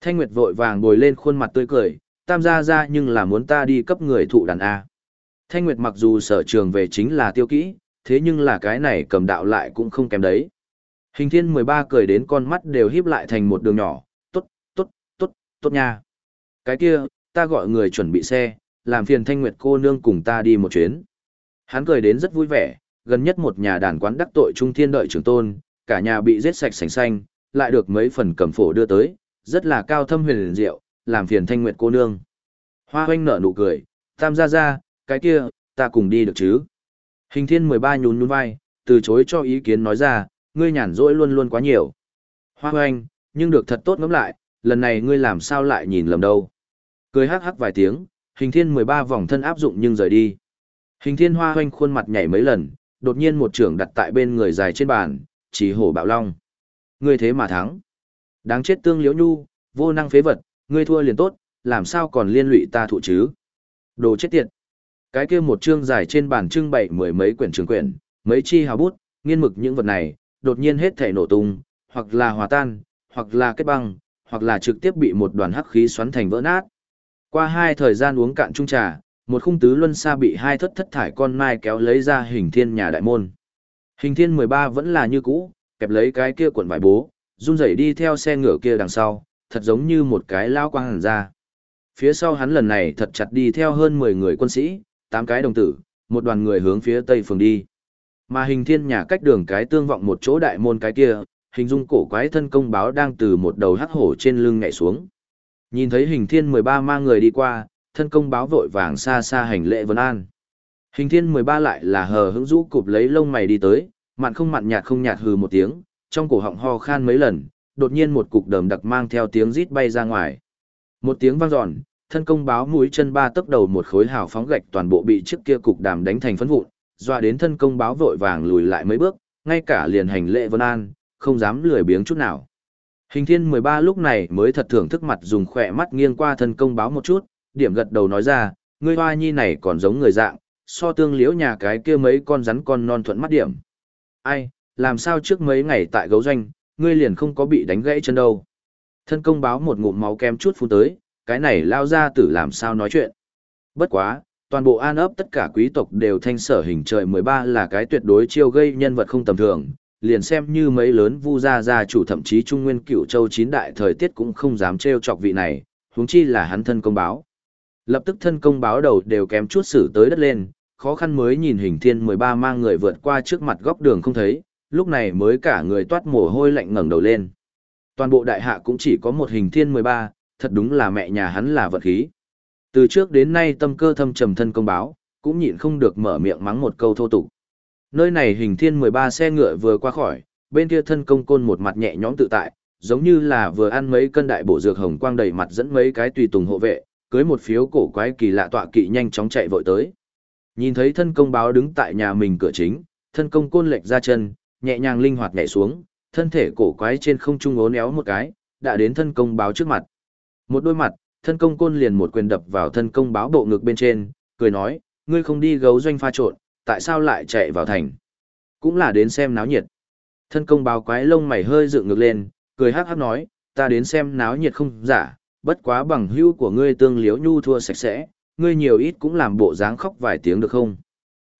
Thanh Nguyệt vội vàng bồi lên khuôn mặt tươi cười, tam gia ra nhưng là muốn ta đi cấp người thụ đàn A. Thanh Nguyệt mặc dù sở trường về chính là tiêu kỹ, thế nhưng là cái này cầm đạo lại cũng không kém đấy. Hình thiên 13 cười đến con mắt đều híp lại thành một đường nhỏ, tốt, tốt, tốt, tốt nha. Cái kia, ta gọi người chuẩn bị xe, làm phiền Thanh Nguyệt cô nương cùng ta đi một chuyến. Hắn cười đến rất vui vẻ, gần nhất một nhà đàn quán đắc tội trung thiên đợi trưởng tôn, cả nhà bị giết sạch sành xanh, lại được mấy phần cầm phổ đưa tới, rất là cao thâm huyền diệu, làm phiền Thanh Nguyệt cô nương. Hoa hoanh nở nụ cười, tam gia gia, cái kia, ta cùng đi được chứ. Hình thiên 13 nhún nhún vai, từ chối cho ý kiến nói ra, ngươi nhàn rỗi luôn luôn quá nhiều. Hoa hoanh, nhưng được thật tốt ngẫm lại, lần này ngươi làm sao lại nhìn lầm đâu. Cười hắc hắc vài tiếng, hình thiên 13 vòng thân áp dụng nhưng rời đi. Hình thiên hoa hoanh khuôn mặt nhảy mấy lần, đột nhiên một trưởng đặt tại bên người dài trên bàn, chỉ hổ bạo long. Ngươi thế mà thắng. Đáng chết tương liễu nhu, vô năng phế vật, ngươi thua liền tốt, làm sao còn liên lụy ta thụ chứ? Đồ chết tiệt. Cái kia một chương dài trên bàn trưng bày mười mấy quyển trường quyển, mấy chi hào bút, nghiên mực những vật này, đột nhiên hết thể nổ tung, hoặc là hòa tan, hoặc là kết băng, hoặc là trực tiếp bị một đoàn hắc khí xoắn thành vỡ nát. Qua hai thời gian uống cạn chung trà, một khung tứ luân xa bị hai thất thất thải con mai kéo lấy ra hình thiên nhà đại môn. Hình thiên 13 vẫn là như cũ, kẹp lấy cái kia cuộn vải bố, run rẩy đi theo xe ngựa kia đằng sau, thật giống như một cái lao quang hẳn ra. Phía sau hắn lần này thật chặt đi theo hơn 10 người quân sĩ, 8 cái đồng tử, một đoàn người hướng phía tây phường đi. Mà hình thiên nhà cách đường cái tương vọng một chỗ đại môn cái kia, hình dung cổ quái thân công báo đang từ một đầu hắc hổ trên lưng nhảy xuống. Nhìn thấy hình thiên 13 mang người đi qua, thân công báo vội vàng xa xa hành lễ vân an. Hình thiên 13 lại là hờ hững rũ cụp lấy lông mày đi tới, mặn không mặn nhạt không nhạt hừ một tiếng, trong cổ họng ho khan mấy lần, đột nhiên một cục đờm đặc mang theo tiếng rít bay ra ngoài. Một tiếng vang dọn, thân công báo mũi chân ba tấc đầu một khối hào phóng gạch toàn bộ bị chiếc kia cục đàm đánh thành phấn vụn, dọa đến thân công báo vội vàng lùi lại mấy bước, ngay cả liền hành lễ vân an, không dám lười biếng chút nào. Hình thiên 13 lúc này mới thật thưởng thức mặt dùng khỏe mắt nghiêng qua thân công báo một chút, điểm gật đầu nói ra, ngươi hoa nhi này còn giống người dạng, so tương liễu nhà cái kia mấy con rắn con non thuận mắt điểm. Ai, làm sao trước mấy ngày tại gấu doanh, ngươi liền không có bị đánh gãy chân đâu. Thân công báo một ngụm máu kem chút phun tới, cái này lao ra tử làm sao nói chuyện. Bất quá, toàn bộ an ấp tất cả quý tộc đều thanh sở hình trời 13 là cái tuyệt đối chiêu gây nhân vật không tầm thường, liền xem như mấy lớn vu gia gia chủ thậm chí trung nguyên cựu châu chín đại thời tiết cũng không dám trêu chọc vị này, huống chi là hắn thân công báo. Lập tức thân công báo đầu đều kém chút xử tới đất lên, khó khăn mới nhìn hình thiên 13 mang người vượt qua trước mặt góc đường không thấy, lúc này mới cả người toát mồ hôi lạnh ngẩng đầu lên. Toàn bộ đại hạ cũng chỉ có một hình thiên 13, thật đúng là mẹ nhà hắn là vật khí. Từ trước đến nay tâm cơ thâm trầm thân công báo, cũng nhịn không được mở miệng mắng một câu thô tục. Nơi này hình thiên 13 xe ngựa vừa qua khỏi, bên kia thân công côn một mặt nhẹ nhõm tự tại, giống như là vừa ăn mấy cân đại bổ dược hồng quang đầy mặt dẫn mấy cái tùy tùng hộ vệ, cưới một phiếu cổ quái kỳ lạ tọa kỵ nhanh chóng chạy vội tới. Nhìn thấy thân công báo đứng tại nhà mình cửa chính, thân công côn lệch ra chân, nhẹ nhàng linh hoạt nhảy xuống, thân thể cổ quái trên không trung ố néo một cái, đã đến thân công báo trước mặt. Một đôi mặt, thân công côn liền một quyền đập vào thân công báo bộ ngực bên trên, cười nói, ngươi không đi gấu doanh pha trộn, tại sao lại chạy vào thành? Cũng là đến xem náo nhiệt. Thân công báo quái lông mày hơi dựng ngược lên, cười hắc hắc nói, ta đến xem náo nhiệt không giả, bất quá bằng hữu của ngươi tương liếu nhu thua sạch sẽ, ngươi nhiều ít cũng làm bộ dáng khóc vài tiếng được không?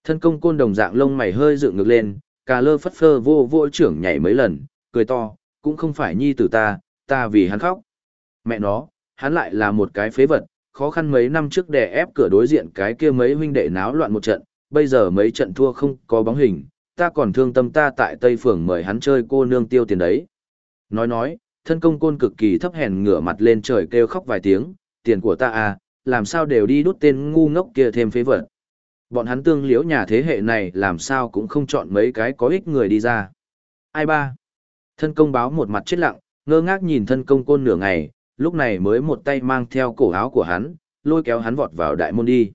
Thân công côn đồng dạng lông mày hơi dựng ngược lên, cà lơ phất phơ vô vô trưởng nhảy mấy lần, cười to, cũng không phải nhi tử ta, ta vì hắn khóc. Mẹ nó, hắn lại là một cái phế vật, khó khăn mấy năm trước đè ép cửa đối diện cái kia mấy huynh đệ náo loạn một trận, bây giờ mấy trận thua không có bóng hình, ta còn thương tâm ta tại Tây Phường mời hắn chơi cô nương tiêu tiền đấy. Nói nói, thân công côn cực kỳ thấp hèn ngửa mặt lên trời kêu khóc vài tiếng, tiền của ta à, làm sao đều đi đút tên ngu ngốc kia thêm phế vật. Bọn hắn tương liễu nhà thế hệ này làm sao cũng không chọn mấy cái có ích người đi ra. Ai ba? Thân công báo một mặt chết lặng, ngơ ngác nhìn thân công côn nửa ngày, lúc này mới một tay mang theo cổ áo của hắn, lôi kéo hắn vọt vào đại môn đi.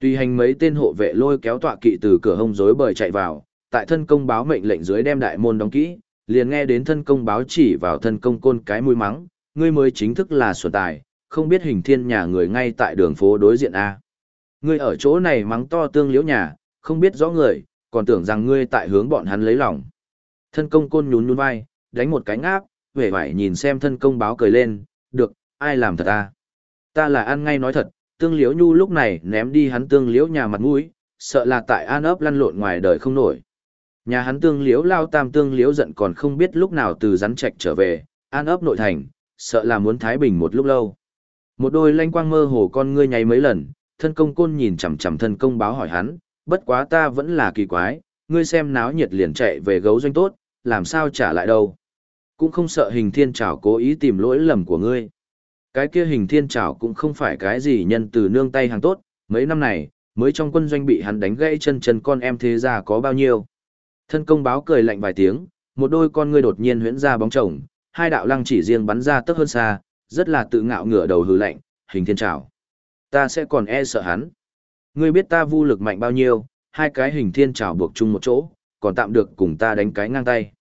Tùy hành mấy tên hộ vệ lôi kéo tọa kỵ từ cửa hông rối bời chạy vào, tại thân công báo mệnh lệnh dưới đem đại môn đóng kỹ, liền nghe đến thân công báo chỉ vào thân công côn cái mũi mắng, ngươi mới chính thức là xuân tài, không biết hình thiên nhà người ngay tại đường phố đối diện A. Ngươi ở chỗ này mắng to tương liễu nhà, không biết rõ người, còn tưởng rằng ngươi tại hướng bọn hắn lấy lòng. Thân công côn nhún nhún vai, đánh một cái ngáp, vẻ vải nhìn xem thân công báo cười lên, được, ai làm thật ta? Ta là ăn ngay nói thật, tương liễu nhu lúc này ném đi hắn tương liễu nhà mặt mũi, sợ là tại an ấp lăn lộn ngoài đời không nổi. Nhà hắn tương liễu lao tam tương liễu giận còn không biết lúc nào từ rắn trạch trở về, an ấp nội thành, sợ là muốn thái bình một lúc lâu. Một đôi lanh quang mơ hồ con ngươi nháy mấy lần, thân công côn nhìn chằm chằm thân công báo hỏi hắn, bất quá ta vẫn là kỳ quái, ngươi xem náo nhiệt liền chạy về gấu doanh tốt, làm sao trả lại đâu. Cũng không sợ hình thiên trảo cố ý tìm lỗi lầm của ngươi. Cái kia hình thiên trảo cũng không phải cái gì nhân từ nương tay hàng tốt, mấy năm này, mới trong quân doanh bị hắn đánh gãy chân chân con em thế ra có bao nhiêu. Thân công báo cười lạnh vài tiếng, một đôi con ngươi đột nhiên huyễn ra bóng chồng, hai đạo lăng chỉ riêng bắn ra tấp hơn xa, rất là tự ngạo ngửa đầu hừ lạnh, hình thiên trảo. Ta sẽ còn e sợ hắn. Ngươi biết ta vu lực mạnh bao nhiêu, hai cái hình thiên trảo buộc chung một chỗ, còn tạm được cùng ta đánh cái ngang tay.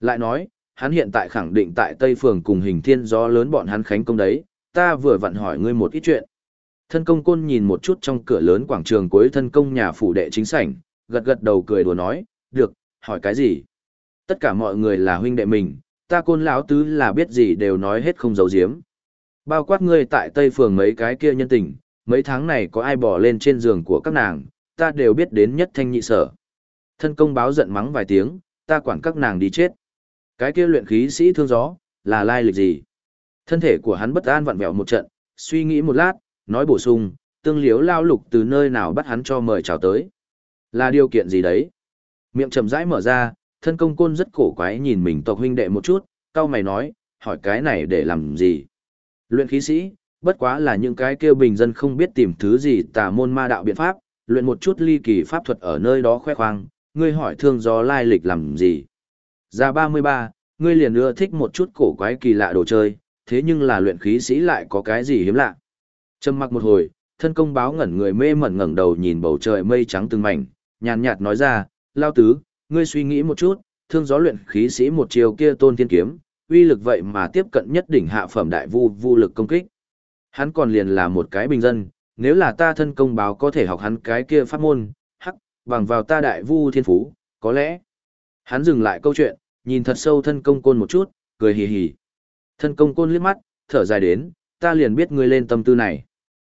Lại nói, hắn hiện tại khẳng định tại Tây Phường cùng hình thiên gió lớn bọn hắn khánh công đấy, ta vừa vặn hỏi ngươi một ít chuyện. Thân công côn nhìn một chút trong cửa lớn quảng trường cuối thân công nhà phủ đệ chính sảnh, gật gật đầu cười đùa nói, được, hỏi cái gì? Tất cả mọi người là huynh đệ mình, ta côn lão tứ là biết gì đều nói hết không giấu giếm. Bao quát ngươi tại Tây Phường mấy cái kia nhân tình, mấy tháng này có ai bỏ lên trên giường của các nàng, ta đều biết đến nhất thanh nhị sở. Thân công báo giận mắng vài tiếng, ta quản các nàng đi chết. Cái kia luyện khí sĩ thương gió, là lai lịch gì? Thân thể của hắn bất an vặn vẹo một trận, suy nghĩ một lát, nói bổ sung, tương liếu lao lục từ nơi nào bắt hắn cho mời chào tới. Là điều kiện gì đấy? Miệng chậm rãi mở ra, thân công côn rất cổ quái nhìn mình tộc huynh đệ một chút, cao mày nói, hỏi cái này để làm gì? Luyện khí sĩ, bất quá là những cái kêu bình dân không biết tìm thứ gì tà môn ma đạo biện pháp, luyện một chút ly kỳ pháp thuật ở nơi đó khoe khoang, ngươi hỏi thương gió lai lịch làm gì? Già 33, ngươi liền ưa thích một chút cổ quái kỳ lạ đồ chơi, thế nhưng là luyện khí sĩ lại có cái gì hiếm lạ. Trầm mặc một hồi, thân công báo ngẩn người mê mẩn ngẩng đầu nhìn bầu trời mây trắng từng mảnh, nhàn nhạt nói ra, lao tứ, ngươi suy nghĩ một chút, thương gió luyện khí sĩ một chiều kia tôn thiên kiếm, uy lực vậy mà tiếp cận nhất đỉnh hạ phẩm đại vu vu lực công kích. Hắn còn liền là một cái bình dân, nếu là ta thân công báo có thể học hắn cái kia pháp môn, hắc, bằng vào ta đại vu thiên phú, có lẽ. Hắn dừng lại câu chuyện, nhìn thật sâu thân công côn một chút, cười hì hì. Thân công côn liếc mắt, thở dài đến, ta liền biết ngươi lên tâm tư này.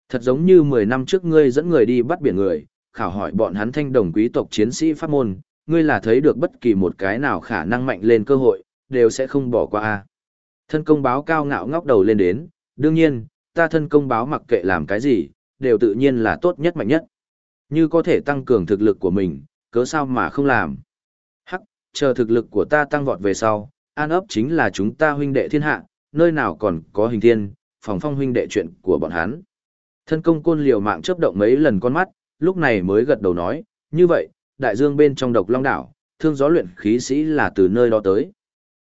Thật giống như 10 năm trước ngươi dẫn người đi bắt biển người, khảo hỏi bọn hắn thanh đồng quý tộc chiến sĩ pháp môn, ngươi là thấy được bất kỳ một cái nào khả năng mạnh lên cơ hội, đều sẽ không bỏ qua. a. Thân công báo cao ngạo ngóc đầu lên đến, đương nhiên, ta thân công báo mặc kệ làm cái gì, đều tự nhiên là tốt nhất mạnh nhất. Như có thể tăng cường thực lực của mình, cớ sao mà không làm. Hắc, chờ thực lực của ta tăng vọt về sau, an ấp chính là chúng ta huynh đệ thiên hạ, nơi nào còn có hình thiên, phòng phong huynh đệ chuyện của bọn hắn. Thân công côn liều mạng chớp động mấy lần con mắt, lúc này mới gật đầu nói, như vậy, đại dương bên trong độc long đảo, thương gió luyện khí sĩ là từ nơi đó tới.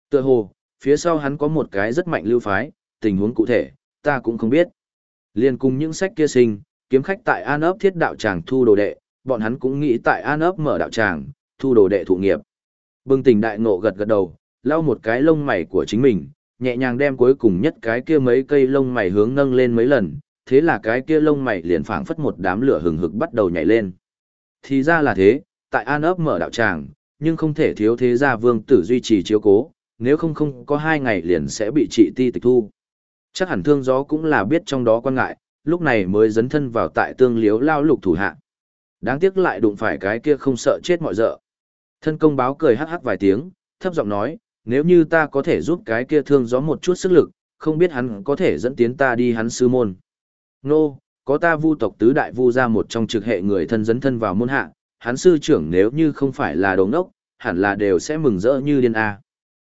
Tựa hồ, phía sau hắn có một cái rất mạnh lưu phái, tình huống cụ thể, ta cũng không biết. Liên cùng những sách kia sinh, kiếm khách tại An ấp thiết đạo tràng thu đồ đệ, bọn hắn cũng nghĩ tại An ấp mở đạo tràng, thu đồ đệ thụ nghiệp. Bừng tỉnh đại ngộ gật gật đầu, lau một cái lông mày của chính mình, nhẹ nhàng đem cuối cùng nhất cái kia mấy cây lông mày hướng nâng lên mấy lần, thế là cái kia lông mày liền phảng phất một đám lửa hừng hực bắt đầu nhảy lên. Thì ra là thế, tại An ấp mở đạo tràng, nhưng không thể thiếu thế gia vương tử duy trì chiếu cố, nếu không không có hai ngày liền sẽ bị trị ti tịch thu. Chắc hẳn thương gió cũng là biết trong đó quan ngại, lúc này mới dấn thân vào tại tương liếu lao lục thủ hạ. Đáng tiếc lại đụng phải cái kia không sợ chết mọi dợ. Thân công báo cười hắc hắc vài tiếng, thấp giọng nói, nếu như ta có thể giúp cái kia thương gió một chút sức lực, không biết hắn có thể dẫn tiến ta đi hắn sư môn. Nô, có ta vu tộc tứ đại vu ra một trong trực hệ người thân dẫn thân vào môn hạ, hắn sư trưởng nếu như không phải là đồ ngốc, hẳn là đều sẽ mừng rỡ như điên a.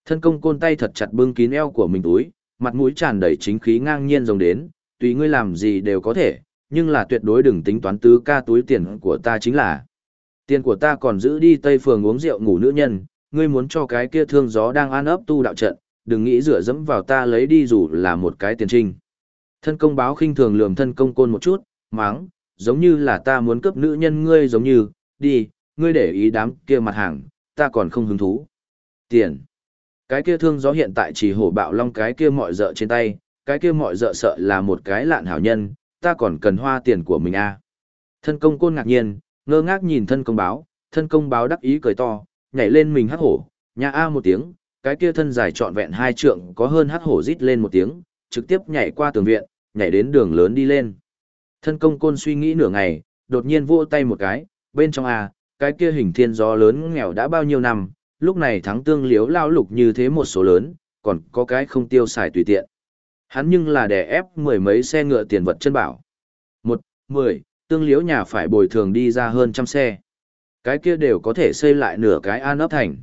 Thân công côn tay thật chặt bưng kín eo của mình túi, mặt mũi tràn đầy chính khí ngang nhiên rồng đến, tùy ngươi làm gì đều có thể, nhưng là tuyệt đối đừng tính toán tứ ca túi tiền của ta chính là. Tiền của ta còn giữ đi Tây Phường uống rượu ngủ nữ nhân, ngươi muốn cho cái kia thương gió đang an ấp tu đạo trận, đừng nghĩ rửa dẫm vào ta lấy đi dù là một cái tiền trinh. Thân công báo khinh thường lườm thân công côn một chút, máng, giống như là ta muốn cướp nữ nhân ngươi giống như, đi, ngươi để ý đám kia mặt hàng, ta còn không hứng thú. Tiền. Cái kia thương gió hiện tại chỉ hổ bạo long cái kia mọi dợ trên tay, cái kia mọi dợ sợ là một cái lạn hảo nhân, ta còn cần hoa tiền của mình à. Thân công côn ngạc nhiên, ngơ ngác nhìn thân công báo, thân công báo đắc ý cười to, nhảy lên mình hắc hổ, nhà a một tiếng, cái kia thân dài trọn vẹn hai trượng có hơn hắc hổ rít lên một tiếng, trực tiếp nhảy qua tường viện, nhảy đến đường lớn đi lên. Thân công côn suy nghĩ nửa ngày, đột nhiên vỗ tay một cái, bên trong a cái kia hình thiên gió lớn nghèo đã bao nhiêu năm, lúc này thắng tương liếu lao lục như thế một số lớn, còn có cái không tiêu xài tùy tiện. Hắn nhưng là đè ép mười mấy xe ngựa tiền vật chân bảo. Một, mười, tương liếu nhà phải bồi thường đi ra hơn trăm xe. Cái kia đều có thể xây lại nửa cái an ấp thành.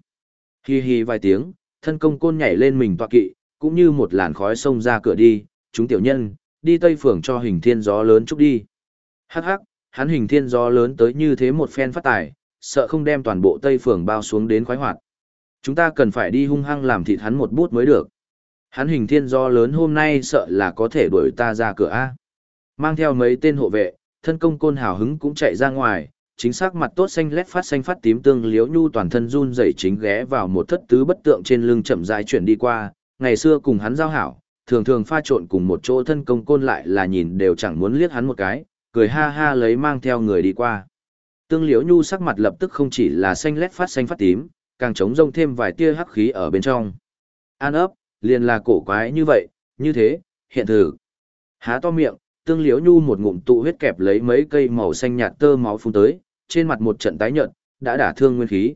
Hi hi vài tiếng, thân công côn nhảy lên mình tọa kỵ, cũng như một làn khói xông ra cửa đi, chúng tiểu nhân, đi tây phường cho hình thiên gió lớn chúc đi. Hắc hắc, hắn hình thiên gió lớn tới như thế một phen phát tài, sợ không đem toàn bộ tây phường bao xuống đến khoái hoạt. Chúng ta cần phải đi hung hăng làm thịt hắn một bút mới được. Hắn hình thiên do lớn hôm nay sợ là có thể đuổi ta ra cửa A. Mang theo mấy tên hộ vệ, thân công côn hào hứng cũng chạy ra ngoài, chính xác mặt tốt xanh lét phát xanh phát tím tương liếu nhu toàn thân run rẩy chính ghé vào một thất tứ bất tượng trên lưng chậm rãi chuyển đi qua, ngày xưa cùng hắn giao hảo, thường thường pha trộn cùng một chỗ thân công côn lại là nhìn đều chẳng muốn liếc hắn một cái, cười ha ha lấy mang theo người đi qua. Tương Liễu nhu sắc mặt lập tức không chỉ là xanh lét phát xanh phát tím, càng trống rông thêm vài tia hắc khí ở bên trong. An ấp, liền là cổ quái như vậy, như thế, hiện thử. Há to miệng, tương Liễu nhu một ngụm tụ huyết kẹp lấy mấy cây màu xanh nhạt tơ máu phun tới, trên mặt một trận tái nhợt, đã đả thương nguyên khí.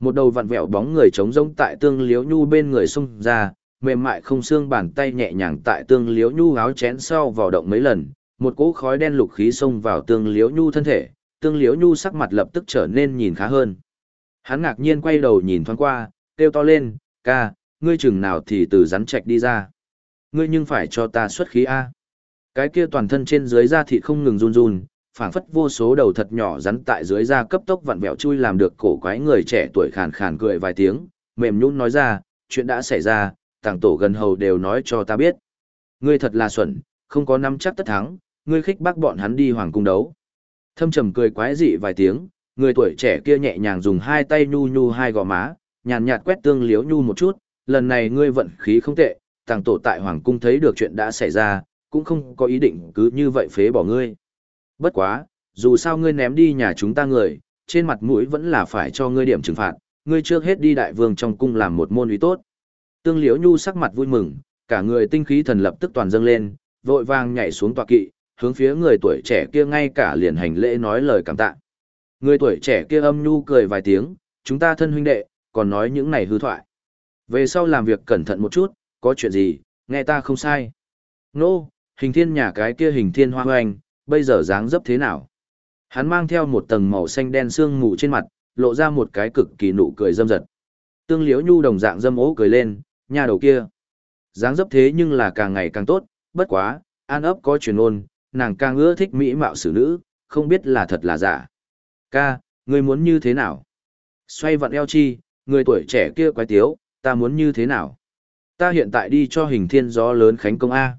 Một đầu vặn vẹo bóng người trống rông tại tương Liễu nhu bên người xung ra, mềm mại không xương bàn tay nhẹ nhàng tại tương Liễu nhu áo chén sau vào động mấy lần, một cỗ khói đen lục khí xông vào tương Liễu nhu thân thể, tương liếu nhu sắc mặt lập tức trở nên nhìn khá hơn. Hắn ngạc nhiên quay đầu nhìn thoáng qua, kêu to lên, ca, ngươi chừng nào thì từ rắn trạch đi ra. Ngươi nhưng phải cho ta xuất khí A. Cái kia toàn thân trên dưới da thịt không ngừng run run, phảng phất vô số đầu thật nhỏ rắn tại dưới da cấp tốc vặn vẹo chui làm được cổ quái người trẻ tuổi khàn khàn cười vài tiếng, mềm nhũn nói ra, chuyện đã xảy ra, tàng tổ gần hầu đều nói cho ta biết. Ngươi thật là xuẩn, không có nắm chắc tất thắng, ngươi khích bác bọn hắn đi hoàng cung đấu. Thâm trầm cười quái dị vài tiếng, người tuổi trẻ kia nhẹ nhàng dùng hai tay nhu nhu hai gò má, nhàn nhạt quét tương liếu nhu một chút, lần này ngươi vận khí không tệ, tàng tổ tại hoàng cung thấy được chuyện đã xảy ra, cũng không có ý định cứ như vậy phế bỏ ngươi. Bất quá, dù sao ngươi ném đi nhà chúng ta người, trên mặt mũi vẫn là phải cho ngươi điểm trừng phạt, ngươi trước hết đi đại vương trong cung làm một môn uy tốt. Tương Liễu Nhu sắc mặt vui mừng, cả người tinh khí thần lập tức toàn dâng lên, vội vàng nhảy xuống tọa kỵ, hướng phía người tuổi trẻ kia ngay cả liền hành lễ nói lời cảm tạ. Người tuổi trẻ kia âm nhu cười vài tiếng, chúng ta thân huynh đệ, còn nói những này hư thoại. Về sau làm việc cẩn thận một chút, có chuyện gì, nghe ta không sai. Nô, hình thiên nhà cái kia hình thiên hoa hoành, bây giờ dáng dấp thế nào? Hắn mang theo một tầng màu xanh đen sương mù trên mặt, lộ ra một cái cực kỳ nụ cười dâm dật. Tương liễu nhu đồng dạng dâm ố cười lên, nhà đầu kia. dáng dấp thế nhưng là càng ngày càng tốt, bất quá, an ấp có truyền ôn, nàng càng ưa thích mỹ mạo xử nữ, không biết là thật là giả. Ca, ngươi muốn như thế nào? Xoay vặn eo chi, người tuổi trẻ kia quái tiếu, ta muốn như thế nào? Ta hiện tại đi cho hình thiên gió lớn khánh công A.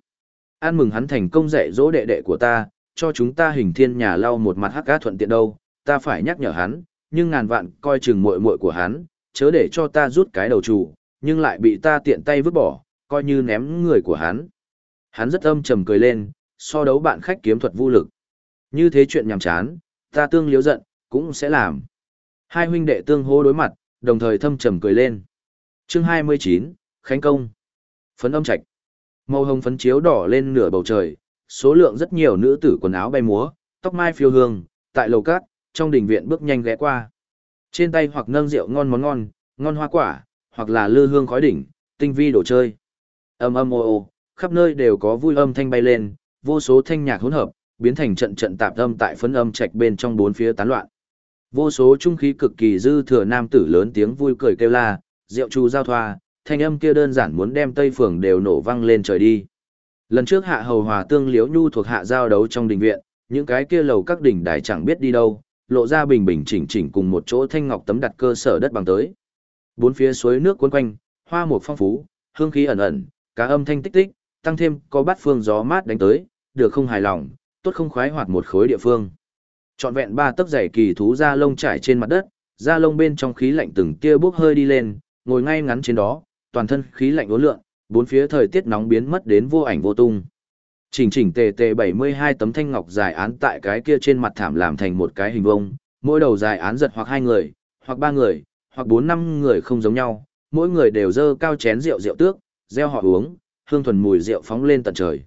An mừng hắn thành công dạy dỗ đệ đệ của ta, cho chúng ta hình thiên nhà lau một mặt hắc cá thuận tiện đâu, ta phải nhắc nhở hắn, nhưng ngàn vạn coi chừng muội muội của hắn, chớ để cho ta rút cái đầu chủ, nhưng lại bị ta tiện tay vứt bỏ, coi như ném người của hắn. Hắn rất âm trầm cười lên, so đấu bạn khách kiếm thuật vô lực. Như thế chuyện nhàm chán, ta tương liếu giận, cũng sẽ làm. Hai huynh đệ tương hô đối mặt, đồng thời thâm trầm cười lên. Chương 29, Khánh Công. Phấn âm trạch. Màu hồng phấn chiếu đỏ lên nửa bầu trời, số lượng rất nhiều nữ tử quần áo bay múa, tóc mai phiêu hương, tại lầu cát, trong đình viện bước nhanh ghé qua. Trên tay hoặc nâng rượu ngon món ngon, ngon hoa quả, hoặc là lư hương khói đỉnh, tinh vi đồ chơi. Âm âm ô ô, khắp nơi đều có vui âm thanh bay lên, vô số thanh nhạc hỗn hợp, biến thành trận trận tạp âm tại phấn âm trạch bên trong bốn phía tán loạn. Vô số trung khí cực kỳ dư thừa nam tử lớn tiếng vui cười kêu la, rượu chu giao thoa, thanh âm kia đơn giản muốn đem Tây Phường đều nổ vang lên trời đi. Lần trước hạ hầu hòa tương liễu nhu thuộc hạ giao đấu trong đình viện, những cái kia lầu các đỉnh đài chẳng biết đi đâu, lộ ra bình bình chỉnh chỉnh cùng một chỗ thanh ngọc tấm đặt cơ sở đất bằng tới. Bốn phía suối nước cuốn quanh, hoa mục phong phú, hương khí ẩn ẩn, cá âm thanh tích tích, tăng thêm có bát phương gió mát đánh tới, được không hài lòng, tốt không khoái hoạt một khối địa phương. Trọn vẹn ba tấc dày kỳ thú da lông trải trên mặt đất, da lông bên trong khí lạnh từng tia bốc hơi đi lên, ngồi ngay ngắn trên đó, toàn thân khí lạnh uốn lượn, bốn phía thời tiết nóng biến mất đến vô ảnh vô tung. Chỉnh chỉnh tề tề 72 tấm thanh ngọc dài án tại cái kia trên mặt thảm làm thành một cái hình vuông, mỗi đầu dài án giật hoặc hai người, hoặc ba người, hoặc bốn năm người không giống nhau, mỗi người đều dơ cao chén rượu rượu tước, gieo họ uống, hương thuần mùi rượu phóng lên tận trời.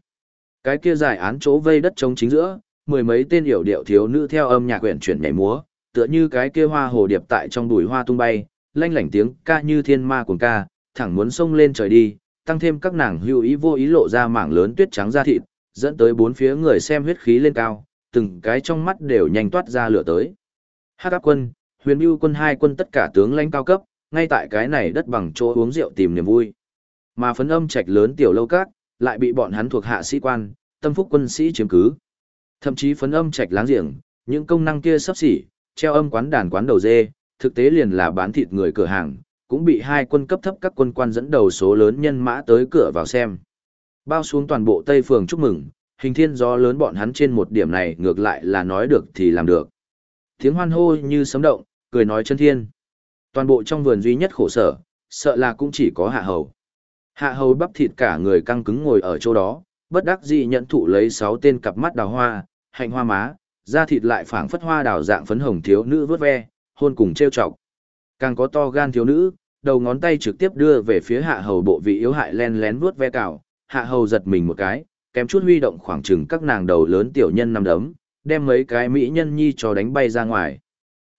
Cái kia dài án chỗ vây đất trống chính giữa, mười mấy tên hiểu điệu thiếu nữ theo âm nhạc quyển chuyển nhảy múa, tựa như cái kia hoa hồ điệp tại trong bụi hoa tung bay, lanh lảnh tiếng ca như thiên ma cuồng ca, thẳng muốn xông lên trời đi, tăng thêm các nàng hữu ý vô ý lộ ra mảng lớn tuyết trắng da thịt, dẫn tới bốn phía người xem huyết khí lên cao, từng cái trong mắt đều nhanh toát ra lửa tới. Hắc áp quân, huyền bưu quân hai quân tất cả tướng lãnh cao cấp, ngay tại cái này đất bằng chỗ uống rượu tìm niềm vui. Mà phấn âm trạch lớn tiểu lâu cát, lại bị bọn hắn thuộc hạ sĩ quan, tâm phúc quân sĩ chiếm cứ. Thậm chí phấn âm trạch láng giềng, những công năng kia sắp xỉ, treo âm quán đàn quán đầu dê, thực tế liền là bán thịt người cửa hàng, cũng bị hai quân cấp thấp các quân quan dẫn đầu số lớn nhân mã tới cửa vào xem. Bao xuống toàn bộ Tây Phường chúc mừng, hình thiên gió lớn bọn hắn trên một điểm này ngược lại là nói được thì làm được. Tiếng hoan hô như sấm động, cười nói chân thiên. Toàn bộ trong vườn duy nhất khổ sở, sợ là cũng chỉ có hạ hầu. Hạ hầu bắp thịt cả người căng cứng ngồi ở chỗ đó, bất đắc dĩ nhận thụ lấy sáu tên cặp mắt đào hoa, hạnh hoa má, da thịt lại phảng phất hoa đào dạng phấn hồng thiếu nữ vớt ve, hôn cùng trêu chọc. Càng có to gan thiếu nữ, đầu ngón tay trực tiếp đưa về phía hạ hầu bộ vị yếu hại len lén vuốt ve cào, hạ hầu giật mình một cái, kém chút huy động khoảng chừng các nàng đầu lớn tiểu nhân nằm đấm, đem mấy cái mỹ nhân nhi cho đánh bay ra ngoài.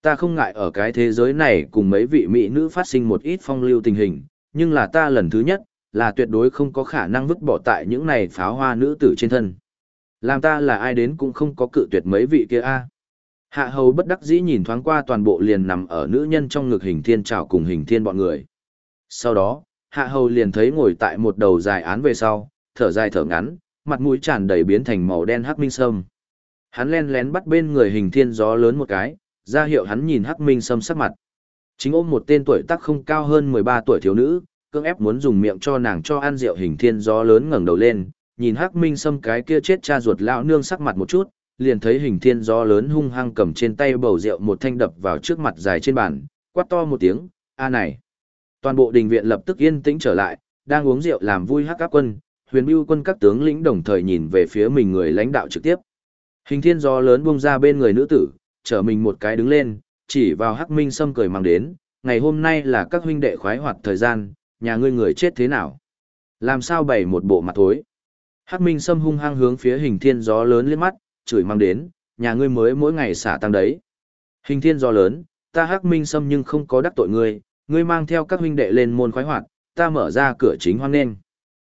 Ta không ngại ở cái thế giới này cùng mấy vị mỹ nữ phát sinh một ít phong lưu tình hình, nhưng là ta lần thứ nhất, là tuyệt đối không có khả năng vứt bỏ tại những này pháo hoa nữ tử trên thân. Làm ta là ai đến cũng không có cự tuyệt mấy vị kia a. Hạ hầu bất đắc dĩ nhìn thoáng qua toàn bộ liền nằm ở nữ nhân trong ngực hình thiên trào cùng hình thiên bọn người. Sau đó, hạ hầu liền thấy ngồi tại một đầu dài án về sau, thở dài thở ngắn, mặt mũi tràn đầy biến thành màu đen hắc minh sâm. Hắn len lén bắt bên người hình thiên gió lớn một cái, ra hiệu hắn nhìn hắc minh sâm sắc mặt. Chính ôm một tên tuổi tác không cao hơn 13 tuổi thiếu nữ, cưỡng ép muốn dùng miệng cho nàng cho ăn rượu hình thiên gió lớn ngẩng đầu lên, nhìn hắc minh sâm cái kia chết cha ruột lão nương sắc mặt một chút, liền thấy hình thiên gió lớn hung hăng cầm trên tay bầu rượu một thanh đập vào trước mặt dài trên bàn, quát to một tiếng, a này. Toàn bộ đình viện lập tức yên tĩnh trở lại, đang uống rượu làm vui hắc các quân, huyền bưu quân các tướng lĩnh đồng thời nhìn về phía mình người lãnh đạo trực tiếp. Hình thiên gió lớn buông ra bên người nữ tử, trở mình một cái đứng lên, chỉ vào hắc minh sâm cười mang đến, ngày hôm nay là các huynh đệ khoái hoạt thời gian, nhà ngươi người chết thế nào? Làm sao bày một bộ mặt thối? Hắc minh sâm hung hăng hướng phía hình thiên gió lớn liếc mắt, chửi mang đến, nhà ngươi mới mỗi ngày xả tăng đấy. Hình thiên gió lớn, ta hắc minh sâm nhưng không có đắc tội ngươi, ngươi mang theo các huynh đệ lên môn khoái hoạt, ta mở ra cửa chính hoang nên.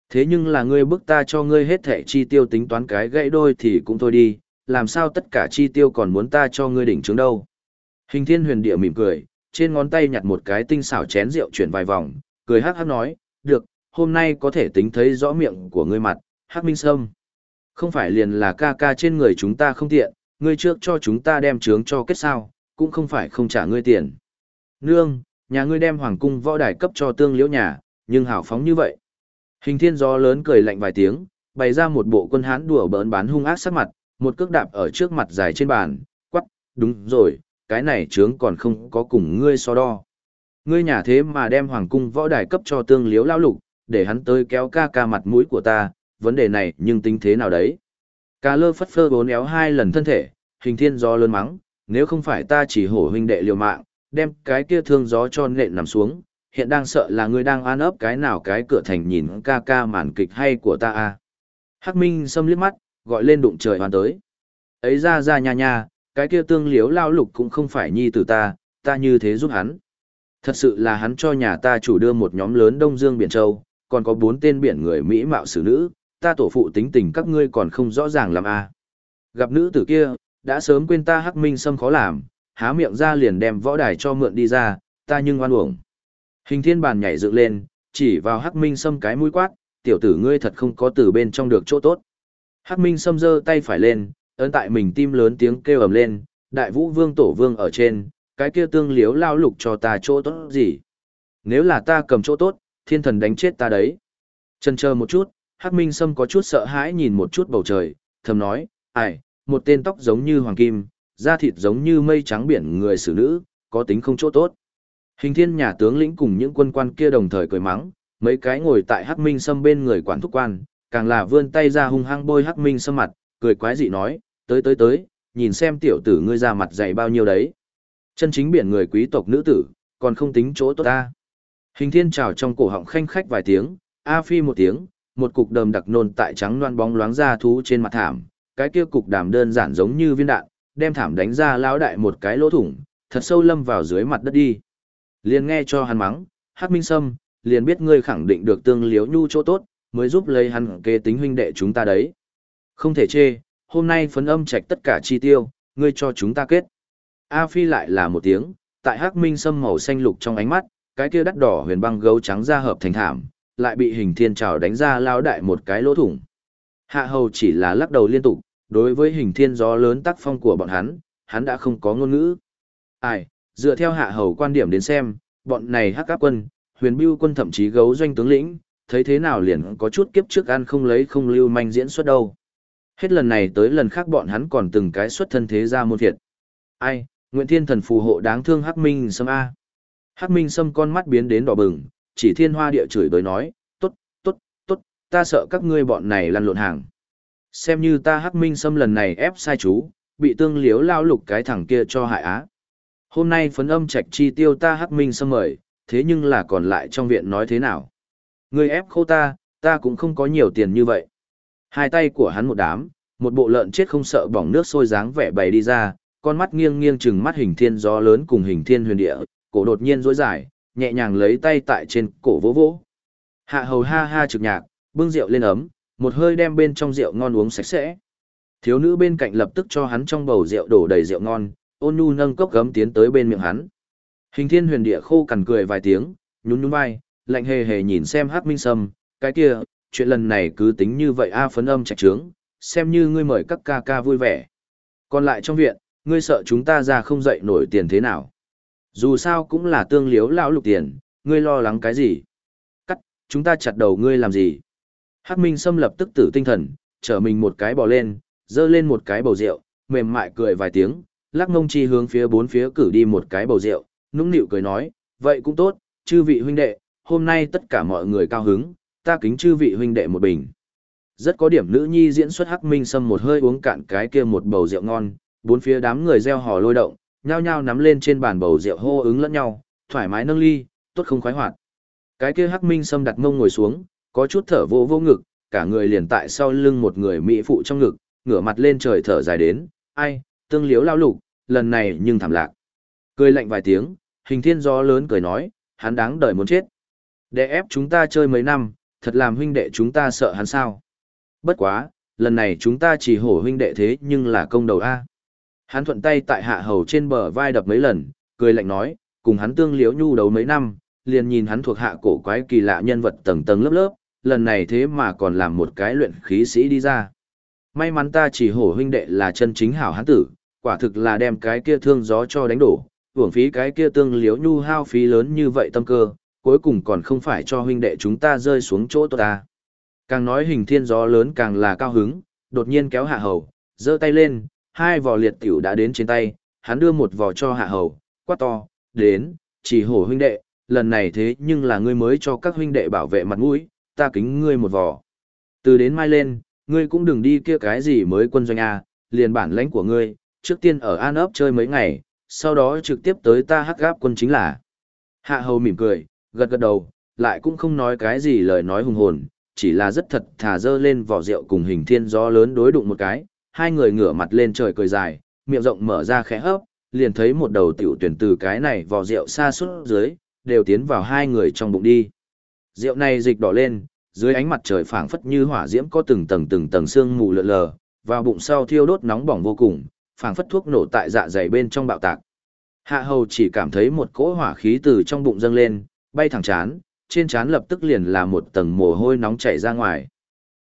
Thế nhưng là ngươi bức ta cho ngươi hết thẻ chi tiêu tính toán cái gãy đôi thì cũng thôi đi, làm sao tất cả chi tiêu còn muốn ta cho ngươi đỉnh trướng đâu. Hình thiên huyền địa mỉm cười, trên ngón tay nhặt một cái tinh xảo chén rượu chuyển vài vòng, cười hắc hắc nói, được, hôm nay có thể tính thấy rõ miệng của ngươi mặt, hắc minh sâm. Không phải liền là ca ca trên người chúng ta không tiện, ngươi trước cho chúng ta đem trướng cho kết sao, cũng không phải không trả ngươi tiền. Nương, nhà ngươi đem hoàng cung võ đài cấp cho tương liễu nhà, nhưng hảo phóng như vậy. Hình thiên gió lớn cười lạnh vài tiếng, bày ra một bộ quân hán đùa bỡn bán hung ác sắc mặt, một cước đạp ở trước mặt dài trên bàn, quắc, đúng rồi, cái này trướng còn không có cùng ngươi so đo. Ngươi nhà thế mà đem hoàng cung võ đài cấp cho tương liếu lao lục, để hắn tới kéo ca ca mặt mũi của ta, vấn đề này nhưng tính thế nào đấy. Ca lơ phất phơ bốn éo hai lần thân thể, hình thiên gió lớn mắng, nếu không phải ta chỉ hổ huynh đệ liều mạng, đem cái kia thương gió cho nện nằm xuống, hiện đang sợ là ngươi đang an ấp cái nào cái cửa thành nhìn ca ca màn kịch hay của ta à. Hắc Minh xâm liếc mắt, gọi lên đụng trời hoàn tới. Ấy ra ra nha nha, cái kia tương liếu lao lục cũng không phải nhi tử ta, ta như thế giúp hắn. Thật sự là hắn cho nhà ta chủ đưa một nhóm lớn Đông Dương Biển Châu, còn có bốn tên biển người Mỹ mạo xử nữ, ta tổ phụ tính tình các ngươi còn không rõ ràng làm à. Gặp nữ tử kia, đã sớm quên ta hắc minh xâm khó làm, há miệng ra liền đem võ đài cho mượn đi ra, ta nhưng oan uổng. Hình thiên bàn nhảy dựng lên, chỉ vào hắc minh xâm cái mũi quát, tiểu tử ngươi thật không có từ bên trong được chỗ tốt. Hắc minh xâm giơ tay phải lên, ấn tại mình tim lớn tiếng kêu ầm lên, đại vũ vương tổ vương ở trên, cái kia tương liếu lao lục cho ta chỗ tốt gì. Nếu là ta cầm chỗ tốt, thiên thần đánh chết ta đấy. Chần chờ một chút, Hắc minh sâm có chút sợ hãi nhìn một chút bầu trời, thầm nói, ai, một tên tóc giống như hoàng kim, da thịt giống như mây trắng biển người xử nữ, có tính không chỗ tốt. Hình thiên nhà tướng lĩnh cùng những quân quan kia đồng thời cười mắng, mấy cái ngồi tại Hắc minh sâm bên người quản thúc quan, càng là vươn tay ra hung hăng bôi Hắc minh sâm mặt, cười quái dị nói, tới tới tới, nhìn xem tiểu tử ngươi ra mặt dày bao nhiêu đấy. Chân chính biển người quý tộc nữ tử, còn không tính chỗ tốt ta. Hình thiên trào trong cổ họng khanh khách vài tiếng, A Phi một tiếng, một cục đầm đặc nôn tại trắng loan bóng loáng ra thú trên mặt thảm, cái kia cục đàm đơn giản giống như viên đạn, đem thảm đánh ra lão đại một cái lỗ thủng, thật sâu lâm vào dưới mặt đất đi. Liền nghe cho hắn mắng, Hắc Minh Sâm, liền biết ngươi khẳng định được tương liếu nhu chỗ tốt, mới giúp lấy hắn kế tính huynh đệ chúng ta đấy. Không thể chê, hôm nay phấn âm trạch tất cả chi tiêu, ngươi cho chúng ta kết. A Phi lại là một tiếng, tại Hắc Minh Sâm màu xanh lục trong ánh mắt, cái kia đắt đỏ huyền băng gấu trắng ra hợp thành thảm, lại bị hình thiên trào đánh ra lao đại một cái lỗ thủng. Hạ hầu chỉ là lắc đầu liên tục, đối với hình thiên gió lớn tác phong của bọn hắn, hắn đã không có ngôn ngữ. Ai, dựa theo hạ hầu quan điểm đến xem, bọn này hắc áp quân, huyền bưu quân thậm chí gấu doanh tướng lĩnh, thấy thế nào liền có chút kiếp trước ăn không lấy không lưu manh diễn xuất đâu. Hết lần này tới lần khác bọn hắn còn từng cái xuất thân thế ra môn thiệt. Ai, Nguyện Thiên Thần phù hộ đáng thương Hắc Minh Sâm A. Hắc Minh Sâm con mắt biến đến đỏ bừng, chỉ thiên hoa địa chửi bới nói, tốt, tốt, tốt, ta sợ các ngươi bọn này lăn lộn hàng. Xem như ta Hắc Minh Sâm lần này ép sai chú, bị tương liếu lao lục cái thằng kia cho hại á. Hôm nay phấn âm trạch chi tiêu ta Hắc Minh Sâm mời, thế nhưng là còn lại trong viện nói thế nào? Ngươi ép khô ta, ta cũng không có nhiều tiền như vậy. Hai tay của hắn một đám, một bộ lợn chết không sợ bỏng nước sôi dáng vẻ bày đi ra, con mắt nghiêng nghiêng chừng mắt hình thiên gió lớn cùng hình thiên huyền địa, cổ đột nhiên rối dài, nhẹ nhàng lấy tay tại trên cổ vỗ vỗ. Hạ hầu ha ha trực nhạc, bưng rượu lên ấm, một hơi đem bên trong rượu ngon uống sạch sẽ. Thiếu nữ bên cạnh lập tức cho hắn trong bầu rượu đổ đầy rượu ngon, ôn nhu nâng cốc gấm tiến tới bên miệng hắn. Hình thiên huyền địa khô cằn cười vài tiếng, nhún nhún vai, lạnh hề hề nhìn xem hát minh sâm, cái kia, chuyện lần này cứ tính như vậy a phấn âm trạch trướng, xem như ngươi mời các ca ca vui vẻ. Còn lại trong viện, ngươi sợ chúng ta ra không dậy nổi tiền thế nào. Dù sao cũng là tương liếu lão lục tiền, ngươi lo lắng cái gì? Cắt, chúng ta chặt đầu ngươi làm gì? Hắc Minh Sâm lập tức tử tinh thần, trở mình một cái bò lên, dơ lên một cái bầu rượu, mềm mại cười vài tiếng, lắc mông chi hướng phía bốn phía cử đi một cái bầu rượu, nũng nịu cười nói, vậy cũng tốt, chư vị huynh đệ, hôm nay tất cả mọi người cao hứng, ta kính chư vị huynh đệ một bình. Rất có điểm nữ nhi diễn xuất Hắc Minh Sâm một hơi uống cạn cái kia một bầu rượu ngon, bốn phía đám người reo hò lôi động, nhao nhao nắm lên trên bàn bầu rượu hô ứng lẫn nhau, thoải mái nâng ly, tốt không khoái hoạt. Cái kia Hắc Minh Sâm đặt mông ngồi xuống, có chút thở vô vô ngực, cả người liền tại sau lưng một người mỹ phụ trong ngực, ngửa mặt lên trời thở dài đến, ai, tương liếu lao lục, lần này nhưng thảm lạc. Cười lạnh vài tiếng, hình thiên gió lớn cười nói, hắn đáng đời muốn chết. Để ép chúng ta chơi mấy năm, thật làm huynh đệ chúng ta sợ hắn sao. Bất quá, lần này chúng ta chỉ hổ huynh đệ thế nhưng là công đầu A. Hắn thuận tay tại hạ hầu trên bờ vai đập mấy lần, cười lạnh nói, cùng hắn tương liếu nhu đấu mấy năm, liền nhìn hắn thuộc hạ cổ quái kỳ lạ nhân vật tầng tầng lớp lớp, lần này thế mà còn làm một cái luyện khí sĩ đi ra. May mắn ta chỉ hổ huynh đệ là chân chính hảo hán tử, quả thực là đem cái kia thương gió cho đánh đổ, hưởng phí cái kia tương liếu nhu hao phí lớn như vậy tâm cơ, cuối cùng còn không phải cho huynh đệ chúng ta rơi xuống chỗ tốt ta. Càng nói hình thiên gió lớn càng là cao hứng, đột nhiên kéo hạ hầu, giơ tay lên, hai vò liệt tiểu đã đến trên tay, hắn đưa một vò cho hạ hầu, quát to, đến, chỉ hổ huynh đệ, lần này thế nhưng là ngươi mới cho các huynh đệ bảo vệ mặt mũi, ta kính ngươi một vò. Từ đến mai lên, ngươi cũng đừng đi kia cái gì mới quân doanh A, liền bản lãnh của ngươi, trước tiên ở An ấp chơi mấy ngày, sau đó trực tiếp tới ta hắc gáp quân chính là. Hạ hầu mỉm cười, gật gật đầu, lại cũng không nói cái gì lời nói hùng hồn, chỉ là rất thật thả dơ lên vỏ rượu cùng hình thiên gió lớn đối đụng một cái, hai người ngửa mặt lên trời cười dài, miệng rộng mở ra khẽ hấp, liền thấy một đầu tiểu tuyển từ cái này vò rượu xa suốt dưới, đều tiến vào hai người trong bụng đi. Rượu này dịch đỏ lên, dưới ánh mặt trời phảng phất như hỏa diễm có từng tầng từng tầng sương mù lượn lờ, vào bụng sau thiêu đốt nóng bỏng vô cùng, phảng phất thuốc nổ tại dạ dày bên trong bạo tạc. Hạ hầu chỉ cảm thấy một cỗ hỏa khí từ trong bụng dâng lên, bay thẳng chán, trên chán lập tức liền là một tầng mồ hôi nóng chảy ra ngoài.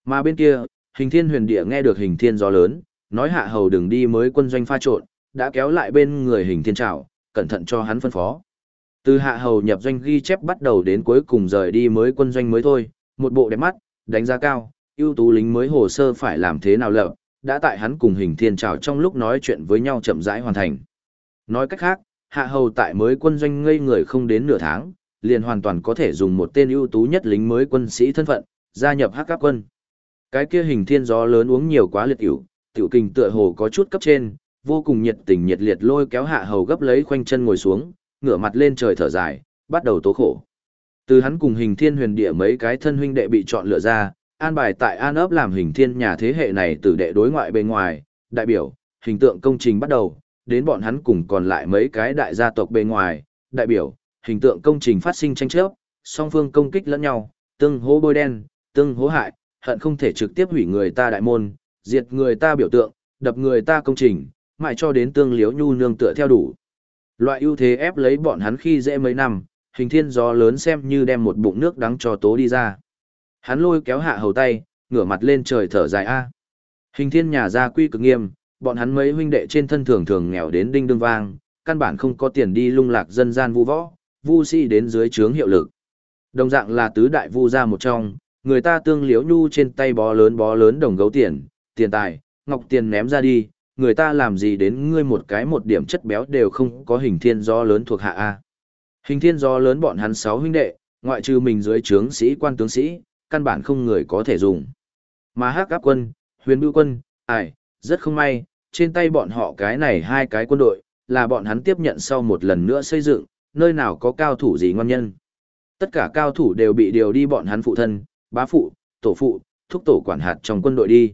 Mà bên kia, hình thiên huyền địa nghe được hình thiên gió lớn, nói hạ hầu đừng đi mới quân doanh pha trộn, đã kéo lại bên người hình thiên trào, cẩn thận cho hắn phân phó. Từ hạ hầu nhập doanh ghi chép bắt đầu đến cuối cùng rời đi mới quân doanh mới thôi, một bộ đẹp mắt, đánh giá cao, ưu tú lính mới hồ sơ phải làm thế nào lập, đã tại hắn cùng hình thiên trào trong lúc nói chuyện với nhau chậm rãi hoàn thành. Nói cách khác, hạ hầu tại mới quân doanh ngây người không đến nửa tháng, liền hoàn toàn có thể dùng một tên ưu tú nhất lính mới quân sĩ thân phận, gia nhập hắc các quân. Cái kia hình thiên gió lớn uống nhiều quá liệt ỉu, tiểu kinh tựa hồ có chút cấp trên, vô cùng nhiệt tình nhiệt liệt lôi kéo hạ hầu gấp lấy khoanh chân ngồi xuống, ngửa mặt lên trời thở dài, bắt đầu tố khổ. Từ hắn cùng hình thiên huyền địa mấy cái thân huynh đệ bị chọn lựa ra, an bài tại an ấp làm hình thiên nhà thế hệ này từ đệ đối ngoại bên ngoài, đại biểu, hình tượng công trình bắt đầu, đến bọn hắn cùng còn lại mấy cái đại gia tộc bên ngoài, đại biểu, hình tượng công trình phát sinh tranh chấp, song phương công kích lẫn nhau, tương hố bôi đen, tương hố hại, hận không thể trực tiếp hủy người ta đại môn, diệt người ta biểu tượng, đập người ta công trình, mãi cho đến tương liếu nhu nương tựa theo đủ. Loại ưu thế ép lấy bọn hắn khi dễ mấy năm, hình thiên gió lớn xem như đem một bụng nước đắng cho tố đi ra. Hắn lôi kéo hạ hầu tay, ngửa mặt lên trời thở dài a. Hình thiên nhà gia quy cực nghiêm, bọn hắn mấy huynh đệ trên thân thường thường nghèo đến đinh đương vang, căn bản không có tiền đi lung lạc dân gian vu võ, vu si đến dưới trướng hiệu lực. Đồng dạng là tứ đại vu gia một trong, người ta tương liếu nhu trên tay bó lớn bó lớn đồng gấu tiền, tiền tài, ngọc tiền ném ra đi, người ta làm gì đến ngươi một cái một điểm chất béo đều không có hình thiên do lớn thuộc hạ A. Hình thiên do lớn bọn hắn sáu huynh đệ, ngoại trừ mình dưới trướng sĩ quan tướng sĩ, căn bản không người có thể dùng. Mà hắc áp quân, huyền bưu quân, ải, rất không may, trên tay bọn họ cái này hai cái quân đội, là bọn hắn tiếp nhận sau một lần nữa xây dựng, nơi nào có cao thủ gì ngon nhân. Tất cả cao thủ đều bị điều đi bọn hắn phụ thân, bá phụ, tổ phụ, thúc tổ quản hạt trong quân đội đi.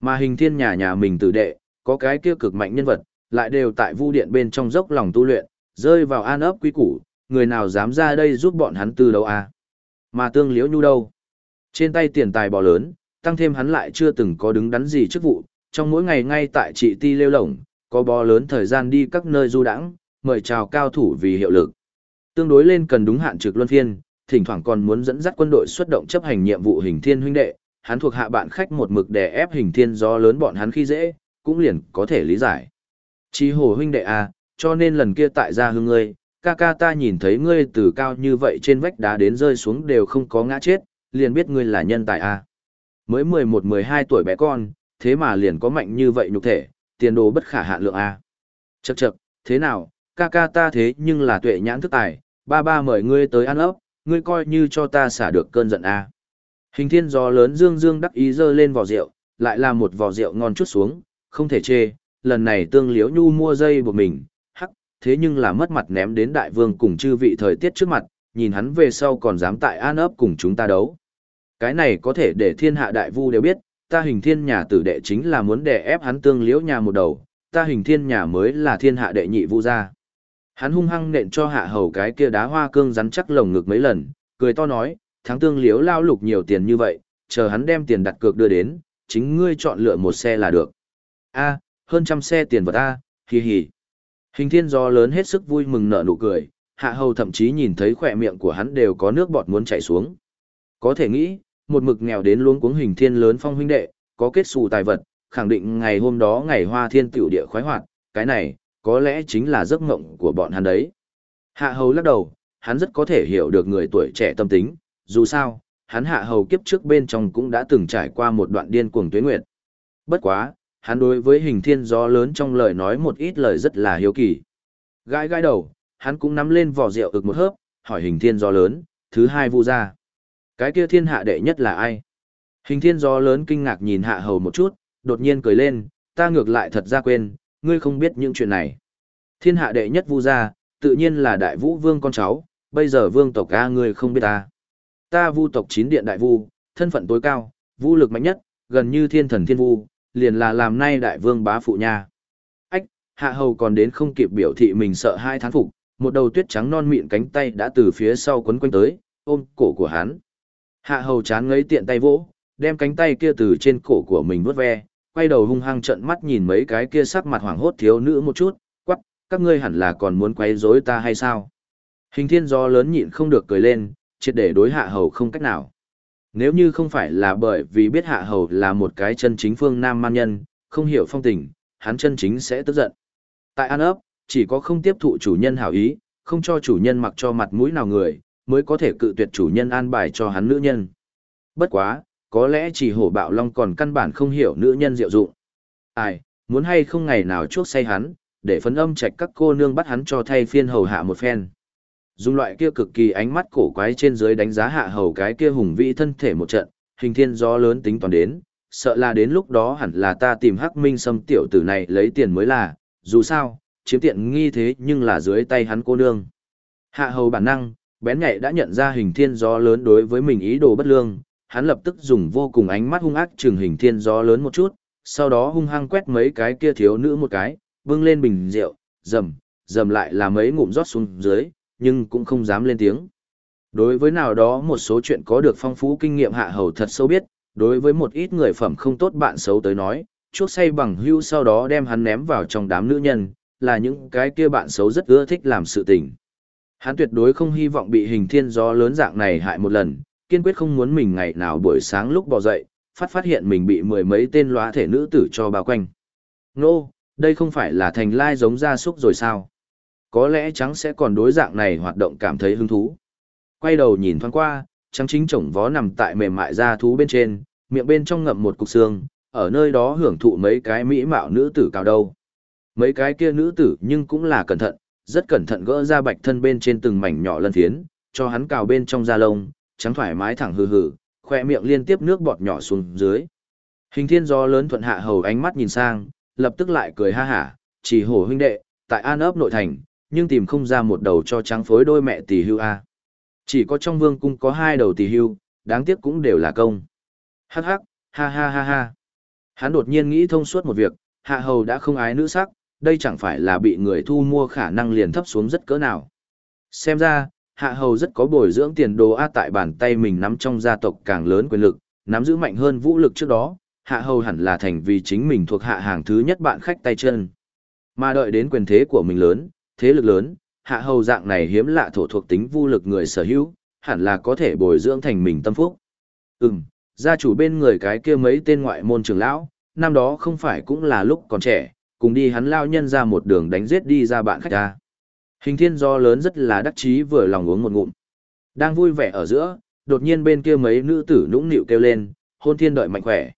Mà hình thiên nhà nhà mình tử đệ, có cái kia cực mạnh nhân vật, lại đều tại vu điện bên trong dốc lòng tu luyện, rơi vào an ấp quý củ, người nào dám ra đây giúp bọn hắn từ đấu à. Mà tương liễu nhu đâu? Trên tay tiền tài bò lớn, tăng thêm hắn lại chưa từng có đứng đắn gì chức vụ, trong mỗi ngày ngay tại trị ti lêu lổng, có bò lớn thời gian đi các nơi du đãng, mời chào cao thủ vì hiệu lực. Tương đối lên cần đúng hạn trực luân phiên, thỉnh thoảng còn muốn dẫn dắt quân đội xuất động chấp hành nhiệm vụ hình thiên huynh đệ, hắn thuộc hạ bạn khách một mực đè ép hình thiên do lớn bọn hắn khi dễ, cũng liền có thể lý giải. Chí hồ huynh đệ à, cho nên lần kia tại gia hương ngươi, ca ca ta nhìn thấy ngươi từ cao như vậy trên vách đá đến rơi xuống đều không có ngã chết, liền biết ngươi là nhân tài à. Mới 11-12 tuổi bé con, thế mà liền có mạnh như vậy nhục thể, tiền đồ bất khả hạn lượng à. Chậc chậc, thế nào, ca ca ta thế nhưng là tuệ nhãn thức tài, ba ba mời ngươi tới ăn ốc, ngươi coi như cho ta xả được cơn giận a. Hình thiên gió lớn dương dương đắc ý dơ lên vò rượu, lại là một vò rượu ngon chút xuống, không thể chê, lần này tương liếu nhu mua dây của mình, hắc, thế nhưng là mất mặt ném đến đại vương cùng chư vị thời tiết trước mặt, nhìn hắn về sau còn dám tại an ấp cùng chúng ta đấu. Cái này có thể để thiên hạ đại vu đều biết, ta hình thiên nhà tử đệ chính là muốn đè ép hắn tương liễu nhà một đầu, ta hình thiên nhà mới là thiên hạ đệ nhị vu gia. Hắn hung hăng nện cho hạ hầu cái kia đá hoa cương rắn chắc lồng ngực mấy lần, cười to nói, thắng tương liếu lao lục nhiều tiền như vậy, chờ hắn đem tiền đặt cược đưa đến, chính ngươi chọn lựa một xe là được. A hơn trăm xe tiền vật a hì hì hình thiên do lớn hết sức vui mừng nở nụ cười hạ hầu thậm chí nhìn thấy khỏe miệng của hắn đều có nước bọt muốn chảy xuống. Có thể nghĩ một mực nghèo đến luống cuống hình thiên lớn phong huynh đệ có kết xù tài vật khẳng định ngày hôm đó ngày hoa thiên tiểu địa khoái hoạt cái này có lẽ chính là giấc mộng của bọn hắn đấy hạ hầu lắc đầu hắn rất có thể hiểu được người tuổi trẻ tâm tính dù sao hắn hạ hầu kiếp trước bên trong cũng đã từng trải qua một đoạn điên cuồng tuyến nguyệt bất quá hắn đối với hình thiên gió lớn trong lời nói một ít lời rất là hiếu kỳ. Gãi gãi đầu, hắn cũng nắm lên vỏ rượu ực một hớp, hỏi hình thiên gió lớn, thứ hai vu ra. Cái kia thiên hạ đệ nhất là ai? Hình thiên gió lớn kinh ngạc nhìn hạ hầu một chút, đột nhiên cười lên, ta ngược lại thật ra quên, ngươi không biết những chuyện này. Thiên hạ đệ nhất vu gia, tự nhiên là đại vũ vương con cháu, bây giờ vương tộc A ngươi không biết ta. Ta vu tộc chín điện đại vu, thân phận tối cao, vũ lực mạnh nhất, gần như thiên thần thiên vu, liền là làm nay đại vương bá phụ nha. Ách, hạ hầu còn đến không kịp biểu thị mình sợ hai thán phục, một đầu tuyết trắng non mịn cánh tay đã từ phía sau quấn quanh tới, ôm cổ của hắn. Hạ hầu chán ngấy tiện tay vỗ, đem cánh tay kia từ trên cổ của mình vuốt ve, quay đầu hung hăng trợn mắt nhìn mấy cái kia sắc mặt hoảng hốt thiếu nữ một chút, quắc, các ngươi hẳn là còn muốn quấy rối ta hay sao? Hình thiên do lớn nhịn không được cười lên, triệt để đối hạ hầu không cách nào. Nếu như không phải là bởi vì biết hạ hầu là một cái chân chính phương nam man nhân, không hiểu phong tình, hắn chân chính sẽ tức giận. Tại An ấp, chỉ có không tiếp thụ chủ nhân hảo ý, không cho chủ nhân mặc cho mặt mũi nào người, mới có thể cự tuyệt chủ nhân an bài cho hắn nữ nhân. Bất quá, có lẽ chỉ hổ bạo long còn căn bản không hiểu nữ nhân diệu dụng. Ai, muốn hay không ngày nào chuốc say hắn, để phấn âm trạch các cô nương bắt hắn cho thay phiên hầu hạ một phen dùng loại kia cực kỳ ánh mắt cổ quái trên dưới đánh giá hạ hầu cái kia hùng vĩ thân thể một trận, hình thiên gió lớn tính toán đến, sợ là đến lúc đó hẳn là ta tìm hắc minh xâm tiểu tử này lấy tiền mới là, dù sao, chiếm tiện nghi thế nhưng là dưới tay hắn cô nương. Hạ hầu bản năng, bén nhạy đã nhận ra hình thiên gió lớn đối với mình ý đồ bất lương, hắn lập tức dùng vô cùng ánh mắt hung ác trừng hình thiên gió lớn một chút, sau đó hung hăng quét mấy cái kia thiếu nữ một cái, bưng lên bình rượu, dầm, dầm lại là mấy ngụm rót xuống dưới, nhưng cũng không dám lên tiếng. Đối với nào đó một số chuyện có được phong phú kinh nghiệm hạ hầu thật sâu biết, đối với một ít người phẩm không tốt bạn xấu tới nói, chuốc say bằng hưu sau đó đem hắn ném vào trong đám nữ nhân, là những cái kia bạn xấu rất ưa thích làm sự tình. Hắn tuyệt đối không hy vọng bị hình thiên gió lớn dạng này hại một lần, kiên quyết không muốn mình ngày nào buổi sáng lúc bò dậy, phát phát hiện mình bị mười mấy tên lóa thể nữ tử cho bao quanh. Nô, đây không phải là thành lai giống gia súc rồi sao? Có lẽ trắng sẽ còn đối dạng này hoạt động cảm thấy hứng thú. Quay đầu nhìn thoáng qua, trắng chính chồng vó nằm tại mềm mại da thú bên trên, miệng bên trong ngậm một cục xương, ở nơi đó hưởng thụ mấy cái mỹ mạo nữ tử cao đâu. Mấy cái kia nữ tử nhưng cũng là cẩn thận, rất cẩn thận gỡ ra bạch thân bên trên từng mảnh nhỏ lân phiến, cho hắn cào bên trong da lông, trắng thoải mái thẳng hừ hừ, khoe miệng liên tiếp nước bọt nhỏ xuống dưới. Hình thiên gió lớn thuận hạ hầu ánh mắt nhìn sang, lập tức lại cười ha hả, chỉ hổ huynh đệ, tại an ấp nội thành, nhưng tìm không ra một đầu cho trắng phối đôi mẹ tỷ hưu a. Chỉ có trong vương cung có hai đầu tỷ hưu, đáng tiếc cũng đều là công. Hắc hắc, ha ha ha ha. Hắn đột nhiên nghĩ thông suốt một việc, hạ hầu đã không ái nữ sắc, đây chẳng phải là bị người thu mua khả năng liền thấp xuống rất cỡ nào. Xem ra, hạ hầu rất có bồi dưỡng tiền đồ A tại bàn tay mình nắm trong gia tộc càng lớn quyền lực, nắm giữ mạnh hơn vũ lực trước đó, hạ hầu hẳn là thành vì chính mình thuộc hạ hàng thứ nhất bạn khách tay chân. Mà đợi đến quyền thế của mình lớn, thế lực lớn, hạ hầu dạng này hiếm lạ thổ thuộc tính vũ lực người sở hữu, hẳn là có thể bồi dưỡng thành mình tâm phúc. Ừm, gia chủ bên người cái kia mấy tên ngoại môn trưởng lão, năm đó không phải cũng là lúc còn trẻ, cùng đi hắn lao nhân ra một đường đánh giết đi ra bạn khách ta. Hình thiên do lớn rất là đắc chí vừa lòng uống một ngụm. Đang vui vẻ ở giữa, đột nhiên bên kia mấy nữ tử nũng nịu kêu lên, hôn thiên đợi mạnh khỏe.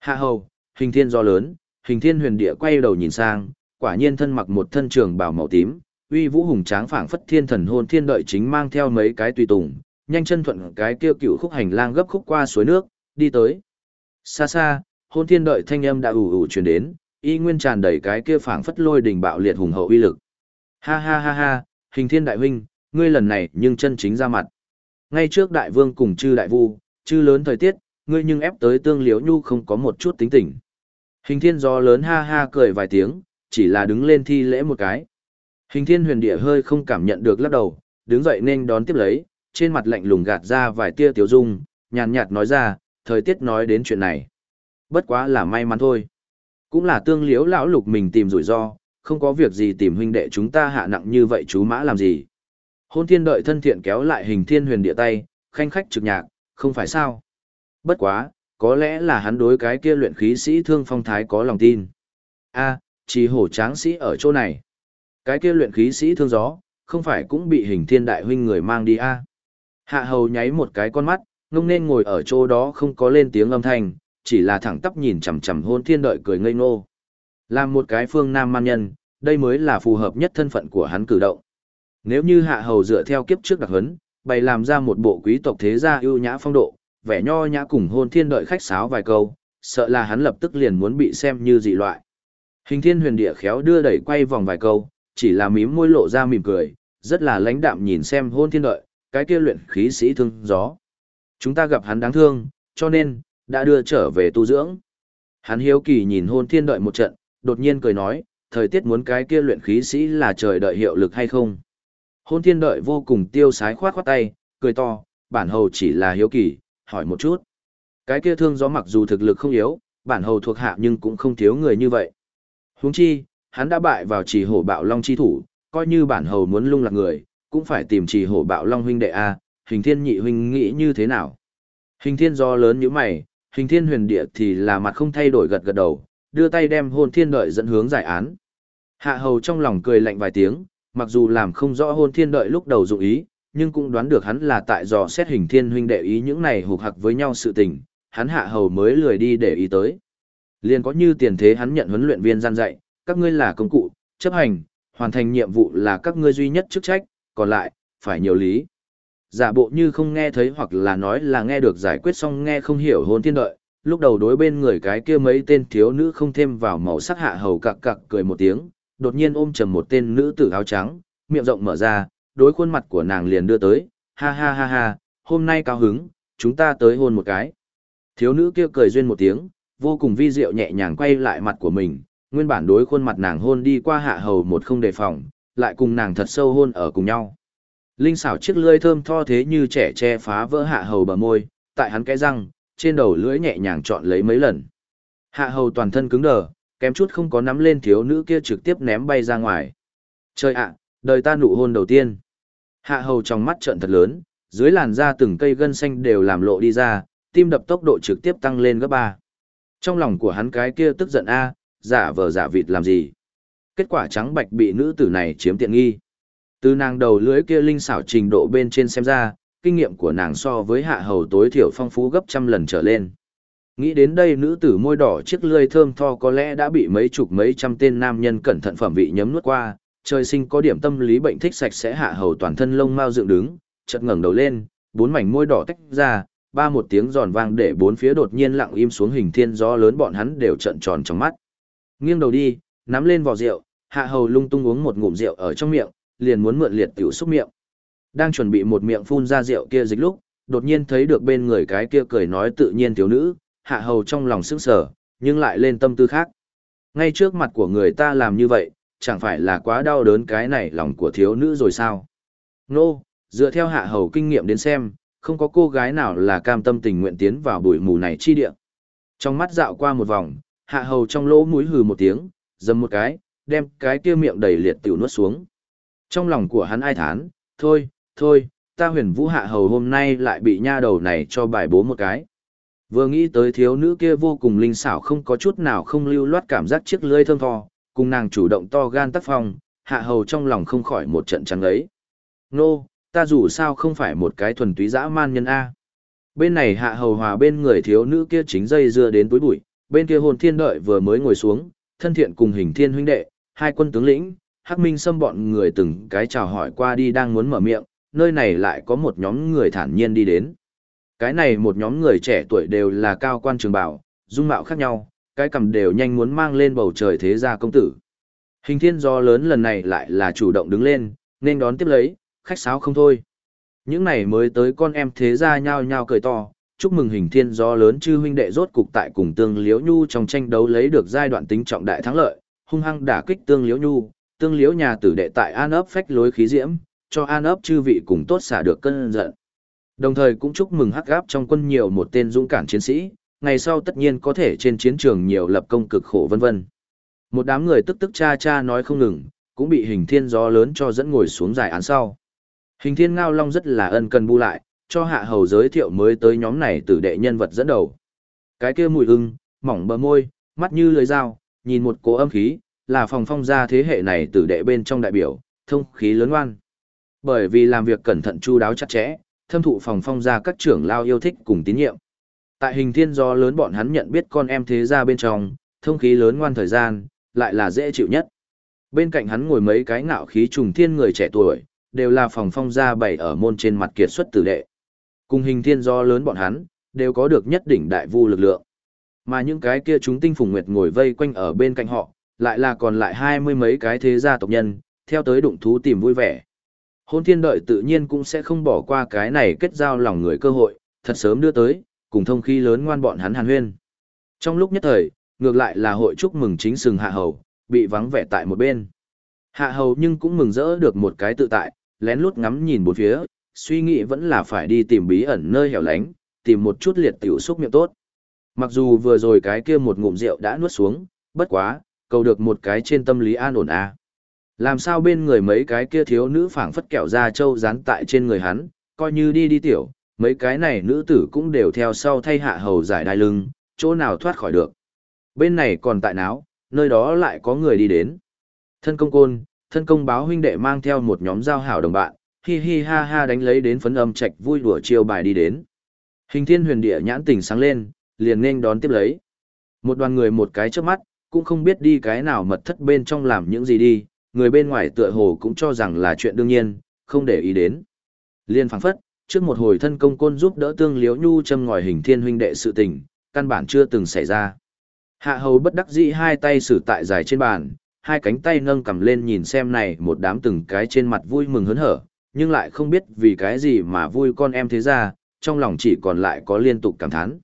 Hạ hầu, hình thiên do lớn, hình thiên huyền địa quay đầu nhìn sang, quả nhiên thân mặc một thân trường bào màu tím, uy vũ hùng tráng phảng phất thiên thần hôn thiên đợi chính mang theo mấy cái tùy tùng, nhanh chân thuận cái kêu cựu khúc hành lang gấp khúc qua suối nước, đi tới. Xa xa, hôn thiên đợi thanh âm đã ủ ủ truyền đến, y nguyên tràn đầy cái kia phảng phất lôi đình bạo liệt hùng hậu uy lực. Ha ha ha ha, hình thiên đại huynh, ngươi lần này nhưng chân chính ra mặt. Ngay trước đại vương cùng chư đại vu, chư lớn thời tiết, ngươi nhưng ép tới tương liễu nhu không có một chút tính tình. Hình thiên gió lớn ha ha cười vài tiếng, chỉ là đứng lên thi lễ một cái. Hình thiên huyền địa hơi không cảm nhận được lắc đầu, đứng dậy nên đón tiếp lấy, trên mặt lạnh lùng gạt ra vài tia tiểu dung, nhàn nhạt nói ra, thời tiết nói đến chuyện này. Bất quá là may mắn thôi. Cũng là tương liễu lão lục mình tìm rủi ro, không có việc gì tìm huynh đệ chúng ta hạ nặng như vậy chú mã làm gì. Hôn thiên đợi thân thiện kéo lại hình thiên huyền địa tay, khanh khách trực nhạc, không phải sao. Bất quá, có lẽ là hắn đối cái kia luyện khí sĩ thương phong thái có lòng tin. a chỉ hổ tráng sĩ ở chỗ này. Cái kia luyện khí sĩ thương gió, không phải cũng bị hình thiên đại huynh người mang đi a Hạ hầu nháy một cái con mắt, ngông nên ngồi ở chỗ đó không có lên tiếng âm thanh, chỉ là thẳng tắp nhìn chằm chằm hôn thiên đợi cười ngây ngô. Làm một cái phương nam man nhân, đây mới là phù hợp nhất thân phận của hắn cử động. Nếu như hạ hầu dựa theo kiếp trước đặc hấn, bày làm ra một bộ quý tộc thế gia ưu nhã phong độ, vẻ nho nhã cùng hôn thiên đợi khách sáo vài câu, sợ là hắn lập tức liền muốn bị xem như dị loại. Hình thiên huyền địa khéo đưa đẩy quay vòng vài câu, chỉ là mím môi lộ ra mỉm cười, rất là lãnh đạm nhìn xem hôn thiên đợi, cái kia luyện khí sĩ thương gió. Chúng ta gặp hắn đáng thương, cho nên, đã đưa trở về tu dưỡng. Hắn hiếu kỳ nhìn hôn thiên đợi một trận, đột nhiên cười nói, thời tiết muốn cái kia luyện khí sĩ là trời đợi hiệu lực hay không. Hôn thiên đợi vô cùng tiêu sái khoát khoát tay, cười to, bản hầu chỉ là hiếu kỳ, hỏi một chút. Cái kia thương gió mặc dù thực lực không yếu, bản hầu thuộc hạ nhưng cũng không thiếu người như vậy. Huống chi, hắn đã bại vào trì hổ bạo long chi thủ, coi như bản hầu muốn lung lạc người, cũng phải tìm trì hổ bạo long huynh đệ A, hình thiên nhị huynh nghĩ như thế nào. Hình thiên do lớn như mày, hình thiên huyền địa thì là mặt không thay đổi gật gật đầu, đưa tay đem hôn thiên đợi dẫn hướng giải án. Hạ hầu trong lòng cười lạnh vài tiếng, mặc dù làm không rõ hôn thiên đợi lúc đầu dụng ý, nhưng cũng đoán được hắn là tại dò xét hình thiên huynh đệ ý những này hụt hặc với nhau sự tình, hắn hạ hầu mới lười đi để ý tới. Liền có như tiền thế hắn nhận huấn luyện viên gian dạy, các ngươi là công cụ, chấp hành, hoàn thành nhiệm vụ là các ngươi duy nhất chức trách, còn lại, phải nhiều lý. Giả bộ như không nghe thấy hoặc là nói là nghe được giải quyết xong nghe không hiểu hôn thiên đợi, lúc đầu đối bên người cái kia mấy tên thiếu nữ không thêm vào màu sắc hạ hầu cặc cặc cười một tiếng, đột nhiên ôm chầm một tên nữ tử áo trắng, miệng rộng mở ra, đối khuôn mặt của nàng liền đưa tới, ha ha ha ha, hôm nay cao hứng, chúng ta tới hôn một cái. Thiếu nữ kia cười duyên một tiếng, vô cùng vi diệu nhẹ nhàng quay lại mặt của mình, nguyên bản đối khuôn mặt nàng hôn đi qua hạ hầu một không đề phòng, lại cùng nàng thật sâu hôn ở cùng nhau. Linh xảo chiếc lưỡi thơm tho thế như trẻ che phá vỡ hạ hầu bờ môi, tại hắn cái răng, trên đầu lưỡi nhẹ nhàng chọn lấy mấy lần. Hạ hầu toàn thân cứng đờ, kém chút không có nắm lên thiếu nữ kia trực tiếp ném bay ra ngoài. Trời ạ, đời ta nụ hôn đầu tiên. Hạ hầu trong mắt trợn thật lớn, dưới làn da từng cây gân xanh đều làm lộ đi ra, tim đập tốc độ trực tiếp tăng lên gấp ba. Trong lòng của hắn cái kia tức giận a, giả vờ giả vịt làm gì? Kết quả trắng bạch bị nữ tử này chiếm tiện nghi. Từ nàng đầu lưới kia linh xảo trình độ bên trên xem ra, kinh nghiệm của nàng so với hạ hầu tối thiểu phong phú gấp trăm lần trở lên. Nghĩ đến đây nữ tử môi đỏ chiếc lưỡi thơm tho có lẽ đã bị mấy chục mấy trăm tên nam nhân cẩn thận phẩm vị nhấm nuốt qua, trời sinh có điểm tâm lý bệnh thích sạch sẽ hạ hầu toàn thân lông mau dựng đứng, chợt ngẩng đầu lên, bốn mảnh môi đỏ tách ra, ba một tiếng giòn vang để bốn phía đột nhiên lặng im xuống hình thiên gió lớn bọn hắn đều trợn tròn trong mắt. Nghiêng đầu đi, nắm lên vò rượu, hạ hầu lung tung uống một ngụm rượu ở trong miệng, liền muốn mượn liệt tiểu xúc miệng. Đang chuẩn bị một miệng phun ra rượu kia dịch lúc, đột nhiên thấy được bên người cái kia cười nói tự nhiên thiếu nữ, hạ hầu trong lòng sức sờ, nhưng lại lên tâm tư khác. Ngay trước mặt của người ta làm như vậy, chẳng phải là quá đau đớn cái này lòng của thiếu nữ rồi sao? Nô, dựa theo hạ hầu kinh nghiệm đến xem, không có cô gái nào là cam tâm tình nguyện tiến vào bụi mù này chi địa. Trong mắt dạo qua một vòng, hạ hầu trong lỗ mũi hừ một tiếng, dầm một cái, đem cái kia miệng đầy liệt tiểu nuốt xuống. Trong lòng của hắn ai thán, thôi, thôi, ta huyền vũ hạ hầu hôm nay lại bị nha đầu này cho bài bố một cái. Vừa nghĩ tới thiếu nữ kia vô cùng linh xảo không có chút nào không lưu loát cảm giác chiếc lưỡi thơm tho, cùng nàng chủ động to gan tác phong, hạ hầu trong lòng không khỏi một trận trắng ấy. Nô, ta dù sao không phải một cái thuần túy dã man nhân A. Bên này hạ hầu hòa bên người thiếu nữ kia chính dây dưa đến túi bụi, bên kia hồn thiên đợi vừa mới ngồi xuống, thân thiện cùng hình thiên huynh đệ, hai quân tướng lĩnh, hắc minh xâm bọn người từng cái chào hỏi qua đi đang muốn mở miệng, nơi này lại có một nhóm người thản nhiên đi đến. Cái này một nhóm người trẻ tuổi đều là cao quan trường bảo, dung mạo khác nhau, cái cầm đều nhanh muốn mang lên bầu trời thế gia công tử. Hình thiên do lớn lần này lại là chủ động đứng lên, nên đón tiếp lấy, khách sáo không thôi. Những này mới tới con em thế gia nhao nhao cười to, chúc mừng hình thiên do lớn chư huynh đệ rốt cục tại cùng tương liễu nhu trong tranh đấu lấy được giai đoạn tính trọng đại thắng lợi, hung hăng đả kích tương liễu nhu, tương liễu nhà tử đệ tại an ấp phách lối khí diễm, cho an ấp chư vị cùng tốt xả được cơn giận. Đồng thời cũng chúc mừng hắc gáp trong quân nhiều một tên dũng cảm chiến sĩ, ngày sau tất nhiên có thể trên chiến trường nhiều lập công cực khổ vân vân. Một đám người tức tức cha cha nói không ngừng, cũng bị hình thiên gió lớn cho dẫn ngồi xuống giải án sau. Hình thiên ngao long rất là ân cần bu lại, cho hạ hầu giới thiệu mới tới nhóm này từ đệ nhân vật dẫn đầu. Cái kia mùi hưng, mỏng bờ môi, mắt như lưới dao, nhìn một cố âm khí, là phòng phong gia thế hệ này từ đệ bên trong đại biểu, thông khí lớn oan. Bởi vì làm việc cẩn thận chu đáo chặt chẽ, thâm thụ phòng phong gia các trưởng lao yêu thích cùng tín nhiệm. Tại hình thiên do lớn bọn hắn nhận biết con em thế gia bên trong, thông khí lớn ngoan thời gian, lại là dễ chịu nhất. Bên cạnh hắn ngồi mấy cái ngạo khí trùng thiên người trẻ tuổi, đều là phòng phong gia bày ở môn trên mặt kiệt xuất tử đệ. Cùng hình thiên do lớn bọn hắn, đều có được nhất đỉnh đại vu lực lượng. Mà những cái kia chúng tinh phùng nguyệt ngồi vây quanh ở bên cạnh họ, lại là còn lại hai mươi mấy cái thế gia tộc nhân, theo tới đụng thú tìm vui vẻ. Hôn thiên đợi tự nhiên cũng sẽ không bỏ qua cái này kết giao lòng người cơ hội, thật sớm đưa tới, cùng thông khí lớn ngoan bọn hắn hàn huyên. Trong lúc nhất thời, ngược lại là hội chúc mừng chính sừng hạ hầu, bị vắng vẻ tại một bên. Hạ hầu nhưng cũng mừng rỡ được một cái tự tại, lén lút ngắm nhìn bốn phía, suy nghĩ vẫn là phải đi tìm bí ẩn nơi hẻo lánh, tìm một chút liệt tiểu xúc miệng tốt. Mặc dù vừa rồi cái kia một ngụm rượu đã nuốt xuống, bất quá, cầu được một cái trên tâm lý an ổn à. Làm sao bên người mấy cái kia thiếu nữ phảng phất kẹo ra trâu dán tại trên người hắn, coi như đi đi tiểu, mấy cái này nữ tử cũng đều theo sau thay hạ hầu giải đai lưng, chỗ nào thoát khỏi được. Bên này còn tại náo, nơi đó lại có người đi đến. Thân công côn, thân công báo huynh đệ mang theo một nhóm giao hảo đồng bạn, hi hi ha ha đánh lấy đến phấn âm trạch vui đùa chiêu bài đi đến. Hình thiên huyền địa nhãn tỉnh sáng lên, liền nên đón tiếp lấy. Một đoàn người một cái trước mắt, cũng không biết đi cái nào mật thất bên trong làm những gì đi, người bên ngoài tựa hồ cũng cho rằng là chuyện đương nhiên, không để ý đến. Liên phảng phất, trước một hồi thân công côn giúp đỡ tương liếu nhu châm ngòi hình thiên huynh đệ sự tình, căn bản chưa từng xảy ra. Hạ hầu bất đắc dĩ hai tay sử tại dài trên bàn, hai cánh tay nâng cầm lên nhìn xem này một đám từng cái trên mặt vui mừng hớn hở, nhưng lại không biết vì cái gì mà vui con em thế ra, trong lòng chỉ còn lại có liên tục cảm thán.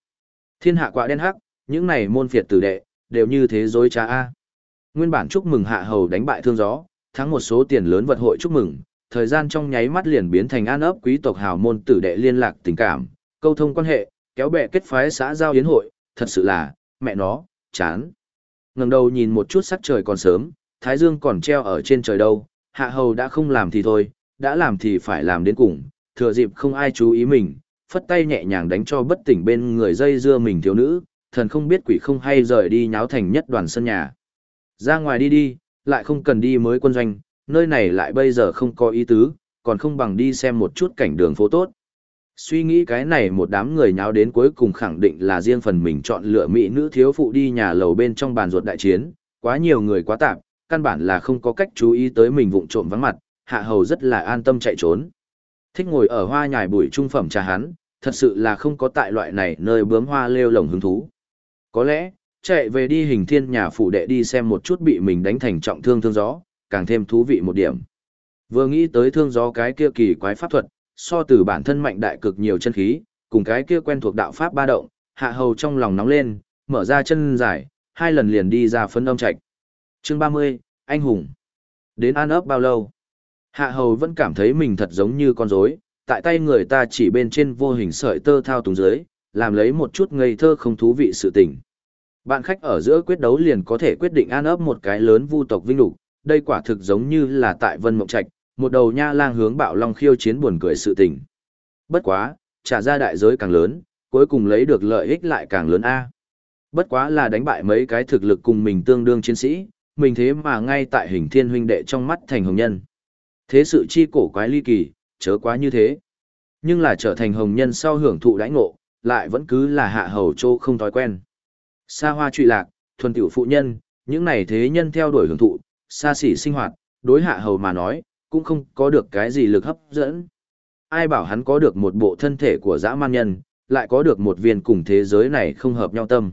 Thiên hạ quạ đen hắc, những này môn phiệt tử đệ, đều như thế dối trá a. Nguyên bản chúc mừng hạ hầu đánh bại thương gió, thắng một số tiền lớn vật hội chúc mừng, thời gian trong nháy mắt liền biến thành an ấp quý tộc hào môn tử đệ liên lạc tình cảm, câu thông quan hệ, kéo bè kết phái xã giao yến hội, thật sự là, mẹ nó, chán. ngẩng đầu nhìn một chút sắc trời còn sớm, thái dương còn treo ở trên trời đâu, hạ hầu đã không làm thì thôi, đã làm thì phải làm đến cùng, thừa dịp không ai chú ý mình, phất tay nhẹ nhàng đánh cho bất tỉnh bên người dây dưa mình thiếu nữ, thần không biết quỷ không hay rời đi nháo thành nhất đoàn sân nhà. Ra ngoài đi đi, lại không cần đi mới quân doanh, nơi này lại bây giờ không có ý tứ, còn không bằng đi xem một chút cảnh đường phố tốt. Suy nghĩ cái này một đám người nháo đến cuối cùng khẳng định là riêng phần mình chọn lựa mỹ nữ thiếu phụ đi nhà lầu bên trong bàn ruột đại chiến, quá nhiều người quá tạp, căn bản là không có cách chú ý tới mình vụng trộm vắng mặt, hạ hầu rất là an tâm chạy trốn. Thích ngồi ở hoa nhài bụi trung phẩm trà hắn, thật sự là không có tại loại này nơi bướm hoa lêu lồng hứng thú. Có lẽ, chạy về đi hình thiên nhà phủ đệ đi xem một chút bị mình đánh thành trọng thương thương gió, càng thêm thú vị một điểm. Vừa nghĩ tới thương gió cái kia kỳ quái pháp thuật, so từ bản thân mạnh đại cực nhiều chân khí, cùng cái kia quen thuộc đạo pháp ba động, hạ hầu trong lòng nóng lên, mở ra chân dài, hai lần liền đi ra phân âm trạch. Chương 30, anh hùng. Đến an ấp bao lâu? Hạ hầu vẫn cảm thấy mình thật giống như con rối, tại tay người ta chỉ bên trên vô hình sợi tơ thao túng dưới, làm lấy một chút ngây thơ không thú vị sự tình. Bạn khách ở giữa quyết đấu liền có thể quyết định an ấp một cái lớn vu tộc vinh lục, đây quả thực giống như là tại Vân Mộng Trạch, một đầu nha lang hướng bạo long khiêu chiến buồn cười sự tình. Bất quá, trả ra đại giới càng lớn, cuối cùng lấy được lợi ích lại càng lớn a. Bất quá là đánh bại mấy cái thực lực cùng mình tương đương chiến sĩ, mình thế mà ngay tại hình thiên huynh đệ trong mắt thành hồng nhân. Thế sự chi cổ quái ly kỳ, chớ quá như thế. Nhưng là trở thành hồng nhân sau hưởng thụ đãi ngộ, lại vẫn cứ là hạ hầu trô không thói quen. Xa hoa trụy lạc, thuần tiểu phụ nhân, những này thế nhân theo đuổi hưởng thụ, xa xỉ sinh hoạt, đối hạ hầu mà nói, cũng không có được cái gì lực hấp dẫn. Ai bảo hắn có được một bộ thân thể của dã man nhân, lại có được một viên cùng thế giới này không hợp nhau tâm.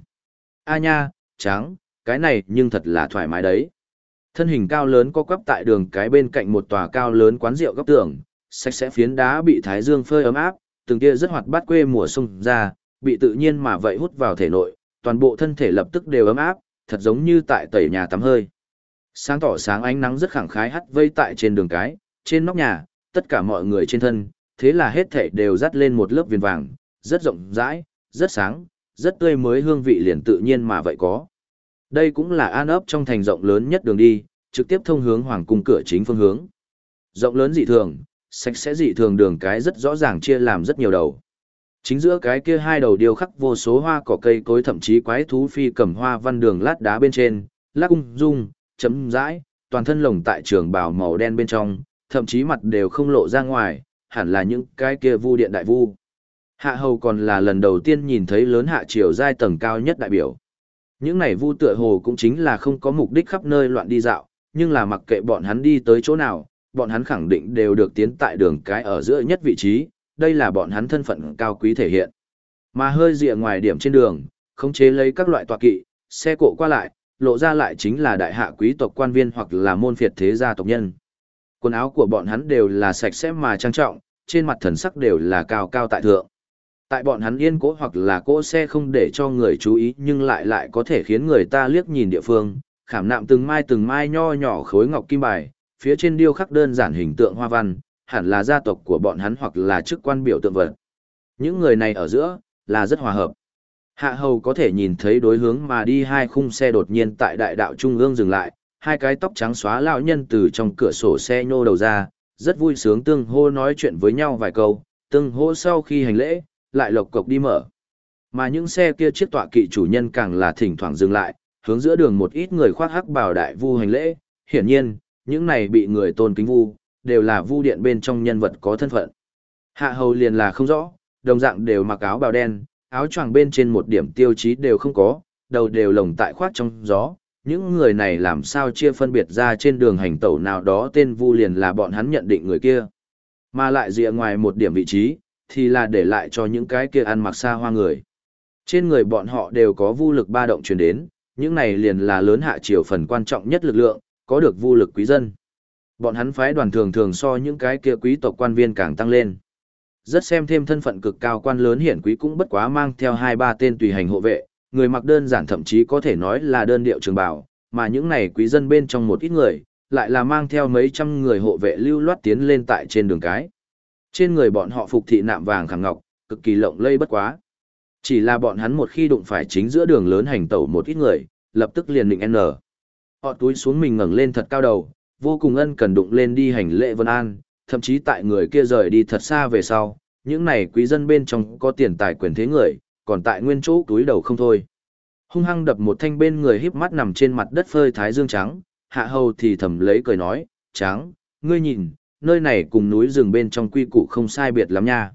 A nha, tráng, cái này nhưng thật là thoải mái đấy. Thân hình cao lớn có quắp tại đường cái bên cạnh một tòa cao lớn quán rượu góc tường, sạch sẽ phiến đá bị thái dương phơi ấm áp, từng kia rất hoạt bát quê mùa sông ra, bị tự nhiên mà vậy hút vào thể nội, toàn bộ thân thể lập tức đều ấm áp, thật giống như tại tẩy nhà tắm hơi. Sáng tỏ sáng ánh nắng rất khẳng khái hắt vây tại trên đường cái, trên nóc nhà, tất cả mọi người trên thân, thế là hết thể đều dắt lên một lớp viền vàng, rất rộng rãi, rất sáng, rất tươi mới hương vị liền tự nhiên mà vậy có. Đây cũng là an ấp trong thành rộng lớn nhất đường đi, trực tiếp thông hướng hoàng cung cửa chính phương hướng. Rộng lớn dị thường, sạch sẽ dị thường đường cái rất rõ ràng chia làm rất nhiều đầu. Chính giữa cái kia hai đầu điêu khắc vô số hoa cỏ cây cối thậm chí quái thú phi cầm hoa văn đường lát đá bên trên, lắc ung dung, chấm dãi, toàn thân lồng tại trường bào màu đen bên trong, thậm chí mặt đều không lộ ra ngoài, hẳn là những cái kia vu điện đại vu. Hạ hầu còn là lần đầu tiên nhìn thấy lớn hạ triều giai tầng cao nhất đại biểu. Những này vu tựa hồ cũng chính là không có mục đích khắp nơi loạn đi dạo, nhưng là mặc kệ bọn hắn đi tới chỗ nào, bọn hắn khẳng định đều được tiến tại đường cái ở giữa nhất vị trí, đây là bọn hắn thân phận cao quý thể hiện. Mà hơi rìa ngoài điểm trên đường, khống chế lấy các loại tọa kỵ, xe cộ qua lại, lộ ra lại chính là đại hạ quý tộc quan viên hoặc là môn phiệt thế gia tộc nhân. Quần áo của bọn hắn đều là sạch sẽ mà trang trọng, trên mặt thần sắc đều là cao cao tại thượng. Tại bọn hắn yên cỗ hoặc là cỗ xe không để cho người chú ý nhưng lại lại có thể khiến người ta liếc nhìn địa phương, khảm nạm từng mai từng mai nho nhỏ khối ngọc kim bài, phía trên điêu khắc đơn giản hình tượng hoa văn, hẳn là gia tộc của bọn hắn hoặc là chức quan biểu tượng vật. Những người này ở giữa, là rất hòa hợp. Hạ hầu có thể nhìn thấy đối hướng mà đi hai khung xe đột nhiên tại đại đạo trung ương dừng lại, hai cái tóc trắng xóa lão nhân từ trong cửa sổ xe nhô đầu ra, rất vui sướng tương hô nói chuyện với nhau vài câu, tương hô sau khi hành lễ, lại lộc cộc đi mở. Mà những xe kia chiếc tọa kỵ chủ nhân càng là thỉnh thoảng dừng lại, hướng giữa đường một ít người khoác hắc bào đại vu hành lễ, hiển nhiên, những này bị người tôn kính vu, đều là vu điện bên trong nhân vật có thân phận. Hạ hầu liền là không rõ, đồng dạng đều mặc áo bào đen, áo choàng bên trên một điểm tiêu chí đều không có, đầu đều lồng tại khoát trong gió. Những người này làm sao chia phân biệt ra trên đường hành tẩu nào đó tên vu liền là bọn hắn nhận định người kia. Mà lại dịa ngoài một điểm vị trí, thì là để lại cho những cái kia ăn mặc xa hoa người. Trên người bọn họ đều có vu lực ba động truyền đến, những này liền là lớn hạ triều phần quan trọng nhất lực lượng, có được vu lực quý dân. Bọn hắn phái đoàn thường thường so những cái kia quý tộc quan viên càng tăng lên. rất xem thêm thân phận cực cao quan lớn hiển quý cũng bất quá mang theo hai ba tên tùy hành hộ vệ, người mặc đơn giản thậm chí có thể nói là đơn điệu trường bào, mà những này quý dân bên trong một ít người, lại là mang theo mấy trăm người hộ vệ lưu loát tiến lên tại trên đường cái. Trên người bọn họ phục thị nạm vàng khảm ngọc, cực kỳ lộng lây bất quá. Chỉ là bọn hắn một khi đụng phải chính giữa đường lớn hành tẩu một ít người, lập tức liền định N. Họ túi xuống mình ngẩng lên thật cao đầu, vô cùng ân cần đụng lên đi hành lễ vân an, thậm chí tại người kia rời đi thật xa về sau, những này quý dân bên trong có tiền tài quyền thế người, còn tại nguyên chỗ túi đầu không thôi. Hung hăng đập một thanh bên người híp mắt nằm trên mặt đất phơi thái dương trắng, hạ hầu thì thầm lấy cười nói, trắng, ngươi nhìn, nơi này cùng núi rừng bên trong quy củ không sai biệt lắm nha.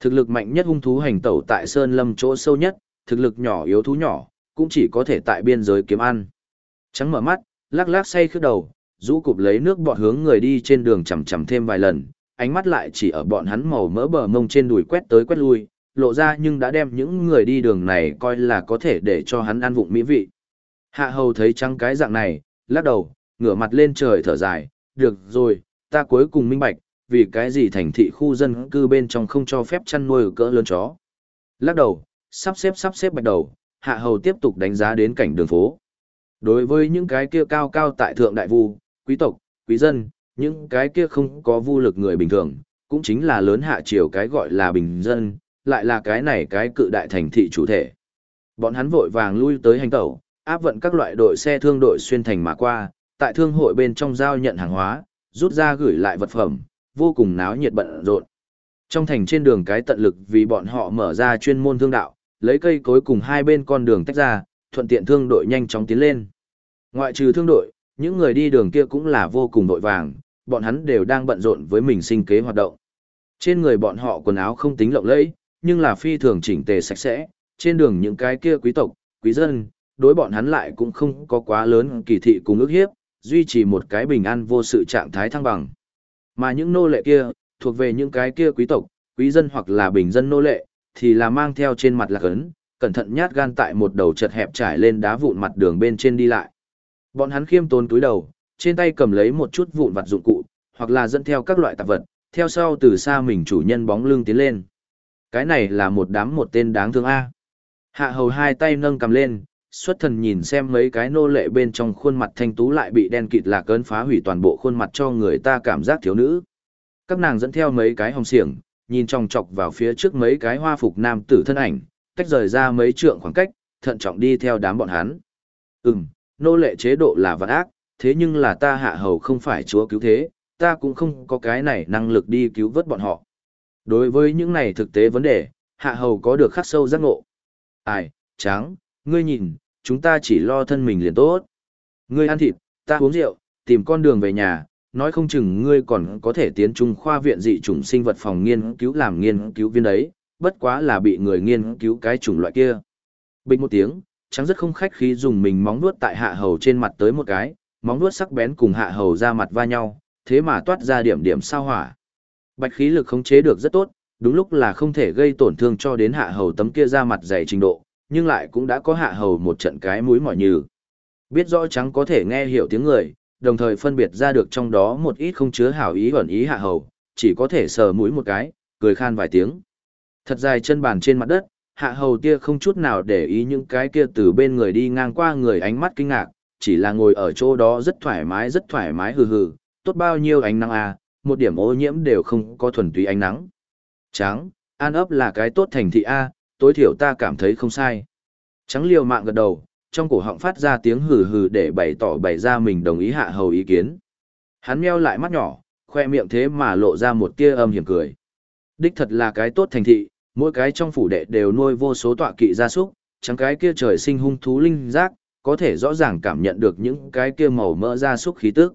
Thực lực mạnh nhất hung thú hành tẩu tại sơn lâm chỗ sâu nhất, thực lực nhỏ yếu thú nhỏ, cũng chỉ có thể tại biên giới kiếm ăn. Trắng mở mắt, lắc lắc say khước đầu, rũ cụp lấy nước bọt hướng người đi trên đường chầm chầm thêm vài lần, ánh mắt lại chỉ ở bọn hắn màu mỡ bờ mông trên đùi quét tới quét lui, lộ ra nhưng đã đem những người đi đường này coi là có thể để cho hắn ăn vụng mỹ vị. Hạ hầu thấy trăng cái dạng này, lắc đầu, ngửa mặt lên trời thở dài, được rồi, ta cuối cùng minh bạch, vì cái gì thành thị khu dân cư bên trong không cho phép chăn nuôi cỡ lớn chó. Lắc đầu, sắp xếp sắp xếp bạch đầu, hạ hầu tiếp tục đánh giá đến cảnh đường phố. Đối với những cái kia cao cao tại thượng đại vu, quý tộc, quý dân, những cái kia không có vu lực người bình thường, cũng chính là lớn hạ triều cái gọi là bình dân, lại là cái này cái cự đại thành thị chủ thể. Bọn hắn vội vàng lui tới hành tẩu, áp vận các loại đội xe thương đội xuyên thành mà qua, tại thương hội bên trong giao nhận hàng hóa, rút ra gửi lại vật phẩm, vô cùng náo nhiệt bận rộn. Trong thành trên đường cái tận lực vì bọn họ mở ra chuyên môn thương đạo, lấy cây cối cùng hai bên con đường tách ra, thuận tiện thương đội nhanh chóng tiến lên. Ngoại trừ thương đội, những người đi đường kia cũng là vô cùng vội vàng, bọn hắn đều đang bận rộn với mình sinh kế hoạt động. Trên người bọn họ quần áo không tính lộng lẫy, nhưng là phi thường chỉnh tề sạch sẽ, trên đường những cái kia quý tộc, quý dân, đối bọn hắn lại cũng không có quá lớn kỳ thị cùng ước hiếp, duy trì một cái bình an vô sự trạng thái thăng bằng. Mà những nô lệ kia, thuộc về những cái kia quý tộc, quý dân hoặc là bình dân nô lệ, thì là mang theo trên mặt lạc ấn, cẩn thận nhát gan tại một đầu chật hẹp trải lên đá vụn mặt đường bên trên đi lại. Bọn hắn khiêm tốn túi đầu, trên tay cầm lấy một chút vụn vặt dụng cụ, hoặc là dẫn theo các loại tạp vật, theo sau từ xa mình chủ nhân bóng lưng tiến lên. Cái này là một đám một tên đáng thương A. Hạ hầu hai tay nâng cầm lên, xuất thần nhìn xem mấy cái nô lệ bên trong khuôn mặt thanh tú lại bị đen kịt lạc cơn phá hủy toàn bộ khuôn mặt cho người ta cảm giác thiếu nữ. Các nàng dẫn theo mấy cái hồng xiềng, nhìn trong chọc vào phía trước mấy cái hoa phục nam tử thân ảnh, tách rời ra mấy trượng khoảng cách, thận trọng đi theo đám bọn hắn. Ừm, nô lệ chế độ là vạn ác, thế nhưng là ta hạ hầu không phải chúa cứu thế, ta cũng không có cái này năng lực đi cứu vớt bọn họ. Đối với những này thực tế vấn đề, hạ hầu có được khắc sâu giác ngộ. Ai, tráng, ngươi nhìn, chúng ta chỉ lo thân mình liền tốt. Ngươi ăn thịt, ta uống rượu, tìm con đường về nhà, nói không chừng ngươi còn có thể tiến trung khoa viện dị chủng sinh vật phòng nghiên cứu làm nghiên cứu viên đấy, bất quá là bị người nghiên cứu cái chủng loại kia. Bình một tiếng, trắng rất không khách khí dùng mình móng nuốt tại hạ hầu trên mặt tới một cái, móng nuốt sắc bén cùng hạ hầu ra mặt va nhau, thế mà toát ra điểm điểm sao hỏa. Bạch khí lực khống chế được rất tốt, đúng lúc là không thể gây tổn thương cho đến hạ hầu tấm kia ra mặt dày trình độ, nhưng lại cũng đã có hạ hầu một trận cái mũi mỏi nhừ. Biết rõ trắng có thể nghe hiểu tiếng người, đồng thời phân biệt ra được trong đó một ít không chứa hảo ý ẩn ý hạ hầu, chỉ có thể sờ mũi một cái, cười khan vài tiếng. Thật dài chân bàn trên mặt đất, hạ hầu tia không chút nào để ý những cái kia từ bên người đi ngang qua người ánh mắt kinh ngạc, chỉ là ngồi ở chỗ đó rất thoải mái rất thoải mái hừ hừ, tốt bao nhiêu ánh nắng à, một điểm ô nhiễm đều không có thuần túy ánh nắng. Trắng, an ấp là cái tốt thành thị A, tối thiểu ta cảm thấy không sai. Trắng liều mạng gật đầu, trong cổ họng phát ra tiếng hừ hừ để bày tỏ bày ra mình đồng ý hạ hầu ý kiến. Hắn meo lại mắt nhỏ, khoe miệng thế mà lộ ra một tia âm hiểm cười. Đích thật là cái tốt thành thị, mỗi cái trong phủ đệ đều nuôi vô số tọa kỵ gia súc, chẳng cái kia trời sinh hung thú linh giác, có thể rõ ràng cảm nhận được những cái kia màu mỡ gia súc khí tức.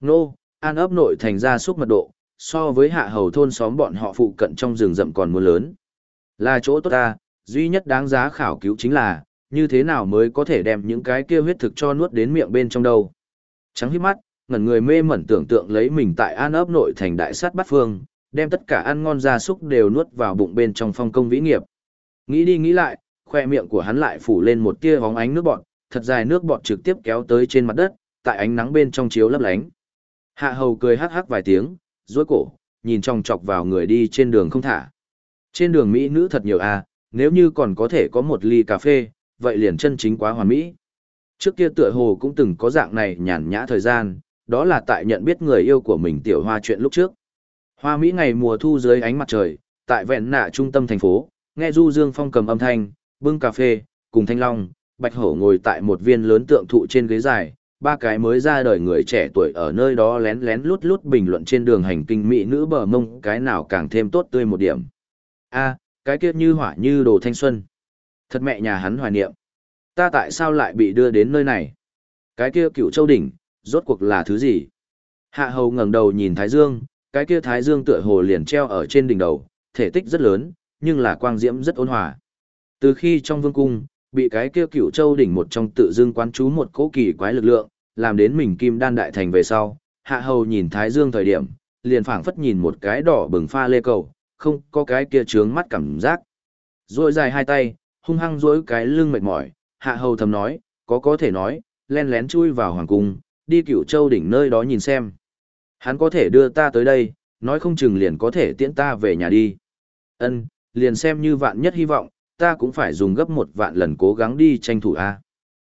Nô, an ấp nội thành gia súc mật độ, so với hạ hầu thôn xóm bọn họ phụ cận trong rừng rậm còn muốn lớn. Là chỗ tốt ta, duy nhất đáng giá khảo cứu chính là, như thế nào mới có thể đem những cái kia huyết thực cho nuốt đến miệng bên trong đâu. Trắng hít mắt, ngẩn người mê mẩn tưởng tượng lấy mình tại an ấp nội thành đại sát bắt phương, đem tất cả ăn ngon gia súc đều nuốt vào bụng bên trong phong công vĩ nghiệp. Nghĩ đi nghĩ lại, khoe miệng của hắn lại phủ lên một tia bóng ánh nước bọt, thật dài nước bọt trực tiếp kéo tới trên mặt đất, tại ánh nắng bên trong chiếu lấp lánh. Hạ hầu cười hắc hắc vài tiếng, duỗi cổ, nhìn trong chọc vào người đi trên đường không thả. Trên đường Mỹ nữ thật nhiều à, nếu như còn có thể có một ly cà phê, vậy liền chân chính quá hoàn mỹ. Trước kia tựa hồ cũng từng có dạng này nhàn nhã thời gian, đó là tại nhận biết người yêu của mình tiểu hoa chuyện lúc trước. Hoa Mỹ ngày mùa thu dưới ánh mặt trời, tại vẹn nạ trung tâm thành phố, nghe Du Dương Phong cầm âm thanh, bưng cà phê, cùng Thanh Long, Bạch Hổ ngồi tại một viên lớn tượng thụ trên ghế dài, ba cái mới ra đời người trẻ tuổi ở nơi đó lén lén lút lút bình luận trên đường hành kinh mỹ nữ bờ mông cái nào càng thêm tốt tươi một điểm. A, cái kia như hỏa như đồ thanh xuân. Thật mẹ nhà hắn hoài niệm. Ta tại sao lại bị đưa đến nơi này? Cái kia cựu châu đỉnh, rốt cuộc là thứ gì? Hạ hầu ngẩng đầu nhìn Thái Dương, cái kia Thái Dương tựa hồ liền treo ở trên đỉnh đầu, thể tích rất lớn, nhưng là quang diễm rất ôn hòa. Từ khi trong vương cung, bị cái kia cựu châu đỉnh một trong tự dương quán chú một cỗ kỳ quái lực lượng, làm đến mình kim đan đại thành về sau, hạ hầu nhìn Thái Dương thời điểm, liền phảng phất nhìn một cái đỏ bừng pha lê cầu, không có cái kia trướng mắt cảm giác. Rồi dài hai tay, hung hăng duỗi cái lưng mệt mỏi, hạ hầu thầm nói, có có thể nói, len lén chui vào hoàng cung, đi cửu châu đỉnh nơi đó nhìn xem. Hắn có thể đưa ta tới đây, nói không chừng liền có thể tiễn ta về nhà đi. Ân, liền xem như vạn nhất hy vọng, ta cũng phải dùng gấp một vạn lần cố gắng đi tranh thủ a.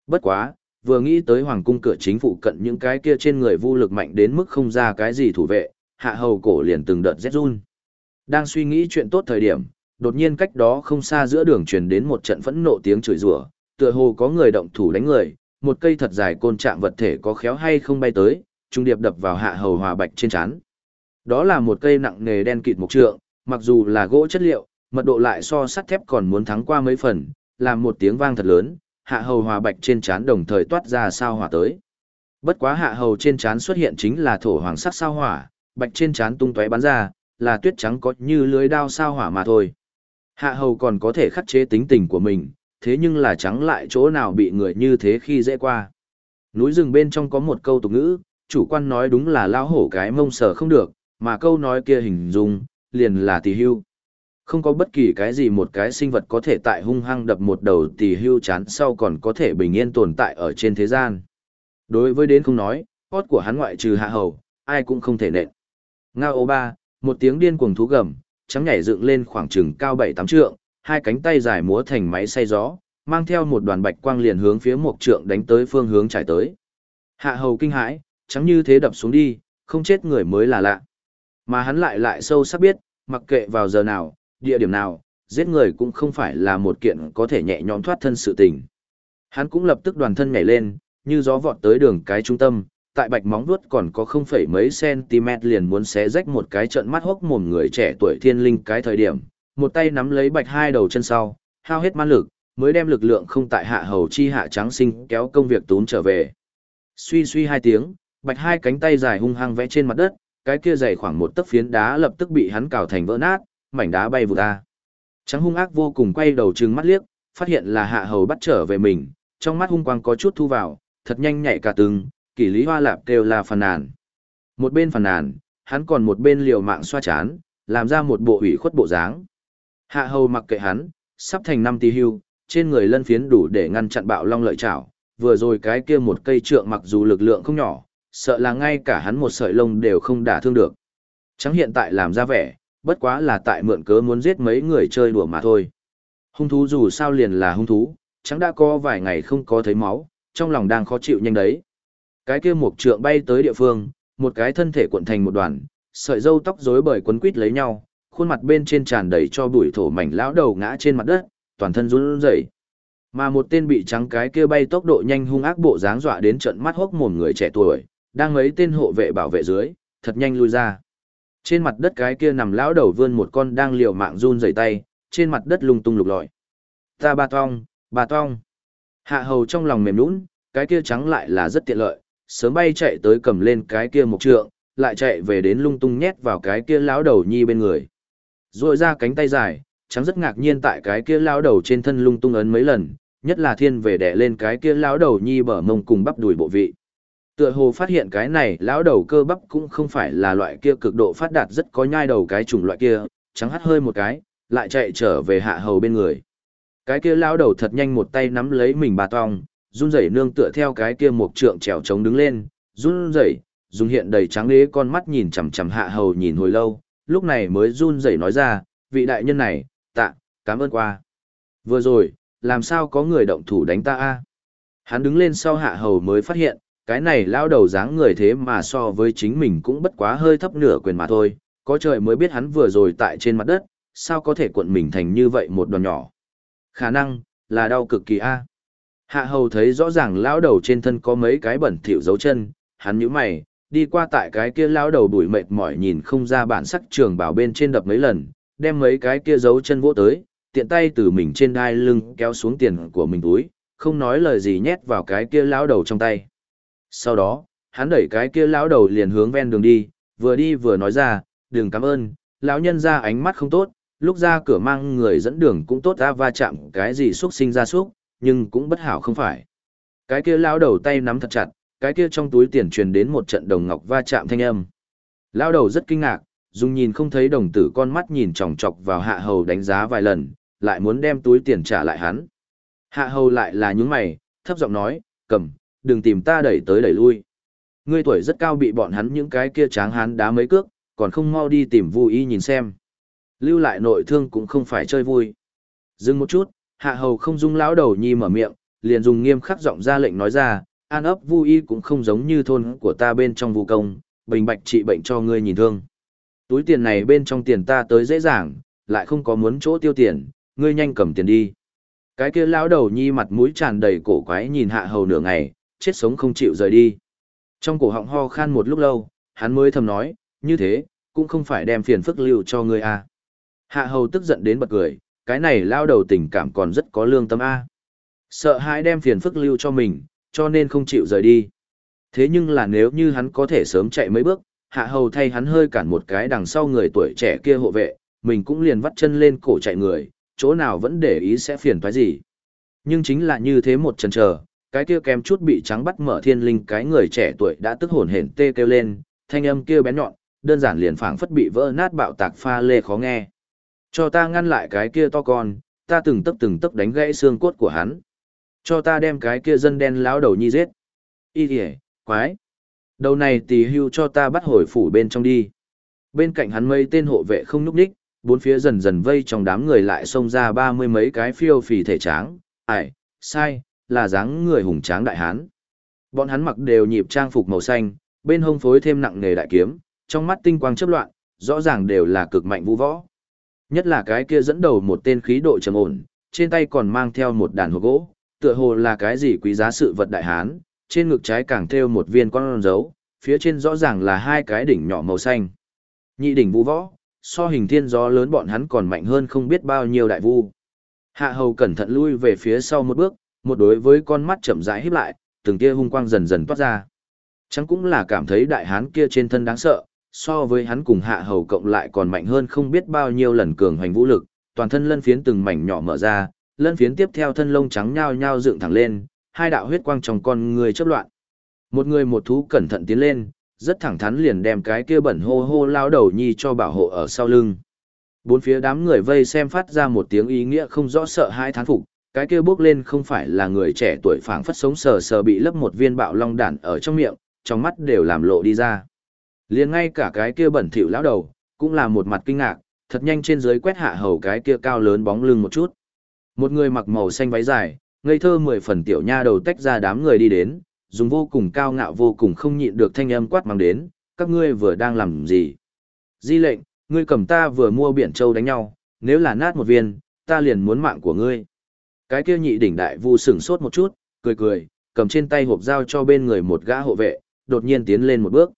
Bất quá, vừa nghĩ tới hoàng cung cửa chính phủ cận những cái kia trên người vô lực mạnh đến mức không ra cái gì thủ vệ, hạ hầu cổ liền từng đợt rét run. Đang suy nghĩ chuyện tốt thời điểm, đột nhiên cách đó không xa giữa đường truyền đến một trận phẫn nộ tiếng chửi rủa, tựa hồ có người động thủ đánh người, một cây thật dài côn trạng vật thể có khéo hay không bay tới, trung điệp đập vào hạ hầu hòa bạch trên chán. Đó là một cây nặng nề đen kịt mục trượng, mặc dù là gỗ chất liệu, mật độ lại so sắt thép còn muốn thắng qua mấy phần, làm một tiếng vang thật lớn, hạ hầu hòa bạch trên chán đồng thời toát ra sao hỏa tới. Bất quá hạ hầu trên chán xuất hiện chính là thổ hoàng sắc sao hỏa, bạch trên chán tung tóe bắn ra, là tuyết trắng có như lưới đao sao hỏa mà thôi. Hạ hầu còn có thể khắc chế tính tình của mình, thế nhưng là trắng lại chỗ nào bị người như thế khi dễ qua. Núi rừng bên trong có một câu tục ngữ, chủ quan nói đúng là lao hổ cái mông sở không được, mà câu nói kia hình dung, liền là tỷ hưu. Không có bất kỳ cái gì một cái sinh vật có thể tại hung hăng đập một đầu tỷ hưu chán sau còn có thể bình yên tồn tại ở trên thế gian. Đối với đến không nói, hót của hắn ngoại trừ hạ hầu, ai cũng không thể nện. Ngao ô ba, một tiếng điên cuồng thú gầm, trắng nhảy dựng lên khoảng chừng cao bảy tám trượng, hai cánh tay dài múa thành máy xay gió, mang theo một đoàn bạch quang liền hướng phía một trượng đánh tới phương hướng trải tới. Hạ hầu kinh hãi, trắng như thế đập xuống đi, không chết người mới là lạ. Mà hắn lại lại sâu sắc biết, mặc kệ vào giờ nào, địa điểm nào, giết người cũng không phải là một kiện có thể nhẹ nhõm thoát thân sự tình. Hắn cũng lập tức đoàn thân nhảy lên, như gió vọt tới đường cái trung tâm, tại bạch móng vuốt còn có không phẩy mấy cm liền muốn xé rách một cái trận mắt hốc mồm người trẻ tuổi thiên linh cái thời điểm, một tay nắm lấy bạch hai đầu chân sau, hao hết man lực, mới đem lực lượng không tại hạ hầu chi hạ trắng sinh kéo công việc tốn trở về. Suy suy hai tiếng, bạch hai cánh tay dài hung hăng vẽ trên mặt đất, cái kia dày khoảng một tấc phiến đá lập tức bị hắn cào thành vỡ nát, mảnh đá bay vụt ra. Trắng hung ác vô cùng quay đầu trừng mắt liếc, phát hiện là hạ hầu bắt trở về mình, trong mắt hung quang có chút thu vào, thật nhanh nhạy cả từng, kỷ lý hoa lạp kêu là phàn nàn. Một bên phàn nàn, hắn còn một bên liều mạng xoa chán, làm ra một bộ ủy khuất bộ dáng. Hạ hầu mặc kệ hắn, sắp thành năm tỷ hưu, trên người lân phiến đủ để ngăn chặn bạo long lợi chảo, vừa rồi cái kia một cây trượng mặc dù lực lượng không nhỏ, sợ là ngay cả hắn một sợi lông đều không đả thương được. Trắng hiện tại làm ra vẻ, bất quá là tại mượn cớ muốn giết mấy người chơi đùa mà thôi. Hung thú dù sao liền là hung thú, trắng đã có vài ngày không có thấy máu, trong lòng đang khó chịu nhanh đấy. Cái kia một trượng bay tới địa phương, một cái thân thể cuộn thành một đoàn, sợi râu tóc rối bời quấn quít lấy nhau, khuôn mặt bên trên tràn đầy cho bụi thổ mảnh lão đầu ngã trên mặt đất, toàn thân run rẩy. Mà một tên bị trắng cái kia bay tốc độ nhanh hung ác bộ dáng dọa đến trận mắt hốc mồm người trẻ tuổi, đang mấy tên hộ vệ bảo vệ dưới, thật nhanh lui ra. Trên mặt đất cái kia nằm lão đầu vươn một con đang liều mạng run rẩy tay, trên mặt đất lung tung lục lọi. Ta ba tong, ba tong. Hạ hầu trong lòng mềm nũng, cái kia trắng lại là rất tiện lợi, sớm bay chạy tới cầm lên cái kia một trượng, lại chạy về đến lung tung nhét vào cái kia lão đầu nhi bên người. Rồi ra cánh tay dài, trắng rất ngạc nhiên tại cái kia lão đầu trên thân lung tung ấn mấy lần, nhất là thiên về đè lên cái kia lão đầu nhi bờ mông cùng bắp đùi bộ vị. Tựa hồ phát hiện cái này, lão đầu cơ bắp cũng không phải là loại kia cực độ phát đạt rất có nhai đầu cái chủng loại kia, trắng hắt hơi một cái, lại chạy trở về hạ hầu bên người. Cái kia lão đầu thật nhanh một tay nắm lấy mình bà tong, run rẩy nương tựa theo cái kia một trượng trèo trống đứng lên, run rẩy, dùng hiện đầy trắng lế con mắt nhìn chằm chằm hạ hầu nhìn hồi lâu, lúc này mới run rẩy nói ra, vị đại nhân này, tạ, cảm ơn qua. Vừa rồi, làm sao có người động thủ đánh ta a? Hắn đứng lên sau hạ hầu mới phát hiện, cái này lao đầu dáng người thế mà so với chính mình cũng bất quá hơi thấp nửa quyền mà thôi, có trời mới biết hắn vừa rồi tại trên mặt đất, sao có thể cuộn mình thành như vậy một đoàn nhỏ. Khả năng, là đau cực kỳ a. Hạ hầu thấy rõ ràng lão đầu trên thân có mấy cái bẩn thỉu dấu chân, hắn nhíu mày, đi qua tại cái kia lão đầu đuổi mệt mỏi nhìn không ra bản sắc trường bảo bên trên đập mấy lần, đem mấy cái kia dấu chân vỗ tới, tiện tay từ mình trên đai lưng kéo xuống tiền của mình túi, không nói lời gì nhét vào cái kia lão đầu trong tay. Sau đó, hắn đẩy cái kia lão đầu liền hướng ven đường đi, vừa đi vừa nói ra, đừng cảm ơn, lão nhân ra ánh mắt không tốt, lúc ra cửa mang người dẫn đường cũng tốt ra va chạm cái gì xuất sinh ra súc, nhưng cũng bất hảo không phải. Cái kia lão đầu tay nắm thật chặt, cái kia trong túi tiền truyền đến một trận đồng ngọc va chạm thanh âm. Lão đầu rất kinh ngạc, dùng nhìn không thấy đồng tử con mắt nhìn chòng chọc vào hạ hầu đánh giá vài lần, lại muốn đem túi tiền trả lại hắn. Hạ hầu lại là những mày, thấp giọng nói, cầm, đừng tìm ta đẩy tới đẩy lui. Ngươi tuổi rất cao bị bọn hắn những cái kia tráng hán đá mấy cước, còn không mau đi tìm Vu y nhìn xem. Lưu lại nội thương cũng không phải chơi vui. Dừng một chút, hạ hầu không dung lão đầu nhi mở miệng, liền dùng nghiêm khắc giọng ra lệnh nói ra, an ấp Vu y cũng không giống như thôn của ta bên trong vu công, bình bạch trị bệnh cho ngươi nhìn thương. Túi tiền này bên trong tiền ta tới dễ dàng, lại không có muốn chỗ tiêu tiền, ngươi nhanh cầm tiền đi. Cái kia lão đầu nhi mặt mũi tràn đầy cổ quái nhìn hạ hầu nửa ngày, chết sống không chịu rời đi. Trong cổ họng ho khan một lúc lâu, hắn mới thầm nói, như thế, cũng không phải đem phiền phức lưu cho ngươi à. Hạ hầu tức giận đến bật cười, cái này lao đầu tình cảm còn rất có lương tâm A. Sợ hãi đem phiền phức lưu cho mình, cho nên không chịu rời đi. Thế nhưng là nếu như hắn có thể sớm chạy mấy bước, hạ hầu thay hắn hơi cản một cái đằng sau người tuổi trẻ kia hộ vệ, mình cũng liền vắt chân lên cổ chạy người, chỗ nào vẫn để ý sẽ phiền toái gì. Nhưng chính là như thế một chân chờ, cái kia kém chút bị trắng bắt mở thiên linh cái người trẻ tuổi đã tức hồn hển tê kêu lên, thanh âm kia bén nhọn, đơn giản liền phảng phất bị vỡ nát bạo tạc pha lê khó nghe. Cho ta ngăn lại cái kia to con, ta từng tấc từng tấc đánh gãy xương cốt của hắn. Cho ta đem cái kia dân đen láo đầu nhi giết. Y kìa, quái. Đầu này tì hưu cho ta bắt hồi phủ bên trong đi. Bên cạnh hắn mây tên hộ vệ không núp đích, bốn phía dần dần vây trong đám người lại xông ra ba mươi mấy cái phiêu phì thể tráng. Ải, sai, là dáng người hùng tráng đại hán. Bọn hắn mặc đều nhịp trang phục màu xanh, bên hông phối thêm nặng nghề đại kiếm, trong mắt tinh quang chớp loạn, rõ ràng đều là cực mạnh vũ võ. Nhất là cái kia dẫn đầu một tên khí độ trầm ổn, trên tay còn mang theo một đàn hồ gỗ, tựa hồ là cái gì quý giá sự vật đại hán, trên ngực trái càng thêu một viên con dấu, phía trên rõ ràng là hai cái đỉnh nhỏ màu xanh. Nhị đỉnh vũ võ, so hình thiên gió lớn bọn hắn còn mạnh hơn không biết bao nhiêu đại vu. Hạ hầu cẩn thận lui về phía sau một bước, một đối với con mắt chậm rãi híp lại, từng tia hung quang dần dần toát ra. Chẳng cũng là cảm thấy đại hán kia trên thân đáng sợ, so với hắn cùng hạ hầu cộng lại còn mạnh hơn không biết bao nhiêu lần cường hoành vũ lực, toàn thân lân phiến từng mảnh nhỏ mở ra, lân phiến tiếp theo thân lông trắng nhao nhao dựng thẳng lên, hai đạo huyết quang trong con người chớp loạn. Một người một thú cẩn thận tiến lên, rất thẳng thắn liền đem cái kia bẩn hô hô lao đầu nhi cho bảo hộ ở sau lưng. Bốn phía đám người vây xem phát ra một tiếng ý nghĩa không rõ sợ hai thán phục, cái kia bước lên không phải là người trẻ tuổi phảng phất sống sờ sờ bị lấp một viên bạo long đản ở trong miệng, trong mắt đều làm lộ đi ra. Liền ngay cả cái kia bẩn thỉu lão đầu, cũng là một mặt kinh ngạc, thật nhanh trên dưới quét hạ hầu cái kia cao lớn bóng lưng một chút. Một người mặc màu xanh váy dài, ngây thơ mười phần tiểu nha đầu tách ra đám người đi đến, dùng vô cùng cao ngạo vô cùng không nhịn được thanh âm quát mang đến, các ngươi vừa đang làm gì? Di lệnh, ngươi cầm ta vừa mua biển châu đánh nhau, nếu là nát một viên, ta liền muốn mạng của ngươi. Cái kia nhị đỉnh đại vu sửng sốt một chút, cười cười, cầm trên tay hộp dao cho bên người một gã hộ vệ, đột nhiên tiến lên một bước.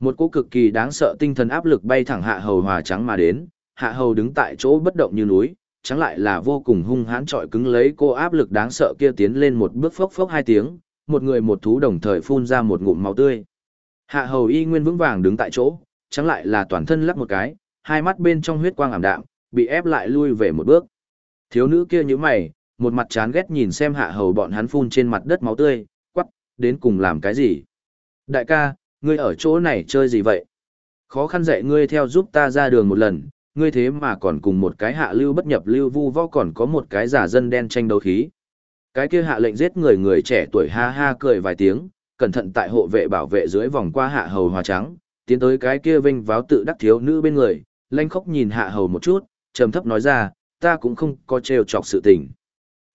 Một cỗ cực kỳ đáng sợ tinh thần áp lực bay thẳng hạ hầu hòa trắng mà đến, hạ hầu đứng tại chỗ bất động như núi, trắng lại là vô cùng hung hãn trọi cứng lấy cô áp lực đáng sợ kia tiến lên một bước phốc phốc hai tiếng, một người một thú đồng thời phun ra một ngụm máu tươi. Hạ hầu y nguyên vững vàng đứng tại chỗ, trắng lại là toàn thân lắp một cái, hai mắt bên trong huyết quang ảm đạm, bị ép lại lui về một bước. Thiếu nữ kia như mày, một mặt chán ghét nhìn xem hạ hầu bọn hắn phun trên mặt đất máu tươi, quắc, đến cùng làm cái gì? Đại ca, ngươi ở chỗ này chơi gì vậy? Khó khăn dạy ngươi theo giúp ta ra đường một lần, ngươi thế mà còn cùng một cái hạ lưu bất nhập lưu vu võ còn có một cái giả dân đen tranh đấu khí. Cái kia hạ lệnh giết người người trẻ tuổi ha ha cười vài tiếng, cẩn thận tại hộ vệ bảo vệ dưới vòng qua hạ hầu hòa trắng, tiến tới cái kia vinh váo tự đắc thiếu nữ bên người, lanh khóc nhìn hạ hầu một chút, trầm thấp nói ra, ta cũng không có trêu chọc sự tình.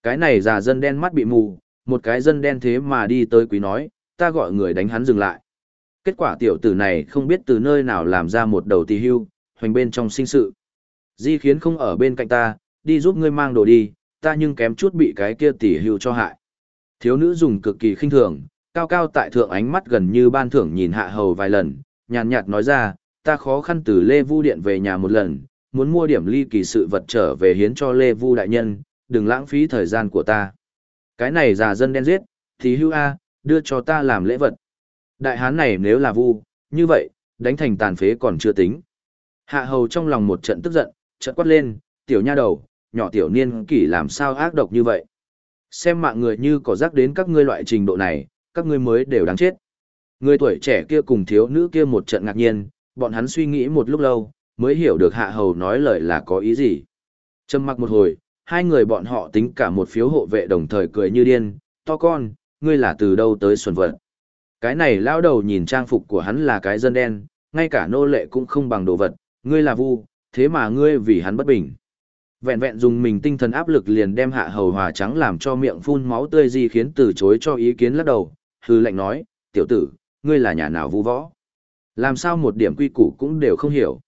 Cái này già dân đen mắt bị mù, một cái dân đen thế mà đi tới quý nói, ta gọi người đánh hắn dừng lại. Kết quả tiểu tử này không biết từ nơi nào làm ra một đầu tì hưu, hoành bên trong sinh sự. Di khiến không ở bên cạnh ta, đi giúp ngươi mang đồ đi, ta nhưng kém chút bị cái kia tỉ hưu cho hại. Thiếu nữ dùng cực kỳ khinh thường, cao cao tại thượng ánh mắt gần như ban thưởng nhìn hạ hầu vài lần, nhàn nhạt nói ra, ta khó khăn từ Lê Vu Điện về nhà một lần, muốn mua điểm ly kỳ sự vật trở về hiến cho Lê Vu Đại Nhân, đừng lãng phí thời gian của ta. Cái này già dân đen giết, thì hưu A, đưa cho ta làm lễ vật. Đại hán này nếu là vu, như vậy, đánh thành tàn phế còn chưa tính. Hạ hầu trong lòng một trận tức giận, trận quát lên, tiểu nha đầu, nhỏ tiểu niên kỷ làm sao ác độc như vậy. Xem mạng người như có rắc đến các ngươi loại trình độ này, các ngươi mới đều đáng chết. Người tuổi trẻ kia cùng thiếu nữ kia một trận ngạc nhiên, bọn hắn suy nghĩ một lúc lâu, mới hiểu được hạ hầu nói lời là có ý gì. Trầm mặc một hồi, hai người bọn họ tính cả một phiếu hộ vệ đồng thời cười như điên, to con, ngươi là từ đâu tới xuân vật. Cái này lao đầu nhìn trang phục của hắn là cái dân đen, ngay cả nô lệ cũng không bằng đồ vật, ngươi là vu, thế mà ngươi vì hắn bất bình. Vẹn vẹn dùng mình tinh thần áp lực liền đem hạ hầu hòa trắng làm cho miệng phun máu tươi gì khiến từ chối cho ý kiến lắc đầu, hư lệnh nói, tiểu tử, ngươi là nhà nào vu võ. Làm sao một điểm quy củ cũng đều không hiểu.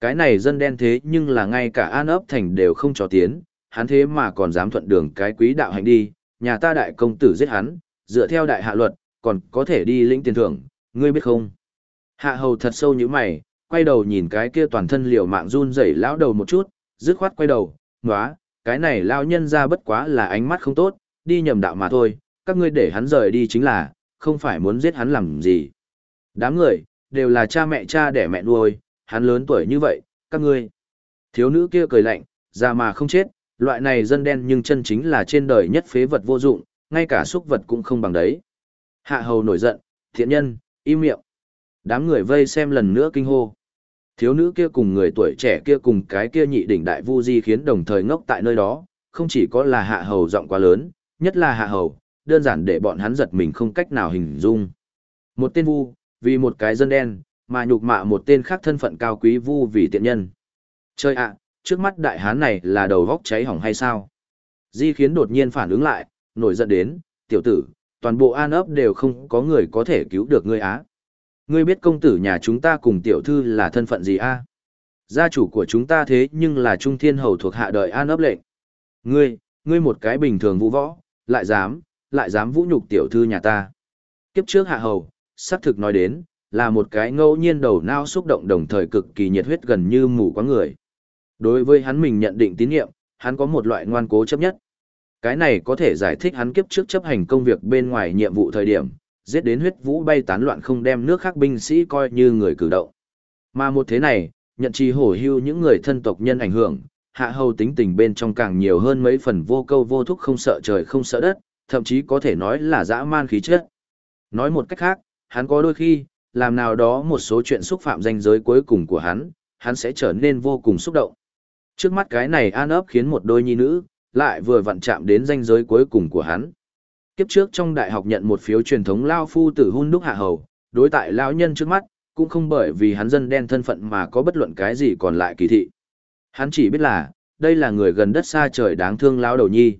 Cái này dân đen thế nhưng là ngay cả an ấp thành đều không cho tiến, hắn thế mà còn dám thuận đường cái quý đạo hành đi, nhà ta đại công tử giết hắn, dựa theo đại hạ luật, còn có thể đi lĩnh tiền thưởng, ngươi biết không? Hạ hầu thật sâu như mày, quay đầu nhìn cái kia toàn thân liều mạng run rẩy lão đầu một chút, dứt khoát quay đầu, nóa, cái này lao nhân ra bất quá là ánh mắt không tốt, đi nhầm đạo mà thôi, các ngươi để hắn rời đi chính là, không phải muốn giết hắn làm gì. Đám người, đều là cha mẹ cha đẻ mẹ nuôi, hắn lớn tuổi như vậy, các ngươi. Thiếu nữ kia cười lạnh, ra mà không chết, loại này dân đen nhưng chân chính là trên đời nhất phế vật vô dụng, ngay cả xúc vật cũng không bằng đấy. Hạ hầu nổi giận, thiện nhân, im miệng. Đám người vây xem lần nữa kinh hô. Thiếu nữ kia cùng người tuổi trẻ kia cùng cái kia nhị đỉnh đại vu di khiến đồng thời ngốc tại nơi đó, không chỉ có là hạ hầu giọng quá lớn, nhất là hạ hầu, đơn giản để bọn hắn giật mình không cách nào hình dung. Một tên vu, vì một cái dân đen, mà nhục mạ một tên khác thân phận cao quý vu vì tiện nhân. Chơi ạ, trước mắt đại hán này là đầu góc cháy hỏng hay sao? Di khiến đột nhiên phản ứng lại, nổi giận đến, tiểu tử, toàn bộ an ấp đều không có người có thể cứu được ngươi á. Ngươi biết công tử nhà chúng ta cùng tiểu thư là thân phận gì a? Gia chủ của chúng ta thế nhưng là trung thiên hầu thuộc hạ đời an ấp lệnh. Ngươi, ngươi một cái bình thường vũ võ, lại dám, lại dám vũ nhục tiểu thư nhà ta. Kiếp trước hạ hầu, xác thực nói đến, là một cái ngẫu nhiên đầu nao xúc động đồng thời cực kỳ nhiệt huyết gần như mù quá người. Đối với hắn mình nhận định tín nhiệm, hắn có một loại ngoan cố chấp nhất. Cái này có thể giải thích hắn kiếp trước chấp hành công việc bên ngoài nhiệm vụ thời điểm, giết đến huyết vũ bay tán loạn không đem nước khác binh sĩ coi như người cử động. Mà một thế này, nhận trì hổ hưu những người thân tộc nhân ảnh hưởng, hạ hầu tính tình bên trong càng nhiều hơn mấy phần vô câu vô thúc không sợ trời không sợ đất, thậm chí có thể nói là dã man khí chất. Nói một cách khác, hắn có đôi khi, làm nào đó một số chuyện xúc phạm danh giới cuối cùng của hắn, hắn sẽ trở nên vô cùng xúc động. Trước mắt cái này an ấp khiến một đôi nhi nữ, lại vừa vặn chạm đến danh giới cuối cùng của hắn. Kiếp trước trong đại học nhận một phiếu truyền thống lao phu tử hun đúc hạ hầu, đối tại lão nhân trước mắt, cũng không bởi vì hắn dân đen thân phận mà có bất luận cái gì còn lại kỳ thị. Hắn chỉ biết là, đây là người gần đất xa trời đáng thương lao đầu nhi.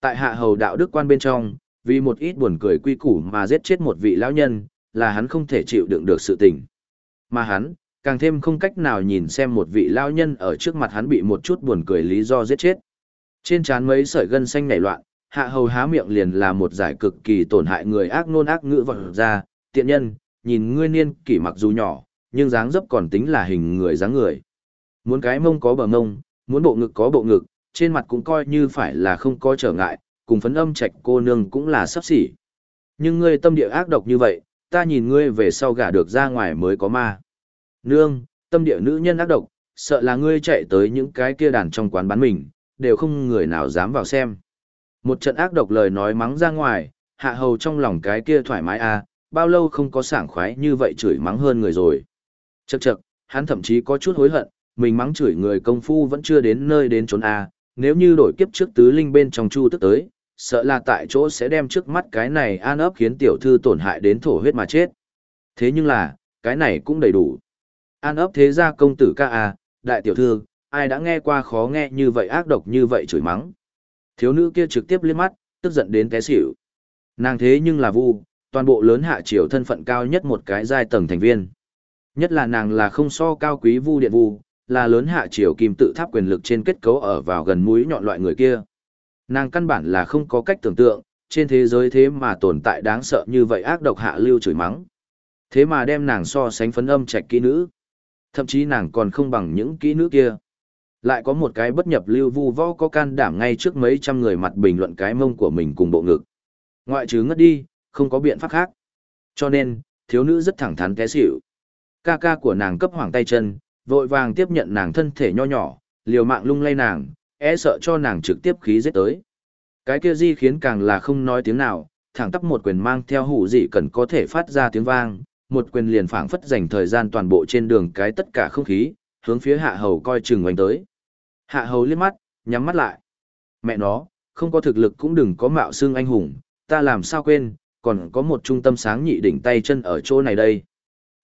Tại hạ hầu đạo đức quan bên trong, vì một ít buồn cười quy củ mà giết chết một vị lão nhân, là hắn không thể chịu đựng được sự tình. Mà hắn, càng thêm không cách nào nhìn xem một vị lao nhân ở trước mặt hắn bị một chút buồn cười lý do giết chết. Trên trán mấy sợi gân xanh nảy loạn, hạ hầu há miệng liền là một giải cực kỳ tổn hại người ác nôn ác ngữ vật ra, tiện nhân, nhìn ngươi niên kỷ mặc dù nhỏ, nhưng dáng dấp còn tính là hình người dáng người. Muốn cái mông có bờ mông, muốn bộ ngực có bộ ngực, trên mặt cũng coi như phải là không có trở ngại, cùng phấn âm trạch cô nương cũng là sắp xỉ. Nhưng ngươi tâm địa ác độc như vậy, ta nhìn ngươi về sau gả được ra ngoài mới có ma. Nương, tâm địa nữ nhân ác độc, sợ là ngươi chạy tới những cái kia đàn trong quán bán mình, đều không người nào dám vào xem. Một trận ác độc lời nói mắng ra ngoài, hạ hầu trong lòng cái kia thoải mái à, bao lâu không có sảng khoái như vậy chửi mắng hơn người rồi. Chậc chậc, hắn thậm chí có chút hối hận, mình mắng chửi người công phu vẫn chưa đến nơi đến trốn à, nếu như đổi kiếp trước tứ linh bên trong chu tức tới, sợ là tại chỗ sẽ đem trước mắt cái này an ấp khiến tiểu thư tổn hại đến thổ huyết mà chết. Thế nhưng là, cái này cũng đầy đủ. An ấp thế gia công tử ca à, đại tiểu thư, ai đã nghe qua khó nghe như vậy ác độc như vậy chửi mắng. Thiếu nữ kia trực tiếp liếc mắt, tức giận đến té xỉu. Nàng thế nhưng là vu, toàn bộ lớn hạ triều thân phận cao nhất một cái giai tầng thành viên. Nhất là nàng là không so cao quý vu điện vu, là lớn hạ triều kim tự tháp quyền lực trên kết cấu ở vào gần mũi nhọn loại người kia. Nàng căn bản là không có cách tưởng tượng, trên thế giới thế mà tồn tại đáng sợ như vậy ác độc hạ lưu chửi mắng. Thế mà đem nàng so sánh phấn âm trạch kỹ nữ. Thậm chí nàng còn không bằng những kỹ nữ kia. Lại có một cái bất nhập lưu vu võ có can đảm ngay trước mấy trăm người mặt bình luận cái mông của mình cùng bộ ngực. Ngoại trừ ngất đi, không có biện pháp khác. Cho nên, thiếu nữ rất thẳng thắn té xỉu. Ca ca của nàng cấp hoàng tay chân, vội vàng tiếp nhận nàng thân thể nho nhỏ, liều mạng lung lay nàng, e sợ cho nàng trực tiếp khí giết tới. Cái kia di khiến càng là không nói tiếng nào, thẳng tắp một quyền mang theo hủ dị cần có thể phát ra tiếng vang, một quyền liền phảng phất dành thời gian toàn bộ trên đường cái tất cả không khí, hướng phía hạ hầu coi chừng oanh tới. Hạ hầu liếc mắt, nhắm mắt lại. Mẹ nó, không có thực lực cũng đừng có mạo xương anh hùng, ta làm sao quên, còn có một trung tâm sáng nhị đỉnh tay chân ở chỗ này đây.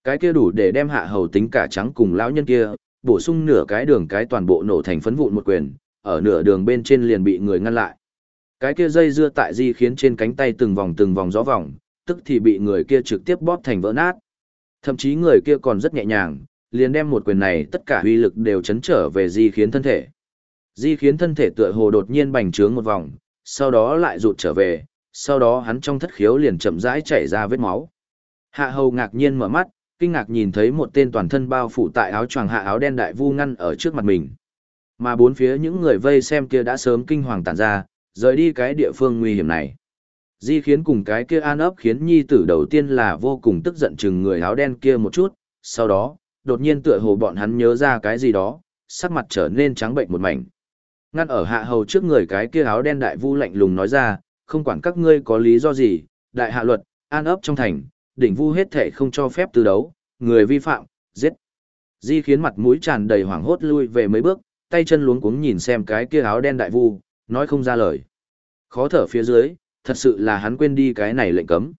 Cái kia đủ để đem hạ hầu tính cả trắng cùng lão nhân kia, bổ sung nửa cái đường cái toàn bộ nổ thành phấn vụn một quyền, ở nửa đường bên trên liền bị người ngăn lại. Cái kia dây dưa tại di khiến trên cánh tay từng vòng từng vòng gió vòng, tức thì bị người kia trực tiếp bóp thành vỡ nát. Thậm chí người kia còn rất nhẹ nhàng, liền đem một quyền này tất cả uy lực đều chấn trở về di khiến thân thể. Di khiến thân thể tựa hồ đột nhiên bành trướng một vòng, sau đó lại rụt trở về, sau đó hắn trong thất khiếu liền chậm rãi chảy ra vết máu. Hạ hầu ngạc nhiên mở mắt, kinh ngạc nhìn thấy một tên toàn thân bao phủ tại áo choàng hạ áo đen đại vu ngăn ở trước mặt mình. Mà bốn phía những người vây xem kia đã sớm kinh hoàng tản ra, rời đi cái địa phương nguy hiểm này. Di khiến cùng cái kia an ấp khiến nhi tử đầu tiên là vô cùng tức giận chừng người áo đen kia một chút, sau đó, đột nhiên tựa hồ bọn hắn nhớ ra cái gì đó, sắc mặt trở nên trắng bệnh một mảnh. Ngăn ở hạ hầu trước người cái kia áo đen đại vu lạnh lùng nói ra, không quản các ngươi có lý do gì, đại hạ luật, an ấp trong thành, đỉnh vu hết thể không cho phép từ đấu, người vi phạm, giết. Di khiến mặt mũi tràn đầy hoảng hốt lui về mấy bước, tay chân luống cuống nhìn xem cái kia áo đen đại vu, nói không ra lời. Khó thở phía dưới, thật sự là hắn quên đi cái này lệnh cấm.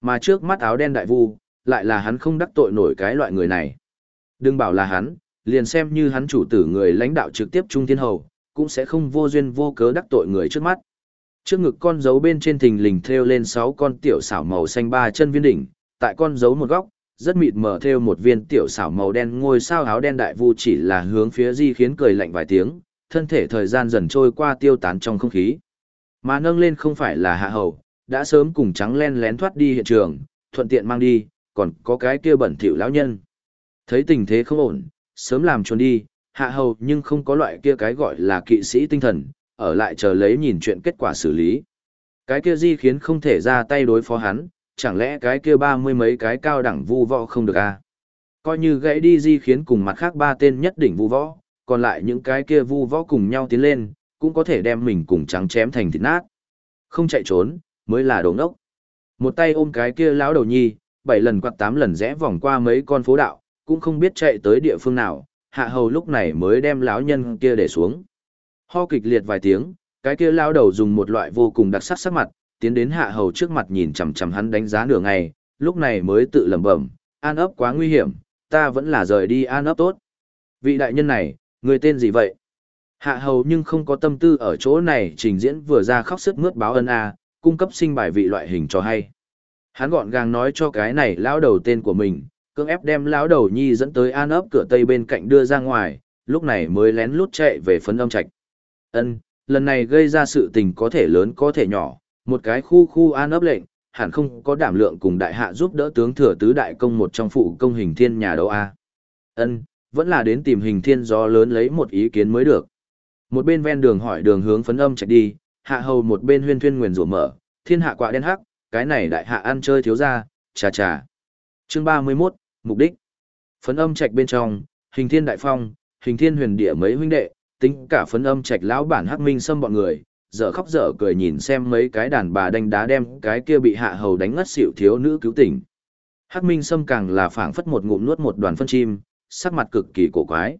Mà trước mắt áo đen đại vu, lại là hắn không đắc tội nổi cái loại người này. Đừng bảo là hắn, liền xem như hắn chủ tử người lãnh đạo trực tiếp trung thiên hầu, cũng sẽ không vô duyên vô cớ đắc tội người trước mắt. Trước ngực con dấu bên trên thình lình thêu lên 6 con tiểu xảo màu xanh ba chân viên đỉnh, tại con dấu một góc, rất mịt mở thêu một viên tiểu xảo màu đen ngôi sao áo đen đại vu chỉ là hướng phía di khiến cười lạnh vài tiếng, thân thể thời gian dần trôi qua tiêu tán trong không khí. Mà nâng lên không phải là hạ hầu, đã sớm cùng trắng len lén thoát đi hiện trường, thuận tiện mang đi, còn có cái kia bẩn thỉu lão nhân. Thấy tình thế không ổn, sớm làm trốn đi, hạ hầu nhưng không có loại kia cái gọi là kỵ sĩ tinh thần, ở lại chờ lấy nhìn chuyện kết quả xử lý. Cái kia di khiến không thể ra tay đối phó hắn, chẳng lẽ cái kia ba mươi mấy cái cao đẳng vu võ không được à? Coi như gãy đi di khiến cùng mặt khác ba tên nhất đỉnh vu võ, còn lại những cái kia vu võ cùng nhau tiến lên, cũng có thể đem mình cùng trắng chém thành thịt nát. Không chạy trốn, mới là đồ ngốc. Một tay ôm cái kia lão đầu nhi, bảy lần quạt tám lần rẽ vòng qua mấy con phố đạo, cũng không biết chạy tới địa phương nào, hạ hầu lúc này mới đem lão nhân kia để xuống. Ho kịch liệt vài tiếng, cái kia lão đầu dùng một loại vô cùng đặc sắc sắc mặt, tiến đến hạ hầu trước mặt nhìn chằm chằm hắn đánh giá nửa ngày, lúc này mới tự lẩm bẩm, an ấp quá nguy hiểm, ta vẫn là rời đi an ấp tốt. Vị đại nhân này, người tên gì vậy? Hạ hầu nhưng không có tâm tư ở chỗ này trình diễn vừa ra khóc sức mướt báo ân a, cung cấp sinh bài vị loại hình cho hay. Hắn gọn gàng nói cho cái này lão đầu tên của mình, cưỡng ép đem lão đầu nhi dẫn tới an ấp cửa tây bên cạnh đưa ra ngoài, lúc này mới lén lút chạy về phấn âm trạch. Ân, lần này gây ra sự tình có thể lớn có thể nhỏ, một cái khu khu an ấp lệnh, hẳn không có đảm lượng cùng đại hạ giúp đỡ tướng thừa tứ đại công một trong phụ công hình thiên nhà đâu a. Ân, vẫn là đến tìm hình thiên gió lớn lấy một ý kiến mới được. Một bên ven đường hỏi đường hướng phấn âm chạy đi, hạ hầu một bên huyên thuyên nguyền rủa mở, thiên hạ quạ đen hắc, cái này đại hạ ăn chơi thiếu ra, chà chà. Chương 31, mục đích. Phấn âm trạch bên trong, hình thiên đại phong, hình thiên huyền địa mấy huynh đệ, tính cả phấn âm trạch lão bản hắc minh xâm bọn người, dở khóc dở cười nhìn xem mấy cái đàn bà đánh đá đem cái kia bị hạ hầu đánh ngất xỉu thiếu nữ cứu tỉnh. Hắc minh xâm càng là phảng phất một ngụm nuốt một đoàn phân chim, sắc mặt cực kỳ cổ quái.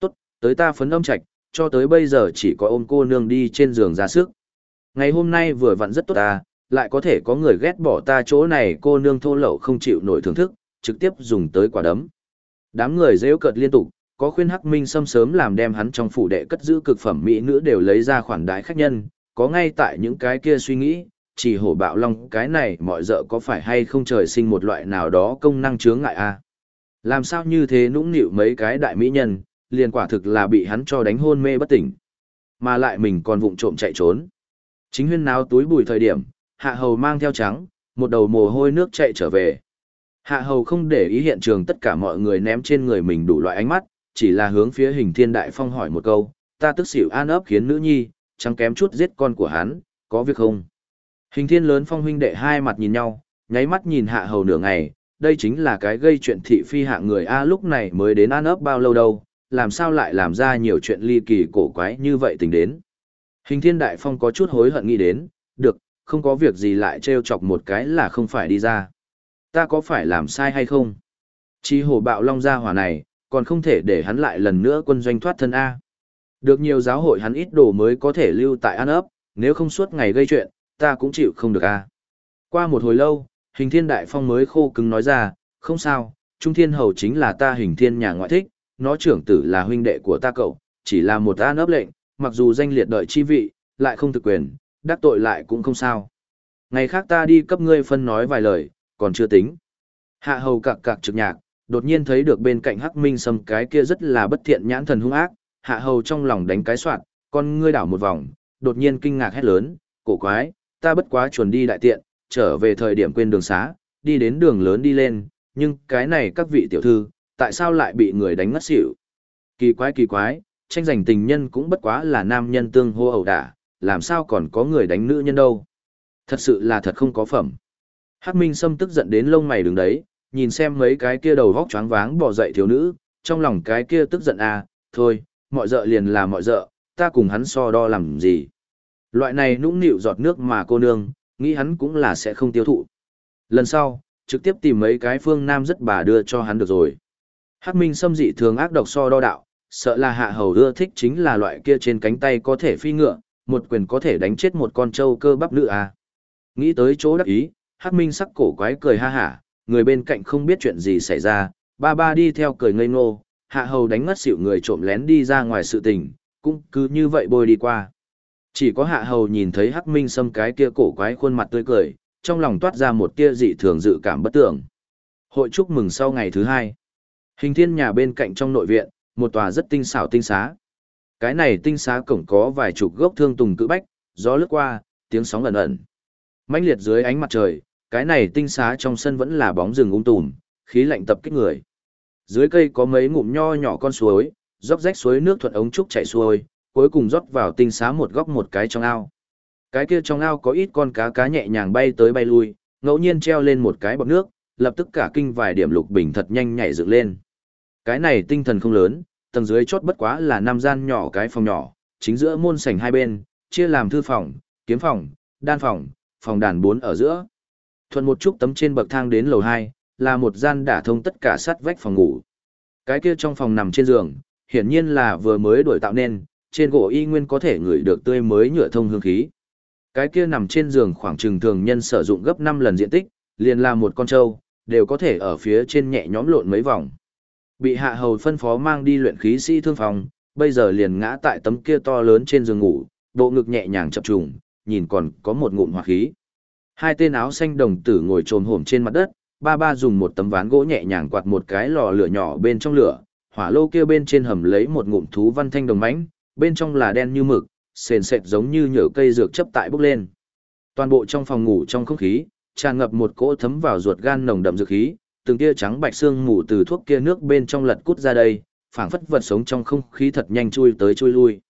Tốt, tới ta phấn âm trạch, cho tới bây giờ chỉ có ôm cô nương đi trên giường ra sức. Ngày hôm nay vừa vặn rất tốt ta, lại có thể có người ghét bỏ ta chỗ này cô nương thô lậu không chịu nổi thưởng thức, trực tiếp dùng tới quả đấm. Đám người rêu cợt liên tục, có khuyên Hắc Minh Sâm sớm làm đem hắn trong phủ đệ cất giữ cực phẩm mỹ nữ đều lấy ra khoản đái khách nhân, có ngay tại những cái kia suy nghĩ, chỉ hổ bạo long cái này mọi dợ có phải hay không trời sinh một loại nào đó công năng chướng ngại a Làm sao như thế nũng nịu mấy cái đại mỹ nhân, liền quả thực là bị hắn cho đánh hôn mê bất tỉnh. Mà lại mình còn vụng trộm chạy trốn. Chính huyên náo túi bùi thời điểm, hạ hầu mang theo trắng, một đầu mồ hôi nước chạy trở về. Hạ hầu không để ý hiện trường tất cả mọi người ném trên người mình đủ loại ánh mắt, chỉ là hướng phía hình thiên đại phong hỏi một câu, ta tức xỉu an ấp khiến nữ nhi, chẳng kém chút giết con của hắn, có việc không? Hình thiên lớn phong huynh đệ hai mặt nhìn nhau, nháy mắt nhìn hạ hầu nửa ngày, đây chính là cái gây chuyện thị phi hạ người A lúc này mới đến an ấp bao lâu đâu, làm sao lại làm ra nhiều chuyện ly kỳ cổ quái như vậy tình đến. Hình thiên đại phong có chút hối hận nghĩ đến, được, không có việc gì lại trêu chọc một cái là không phải đi ra. Ta có phải làm sai hay không? Chi hồ bạo long ra hỏa này, còn không thể để hắn lại lần nữa quân doanh thoát thân A. Được nhiều giáo hội hắn ít đồ mới có thể lưu tại an ấp, nếu không suốt ngày gây chuyện, ta cũng chịu không được A. Qua một hồi lâu, hình thiên đại phong mới khô cứng nói ra, không sao, Trung Thiên Hầu chính là ta hình thiên nhà ngoại thích, nó trưởng tử là huynh đệ của ta cậu, chỉ là một an ấp lệnh, mặc dù danh liệt đợi chi vị, lại không thực quyền, đắc tội lại cũng không sao. Ngày khác ta đi cấp ngươi phân nói vài lời, còn chưa tính. Hạ hầu cặc cặc trực nhạc, đột nhiên thấy được bên cạnh hắc minh sâm cái kia rất là bất thiện nhãn thần hung ác, hạ hầu trong lòng đánh cái soạn, con ngươi đảo một vòng, đột nhiên kinh ngạc hét lớn, cổ quái, ta bất quá chuẩn đi đại tiện, trở về thời điểm quên đường xá, đi đến đường lớn đi lên, nhưng cái này các vị tiểu thư, tại sao lại bị người đánh ngất xỉu? Kỳ quái kỳ quái, tranh giành tình nhân cũng bất quá là nam nhân tương hô ẩu đả, làm sao còn có người đánh nữ nhân đâu? Thật sự là thật không có phẩm. Hắc Minh Sâm tức giận đến lông mày đứng đấy, nhìn xem mấy cái kia đầu vóc choáng váng bỏ dậy thiếu nữ, trong lòng cái kia tức giận à, thôi, mọi dợ liền là mọi dợ, ta cùng hắn so đo làm gì. Loại này nũng nịu giọt nước mà cô nương, nghĩ hắn cũng là sẽ không tiêu thụ. Lần sau, trực tiếp tìm mấy cái phương nam rất bà đưa cho hắn được rồi. Hắc Minh Sâm dị thường ác độc so đo đạo, sợ là hạ hầu ưa thích chính là loại kia trên cánh tay có thể phi ngựa, một quyền có thể đánh chết một con trâu cơ bắp nữ à. Nghĩ tới chỗ đắc ý, Hắc Minh sắc cổ quái cười ha hả, người bên cạnh không biết chuyện gì xảy ra, ba ba đi theo cười ngây ngô, hạ hầu đánh ngất xỉu người trộm lén đi ra ngoài sự tình, cũng cứ như vậy bôi đi qua. Chỉ có hạ hầu nhìn thấy Hắc Minh xâm cái kia cổ quái khuôn mặt tươi cười, trong lòng toát ra một tia dị thường dự cảm bất tưởng. Hội chúc mừng sau ngày thứ hai. Hình thiên nhà bên cạnh trong nội viện, một tòa rất tinh xảo tinh xá. Cái này tinh xá cổng có vài chục gốc thương tùng cự bách, gió lướt qua, tiếng sóng ẩn ẩn. mãnh liệt dưới ánh mặt trời, cái này tinh xá trong sân vẫn là bóng rừng ung tùm, khí lạnh tập kích người. Dưới cây có mấy ngụm nho nhỏ con suối, róc rách suối nước thuận ống trúc chảy xuôi, cuối cùng rót vào tinh xá một góc một cái trong ao. Cái kia trong ao có ít con cá cá nhẹ nhàng bay tới bay lui, ngẫu nhiên treo lên một cái bọt nước, lập tức cả kinh vài điểm lục bình thật nhanh nhảy dựng lên. Cái này tinh thần không lớn, tầng dưới chốt bất quá là năm gian nhỏ cái phòng nhỏ, chính giữa môn sảnh hai bên, chia làm thư phòng, kiếm phòng, đan phòng, phòng đàn bốn ở giữa. Thuận một chút tấm trên bậc thang đến lầu 2, là một gian đả thông tất cả sắt vách phòng ngủ. Cái kia trong phòng nằm trên giường, hiển nhiên là vừa mới đổi tạo nên, trên gỗ y nguyên có thể ngửi được tươi mới nhựa thông hương khí. Cái kia nằm trên giường khoảng chừng thường nhân sử dụng gấp 5 lần diện tích, liền là một con trâu, đều có thể ở phía trên nhẹ nhõm lộn mấy vòng. Bị hạ hầu phân phó mang đi luyện khí sĩ thương phòng, bây giờ liền ngã tại tấm kia to lớn trên giường ngủ, bộ ngực nhẹ nhàng chập trùng, nhìn còn có một ngụm hỏa khí. Hai tên áo xanh đồng tử ngồi trồm hổm trên mặt đất, ba ba dùng một tấm ván gỗ nhẹ nhàng quạt một cái lò lửa nhỏ bên trong lửa, hỏa lô kia bên trên hầm lấy một ngụm thú văn thanh đồng mãnh, bên trong là đen như mực, sền sệt giống như nhở cây dược chấp tại bốc lên. Toàn bộ trong phòng ngủ trong không khí, tràn ngập một cỗ thấm vào ruột gan nồng đậm dược khí, từng tia trắng bạch xương mù từ thuốc kia nước bên trong lật cút ra đây, phảng phất vật sống trong không khí thật nhanh chui tới chui lui.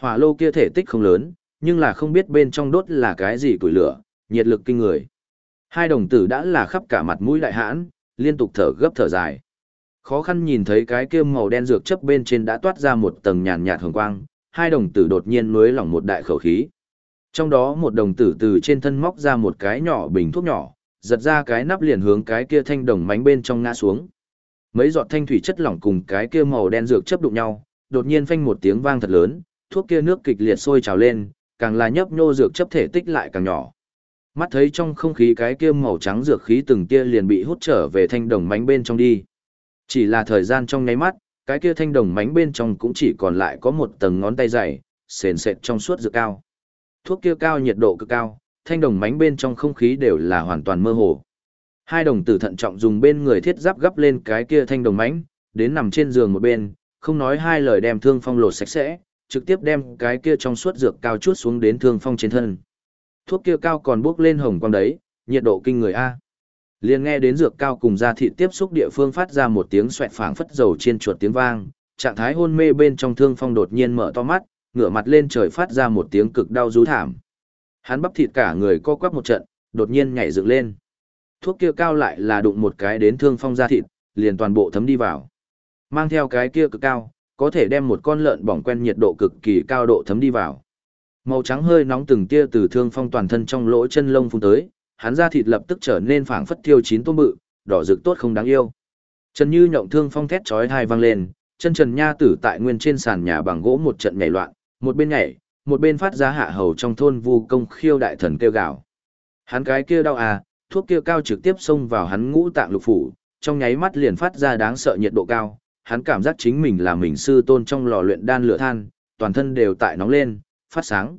Hỏa lô kia thể tích không lớn, nhưng là không biết bên trong đốt là cái gì củi lửa, nhiệt lực kinh người. Hai đồng tử đã là khắp cả mặt mũi đại hãn, liên tục thở gấp thở dài. Khó khăn nhìn thấy cái kia màu đen dược chấp bên trên đã toát ra một tầng nhàn nhạt hồng quang, hai đồng tử đột nhiên nuối lỏng một đại khẩu khí. Trong đó một đồng tử từ trên thân móc ra một cái nhỏ bình thuốc nhỏ, giật ra cái nắp liền hướng cái kia thanh đồng mánh bên trong ngã xuống. Mấy giọt thanh thủy chất lỏng cùng cái kia màu đen dược chấp đụng nhau, đột nhiên phanh một tiếng vang thật lớn, thuốc kia nước kịch liệt sôi trào lên, càng là nhấp nhô dược chấp thể tích lại càng nhỏ. Mắt thấy trong không khí cái kia màu trắng dược khí từng tia liền bị hút trở về thanh đồng mánh bên trong đi. Chỉ là thời gian trong nháy mắt, cái kia thanh đồng mánh bên trong cũng chỉ còn lại có một tầng ngón tay dày, sền sệt trong suốt dược cao. Thuốc kia cao nhiệt độ cực cao, thanh đồng mánh bên trong không khí đều là hoàn toàn mơ hồ. Hai đồng tử thận trọng dùng bên người thiết giáp gấp lên cái kia thanh đồng mánh, đến nằm trên giường một bên, không nói hai lời đem thương phong lột sạch sẽ, trực tiếp đem cái kia trong suốt dược cao chút xuống đến thương phong trên thân. Thuốc kia cao còn bốc lên hồng quang đấy, nhiệt độ kinh người A. Liền nghe đến dược cao cùng da thịt tiếp xúc địa phương phát ra một tiếng xoẹt phảng phất dầu trên chuột tiếng vang, trạng thái hôn mê bên trong thương phong đột nhiên mở to mắt, ngửa mặt lên trời phát ra một tiếng cực đau rú thảm. Hắn bắp thịt cả người co quắp một trận, đột nhiên nhảy dựng lên. Thuốc kia cao lại là đụng một cái đến thương phong da thịt, liền toàn bộ thấm đi vào. Mang theo cái kia cực cao, có thể đem một con lợn bỏng quen nhiệt độ cực kỳ cao độ thấm đi vào. Màu trắng hơi nóng từng tia từ thương phong toàn thân trong lỗ chân lông phun tới, hắn da thịt lập tức trở nên phảng phất thiêu chín tôm bự, đỏ rực tốt không đáng yêu. Trần Như nhộng thương phong thét chói tai vang lên, chân Trần Nha tử tại nguyên trên sàn nhà bằng gỗ một trận nhảy loạn, một bên nhảy, một bên phát ra hạ hầu trong thôn vu công khiêu đại thần kêu gào. Hắn cái kia đau à, thuốc kia cao trực tiếp xông vào hắn ngũ tạng lục phủ, trong nháy mắt liền phát ra đáng sợ nhiệt độ cao, hắn cảm giác chính mình là mình sư tôn trong lò luyện đan lửa than, toàn thân đều tại nóng lên, phát sáng.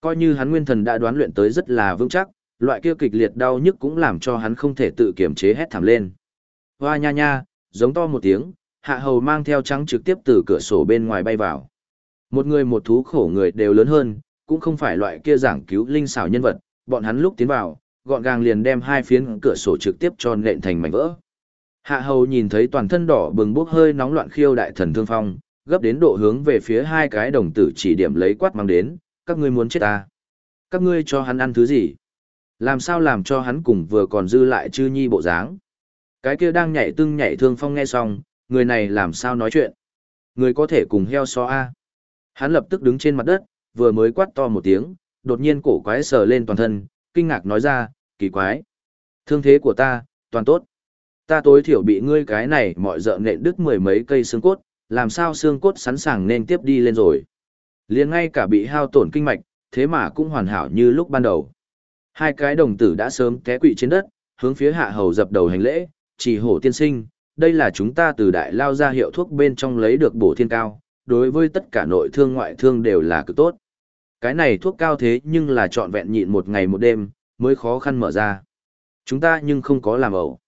Coi như hắn nguyên thần đã đoán luyện tới rất là vững chắc, loại kia kịch liệt đau nhức cũng làm cho hắn không thể tự kiềm chế hét thảm lên. Hoa nha nha, giống to một tiếng, hạ hầu mang theo trắng trực tiếp từ cửa sổ bên ngoài bay vào. Một người một thú khổ người đều lớn hơn, cũng không phải loại kia giảng cứu linh xảo nhân vật, bọn hắn lúc tiến vào, gọn gàng liền đem hai phiến cửa sổ trực tiếp cho nện thành mảnh vỡ. Hạ hầu nhìn thấy toàn thân đỏ bừng bốc hơi nóng loạn khiêu đại thần thương phong, gấp đến độ hướng về phía hai cái đồng tử chỉ điểm lấy quát mang đến, các ngươi muốn chết ta. Các ngươi cho hắn ăn thứ gì? Làm sao làm cho hắn cùng vừa còn dư lại chư nhi bộ dáng? Cái kia đang nhảy tưng nhảy thương phong nghe xong, người này làm sao nói chuyện? Người có thể cùng heo so A. Hắn lập tức đứng trên mặt đất, vừa mới quát to một tiếng, đột nhiên cổ quái sờ lên toàn thân, kinh ngạc nói ra, kỳ quái. Thương thế của ta, toàn tốt. Ta tối thiểu bị ngươi cái này mọi dợ nện đứt mười mấy cây xương cốt, làm sao xương cốt sẵn sàng nên tiếp đi lên rồi. liền ngay cả bị hao tổn kinh mạch, thế mà cũng hoàn hảo như lúc ban đầu. Hai cái đồng tử đã sớm té quỵ trên đất, hướng phía hạ hầu dập đầu hành lễ, chỉ hổ tiên sinh, đây là chúng ta từ đại lao ra hiệu thuốc bên trong lấy được bổ thiên cao, đối với tất cả nội thương ngoại thương đều là cực tốt. Cái này thuốc cao thế nhưng là trọn vẹn nhịn một ngày một đêm, mới khó khăn mở ra. Chúng ta nhưng không có làm ẩu.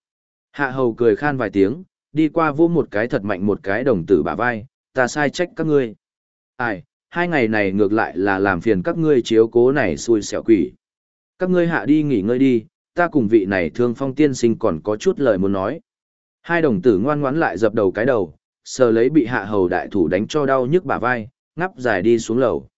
Hạ hầu cười khan vài tiếng, đi qua vô một cái thật mạnh một cái đồng tử bả vai, ta sai trách các ngươi. Ai, hai ngày này ngược lại là làm phiền các ngươi chiếu cố này xui xẻo quỷ. Các ngươi hạ đi nghỉ ngơi đi, ta cùng vị này thương phong tiên sinh còn có chút lời muốn nói. Hai đồng tử ngoan ngoãn lại dập đầu cái đầu, sờ lấy bị hạ hầu đại thủ đánh cho đau nhức bả vai, ngắp dài đi xuống lầu.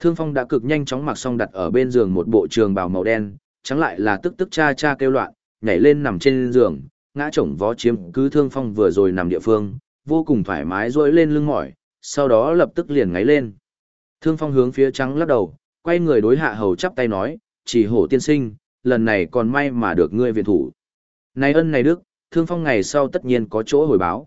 Thương phong đã cực nhanh chóng mặc xong đặt ở bên giường một bộ trường bào màu đen, trắng lại là tức tức cha cha kêu loạn, nhảy lên nằm trên giường, ngã chổng vó chiếm cứ thương phong vừa rồi nằm địa phương, vô cùng thoải mái duỗi lên lưng mỏi, sau đó lập tức liền ngáy lên. Thương phong hướng phía trắng lắc đầu, quay người đối hạ hầu chắp tay nói, chỉ hổ tiên sinh, lần này còn may mà được ngươi viện thủ. Này ân này đức, thương phong ngày sau tất nhiên có chỗ hồi báo.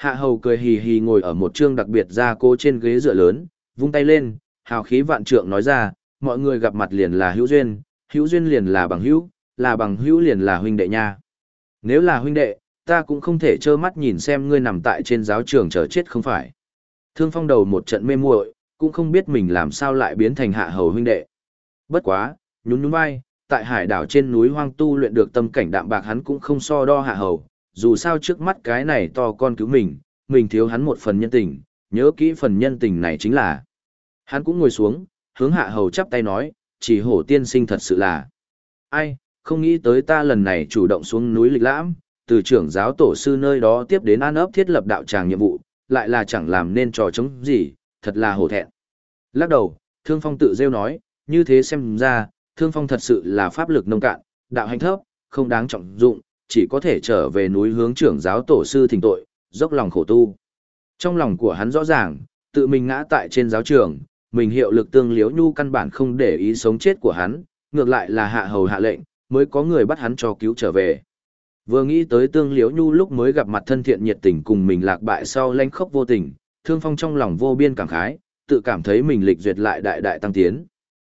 Hạ hầu cười hì hì ngồi ở một trương đặc biệt ra cô trên ghế dựa lớn, vung tay lên, hào khí vạn trượng nói ra, mọi người gặp mặt liền là hữu duyên, hữu duyên liền là bằng hữu, là bằng hữu liền là huynh đệ nha. Nếu là huynh đệ, ta cũng không thể trơ mắt nhìn xem ngươi nằm tại trên giáo trường chờ chết không phải. Thương phong đầu một trận mê muội, cũng không biết mình làm sao lại biến thành hạ hầu huynh đệ. Bất quá, nhún nhún vai, tại hải đảo trên núi hoang tu luyện được tâm cảnh đạm bạc hắn cũng không so đo hạ hầu, dù sao trước mắt cái này to con cứu mình, mình thiếu hắn một phần nhân tình, nhớ kỹ phần nhân tình này chính là. Hắn cũng ngồi xuống, hướng hạ hầu chắp tay nói, chỉ hổ tiên sinh thật sự là. Ai, không nghĩ tới ta lần này chủ động xuống núi lịch lãm, từ trưởng giáo tổ sư nơi đó tiếp đến an ấp thiết lập đạo tràng nhiệm vụ, lại là chẳng làm nên trò chống gì, thật là hổ thẹn. Lắc đầu, Thương Phong tự rêu nói, như thế xem ra, Thương Phong thật sự là pháp lực nông cạn, đạo hành thấp, không đáng trọng dụng, chỉ có thể trở về núi hướng trưởng giáo tổ sư thỉnh tội, dốc lòng khổ tu. Trong lòng của hắn rõ ràng, tự mình ngã tại trên giáo trường, mình hiệu lực tương liếu nhu căn bản không để ý sống chết của hắn, ngược lại là hạ hầu hạ lệnh, mới có người bắt hắn cho cứu trở về. Vừa nghĩ tới tương liếu nhu lúc mới gặp mặt thân thiện nhiệt tình cùng mình lạc bại sau lanh khốc vô tình, thương phong trong lòng vô biên cảm khái, tự cảm thấy mình lịch duyệt lại đại đại tăng tiến.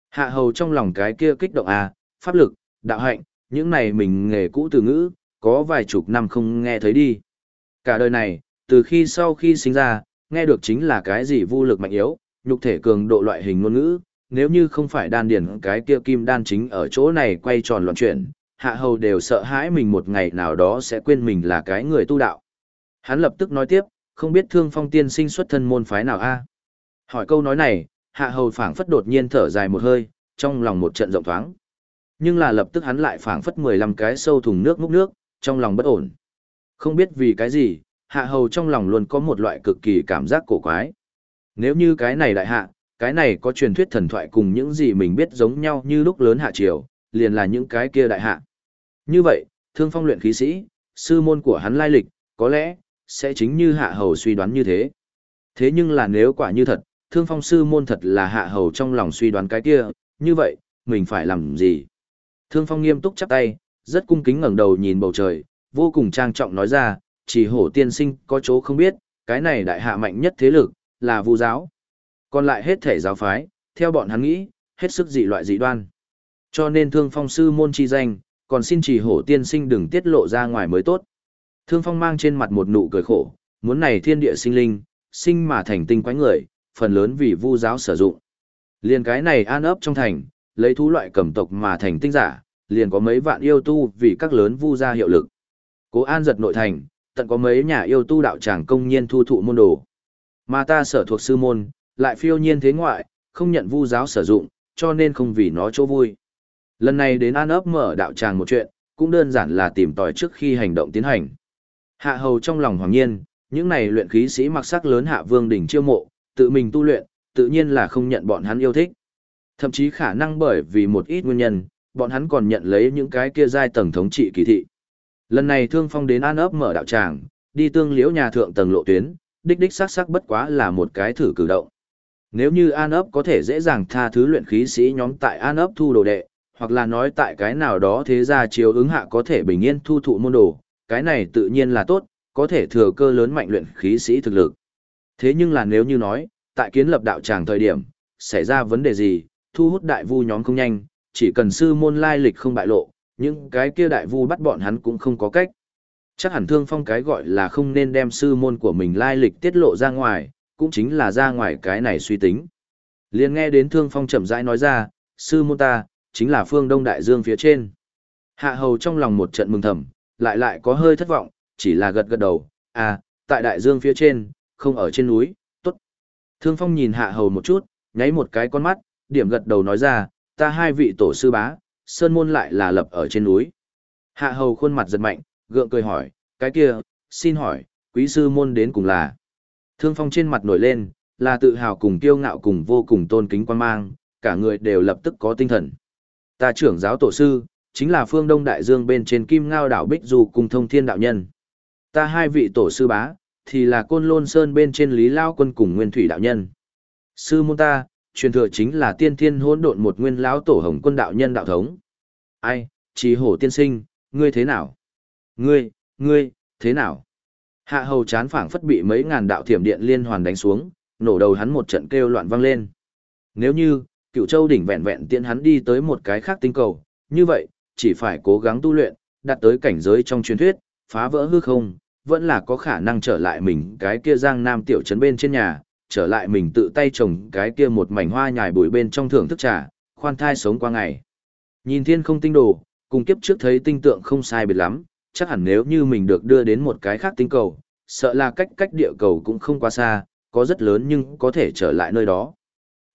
Hạ hầu trong lòng cái kia kích động à, pháp lực, đạo hạnh, những này mình nghề cũ từ ngữ, có vài chục năm không nghe thấy đi. Cả đời này, từ khi sau khi sinh ra, nghe được chính là cái gì vô lực mạnh yếu, nhục thể cường độ loại hình ngôn ngữ, nếu như không phải đan điển cái kia kim đan chính ở chỗ này quay tròn loạn chuyển, hạ hầu đều sợ hãi mình một ngày nào đó sẽ quên mình là cái người tu đạo. Hắn lập tức nói tiếp, không biết thương phong tiên sinh xuất thân môn phái nào a Hỏi câu nói này, hạ hầu phảng phất đột nhiên thở dài một hơi, trong lòng một trận rộng thoáng. Nhưng là lập tức hắn lại phảng phất 15 cái sâu thùng nước múc nước, trong lòng bất ổn. Không biết vì cái gì, hạ hầu trong lòng luôn có một loại cực kỳ cảm giác cổ quái. Nếu như cái này đại hạ, cái này có truyền thuyết thần thoại cùng những gì mình biết giống nhau như lúc lớn hạ triều, liền là những cái kia đại hạ. Như vậy, thương phong luyện khí sĩ, sư môn của hắn lai lịch, có lẽ, sẽ chính như hạ hầu suy đoán như thế. Thế nhưng là nếu quả như thật, thương phong sư môn thật là hạ hầu trong lòng suy đoán cái kia, như vậy, mình phải làm gì? Thương phong nghiêm túc chắp tay, rất cung kính ngẩng đầu nhìn bầu trời, vô cùng trang trọng nói ra, chỉ hổ tiên sinh có chỗ không biết, cái này đại hạ mạnh nhất thế lực, là vu giáo. Còn lại hết thể giáo phái, theo bọn hắn nghĩ, hết sức dị loại dị đoan. Cho nên thương phong sư môn chi danh, còn xin chỉ hổ tiên sinh đừng tiết lộ ra ngoài mới tốt. Thương phong mang trên mặt một nụ cười khổ, muốn này thiên địa sinh linh, sinh mà thành tinh quái người, phần lớn vì vu giáo sử dụng. Liền cái này an ấp trong thành, lấy thú loại cẩm tộc mà thành tinh giả, liền có mấy vạn yêu tu vì các lớn vu gia hiệu lực. Cố an giật nội thành, tận có mấy nhà yêu tu đạo tràng công nhiên thu thụ môn đồ. Mà ta sở thuộc sư môn, lại phiêu nhiên thế ngoại, không nhận vu giáo sử dụng, cho nên không vì nó chỗ vui. Lần này đến an ấp mở đạo tràng một chuyện, cũng đơn giản là tìm tòi trước khi hành động tiến hành. Hạ hầu trong lòng hoàng nhiên, những này luyện khí sĩ mặc sắc lớn hạ vương đỉnh chiêu mộ, tự mình tu luyện, tự nhiên là không nhận bọn hắn yêu thích. Thậm chí khả năng bởi vì một ít nguyên nhân, bọn hắn còn nhận lấy những cái kia giai tầng thống trị kỳ thị. Lần này Thương Phong đến An ấp mở đạo tràng, đi tương liễu nhà thượng tầng lộ tuyến, đích đích sắc sắc bất quá là một cái thử cử động. Nếu như An ấp có thể dễ dàng tha thứ luyện khí sĩ nhóm tại An ấp thu đồ đệ, hoặc là nói tại cái nào đó thế gia chiếu ứng hạ có thể bình yên thu thụ môn đồ, cái này tự nhiên là tốt, có thể thừa cơ lớn mạnh luyện khí sĩ thực lực. Thế nhưng là nếu như nói, tại kiến lập đạo tràng thời điểm, xảy ra vấn đề gì, thu hút đại vu nhóm không nhanh, chỉ cần sư môn lai lịch không bại lộ, những cái kia đại vu bắt bọn hắn cũng không có cách. Chắc hẳn thương phong cái gọi là không nên đem sư môn của mình lai lịch tiết lộ ra ngoài, cũng chính là ra ngoài cái này suy tính. liền nghe đến thương phong chậm rãi nói ra, sư môn ta, chính là phương đông đại dương phía trên. Hạ hầu trong lòng một trận mừng thầm, lại lại có hơi thất vọng, chỉ là gật gật đầu, à, tại đại dương phía trên, không ở trên núi, tốt. Thương phong nhìn hạ hầu một chút, nháy một cái con mắt, điểm gật đầu nói ra, ta hai vị tổ sư bá, sơn môn lại là lập ở trên núi. Hạ hầu khuôn mặt giật mạnh, gượng cười hỏi, cái kia, xin hỏi, quý sư môn đến cùng là. Thương phong trên mặt nổi lên, là tự hào cùng kiêu ngạo cùng vô cùng tôn kính quan mang, cả người đều lập tức có tinh thần. Ta trưởng giáo tổ sư, chính là phương Đông Đại Dương bên trên kim ngao đảo Bích Du cùng thông thiên đạo nhân. Ta hai vị tổ sư bá, thì là côn lôn sơn bên trên lý lao quân cùng nguyên thủy đạo nhân. Sư môn ta, truyền thừa chính là tiên thiên hỗn độn một nguyên lão tổ hồng quân đạo nhân đạo thống. Ai, trí hổ tiên sinh, ngươi thế nào? Ngươi, ngươi, thế nào? Hạ hầu chán phảng phất bị mấy ngàn đạo thiểm điện liên hoàn đánh xuống, nổ đầu hắn một trận kêu loạn vang lên. Nếu như, cựu châu đỉnh vẹn vẹn tiện hắn đi tới một cái khác tinh cầu, như vậy, chỉ phải cố gắng tu luyện, đạt tới cảnh giới trong truyền thuyết, phá vỡ hư không, vẫn là có khả năng trở lại mình cái kia giang nam tiểu trấn bên trên nhà, trở lại mình tự tay trồng cái kia một mảnh hoa nhài bụi bên trong thưởng thức trà, khoan thai sống qua ngày. Nhìn thiên không tinh đồ, cùng kiếp trước thấy tinh tượng không sai biệt lắm, chắc hẳn nếu như mình được đưa đến một cái khác tinh cầu, sợ là cách cách địa cầu cũng không quá xa, có rất lớn nhưng có thể trở lại nơi đó.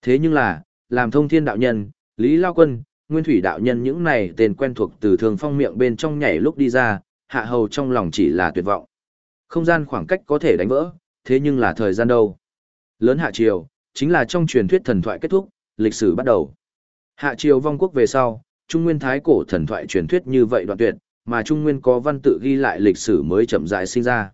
Thế nhưng là, làm thông thiên đạo nhân, Lý Lao Quân, Nguyên Thủy đạo nhân những này tên quen thuộc từ thường phong miệng bên trong nhảy lúc đi ra, hạ hầu trong lòng chỉ là tuyệt vọng. Không gian khoảng cách có thể đánh vỡ, thế nhưng là thời gian đâu. Lớn hạ triều, chính là trong truyền thuyết thần thoại kết thúc, lịch sử bắt đầu. Hạ triều vong quốc về sau, Trung Nguyên Thái cổ thần thoại truyền thuyết như vậy đoạn tuyệt, mà Trung Nguyên có văn tự ghi lại lịch sử mới chậm rãi sinh ra.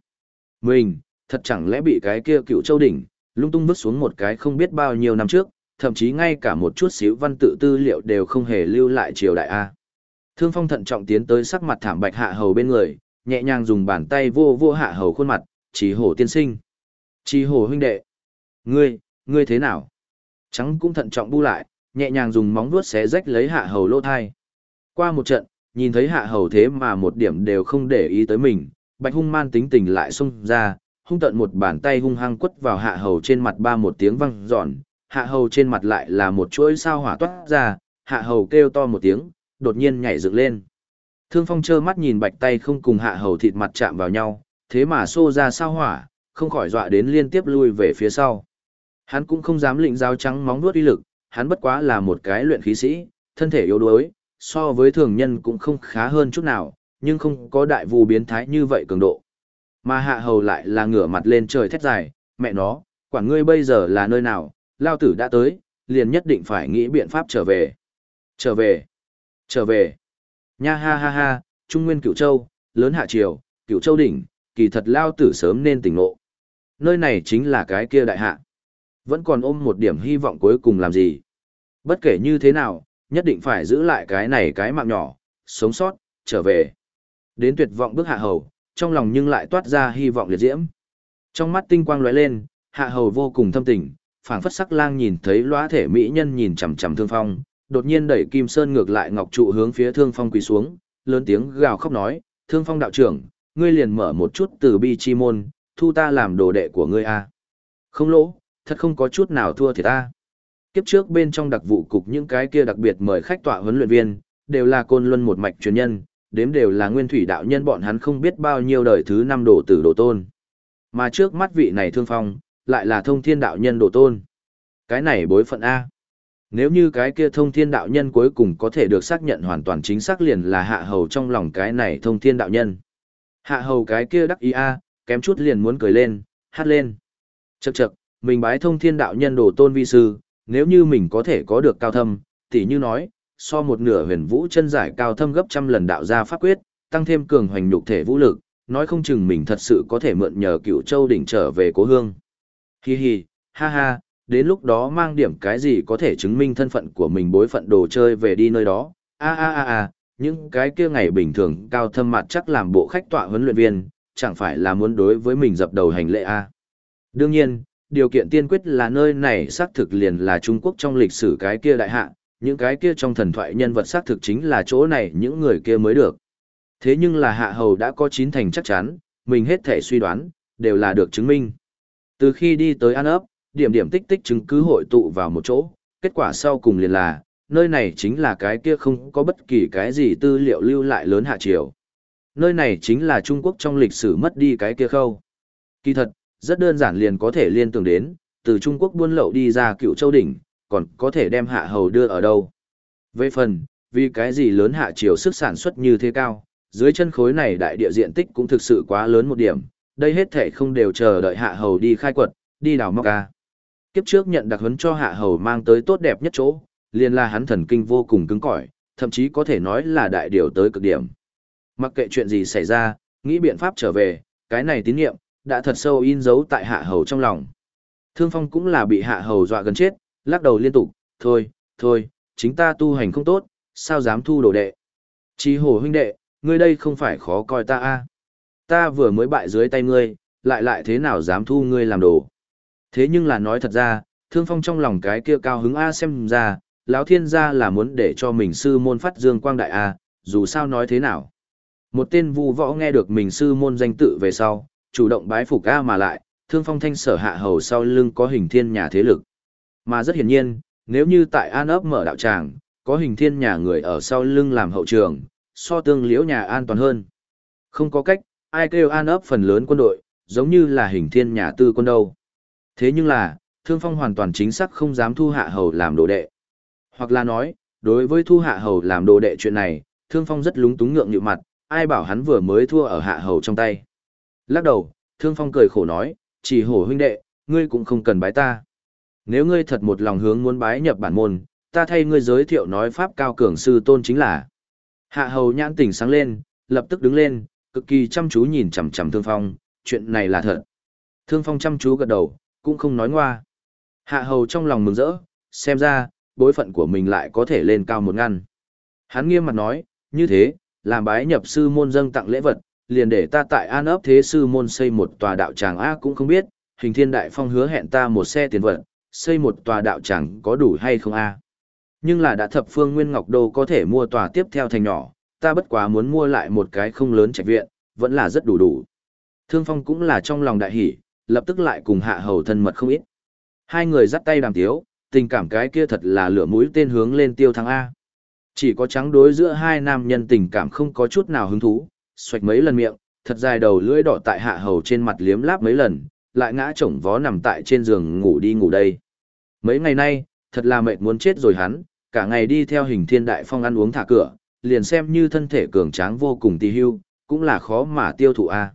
Mình, thật chẳng lẽ bị cái kia cựu châu đỉnh, lung tung vứt xuống một cái không biết bao nhiêu năm trước, thậm chí ngay cả một chút xíu văn tự tư liệu đều không hề lưu lại triều đại A. Thương Phong thận trọng tiến tới sắc mặt thảm bạch hạ hầu bên người, nhẹ nhàng dùng bàn tay vô vô hạ hầu khuôn mặt, chỉ hổ tiên sinh. Chỉ hổ huynh đệ. Ngươi, ngươi thế nào? Trắng cũng thận trọng bu lại, nhẹ nhàng dùng móng vuốt xé rách lấy hạ hầu lỗ thai. Qua một trận, nhìn thấy hạ hầu thế mà một điểm đều không để ý tới mình, bạch hung man tính tình lại xông ra, hung tận một bàn tay hung hăng quất vào hạ hầu trên mặt ba một tiếng văng giòn, hạ hầu trên mặt lại là một chuỗi sao hỏa toát ra, hạ hầu kêu to một tiếng, đột nhiên nhảy dựng lên. Thương phong trơ mắt nhìn bạch tay không cùng hạ hầu thịt mặt chạm vào nhau, thế mà xô ra sao hỏa, không khỏi dọa đến liên tiếp lui về phía sau. Hắn cũng không dám lĩnh dao trắng móng vuốt uy lực, hắn bất quá là một cái luyện khí sĩ, thân thể yếu đuối, so với thường nhân cũng không khá hơn chút nào, nhưng không có đại vù biến thái như vậy cường độ. Mà hạ hầu lại là ngửa mặt lên trời thét dài, mẹ nó, quản ngươi bây giờ là nơi nào, lao tử đã tới, liền nhất định phải nghĩ biện pháp trở về. Trở về, trở về. Nha ha ha ha, Trung Nguyên Cửu Châu, lớn hạ triều, Cửu Châu đỉnh, kỳ thật lao tử sớm nên tỉnh ngộ. Nơi này chính là cái kia đại hạ. Vẫn còn ôm một điểm hy vọng cuối cùng làm gì. Bất kể như thế nào, nhất định phải giữ lại cái này cái mạng nhỏ, sống sót, trở về. Đến tuyệt vọng bước hạ hầu, trong lòng nhưng lại toát ra hy vọng liệt diễm. Trong mắt tinh quang lóe lên, hạ hầu vô cùng thâm tình, phảng phất sắc lang nhìn thấy lóa thể mỹ nhân nhìn chằm chằm thương phong, đột nhiên đẩy kim sơn ngược lại ngọc trụ hướng phía thương phong quỳ xuống, lớn tiếng gào khóc nói, thương phong đạo trưởng, ngươi liền mở một chút từ bi chi môn, thu ta làm đồ đệ của ngươi a. Không lỗ, thật không có chút nào thua thì ta. Kiếp trước bên trong đặc vụ cục những cái kia đặc biệt mời khách tọa huấn luyện viên, đều là côn luân một mạch truyền nhân, đếm đều là nguyên thủy đạo nhân bọn hắn không biết bao nhiêu đời thứ năm đổ tử đồ tôn. Mà trước mắt vị này thương phong, lại là thông thiên đạo nhân đồ tôn. Cái này bối phận A. Nếu như cái kia thông thiên đạo nhân cuối cùng có thể được xác nhận hoàn toàn chính xác liền là hạ hầu trong lòng cái này thông thiên đạo nhân. Hạ hầu cái kia đắc ý A, kém chút liền muốn cười lên, hát lên. Chậc chậc, mình bái thông thiên đạo nhân đồ tôn vi sư, nếu như mình có thể có được cao thâm, tỉ như nói, so một nửa huyền vũ chân giải cao thâm gấp trăm lần đạo gia pháp quyết, tăng thêm cường hoành nhục thể vũ lực, nói không chừng mình thật sự có thể mượn nhờ cựu châu đỉnh trở về cố hương. Hi hi, ha ha, đến lúc đó mang điểm cái gì có thể chứng minh thân phận của mình bối phận đồ chơi về đi nơi đó. A a a a, những cái kia ngày bình thường cao thâm mặt chắc làm bộ khách tọa huấn luyện viên, chẳng phải là muốn đối với mình dập đầu hành lễ a. Đương nhiên, điều kiện tiên quyết là nơi này xác thực liền là Trung Quốc trong lịch sử cái kia đại hạ, những cái kia trong thần thoại nhân vật xác thực chính là chỗ này những người kia mới được. Thế nhưng là hạ hầu đã có chín thành chắc chắn, mình hết thể suy đoán, đều là được chứng minh. Từ khi đi tới An ấp, điểm điểm tích tích chứng cứ hội tụ vào một chỗ, kết quả sau cùng liền là, nơi này chính là cái kia không có bất kỳ cái gì tư liệu lưu lại lớn hạ triều. Nơi này chính là Trung Quốc trong lịch sử mất đi cái kia khâu. Kỳ thật, rất đơn giản liền có thể liên tưởng đến, từ Trung Quốc buôn lậu đi ra cựu châu đỉnh, còn có thể đem hạ hầu đưa ở đâu. Về phần, vì cái gì lớn hạ triều sức sản xuất như thế cao, dưới chân khối này đại địa diện tích cũng thực sự quá lớn một điểm, đây hết thể không đều chờ đợi hạ hầu đi khai quật, đi đào móc ca. Kiếp trước nhận đặc huấn cho hạ hầu mang tới tốt đẹp nhất chỗ, liền là hắn thần kinh vô cùng cứng cỏi, thậm chí có thể nói là đại điều tới cực điểm. Mặc kệ chuyện gì xảy ra, nghĩ biện pháp trở về, cái này tín nhiệm, đã thật sâu in dấu tại hạ hầu trong lòng. Thương phong cũng là bị hạ hầu dọa gần chết, lắc đầu liên tục, thôi, thôi, chính ta tu hành không tốt, sao dám thu đồ đệ. Chí hồ huynh đệ, ngươi đây không phải khó coi ta a Ta vừa mới bại dưới tay ngươi, lại lại thế nào dám thu ngươi làm đồ. Thế nhưng là nói thật ra, thương phong trong lòng cái kia cao hứng A xem ra, lão thiên gia là muốn để cho mình sư môn phát dương quang đại A, dù sao nói thế nào. Một tên vu võ nghe được mình sư môn danh tự về sau, chủ động bái phục A mà lại, thương phong thanh sở hạ hầu sau lưng có hình thiên nhà thế lực. Mà rất hiển nhiên, nếu như tại An ấp mở đạo tràng, có hình thiên nhà người ở sau lưng làm hậu trường, so tương liễu nhà an toàn hơn. Không có cách, ai kêu An ấp phần lớn quân đội, giống như là hình thiên nhà tư quân đâu. Thế nhưng là, Thương Phong hoàn toàn chính xác không dám thu hạ hầu làm đồ đệ. Hoặc là nói, đối với thu hạ hầu làm đồ đệ chuyện này, Thương Phong rất lúng túng ngượng nhịu mặt, ai bảo hắn vừa mới thua ở hạ hầu trong tay. Lắc đầu, Thương Phong cười khổ nói, chỉ hổ huynh đệ, ngươi cũng không cần bái ta. Nếu ngươi thật một lòng hướng muốn bái nhập bản môn, ta thay ngươi giới thiệu nói pháp cao cường sư tôn chính là. Hạ hầu nhãn tỉnh sáng lên, lập tức đứng lên, cực kỳ chăm chú nhìn chằm chằm Thương Phong, chuyện này là thật. Thương Phong chăm chú gật đầu, cũng không nói ngoa. Hạ hầu trong lòng mừng rỡ, xem ra, bối phận của mình lại có thể lên cao một ngăn. Hắn nghiêm mặt nói, như thế, làm bái nhập sư môn dâng tặng lễ vật, liền để ta tại an ấp thế sư môn xây một tòa đạo tràng A cũng không biết, hình thiên đại phong hứa hẹn ta một xe tiền vật, xây một tòa đạo tràng có đủ hay không A. Nhưng là đã thập phương Nguyên Ngọc Đô có thể mua tòa tiếp theo thành nhỏ, ta bất quá muốn mua lại một cái không lớn trạch viện, vẫn là rất đủ đủ. Thương Phong cũng là trong lòng đại hỉ, lập tức lại cùng hạ hầu thân mật không ít. Hai người dắt tay đàm tiếu, tình cảm cái kia thật là lửa mũi tên hướng lên tiêu thắng A. Chỉ có trắng đối giữa hai nam nhân tình cảm không có chút nào hứng thú, xoạch mấy lần miệng, thật dài đầu lưỡi đỏ tại hạ hầu trên mặt liếm láp mấy lần, lại ngã chổng vó nằm tại trên giường ngủ đi ngủ đây. Mấy ngày nay, thật là mệt muốn chết rồi hắn, cả ngày đi theo hình thiên đại phong ăn uống thả cửa, liền xem như thân thể cường tráng vô cùng tì hưu, cũng là khó mà tiêu thụ a.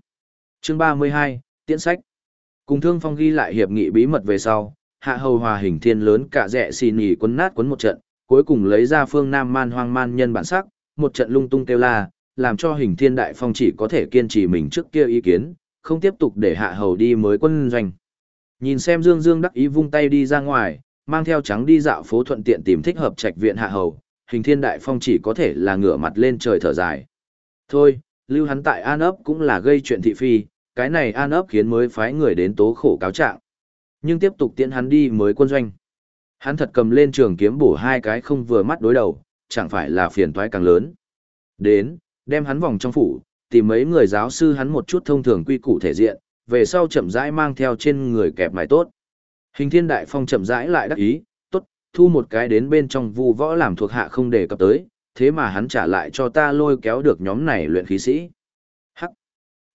Chương 32, Tiễn sách. Cùng Thương Phong ghi lại hiệp nghị bí mật về sau, hạ hầu hòa hình thiên lớn cả rẻ xì nhì quấn nát quấn một trận, cuối cùng lấy ra phương Nam man hoang man nhân bản sắc, một trận lung tung kêu la, làm cho hình thiên đại phong chỉ có thể kiên trì mình trước kia ý kiến, không tiếp tục để hạ hầu đi mới quân doanh. Nhìn xem Dương Dương đắc ý vung tay đi ra ngoài, mang theo trắng đi dạo phố thuận tiện tìm thích hợp trạch viện hạ hầu, hình thiên đại phong chỉ có thể là ngửa mặt lên trời thở dài. Thôi, lưu hắn tại An ấp cũng là gây chuyện thị phi, cái này An ấp khiến mới phái người đến tố khổ cáo trạng. Nhưng tiếp tục tiễn hắn đi mới quân doanh. Hắn thật cầm lên trường kiếm bổ hai cái không vừa mắt đối đầu, chẳng phải là phiền toái càng lớn. Đến, đem hắn vòng trong phủ, tìm mấy người giáo sư hắn một chút thông thường quy củ thể diện, về sau chậm rãi mang theo trên người kẹp mài tốt. Hình thiên đại phong chậm rãi lại đắc ý, tốt, thu một cái đến bên trong vu võ làm thuộc hạ không để cập tới, thế mà hắn trả lại cho ta lôi kéo được nhóm này luyện khí sĩ. Hắc,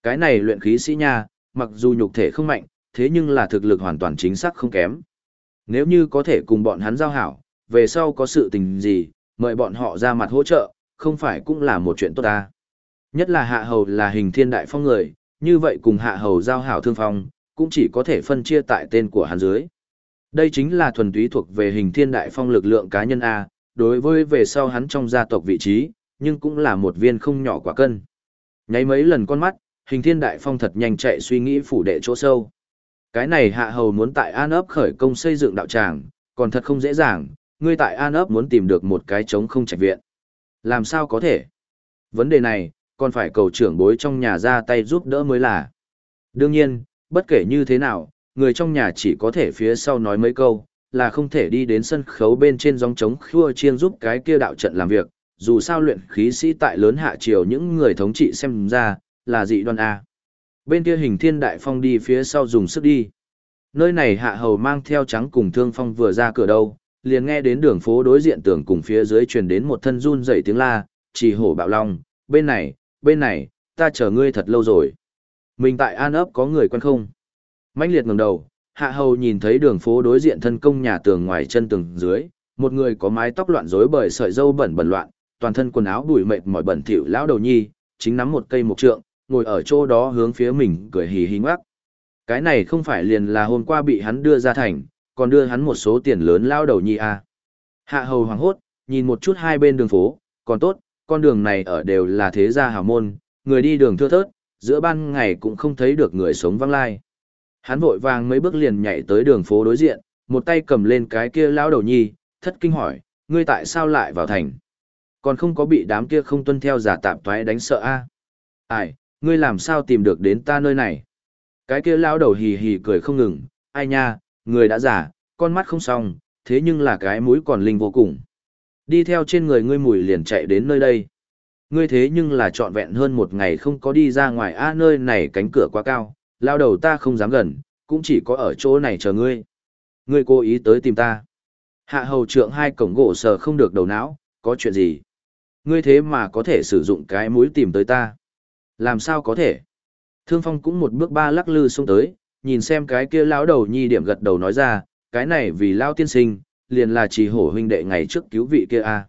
cái này luyện khí sĩ nha, mặc dù nhục thể không mạnh, thế nhưng là thực lực hoàn toàn chính xác không kém. Nếu như có thể cùng bọn hắn giao hảo, về sau có sự tình gì, mời bọn họ ra mặt hỗ trợ, không phải cũng là một chuyện tốt ta. Nhất là hạ hầu là hình thiên đại phong người, như vậy cùng hạ hầu giao hảo thương phong, cũng chỉ có thể phân chia tại tên của hắn dưới. Đây chính là thuần túy thuộc về hình thiên đại phong lực lượng cá nhân A, đối với về sau hắn trong gia tộc vị trí, nhưng cũng là một viên không nhỏ quả cân. Nháy mấy lần con mắt, hình thiên đại phong thật nhanh chạy suy nghĩ phủ đệ chỗ sâu. Cái này hạ hầu muốn tại An ấp khởi công xây dựng đạo tràng, còn thật không dễ dàng, ngươi tại An ấp muốn tìm được một cái trống không trạch viện. Làm sao có thể? Vấn đề này, còn phải cầu trưởng bối trong nhà ra tay giúp đỡ mới là. Đương nhiên, bất kể như thế nào, người trong nhà chỉ có thể phía sau nói mấy câu, là không thể đi đến sân khấu bên trên gióng trống khua chiên giúp cái kia đạo trận làm việc, dù sao luyện khí sĩ tại lớn hạ triều những người thống trị xem ra, là dị đoan A. Bên kia hình thiên đại phong đi phía sau dùng sức đi. Nơi này hạ hầu mang theo trắng cùng thương phong vừa ra cửa đâu, liền nghe đến đường phố đối diện tường cùng phía dưới truyền đến một thân run dậy tiếng la, chỉ hổ bạo long, bên này, bên này, ta chờ ngươi thật lâu rồi. Mình tại An ấp có người quen không? mãnh liệt ngẩng đầu, hạ hầu nhìn thấy đường phố đối diện thân công nhà tường ngoài chân tường dưới, một người có mái tóc loạn rối bởi sợi dâu bẩn bẩn loạn, toàn thân quần áo bụi mệt mỏi bẩn thỉu lão đầu nhi, chính nắm một cây mộc trượng, ngồi ở chỗ đó hướng phía mình cười hì hì ngoắc. Cái này không phải liền là hôm qua bị hắn đưa ra thành, còn đưa hắn một số tiền lớn lao đầu nhi à. Hạ hầu hoàng hốt, nhìn một chút hai bên đường phố, còn tốt, con đường này ở đều là thế gia hào môn, người đi đường thưa thớt, giữa ban ngày cũng không thấy được người sống văng lai. Hắn vội vàng mấy bước liền nhảy tới đường phố đối diện, một tay cầm lên cái kia lao đầu nhi, thất kinh hỏi, ngươi tại sao lại vào thành? Còn không có bị đám kia không tuân theo giả tạm toái đánh sợ a? À? Ai, ngươi làm sao tìm được đến ta nơi này? Cái kia lao đầu hì hì cười không ngừng, ai nha, người đã giả, con mắt không xong, thế nhưng là cái mũi còn linh vô cùng. Đi theo trên người ngươi mùi liền chạy đến nơi đây. Ngươi thế nhưng là trọn vẹn hơn một ngày không có đi ra ngoài a nơi này cánh cửa quá cao, lao đầu ta không dám gần, cũng chỉ có ở chỗ này chờ ngươi. Ngươi cố ý tới tìm ta. Hạ hầu trượng hai cổng gỗ sờ không được đầu não, có chuyện gì? Ngươi thế mà có thể sử dụng cái mũi tìm tới ta. Làm sao có thể? Thương Phong cũng một bước ba lắc lư xuống tới, nhìn xem cái kia lão đầu nhi điểm gật đầu nói ra, cái này vì Lão tiên sinh, liền là chỉ hổ huynh đệ ngày trước cứu vị kia a. À.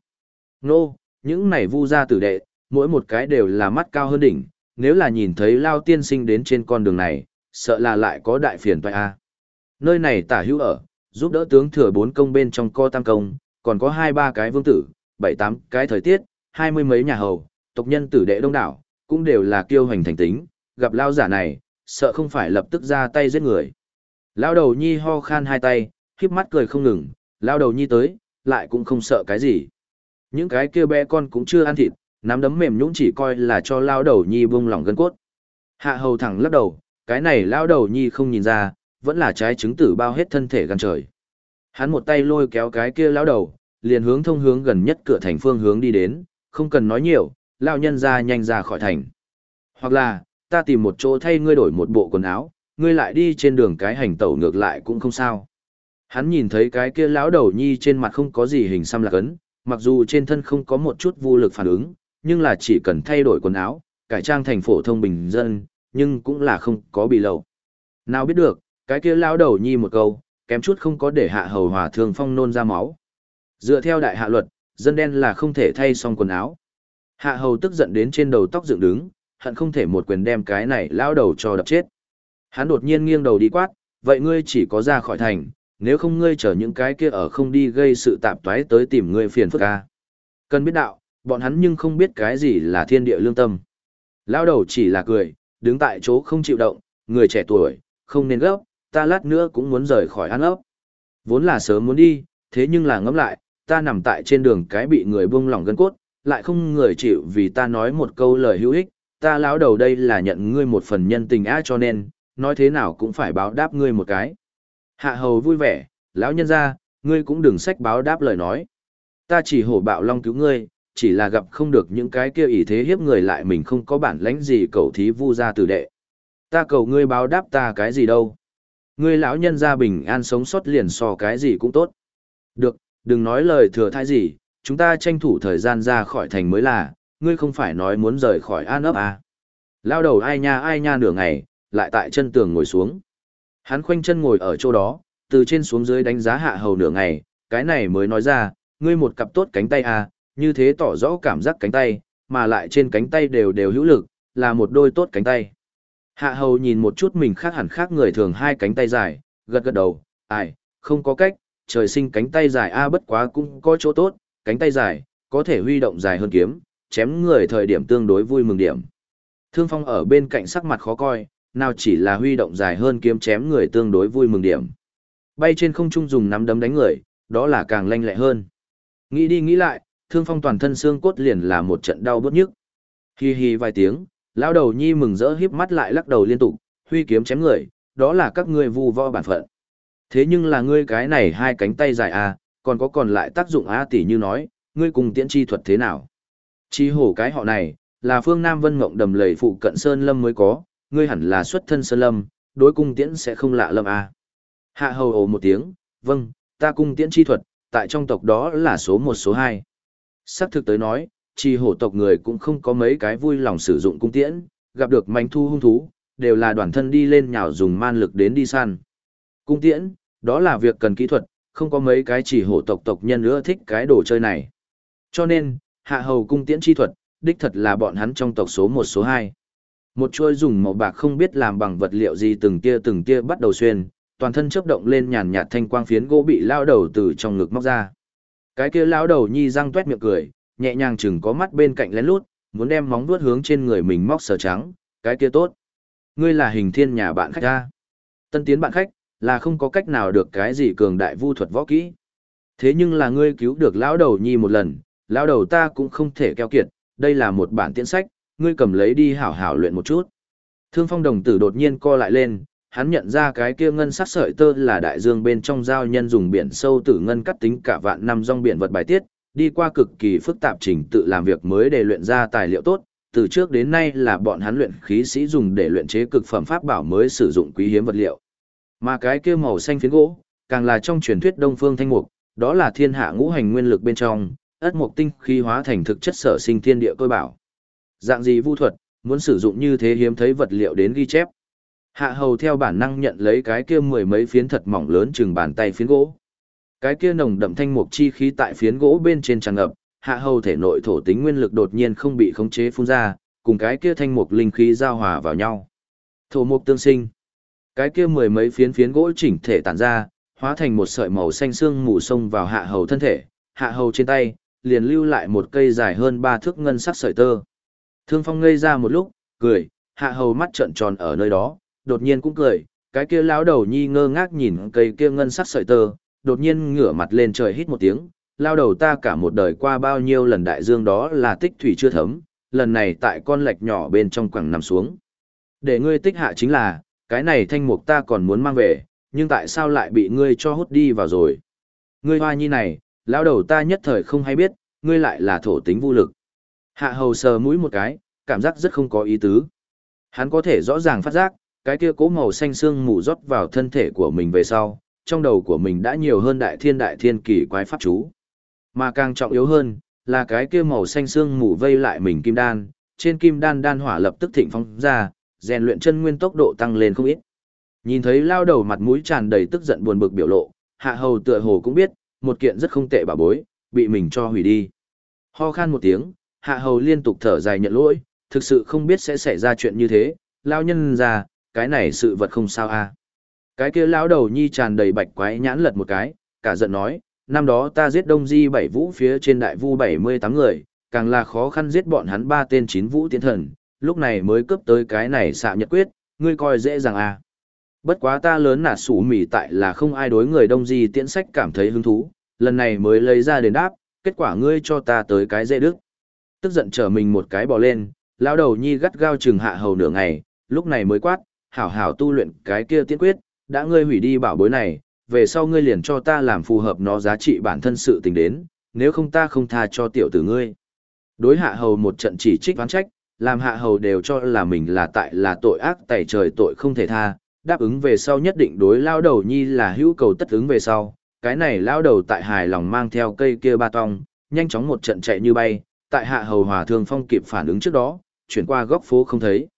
Nô, những này vu gia tử đệ, mỗi một cái đều là mắt cao hơn đỉnh, nếu là nhìn thấy Lão tiên sinh đến trên con đường này, sợ là lại có đại phiền toái a. Nơi này tả hữu ở, giúp đỡ tướng thừa bốn công bên trong co tam công, còn có hai ba cái vương tử, bảy tám cái thời tiết, hai mươi mấy nhà hầu, tộc nhân tử đệ đông đảo, cũng đều là kiêu hành thành tính, gặp lao giả này, sợ không phải lập tức ra tay giết người. Lao đầu nhi ho khan hai tay, khiếp mắt cười không ngừng, lao đầu nhi tới, lại cũng không sợ cái gì. Những cái kia bé con cũng chưa ăn thịt, nắm đấm mềm nhũng chỉ coi là cho lao đầu nhi bung lỏng gân cốt. Hạ hầu thẳng lắc đầu, cái này lao đầu nhi không nhìn ra, vẫn là trái trứng tử bao hết thân thể gần trời. Hắn một tay lôi kéo cái kia lao đầu, liền hướng thông hướng gần nhất cửa thành phương hướng đi đến, không cần nói nhiều, lao nhân ra nhanh ra khỏi thành. Hoặc là, ta tìm một chỗ thay ngươi đổi một bộ quần áo, ngươi lại đi trên đường cái hành tẩu ngược lại cũng không sao. Hắn nhìn thấy cái kia lão đầu nhi trên mặt không có gì hình xăm lạc ấn, mặc dù trên thân không có một chút vô lực phản ứng, nhưng là chỉ cần thay đổi quần áo, cải trang thành phổ thông bình dân, nhưng cũng là không có bị lầu. Nào biết được, cái kia lão đầu nhi một câu, kém chút không có để hạ hầu hòa thương phong nôn ra máu. Dựa theo đại hạ luật, dân đen là không thể thay xong quần áo. Hạ hầu tức giận đến trên đầu tóc dựng đứng, hận không thể một quyền đem cái này lão đầu cho đập chết. Hắn đột nhiên nghiêng đầu đi quát, vậy ngươi chỉ có ra khỏi thành, nếu không ngươi chở những cái kia ở không đi gây sự tạp toái tới tìm ngươi phiền phức ca. Cần biết đạo, bọn hắn nhưng không biết cái gì là thiên địa lương tâm. Lão đầu chỉ là cười, đứng tại chỗ không chịu động, người trẻ tuổi, không nên gấp, ta lát nữa cũng muốn rời khỏi ăn ốc. Vốn là sớm muốn đi, thế nhưng là ngẫm lại, ta nằm tại trên đường cái bị người buông lỏng gân cốt, lại không người chịu vì ta nói một câu lời hữu ích, ta lão đầu đây là nhận ngươi một phần nhân tình á cho nên, nói thế nào cũng phải báo đáp ngươi một cái. Hạ hầu vui vẻ, lão nhân ra, ngươi cũng đừng sách báo đáp lời nói. Ta chỉ hổ bạo long cứu ngươi, chỉ là gặp không được những cái kia ý thế hiếp người lại mình không có bản lãnh gì cầu thí vu ra tử đệ. Ta cầu ngươi báo đáp ta cái gì đâu. Ngươi lão nhân gia bình an sống sót liền so cái gì cũng tốt. Được, đừng nói lời thừa thai gì, chúng ta tranh thủ thời gian ra khỏi thành mới là, ngươi không phải nói muốn rời khỏi an ấp à. Lao đầu ai nha ai nha nửa ngày, lại tại chân tường ngồi xuống. Hắn khoanh chân ngồi ở chỗ đó, từ trên xuống dưới đánh giá hạ hầu nửa ngày, cái này mới nói ra, ngươi một cặp tốt cánh tay à, như thế tỏ rõ cảm giác cánh tay, mà lại trên cánh tay đều đều hữu lực, là một đôi tốt cánh tay. Hạ hầu nhìn một chút mình khác hẳn khác người thường hai cánh tay dài, gật gật đầu, ai, không có cách, trời sinh cánh tay dài a bất quá cũng có chỗ tốt, cánh tay dài, có thể huy động dài hơn kiếm, chém người thời điểm tương đối vui mừng điểm. Thương Phong ở bên cạnh sắc mặt khó coi, nào chỉ là huy động dài hơn kiếm chém người tương đối vui mừng điểm. Bay trên không trung dùng nắm đấm đánh người, đó là càng lanh lẹ hơn. Nghĩ đi nghĩ lại, Thương Phong toàn thân xương cốt liền là một trận đau bớt nhức. Hi hi vài tiếng, lão đầu nhi mừng rỡ híp mắt lại lắc đầu liên tục, huy kiếm chém người, đó là các ngươi vu vơ bản phận. Thế nhưng là ngươi cái này hai cánh tay dài à, còn có còn lại tác dụng a tỷ như nói, ngươi cùng tiễn chi thuật thế nào? Chi hổ cái họ này, là phương Nam Vân Mộng đầm lầy phụ cận Sơn Lâm mới có, ngươi hẳn là xuất thân Sơn Lâm, đối cung tiễn sẽ không lạ lâm à? Hạ hầu ồ một tiếng, vâng, ta cung tiễn chi thuật, tại trong tộc đó là số một số hai. Sắc thực tới nói, chi hổ tộc người cũng không có mấy cái vui lòng sử dụng cung tiễn, gặp được mánh thu hung thú, đều là đoàn thân đi lên nhào dùng man lực đến đi săn. Cung tiễn, đó là việc cần kỹ thuật, không có mấy cái chỉ hổ tộc tộc nhân nữa thích cái đồ chơi này. Cho nên, hạ hầu cung tiễn chi thuật, đích thật là bọn hắn trong tộc số một số hai. Một chuôi dùng màu bạc không biết làm bằng vật liệu gì từng tia từng tia bắt đầu xuyên, toàn thân chớp động lên nhàn nhạt thanh quang phiến gỗ bị lao đầu từ trong ngực móc ra. Cái kia lao đầu nhi răng tuét miệng cười, nhẹ nhàng chừng có mắt bên cạnh lén lút, muốn đem móng vuốt hướng trên người mình móc sờ trắng, cái kia tốt. Ngươi là hình thiên nhà bạn khách ta, Tân tiến bạn khách, là không có cách nào được cái gì cường đại vu thuật võ kỹ. Thế nhưng là ngươi cứu được lão đầu nhi một lần, lão đầu ta cũng không thể keo kiệt, đây là một bản tiễn sách, ngươi cầm lấy đi hảo hảo luyện một chút. Thương phong đồng tử đột nhiên co lại lên, hắn nhận ra cái kia ngân sắc sợi tơ là đại dương bên trong giao nhân dùng biển sâu tử ngân cắt tính cả vạn năm rong biển vật bài tiết, đi qua cực kỳ phức tạp trình tự làm việc mới để luyện ra tài liệu tốt, từ trước đến nay là bọn hắn luyện khí sĩ dùng để luyện chế cực phẩm pháp bảo mới sử dụng quý hiếm vật liệu. Mà cái kia màu xanh phiến gỗ, càng là trong truyền thuyết Đông Phương Thanh Mục, đó là thiên hạ ngũ hành nguyên lực bên trong, ất mục tinh khí hóa thành thực chất sở sinh thiên địa cơ bảo. Dạng gì vu thuật, muốn sử dụng như thế hiếm thấy vật liệu đến ghi chép. Hạ hầu theo bản năng nhận lấy cái kia mười mấy phiến thật mỏng lớn chừng bàn tay phiến gỗ. Cái kia nồng đậm thanh mục chi khí tại phiến gỗ bên trên tràn ngập, hạ hầu thể nội thổ tính nguyên lực đột nhiên không bị khống chế phun ra, cùng cái kia thanh mục linh khí giao hòa vào nhau. Thổ mục tương sinh. Cái kia mười mấy phiến phiến gỗ chỉnh thể tản ra, hóa thành một sợi màu xanh xương mù sông vào hạ hầu thân thể, hạ hầu trên tay, liền lưu lại một cây dài hơn ba thước ngân sắc sợi tơ. Thương Phong ngây ra một lúc, cười, hạ hầu mắt trợn tròn ở nơi đó, đột nhiên cũng cười, cái kia lão đầu nhi ngơ ngác nhìn cây kia ngân sắc sợi tơ, đột nhiên ngửa mặt lên trời hít một tiếng, lao đầu ta cả một đời qua bao nhiêu lần đại dương đó là tích thủy chưa thấm, lần này tại con lạch nhỏ bên trong quẳng nằm xuống. Để ngươi tích hạ chính là, cái này thanh mục ta còn muốn mang về, nhưng tại sao lại bị ngươi cho hút đi vào rồi? Ngươi hoa nhi này, lão đầu ta nhất thời không hay biết, ngươi lại là thổ tính vô lực. Hạ hầu sờ mũi một cái, cảm giác rất không có ý tứ. Hắn có thể rõ ràng phát giác, cái kia cố màu xanh xương mù rót vào thân thể của mình về sau, trong đầu của mình đã nhiều hơn đại thiên đại thiên kỳ quái pháp chú. Mà càng trọng yếu hơn, là cái kia màu xanh xương mù vây lại mình kim đan, trên kim đan đan hỏa lập tức thịnh phong ra, rèn luyện chân nguyên tốc độ tăng lên không ít. Nhìn thấy lao đầu mặt mũi tràn đầy tức giận buồn bực biểu lộ, hạ hầu tựa hồ cũng biết, một kiện rất không tệ bà bối, bị mình cho hủy đi. Ho khan một tiếng, hạ hầu liên tục thở dài nhận lỗi, thực sự không biết sẽ xảy ra chuyện như thế, lao nhân ra, cái này sự vật không sao a à. Cái kia lão đầu nhi tràn đầy bạch quái nhãn lật một cái, cả giận nói, năm đó ta giết đông di bảy vũ phía trên đại vu bảy mươi tám người, càng là khó khăn giết bọn hắn ba tên chín vũ tiến thần, lúc này mới cướp tới cái này xạ nhật quyết, ngươi coi dễ dàng à. Bất quá ta lớn nạt sủ mỉ tại là không ai đối người đông di tiễn sách cảm thấy hứng thú, lần này mới lấy ra đền đáp, kết quả ngươi cho ta tới cái dễ đức. Tức giận trở mình một cái bỏ lên, lão đầu nhi gắt gao trừng hạ hầu nửa ngày, lúc này mới quát, hảo hảo tu luyện cái kia tiên quyết, đã ngươi hủy đi bảo bối này, về sau ngươi liền cho ta làm phù hợp nó giá trị bản thân sự tình đến, nếu không ta không tha cho tiểu tử ngươi. Đối hạ hầu một trận chỉ trích oán trách, làm hạ hầu đều cho là mình là tại là tội ác tẩy trời tội không thể tha, đáp ứng về sau nhất định đối lao đầu nhi là hữu cầu tất ứng về sau, cái này lao đầu tại hài lòng mang theo cây kia ba tong, nhanh chóng một trận chạy như bay, tại hạ hầu hòa thương phong kịp phản ứng trước đó, chuyển qua góc phố không thấy.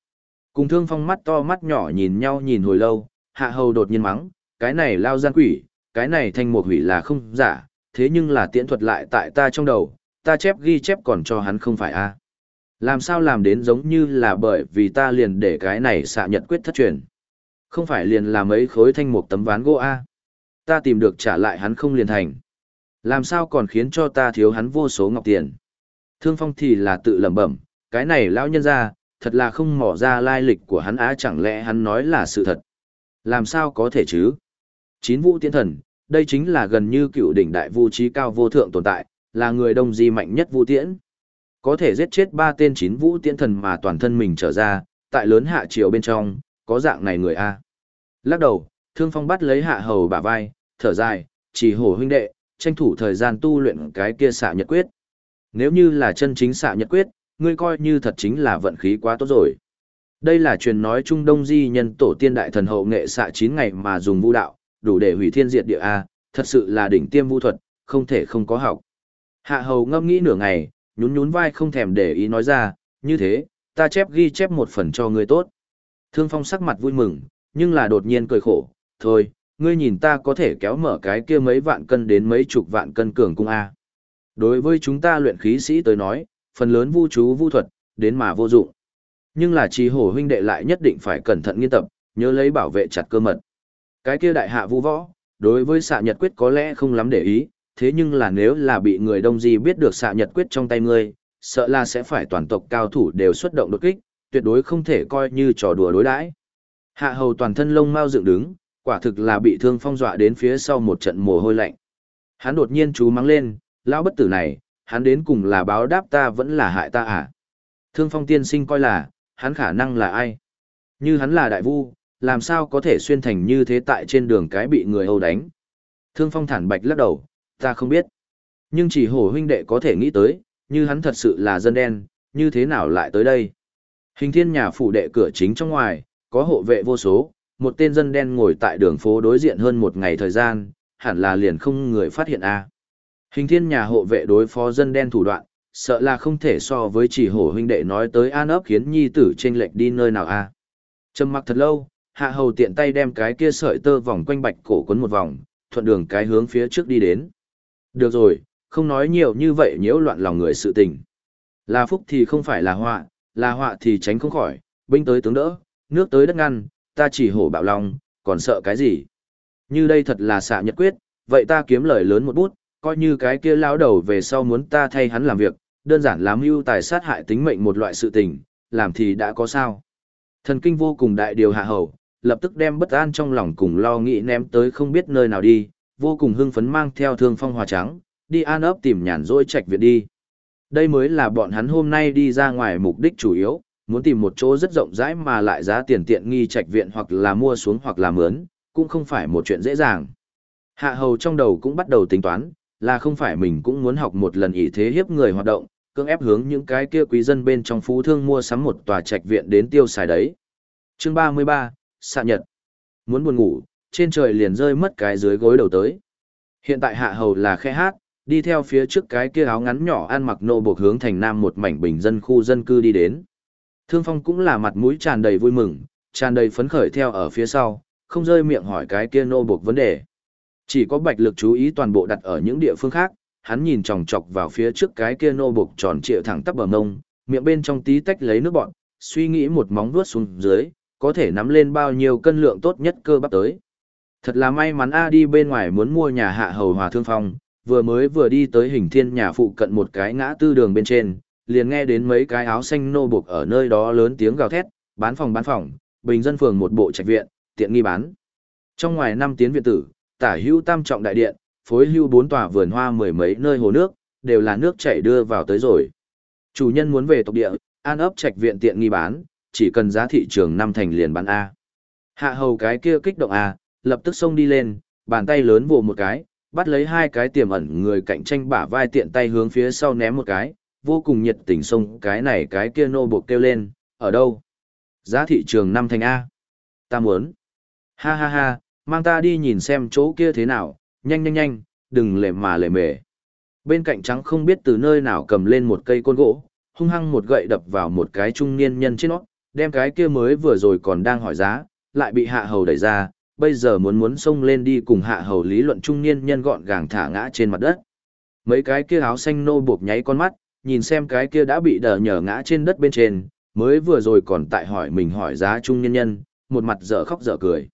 Cùng thương phong mắt to mắt nhỏ nhìn nhau nhìn hồi lâu, hạ hầu đột nhiên mắng, cái này lao gian quỷ, cái này thanh một hủy là không giả, thế nhưng là tiễn thuật lại tại ta trong đầu, ta chép ghi chép còn cho hắn không phải a Làm sao làm đến giống như là bởi vì ta liền để cái này xạ nhật quyết thất truyền. Không phải liền là mấy khối thanh một tấm ván gỗ a Ta tìm được trả lại hắn không liền thành. Làm sao còn khiến cho ta thiếu hắn vô số ngọc tiền. Thương phong thì là tự lẩm bẩm, cái này lão nhân ra, thật là không mỏ ra lai lịch của hắn á chẳng lẽ hắn nói là sự thật. Làm sao có thể chứ? Chín vũ tiên thần, đây chính là gần như cựu đỉnh đại vũ trí cao vô thượng tồn tại, là người đông di mạnh nhất vũ tiễn. Có thể giết chết ba tên chín vũ tiễn thần mà toàn thân mình trở ra, tại lớn hạ triều bên trong, có dạng này người A. Lắc đầu, thương phong bắt lấy hạ hầu bả vai, thở dài, chỉ hổ huynh đệ, tranh thủ thời gian tu luyện cái kia xạ nhật quyết. Nếu như là chân chính xạ nhật quyết, ngươi coi như thật chính là vận khí quá tốt rồi. Đây là truyền nói Trung Đông Di nhân tổ tiên đại thần hậu nghệ xạ 9 ngày mà dùng vũ đạo, đủ để hủy thiên diệt địa A, thật sự là đỉnh tiêm vũ thuật, không thể không có học. Hạ hầu ngâm nghĩ nửa ngày, nhún nhún vai không thèm để ý nói ra, như thế, ta chép ghi chép một phần cho ngươi tốt. Thương phong sắc mặt vui mừng, nhưng là đột nhiên cười khổ, thôi, ngươi nhìn ta có thể kéo mở cái kia mấy vạn cân đến mấy chục vạn cân cường cung A. Đối với chúng ta luyện khí sĩ tới nói, phần lớn vu chú vu thuật, đến mà vô dụng. Nhưng là trì hổ huynh đệ lại nhất định phải cẩn thận nghiên tập, nhớ lấy bảo vệ chặt cơ mật. Cái kia đại hạ vu võ, đối với xạ nhật quyết có lẽ không lắm để ý, thế nhưng là nếu là bị người đông di biết được xạ nhật quyết trong tay ngươi, sợ là sẽ phải toàn tộc cao thủ đều xuất động đột kích, tuyệt đối không thể coi như trò đùa đối đãi. Hạ hầu toàn thân lông mau dựng đứng, quả thực là bị thương phong dọa đến phía sau một trận mồ hôi lạnh. Hắn đột nhiên chú mắng lên, lão bất tử này, hắn đến cùng là báo đáp ta vẫn là hại ta à? Thương phong tiên sinh coi là, hắn khả năng là ai? Như hắn là đại vu, làm sao có thể xuyên thành như thế tại trên đường cái bị người hầu đánh? Thương phong thản bạch lắc đầu, ta không biết. Nhưng chỉ hổ huynh đệ có thể nghĩ tới, như hắn thật sự là dân đen, như thế nào lại tới đây? Hình thiên nhà phủ đệ cửa chính trong ngoài, có hộ vệ vô số, một tên dân đen ngồi tại đường phố đối diện hơn một ngày thời gian, hẳn là liền không người phát hiện a. Hình thiên nhà hộ vệ đối phó dân đen thủ đoạn, sợ là không thể so với chỉ hổ huynh đệ nói tới an ấp khiến nhi tử chênh lệch đi nơi nào a. Trầm mặc thật lâu, hạ hầu tiện tay đem cái kia sợi tơ vòng quanh bạch cổ quấn một vòng, thuận đường cái hướng phía trước đi đến. Được rồi, không nói nhiều như vậy nhiễu loạn lòng người sự tình. Là phúc thì không phải là họa, là họa thì tránh không khỏi, binh tới tướng đỡ, nước tới đất ngăn, ta chỉ hổ bạo lòng, còn sợ cái gì? Như đây thật là xạ nhật quyết, vậy ta kiếm lời lớn một bút, coi như cái kia lao đầu về sau muốn ta thay hắn làm việc, đơn giản làm mưu tài sát hại tính mệnh một loại sự tình, làm thì đã có sao. Thần kinh vô cùng đại điều hạ hầu, lập tức đem bất an trong lòng cùng lo nghĩ ném tới không biết nơi nào đi, vô cùng hưng phấn mang theo thương phong hòa trắng, đi an ấp tìm nhàn rỗi trạch viện đi. Đây mới là bọn hắn hôm nay đi ra ngoài mục đích chủ yếu, muốn tìm một chỗ rất rộng rãi mà lại giá tiền tiện nghi trạch viện hoặc là mua xuống hoặc là mướn, cũng không phải một chuyện dễ dàng. Hạ hầu trong đầu cũng bắt đầu tính toán, là không phải mình cũng muốn học một lần ý thế hiếp người hoạt động, cưỡng ép hướng những cái kia quý dân bên trong phú thương mua sắm một tòa trạch viện đến tiêu xài đấy. Chương 33, xạ nhật. Muốn buồn ngủ, trên trời liền rơi mất cái dưới gối đầu tới. Hiện tại hạ hầu là khe hát, đi theo phía trước cái kia áo ngắn nhỏ ăn mặc nô buộc hướng thành nam một mảnh bình dân khu dân cư đi đến. Thương Phong cũng là mặt mũi tràn đầy vui mừng, tràn đầy phấn khởi theo ở phía sau, không rơi miệng hỏi cái kia nô buộc vấn đề. Chỉ có bạch lực chú ý toàn bộ đặt ở những địa phương khác, hắn nhìn chòng chọc vào phía trước cái kia nô buộc tròn trịa thẳng tắp bờ mông, miệng bên trong tí tách lấy nước bọn, suy nghĩ một móng vuốt xuống dưới, có thể nắm lên bao nhiêu cân lượng tốt nhất cơ bắp tới. Thật là may mắn A đi bên ngoài muốn mua nhà hạ hầu hòa thương phong, vừa mới vừa đi tới hình thiên nhà phụ cận một cái ngã tư đường bên trên, liền nghe đến mấy cái áo xanh nô buộc ở nơi đó lớn tiếng gào thét, bán phòng bán phòng, bình dân phường một bộ trạch viện, tiện nghi bán. Trong ngoài năm tiến viện tử, tả hưu tam trọng đại điện, phối hưu bốn tòa vườn hoa mười mấy nơi hồ nước, đều là nước chảy đưa vào tới rồi. Chủ nhân muốn về tộc địa, an ấp trạch viện tiện nghi bán, chỉ cần giá thị trường năm thành liền bán A. Hạ hầu cái kia kích động A, lập tức xông đi lên, bàn tay lớn vồ một cái, bắt lấy hai cái tiềm ẩn người cạnh tranh bả vai tiện tay hướng phía sau ném một cái, vô cùng nhiệt tình xông cái này cái kia nô buộc kêu lên, ở đâu? Giá thị trường năm thành A. Ta muốn. Ha ha ha, mang ta đi nhìn xem chỗ kia thế nào, nhanh nhanh nhanh, đừng lề mà lề mề. Bên cạnh trắng không biết từ nơi nào cầm lên một cây côn gỗ, hung hăng một gậy đập vào một cái trung niên nhân trên nó, đem cái kia mới vừa rồi còn đang hỏi giá, lại bị hạ hầu đẩy ra, bây giờ muốn muốn xông lên đi cùng hạ hầu lý luận trung niên nhân gọn gàng thả ngã trên mặt đất. Mấy cái kia áo xanh nô buộc nháy con mắt, nhìn xem cái kia đã bị đờ nhở ngã trên đất bên trên, mới vừa rồi còn tại hỏi mình hỏi giá trung nhân nhân, một mặt dở khóc dở cười.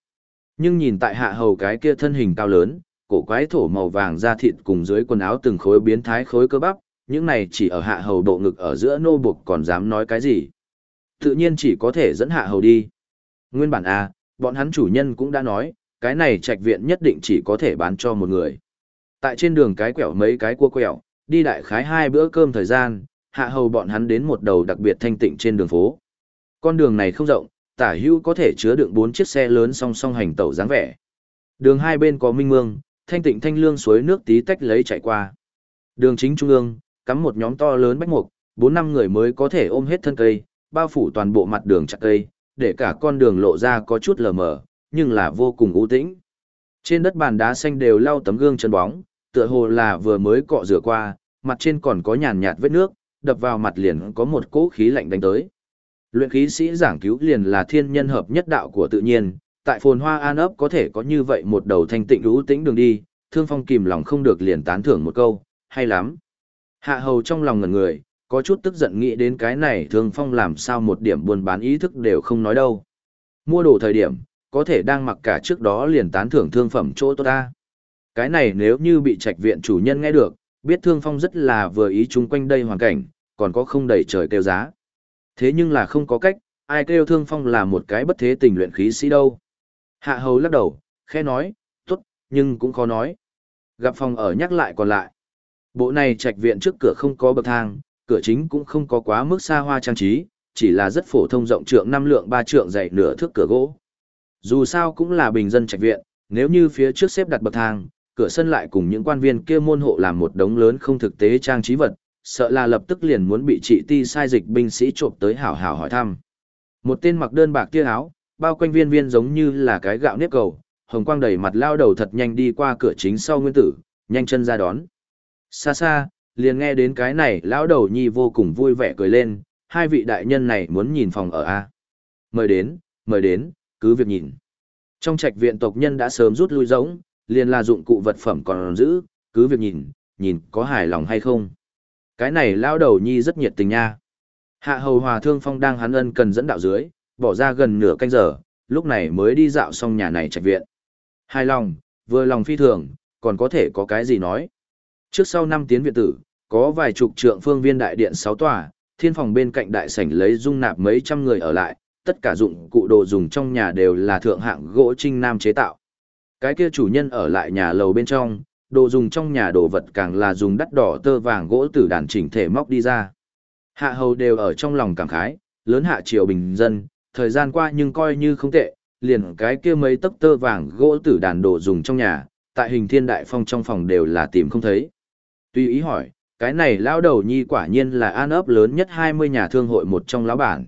Nhưng nhìn tại hạ hầu cái kia thân hình cao lớn, cổ quái thổ màu vàng da thịt cùng dưới quần áo từng khối biến thái khối cơ bắp, những này chỉ ở hạ hầu độ ngực ở giữa nô buộc còn dám nói cái gì. Tự nhiên chỉ có thể dẫn hạ hầu đi. Nguyên bản A, bọn hắn chủ nhân cũng đã nói, cái này trạch viện nhất định chỉ có thể bán cho một người. Tại trên đường cái quẹo mấy cái cua quẹo, đi đại khái hai bữa cơm thời gian, hạ hầu bọn hắn đến một đầu đặc biệt thanh tịnh trên đường phố. Con đường này không rộng, tả hữu có thể chứa đựng bốn chiếc xe lớn song song hành tẩu dáng vẻ. Đường hai bên có minh mương, thanh tịnh thanh lương suối nước tí tách lấy chạy qua. Đường chính trung ương, cắm một nhóm to lớn bách mục, bốn năm người mới có thể ôm hết thân cây, bao phủ toàn bộ mặt đường chặt cây, để cả con đường lộ ra có chút lờ mờ, nhưng là vô cùng u tĩnh. Trên đất bàn đá xanh đều lau tấm gương chân bóng, tựa hồ là vừa mới cọ rửa qua, mặt trên còn có nhàn nhạt vết nước, đập vào mặt liền có một cỗ khí lạnh đánh tới. Luyện khí sĩ giảng cứu liền là thiên nhân hợp nhất đạo của tự nhiên, tại phồn hoa an ấp có thể có như vậy một đầu thanh tịnh ưu tĩnh đường đi, thương phong kìm lòng không được liền tán thưởng một câu, hay lắm. Hạ hầu trong lòng ngẩn người, có chút tức giận nghĩ đến cái này thương phong làm sao một điểm buôn bán ý thức đều không nói đâu. Mua đồ thời điểm, có thể đang mặc cả trước đó liền tán thưởng thương phẩm chỗ tốt ta. Cái này nếu như bị trạch viện chủ nhân nghe được, biết thương phong rất là vừa ý chung quanh đây hoàn cảnh, còn có không đầy trời kêu giá. Thế nhưng là không có cách, ai kêu thương phong là một cái bất thế tình luyện khí sĩ đâu. Hạ hầu lắc đầu, khẽ nói, tốt, nhưng cũng khó nói. Gặp phòng ở nhắc lại còn lại. Bộ này trạch viện trước cửa không có bậc thang, cửa chính cũng không có quá mức xa hoa trang trí, chỉ là rất phổ thông rộng trượng năm lượng ba trượng dày nửa thước cửa gỗ. Dù sao cũng là bình dân trạch viện, nếu như phía trước xếp đặt bậc thang, cửa sân lại cùng những quan viên kia môn hộ làm một đống lớn không thực tế trang trí vật, sợ là lập tức liền muốn bị trị ti sai dịch binh sĩ trộm tới hảo hảo hỏi thăm. Một tên mặc đơn bạc tia áo, bao quanh viên viên giống như là cái gạo nếp cầu, hồng quang đầy mặt lao đầu thật nhanh đi qua cửa chính sau nguyên tử, nhanh chân ra đón. Xa xa, liền nghe đến cái này lão đầu nhi vô cùng vui vẻ cười lên, hai vị đại nhân này muốn nhìn phòng ở A. Mời đến, mời đến, cứ việc nhìn. Trong trạch viện tộc nhân đã sớm rút lui giống, liền là dụng cụ vật phẩm còn giữ, cứ việc nhìn, nhìn có hài lòng hay không. Cái này lão đầu nhi rất nhiệt tình nha. Hạ hầu hòa thương phong đang hắn ân cần dẫn đạo dưới, bỏ ra gần nửa canh giờ, lúc này mới đi dạo xong nhà này trạch viện. Hài lòng, vừa lòng phi thường, còn có thể có cái gì nói. Trước sau năm tiến viện tử, có vài chục trượng phương viên đại điện sáu tòa, thiên phòng bên cạnh đại sảnh lấy dung nạp mấy trăm người ở lại, tất cả dụng cụ đồ dùng trong nhà đều là thượng hạng gỗ trinh nam chế tạo. Cái kia chủ nhân ở lại nhà lầu bên trong, đồ dùng trong nhà đồ vật càng là dùng đắt đỏ tơ vàng gỗ tử đàn chỉnh thể móc đi ra. Hạ hầu đều ở trong lòng cảm khái, lớn hạ triều bình dân, thời gian qua nhưng coi như không tệ, liền cái kia mấy tấc tơ vàng gỗ tử đàn đồ dùng trong nhà, tại hình thiên đại phong trong phòng đều là tìm không thấy. Tuy ý hỏi, cái này lão đầu nhi quả nhiên là an ấp lớn nhất 20 nhà thương hội một trong lão bản.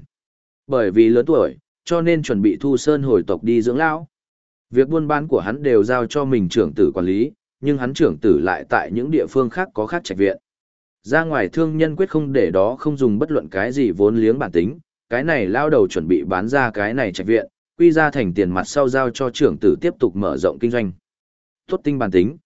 Bởi vì lớn tuổi, cho nên chuẩn bị thu sơn hồi tộc đi dưỡng lão. Việc buôn bán của hắn đều giao cho mình trưởng tử quản lý, nhưng hắn trưởng tử lại tại những địa phương khác có khác trạch viện. Ra ngoài thương nhân quyết không để đó không dùng bất luận cái gì vốn liếng bản tính, cái này lao đầu chuẩn bị bán ra cái này trạch viện, quy ra thành tiền mặt sau giao cho trưởng tử tiếp tục mở rộng kinh doanh. Tốt tinh bản tính.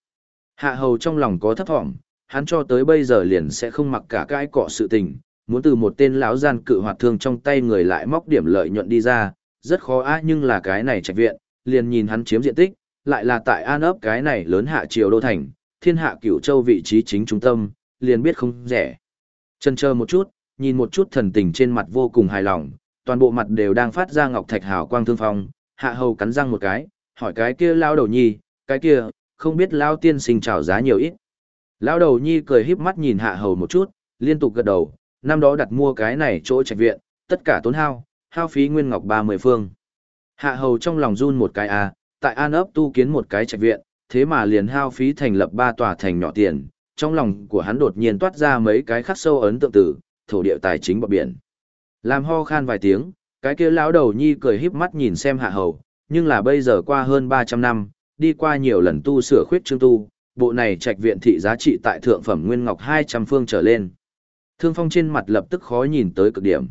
Hạ hầu trong lòng có thấp thỏm, hắn cho tới bây giờ liền sẽ không mặc cả cái cọ sự tình, muốn từ một tên lão gian cự hoạt thương trong tay người lại móc điểm lợi nhuận đi ra, rất khó á nhưng là cái này trạch viện, liền nhìn hắn chiếm diện tích, lại là tại An ấp cái này lớn hạ triều đô thành, thiên hạ cửu châu vị trí chính trung tâm, liền biết không rẻ. Chân chờ một chút, nhìn một chút thần tình trên mặt vô cùng hài lòng, toàn bộ mặt đều đang phát ra ngọc thạch hào quang thương phong, hạ hầu cắn răng một cái, hỏi cái kia lao đầu nhi, cái kia, không biết lao tiên sinh trào giá nhiều ít. Lao đầu nhi cười híp mắt nhìn hạ hầu một chút, liên tục gật đầu, năm đó đặt mua cái này chỗ trạch viện, tất cả tốn hao, hao phí nguyên ngọc 30 phương. Hạ hầu trong lòng run một cái à, tại An ấp tu kiến một cái trạch viện, thế mà liền hao phí thành lập ba tòa thành nhỏ tiền, trong lòng của hắn đột nhiên toát ra mấy cái khắc sâu ấn tượng tử, thổ địa tài chính bọc biển. Làm ho khan vài tiếng, cái kia lão đầu nhi cười híp mắt nhìn xem hạ hầu, nhưng là bây giờ qua hơn 300 năm, đi qua nhiều lần tu sửa khuyết trương tu, bộ này trạch viện thị giá trị tại thượng phẩm nguyên ngọc 200 phương trở lên. Thương phong trên mặt lập tức khó nhìn tới cực điểm.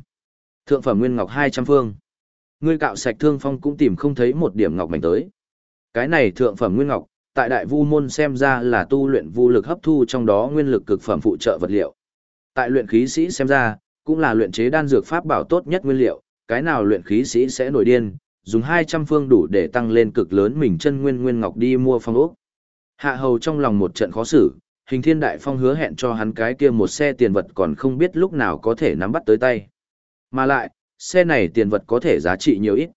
Thượng phẩm nguyên ngọc 200 phương. Ngươi cạo sạch thương phong cũng tìm không thấy một điểm ngọc mảnh tới. Cái này thượng phẩm nguyên ngọc, tại đại vu môn xem ra là tu luyện vu lực hấp thu trong đó nguyên lực cực phẩm phụ trợ vật liệu. Tại luyện khí sĩ xem ra, cũng là luyện chế đan dược pháp bảo tốt nhất nguyên liệu, cái nào luyện khí sĩ sẽ nổi điên, dùng 200 phương đủ để tăng lên cực lớn mình chân nguyên nguyên ngọc đi mua phong ốc. Hạ hầu trong lòng một trận khó xử, hình thiên đại phong hứa hẹn cho hắn cái kia một xe tiền vật còn không biết lúc nào có thể nắm bắt tới tay. Mà lại, xe này tiền vật có thể giá trị nhiều ít.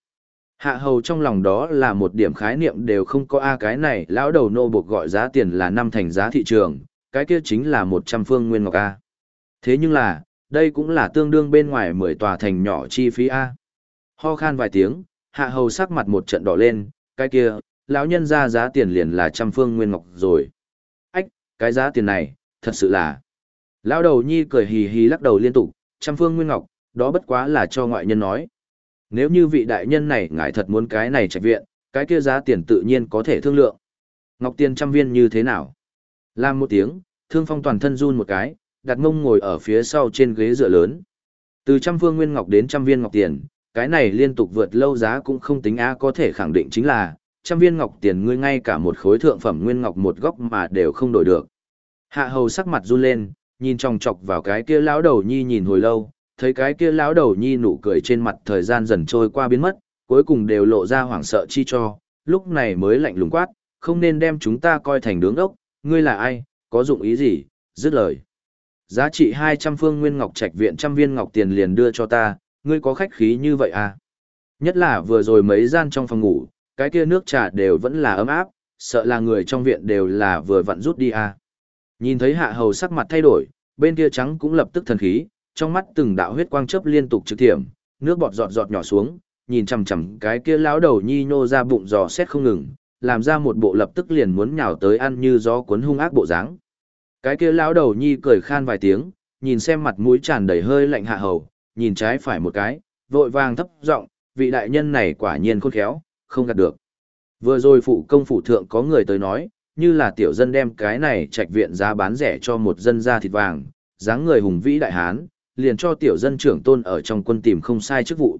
Hạ hầu trong lòng đó là một điểm khái niệm đều không có a cái này, lão đầu nô buộc gọi giá tiền là năm thành giá thị trường, cái kia chính là 100 phương nguyên ngọc a. Thế nhưng là, đây cũng là tương đương bên ngoài 10 tòa thành nhỏ chi phí a. Ho khan vài tiếng, hạ hầu sắc mặt một trận đỏ lên, cái kia, lão nhân ra giá tiền liền là trăm phương nguyên ngọc rồi. Ách, cái giá tiền này, thật sự là. Lão đầu nhi cười hì hì lắc đầu liên tục, trăm phương nguyên ngọc, đó bất quá là cho ngoại nhân nói. Nếu như vị đại nhân này ngài thật muốn cái này trạch viện, cái kia giá tiền tự nhiên có thể thương lượng. Ngọc tiền trăm viên như thế nào? Làm một tiếng, thương phong toàn thân run một cái, đặt mông ngồi ở phía sau trên ghế dựa lớn. Từ trăm vương nguyên ngọc đến trăm viên ngọc tiền, cái này liên tục vượt lâu giá cũng không tính á có thể khẳng định chính là, trăm viên ngọc tiền ngươi ngay cả một khối thượng phẩm nguyên ngọc một góc mà đều không đổi được. Hạ hầu sắc mặt run lên, nhìn tròng chọc vào cái kia lão đầu nhi nhìn hồi lâu, thấy cái kia lão đầu nhi nụ cười trên mặt thời gian dần trôi qua biến mất, cuối cùng đều lộ ra hoảng sợ chi cho, lúc này mới lạnh lùng quát, không nên đem chúng ta coi thành đứng ốc, ngươi là ai, có dụng ý gì, dứt lời. Giá trị 200 phương nguyên ngọc trạch viện trăm viên ngọc tiền liền đưa cho ta, ngươi có khách khí như vậy à? Nhất là vừa rồi mấy gian trong phòng ngủ, cái kia nước trà đều vẫn là ấm áp, sợ là người trong viện đều là vừa vặn rút đi à. Nhìn thấy hạ hầu sắc mặt thay đổi, bên kia trắng cũng lập tức thần khí, trong mắt từng đạo huyết quang chớp liên tục trực thiểm, nước bọt giọt giọt nhỏ xuống, nhìn chằm chằm cái kia lão đầu nhi nô ra bụng giò xét không ngừng, làm ra một bộ lập tức liền muốn nhào tới ăn như gió cuốn hung ác bộ dáng. Cái kia lão đầu nhi cười khan vài tiếng, nhìn xem mặt mũi tràn đầy hơi lạnh hạ hầu, nhìn trái phải một cái, vội vàng thấp giọng, vị đại nhân này quả nhiên khôn khéo, không gạt được. Vừa rồi phụ công phủ thượng có người tới nói, như là tiểu dân đem cái này trạch viện giá bán rẻ cho một dân gia thịt vàng, dáng người hùng vĩ đại hán, liền cho tiểu dân trưởng tôn ở trong quân tìm không sai chức vụ.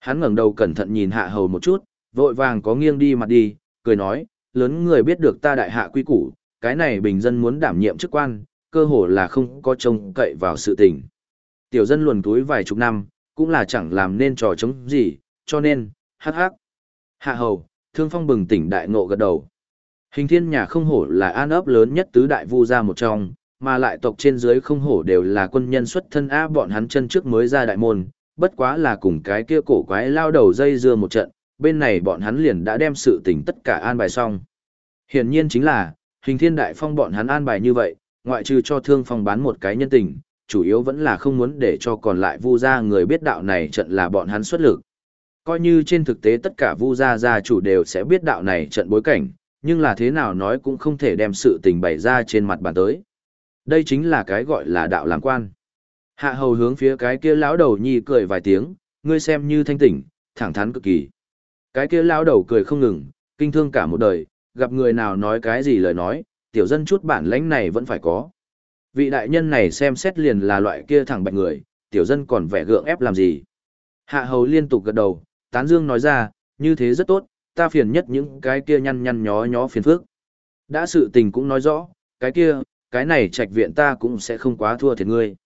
Hắn ngẩng đầu cẩn thận nhìn hạ hầu một chút, vội vàng có nghiêng đi mặt đi, cười nói, lớn người biết được ta đại hạ quy củ, cái này bình dân muốn đảm nhiệm chức quan, cơ hồ là không có trông cậy vào sự tình. Tiểu dân luồn túi vài chục năm, cũng là chẳng làm nên trò chống gì, cho nên, hắc hắc. Hạ hầu, thương phong bừng tỉnh đại ngộ gật đầu. Hình thiên nhà không hổ là an ấp lớn nhất tứ đại vu gia một trong, mà lại tộc trên dưới không hổ đều là quân nhân xuất thân A bọn hắn chân trước mới ra đại môn, bất quá là cùng cái kia cổ quái lao đầu dây dưa một trận, bên này bọn hắn liền đã đem sự tình tất cả an bài xong. Hiển nhiên chính là, hình thiên đại phong bọn hắn an bài như vậy, ngoại trừ cho thương phong bán một cái nhân tình, chủ yếu vẫn là không muốn để cho còn lại vu gia người biết đạo này trận là bọn hắn xuất lực. Coi như trên thực tế tất cả vu gia gia chủ đều sẽ biết đạo này trận bối cảnh, nhưng là thế nào nói cũng không thể đem sự tình bày ra trên mặt bàn tới. Đây chính là cái gọi là đạo làm quan. Hạ hầu hướng phía cái kia lão đầu nhi cười vài tiếng, ngươi xem như thanh tỉnh, thẳng thắn cực kỳ. Cái kia lão đầu cười không ngừng, kinh thương cả một đời, gặp người nào nói cái gì lời nói, tiểu dân chút bản lãnh này vẫn phải có. Vị đại nhân này xem xét liền là loại kia thẳng bạch người, tiểu dân còn vẻ gượng ép làm gì. Hạ hầu liên tục gật đầu, tán dương nói ra, như thế rất tốt, ta phiền nhất những cái kia nhăn nhăn nhó nhó phiền phức. Đã sự tình cũng nói rõ, cái kia, cái này trạch viện ta cũng sẽ không quá thua thiệt ngươi.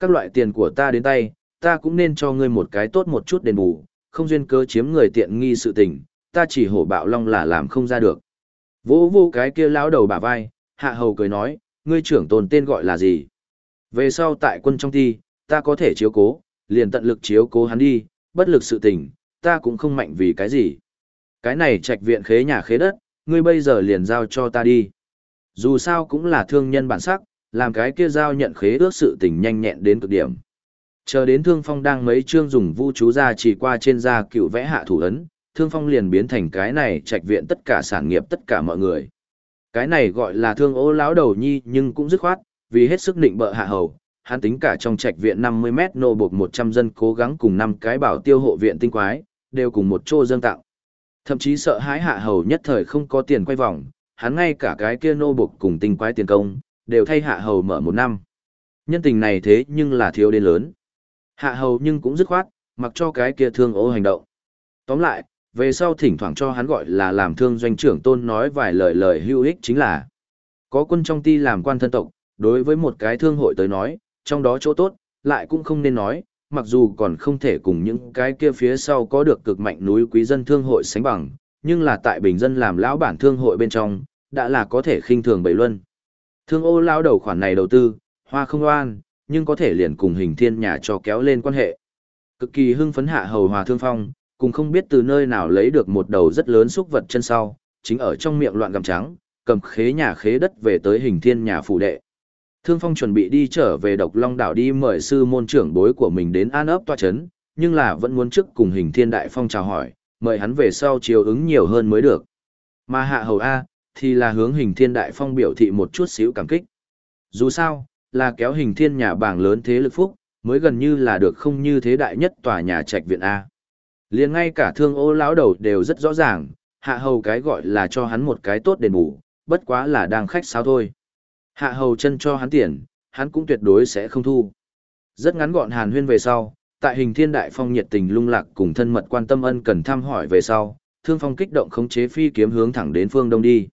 Các loại tiền của ta đến tay, ta cũng nên cho ngươi một cái tốt một chút đền bù, không duyên cơ chiếm người tiện nghi sự tình, ta chỉ hổ bạo long là làm không ra được. Vô vô cái kia lão đầu bả vai, hạ hầu cười nói, ngươi trưởng tồn tên gọi là gì? Về sau tại quân trong thi, ta có thể chiếu cố, liền tận lực chiếu cố hắn đi, bất lực sự tình, ta cũng không mạnh vì cái gì. Cái này trạch viện khế nhà khế đất, ngươi bây giờ liền giao cho ta đi. Dù sao cũng là thương nhân bản sắc, làm cái kia giao nhận khế ước sự tình nhanh nhẹn đến cực điểm. Chờ đến Thương Phong đang mấy chương dùng vu chú ra chỉ qua trên da cựu vẽ hạ thủ ấn, Thương Phong liền biến thành cái này trạch viện tất cả sản nghiệp tất cả mọi người. Cái này gọi là thương ô lão đầu nhi nhưng cũng dứt khoát, vì hết sức định bợ hạ hầu, hắn tính cả trong trạch viện 50 mét nô buộc 100 dân cố gắng cùng năm cái bảo tiêu hộ viện tinh quái, đều cùng một chô dâng tạo. Thậm chí sợ hãi hạ hầu nhất thời không có tiền quay vòng, hắn ngay cả cái kia nô buộc cùng tinh quái tiền công, đều thay hạ hầu mở một năm. Nhân tình này thế nhưng là thiếu đến lớn. Hạ hầu nhưng cũng dứt khoát, mặc cho cái kia thương ô hành động. Tóm lại, về sau thỉnh thoảng cho hắn gọi là làm thương doanh trưởng tôn nói vài lời lời hữu ích chính là có quân trong ti làm quan thân tộc, đối với một cái thương hội tới nói, trong đó chỗ tốt, lại cũng không nên nói, mặc dù còn không thể cùng những cái kia phía sau có được cực mạnh núi quý dân thương hội sánh bằng, nhưng là tại bình dân làm lão bản thương hội bên trong, đã là có thể khinh thường bảy luân. Thương ô lao đầu khoản này đầu tư, hoa không oan, nhưng có thể liền cùng hình thiên nhà cho kéo lên quan hệ. Cực kỳ hưng phấn hạ hầu hòa thương phong, cùng không biết từ nơi nào lấy được một đầu rất lớn xúc vật chân sau, chính ở trong miệng loạn gầm trắng, cầm khế nhà khế đất về tới hình thiên nhà phủ đệ. Thương Phong chuẩn bị đi trở về độc long đảo đi mời sư môn trưởng bối của mình đến an ấp toa chấn, nhưng là vẫn muốn trước cùng hình thiên đại phong chào hỏi, mời hắn về sau chiều ứng nhiều hơn mới được. Mà hạ hầu A, thì là hướng hình thiên đại phong biểu thị một chút xíu cảm kích. Dù sao, là kéo hình thiên nhà bảng lớn thế lực phúc, mới gần như là được không như thế đại nhất tòa nhà trạch viện A. liền ngay cả thương ô lão đầu đều rất rõ ràng, hạ hầu cái gọi là cho hắn một cái tốt đền bù, bất quá là đang khách sao thôi. Hạ hầu chân cho hắn tiền, hắn cũng tuyệt đối sẽ không thu. Rất ngắn gọn hàn huyên về sau, tại hình thiên đại phong nhiệt tình lung lạc cùng thân mật quan tâm ân cần thăm hỏi về sau, thương phong kích động khống chế phi kiếm hướng thẳng đến phương đông đi.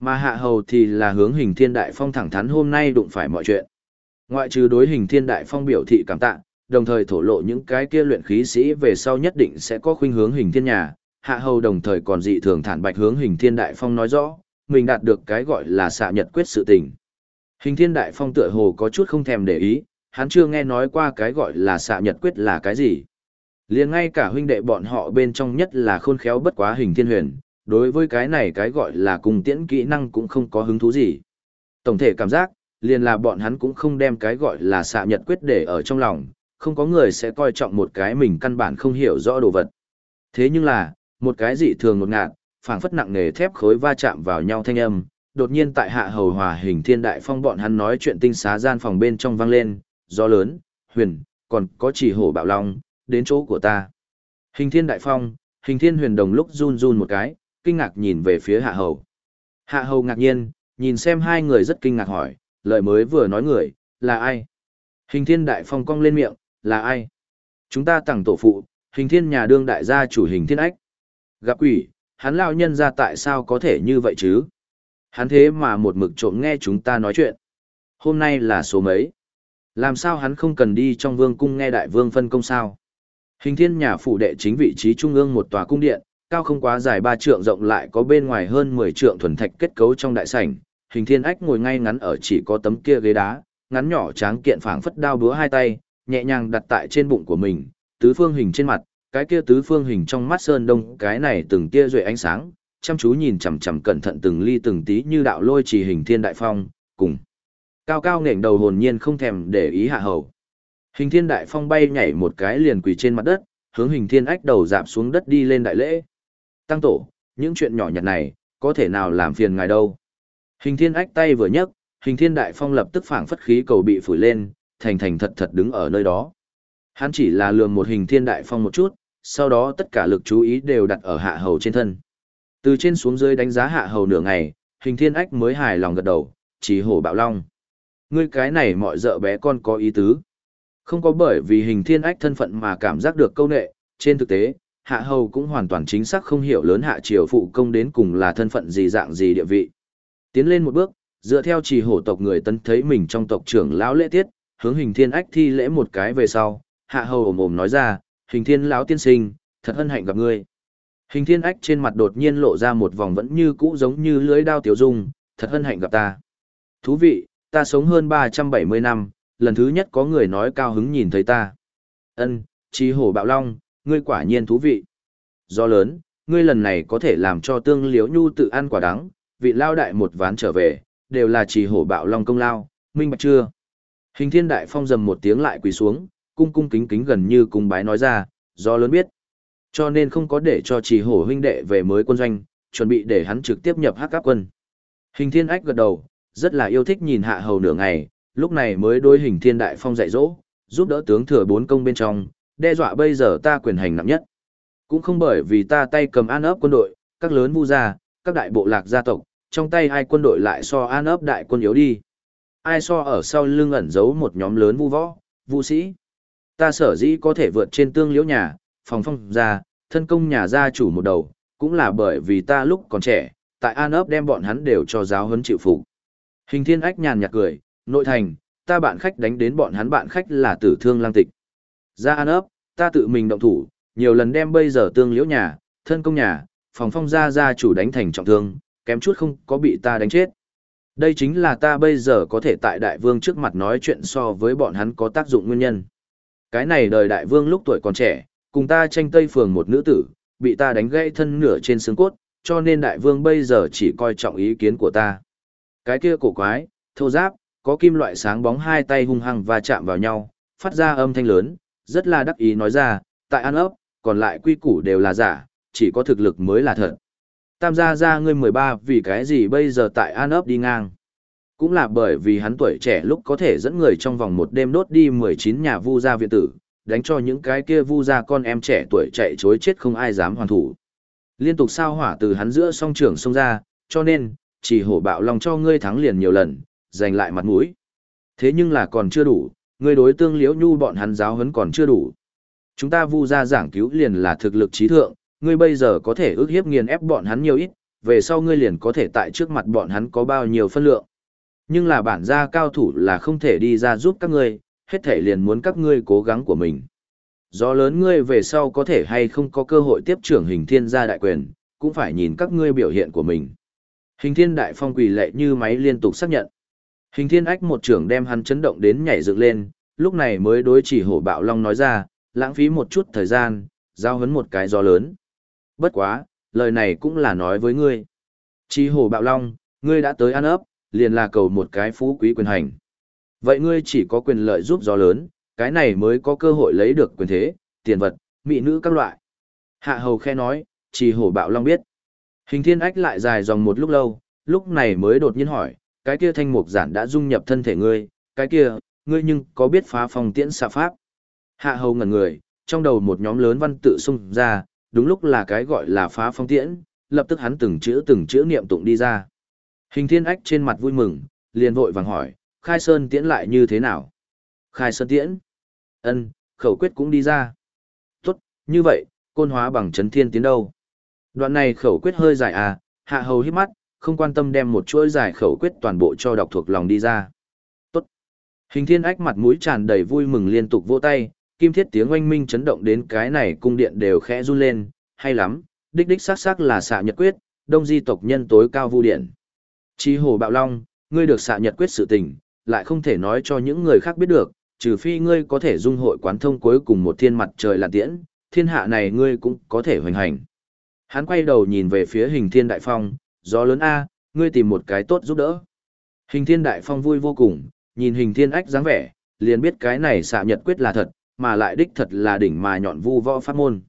Mà hạ hầu thì là hướng hình thiên đại phong thẳng thắn hôm nay đụng phải mọi chuyện. Ngoại trừ đối hình thiên đại phong biểu thị cảm tạ, đồng thời thổ lộ những cái kia luyện khí sĩ về sau nhất định sẽ có khuynh hướng hình thiên nhà, hạ hầu đồng thời còn dị thường thản bạch hướng hình thiên đại phong nói rõ, mình đạt được cái gọi là xạ nhật quyết sự tình. Hình thiên đại phong tựa hồ có chút không thèm để ý, hắn chưa nghe nói qua cái gọi là xạ nhật quyết là cái gì. liền ngay cả huynh đệ bọn họ bên trong nhất là khôn khéo bất quá hình thiên huyền, đối với cái này cái gọi là cùng tiễn kỹ năng cũng không có hứng thú gì. Tổng thể cảm giác, liền là bọn hắn cũng không đem cái gọi là xạ nhật quyết để ở trong lòng, không có người sẽ coi trọng một cái mình căn bản không hiểu rõ đồ vật. Thế nhưng là, một cái dị thường ngột ngạt, phảng phất nặng nề thép khối va chạm vào nhau thanh âm, đột nhiên tại hạ hầu hòa hình thiên đại phong bọn hắn nói chuyện tinh xá gian phòng bên trong vang lên, gió lớn, huyền, còn có chỉ hổ bạo long, đến chỗ của ta. Hình thiên đại phong, hình thiên huyền đồng lúc run run một cái, kinh ngạc nhìn về phía hạ hầu. Hạ hầu ngạc nhiên, nhìn xem hai người rất kinh ngạc hỏi, lời mới vừa nói người, là ai? Hình thiên đại phong cong lên miệng, là ai? Chúng ta tặng tổ phụ, hình thiên nhà đương đại gia chủ hình thiên ách. Gặp quỷ, hắn lao nhân ra tại sao có thể như vậy chứ? Hắn thế mà một mực trộm nghe chúng ta nói chuyện. Hôm nay là số mấy? Làm sao hắn không cần đi trong vương cung nghe đại vương phân công sao? Hình thiên nhà phủ đệ chính vị trí trung ương một tòa cung điện, cao không quá dài ba trượng rộng lại có bên ngoài hơn 10 trượng thuần thạch kết cấu trong đại sảnh. Hình thiên ách ngồi ngay ngắn ở chỉ có tấm kia ghế đá, ngắn nhỏ tráng kiện phảng phất đao búa hai tay, nhẹ nhàng đặt tại trên bụng của mình, tứ phương hình trên mặt, cái kia tứ phương hình trong mắt sơn đông, cái này từng tia rọi ánh sáng, chăm chú nhìn chằm chằm cẩn thận từng ly từng tí như đạo lôi trì hình thiên đại phong, cùng cao cao nghển đầu hồn nhiên không thèm để ý hạ hầu. Hình thiên đại phong bay nhảy một cái liền quỳ trên mặt đất, hướng hình thiên ách đầu dạp xuống đất đi lên đại lễ. Tăng tổ, những chuyện nhỏ nhặt này, có thể nào làm phiền ngài đâu. Hình thiên ách tay vừa nhấc, hình thiên đại phong lập tức phảng phất khí cầu bị phủi lên, thành thành thật thật đứng ở nơi đó. Hắn chỉ là lườm một hình thiên đại phong một chút, sau đó tất cả lực chú ý đều đặt ở hạ hầu trên thân. Từ trên xuống dưới đánh giá hạ hầu nửa ngày, hình thiên ách mới hài lòng gật đầu, chỉ hổ bạo long. Ngươi cái này mọi dợ bé con có ý tứ. Không có bởi vì hình thiên ách thân phận mà cảm giác được câu nệ, trên thực tế, hạ hầu cũng hoàn toàn chính xác không hiểu lớn hạ triều phụ công đến cùng là thân phận gì dạng gì địa vị. Tiến lên một bước, dựa theo chỉ hổ tộc người tân thấy mình trong tộc trưởng lão lễ tiết, hướng hình thiên ách thi lễ một cái về sau, hạ hầu ồm ồm nói ra, hình thiên lão tiên sinh, thật hân hạnh gặp ngươi. Hình thiên ách trên mặt đột nhiên lộ ra một vòng vẫn như cũ giống như lưới đao tiểu dung, thật hân hạnh gặp ta. Thú vị, ta sống hơn 370 năm, lần thứ nhất có người nói cao hứng nhìn thấy ta. Ân, chi hổ bạo long, ngươi quả nhiên thú vị. Do lớn, ngươi lần này có thể làm cho tương liếu nhu tự ăn quả đắng, vị lao đại một ván trở về, đều là chỉ hổ bạo long công lao, minh bạch chưa? Hình thiên đại phong dầm một tiếng lại quỳ xuống, cung cung kính kính gần như cung bái nói ra, do lớn biết. Cho nên không có để cho trì hổ huynh đệ về mới quân doanh, chuẩn bị để hắn trực tiếp nhập hắc các quân. Hình thiên ách gật đầu, rất là yêu thích nhìn hạ hầu nửa ngày, lúc này mới đối hình thiên đại phong dạy dỗ, giúp đỡ tướng thừa bốn công bên trong, đe dọa bây giờ ta quyền hành nặng nhất. Cũng không bởi vì ta tay cầm an ấp quân đội, các lớn vu gia, các đại bộ lạc gia tộc, trong tay ai quân đội lại so an ấp đại quân yếu đi. Ai so ở sau lưng ẩn giấu một nhóm lớn vu võ, vu sĩ. Ta sở dĩ có thể vượt trên tương liễu nhà, phòng phong gia, thân công nhà gia chủ một đầu, cũng là bởi vì ta lúc còn trẻ, tại an ấp đem bọn hắn đều cho giáo huấn chịu phục. Hình thiên ách nhàn nhạt cười, nội thành, ta bạn khách đánh đến bọn hắn bạn khách là tử thương lang tịch. Ra an ấp, ta tự mình động thủ, nhiều lần đem bây giờ tương liễu nhà, thân công nhà, phòng phong gia gia chủ đánh thành trọng thương, kém chút không có bị ta đánh chết. Đây chính là ta bây giờ có thể tại đại vương trước mặt nói chuyện so với bọn hắn có tác dụng nguyên nhân. Cái này đời đại vương lúc tuổi còn trẻ, cùng ta tranh tây phường một nữ tử, bị ta đánh gãy thân nửa trên xương cốt, cho nên đại vương bây giờ chỉ coi trọng ý kiến của ta. Cái kia cổ quái, thô giáp, có kim loại sáng bóng hai tay hung hăng và chạm vào nhau, phát ra âm thanh lớn, rất là đắc ý nói ra, tại an ấp, còn lại quy củ đều là giả, chỉ có thực lực mới là thật. Tam gia gia ngươi 13 vì cái gì bây giờ tại an ấp đi ngang. Cũng là bởi vì hắn tuổi trẻ lúc có thể dẫn người trong vòng một đêm đốt đi 19 nhà vu gia viện tử, đánh cho những cái kia vu gia con em trẻ tuổi chạy chối chết không ai dám hoàn thủ. Liên tục sao hỏa từ hắn giữa song trưởng xông ra, cho nên, chỉ hổ bạo lòng cho ngươi thắng liền nhiều lần, giành lại mặt mũi. Thế nhưng là còn chưa đủ, ngươi đối tương liễu nhu bọn hắn giáo huấn còn chưa đủ. Chúng ta vu ra giảng cứu liền là thực lực trí thượng, ngươi bây giờ có thể ước hiếp nghiền ép bọn hắn nhiều ít, về sau ngươi liền có thể tại trước mặt bọn hắn có bao nhiêu phân lượng. Nhưng là bản gia cao thủ là không thể đi ra giúp các ngươi, hết thể liền muốn các ngươi cố gắng của mình. Do lớn ngươi về sau có thể hay không có cơ hội tiếp trưởng hình thiên gia đại quyền, cũng phải nhìn các ngươi biểu hiện của mình. Hình thiên đại phong quỳ lệ như máy liên tục xác nhận. Hình thiên ách một trưởng đem hắn chấn động đến nhảy dựng lên, lúc này mới đối chỉ hổ bạo long nói ra, lãng phí một chút thời gian, giao hấn một cái gió lớn. Bất quá, lời này cũng là nói với ngươi. Chỉ hổ bạo long, ngươi đã tới ăn ấp, liền là cầu một cái phú quý quyền hành. Vậy ngươi chỉ có quyền lợi giúp gió lớn, cái này mới có cơ hội lấy được quyền thế, tiền vật, mỹ nữ các loại. Hạ hầu khe nói, chỉ hổ bạo long biết. Hình thiên ách lại dài dòng một lúc lâu, lúc này mới đột nhiên hỏi, cái kia thanh mục giản đã dung nhập thân thể ngươi, cái kia, ngươi nhưng có biết phá phòng tiễn xạ pháp. Hạ hầu ngẩn người, trong đầu một nhóm lớn văn tự xung ra, đúng lúc là cái gọi là phá phong tiễn, lập tức hắn từng chữ từng chữ niệm tụng đi ra. Hình thiên ách trên mặt vui mừng, liền vội vàng hỏi, khai sơn tiễn lại như thế nào? Khai sơn tiễn. ân khẩu quyết cũng đi ra. Tốt, như vậy, côn hóa bằng chấn thiên tiến đâu? Đoạn này khẩu quyết hơi dài à, hạ hầu hít mắt, không quan tâm đem một chuỗi dài khẩu quyết toàn bộ cho đọc thuộc lòng đi ra. Tốt. Hình thiên ách mặt mũi tràn đầy vui mừng liên tục vỗ tay, kim thiết tiếng oanh minh chấn động đến cái này cung điện đều khẽ run lên, hay lắm, đích đích xác xác là xạ nhật quyết, đông di tộc nhân tối cao vu điện. Chi hồ bạo long, ngươi được xạ nhật quyết sự tình, lại không thể nói cho những người khác biết được, trừ phi ngươi có thể dung hội quán thông cuối cùng một thiên mặt trời là tiễn, thiên hạ này ngươi cũng có thể hoành hành. Hắn quay đầu nhìn về phía hình thiên đại phong, gió lớn A, ngươi tìm một cái tốt giúp đỡ. Hình thiên đại phong vui vô cùng, nhìn hình thiên ách dáng vẻ, liền biết cái này xạ nhật quyết là thật, mà lại đích thật là đỉnh mà nhọn vu võ pháp môn.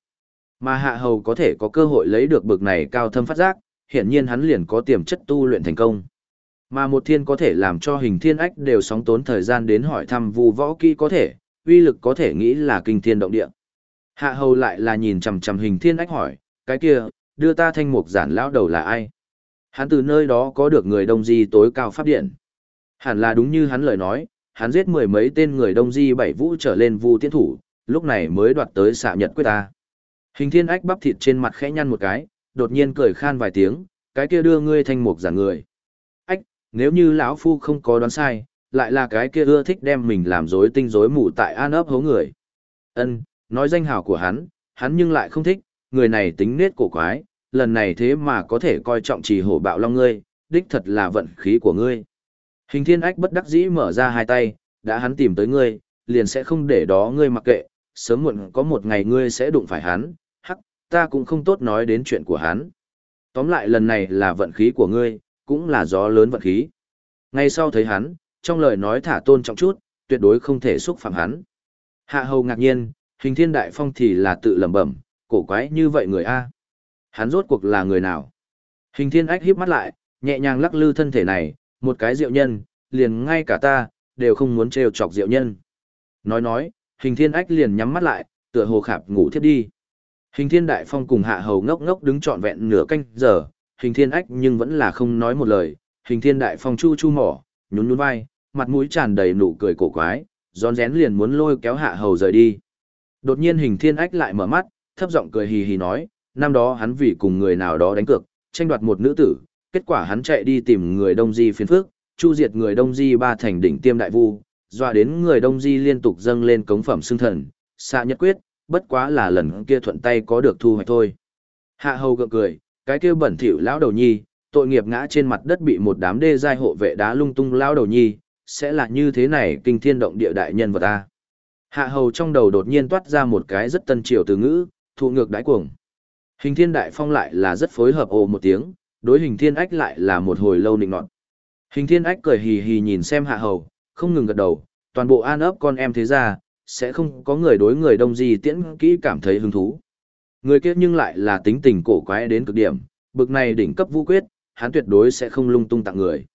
Mà hạ hầu có thể có cơ hội lấy được bực này cao thâm phát giác, hiện nhiên hắn liền có tiềm chất tu luyện thành công. Mà một thiên có thể làm cho hình thiên ách đều sóng tốn thời gian đến hỏi thăm vu võ kỹ có thể, uy lực có thể nghĩ là kinh thiên động địa. Hạ hầu lại là nhìn chằm chằm hình thiên ách hỏi, cái kia, đưa ta thanh mục giản lão đầu là ai? Hắn từ nơi đó có được người đông di tối cao pháp điện. Hẳn là đúng như hắn lời nói, hắn giết mười mấy tên người đông di bảy vũ trở lên vu tiến thủ, lúc này mới đoạt tới xạ nhật quyết ta. Hình thiên ách bắp thịt trên mặt khẽ nhăn một cái, đột nhiên cười khan vài tiếng, cái kia đưa ngươi thanh mục giản người. Ách, nếu như lão phu không có đoán sai, lại là cái kia ưa thích đem mình làm rối tinh rối mù tại an ấp hố người. Ân, nói danh hào của hắn, hắn nhưng lại không thích, người này tính nết cổ quái, lần này thế mà có thể coi trọng trì hổ bạo long ngươi, đích thật là vận khí của ngươi. Hình thiên ách bất đắc dĩ mở ra hai tay, đã hắn tìm tới ngươi, liền sẽ không để đó ngươi mặc kệ, sớm muộn có một ngày ngươi sẽ đụng phải hắn, hắc, ta cũng không tốt nói đến chuyện của hắn. Tóm lại lần này là vận khí của ngươi, cũng là gió lớn vận khí. Ngay sau thấy hắn, trong lời nói thả tôn trọng chút, tuyệt đối không thể xúc phạm hắn. Hạ hầu ngạc nhiên, hình thiên đại phong thì là tự lẩm bẩm, cổ quái như vậy người A. Hắn rốt cuộc là người nào? Hình thiên ách híp mắt lại, nhẹ nhàng lắc lư thân thể này, một cái diệu nhân, liền ngay cả ta, đều không muốn trêu chọc diệu nhân. Nói nói, hình thiên ách liền nhắm mắt lại, tựa hồ khạp ngủ thiếp đi. Hình thiên đại phong cùng hạ hầu ngốc ngốc đứng trọn vẹn nửa canh giờ, hình thiên ách nhưng vẫn là không nói một lời, hình thiên đại phong chu chu mỏ, nhún nhún vai, mặt mũi tràn đầy nụ cười cổ quái, rón rén liền muốn lôi kéo hạ hầu rời đi. Đột nhiên hình thiên ách lại mở mắt, thấp giọng cười hì hì nói, năm đó hắn vì cùng người nào đó đánh cược, tranh đoạt một nữ tử, kết quả hắn chạy đi tìm người đông di phiền phước, chu diệt người đông di ba thành đỉnh tiêm đại vu, dọa đến người đông di liên tục dâng lên cống phẩm xương thần, xạ nhất quyết, bất quá là lần kia thuận tay có được thu hoạch thôi. Hạ hầu gượng cười, cái kia bẩn thỉu lão đầu nhi, tội nghiệp ngã trên mặt đất bị một đám đê giai hộ vệ đá lung tung lão đầu nhi, sẽ là như thế này kinh thiên động địa đại nhân vật ta. Hạ hầu trong đầu đột nhiên toát ra một cái rất tân triều từ ngữ, thụ ngược đái cuồng. Hình thiên đại phong lại là rất phối hợp ồ một tiếng, đối hình thiên ách lại là một hồi lâu nịnh nọt. Hình thiên ách cười hì hì nhìn xem hạ hầu, không ngừng gật đầu, toàn bộ an ấp con em thế ra, sẽ không có người đối người đông gì tiễn kỹ cảm thấy hứng thú. Người kia nhưng lại là tính tình cổ quái đến cực điểm, bực này đỉnh cấp vũ quyết, hắn tuyệt đối sẽ không lung tung tặng người.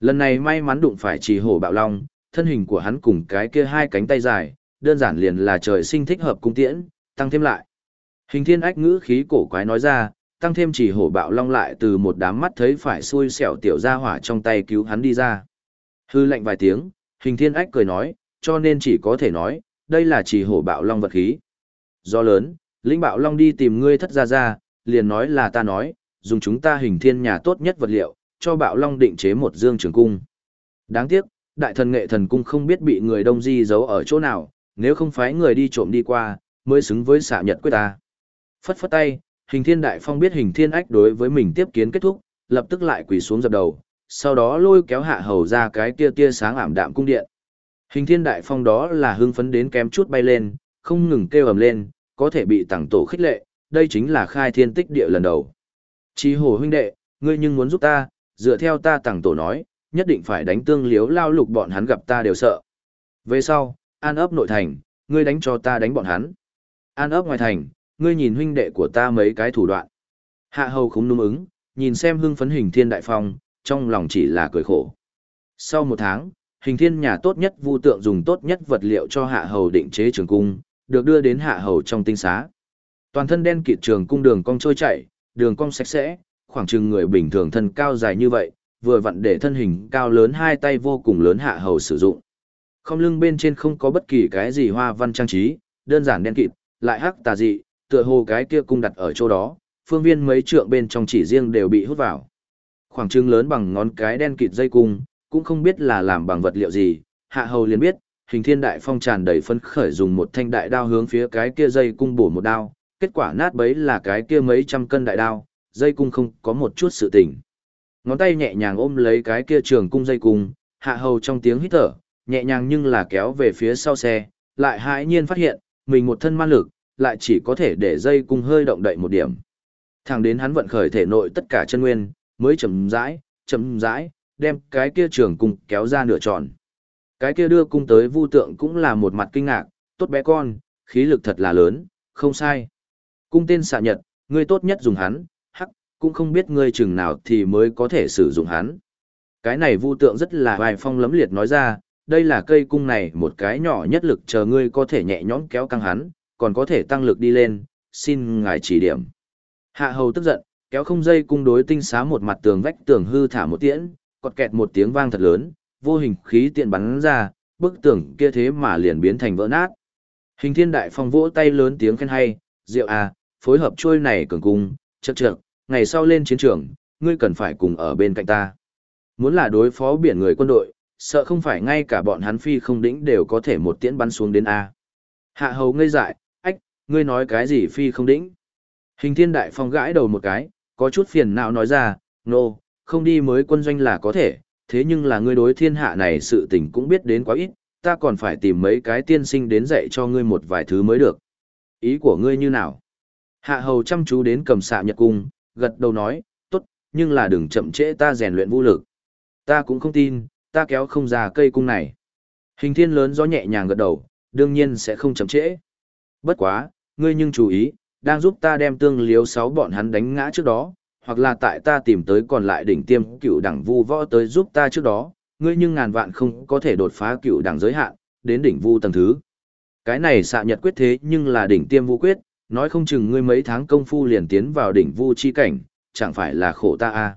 Lần này may mắn đụng phải trì hổ bạo long, thân hình của hắn cùng cái kia hai cánh tay dài, đơn giản liền là trời sinh thích hợp cung tiễn, tăng thêm lại. Hình thiên ách ngữ khí cổ quái nói ra, tăng thêm chỉ hổ bạo long lại từ một đám mắt thấy phải xui xẻo tiểu ra hỏa trong tay cứu hắn đi ra. Hư lệnh vài tiếng, hình thiên ách cười nói, cho nên chỉ có thể nói, đây là chỉ hổ bạo long vật khí. Do lớn, lĩnh bạo long đi tìm ngươi thất ra ra, liền nói là ta nói, dùng chúng ta hình thiên nhà tốt nhất vật liệu, cho bạo long định chế một dương trường cung. Đáng tiếc, đại thần nghệ thần cung không biết bị người đông di giấu ở chỗ nào, nếu không phải người đi trộm đi qua, mới xứng với xạ nhật quyết ta. Phất phất tay, hình thiên đại phong biết hình thiên ách đối với mình tiếp kiến kết thúc, lập tức lại quỳ xuống dập đầu, sau đó lôi kéo hạ hầu ra cái kia tia sáng ảm đạm cung điện. Hình thiên đại phong đó là hưng phấn đến kém chút bay lên, không ngừng kêu ầm lên, có thể bị tặng tổ khích lệ, đây chính là khai thiên tích địa lần đầu. Chí hồ huynh đệ, ngươi nhưng muốn giúp ta, dựa theo ta tặng tổ nói, nhất định phải đánh tương liếu lao lục bọn hắn gặp ta đều sợ. Về sau, an ấp nội thành, ngươi đánh cho ta đánh bọn hắn. An ấp ngoài thành, ngươi nhìn huynh đệ của ta mấy cái thủ đoạn. Hạ hầu không núm ứng, nhìn xem hưng phấn hình thiên đại phong, trong lòng chỉ là cười khổ. Sau một tháng, hình thiên nhà tốt nhất vu tượng dùng tốt nhất vật liệu cho hạ hầu định chế trường cung, được đưa đến hạ hầu trong tinh xá. Toàn thân đen kịt trường cung đường cong trôi chảy, đường cong sạch sẽ, khoảng chừng người bình thường thân cao dài như vậy, vừa vặn để thân hình cao lớn hai tay vô cùng lớn hạ hầu sử dụng. Không lưng bên trên không có bất kỳ cái gì hoa văn trang trí, đơn giản đen kịt, lại hắc tà dị, tựa hồ cái kia cung đặt ở chỗ đó, phương viên mấy trượng bên trong chỉ riêng đều bị hút vào. Khoảng trưng lớn bằng ngón cái đen kịt dây cung, cũng không biết là làm bằng vật liệu gì, hạ hầu liền biết, hình thiên đại phong tràn đầy phấn khởi dùng một thanh đại đao hướng phía cái kia dây cung bổ một đao, kết quả nát bấy là cái kia mấy trăm cân đại đao, dây cung không có một chút sự tỉnh. Ngón tay nhẹ nhàng ôm lấy cái kia trường cung dây cung, hạ hầu trong tiếng hít thở, nhẹ nhàng nhưng là kéo về phía sau xe, lại hãi nhiên phát hiện, mình một thân ma lực, lại chỉ có thể để dây cung hơi động đậy một điểm. Thẳng đến hắn vận khởi thể nội tất cả chân nguyên, mới chậm rãi, chậm rãi, đem cái kia trường cung kéo ra nửa tròn. Cái kia đưa cung tới vu tượng cũng là một mặt kinh ngạc, tốt bé con, khí lực thật là lớn, không sai. Cung tên xạ nhật, ngươi tốt nhất dùng hắn, hắc, cũng không biết ngươi chừng nào thì mới có thể sử dụng hắn. Cái này vu tượng rất là vài phong lấm liệt nói ra, đây là cây cung này một cái nhỏ nhất lực chờ ngươi có thể nhẹ nhõm kéo căng hắn, còn có thể tăng lực đi lên, xin ngài chỉ điểm. Hạ hầu tức giận, kéo không dây cung đối tinh xá một mặt tường vách tường hư thả một tiễn, cọt kẹt một tiếng vang thật lớn, vô hình khí tiện bắn ra, bức tường kia thế mà liền biến thành vỡ nát. Hình thiên đại phong vỗ tay lớn tiếng khen hay, diệu à, phối hợp trôi này cường cung, chật chật, ngày sau lên chiến trường, ngươi cần phải cùng ở bên cạnh ta. Muốn là đối phó biển người quân đội, sợ không phải ngay cả bọn hắn phi không đỉnh đều có thể một tiễn bắn xuống đến A. Hạ hầu ngây dại, ngươi nói cái gì phi không đỉnh? Hình thiên đại phong gãi đầu một cái, có chút phiền não nói ra, nô, no, không đi mới quân doanh là có thể, thế nhưng là ngươi đối thiên hạ này sự tình cũng biết đến quá ít, ta còn phải tìm mấy cái tiên sinh đến dạy cho ngươi một vài thứ mới được. Ý của ngươi như nào? Hạ hầu chăm chú đến cầm xạ nhật cung, gật đầu nói, tốt, nhưng là đừng chậm trễ ta rèn luyện vũ lực. Ta cũng không tin, ta kéo không ra cây cung này. Hình thiên lớn gió nhẹ nhàng gật đầu, đương nhiên sẽ không chậm trễ. Bất quá, ngươi nhưng chú ý, đang giúp ta đem tương liếu sáu bọn hắn đánh ngã trước đó, hoặc là tại ta tìm tới còn lại đỉnh tiêm cựu đẳng vu võ tới giúp ta trước đó, ngươi nhưng ngàn vạn không có thể đột phá cựu đẳng giới hạn, đến đỉnh vu tầng thứ. Cái này xạ nhật quyết thế nhưng là đỉnh tiêm vu quyết, nói không chừng ngươi mấy tháng công phu liền tiến vào đỉnh vu chi cảnh, chẳng phải là khổ ta a. À.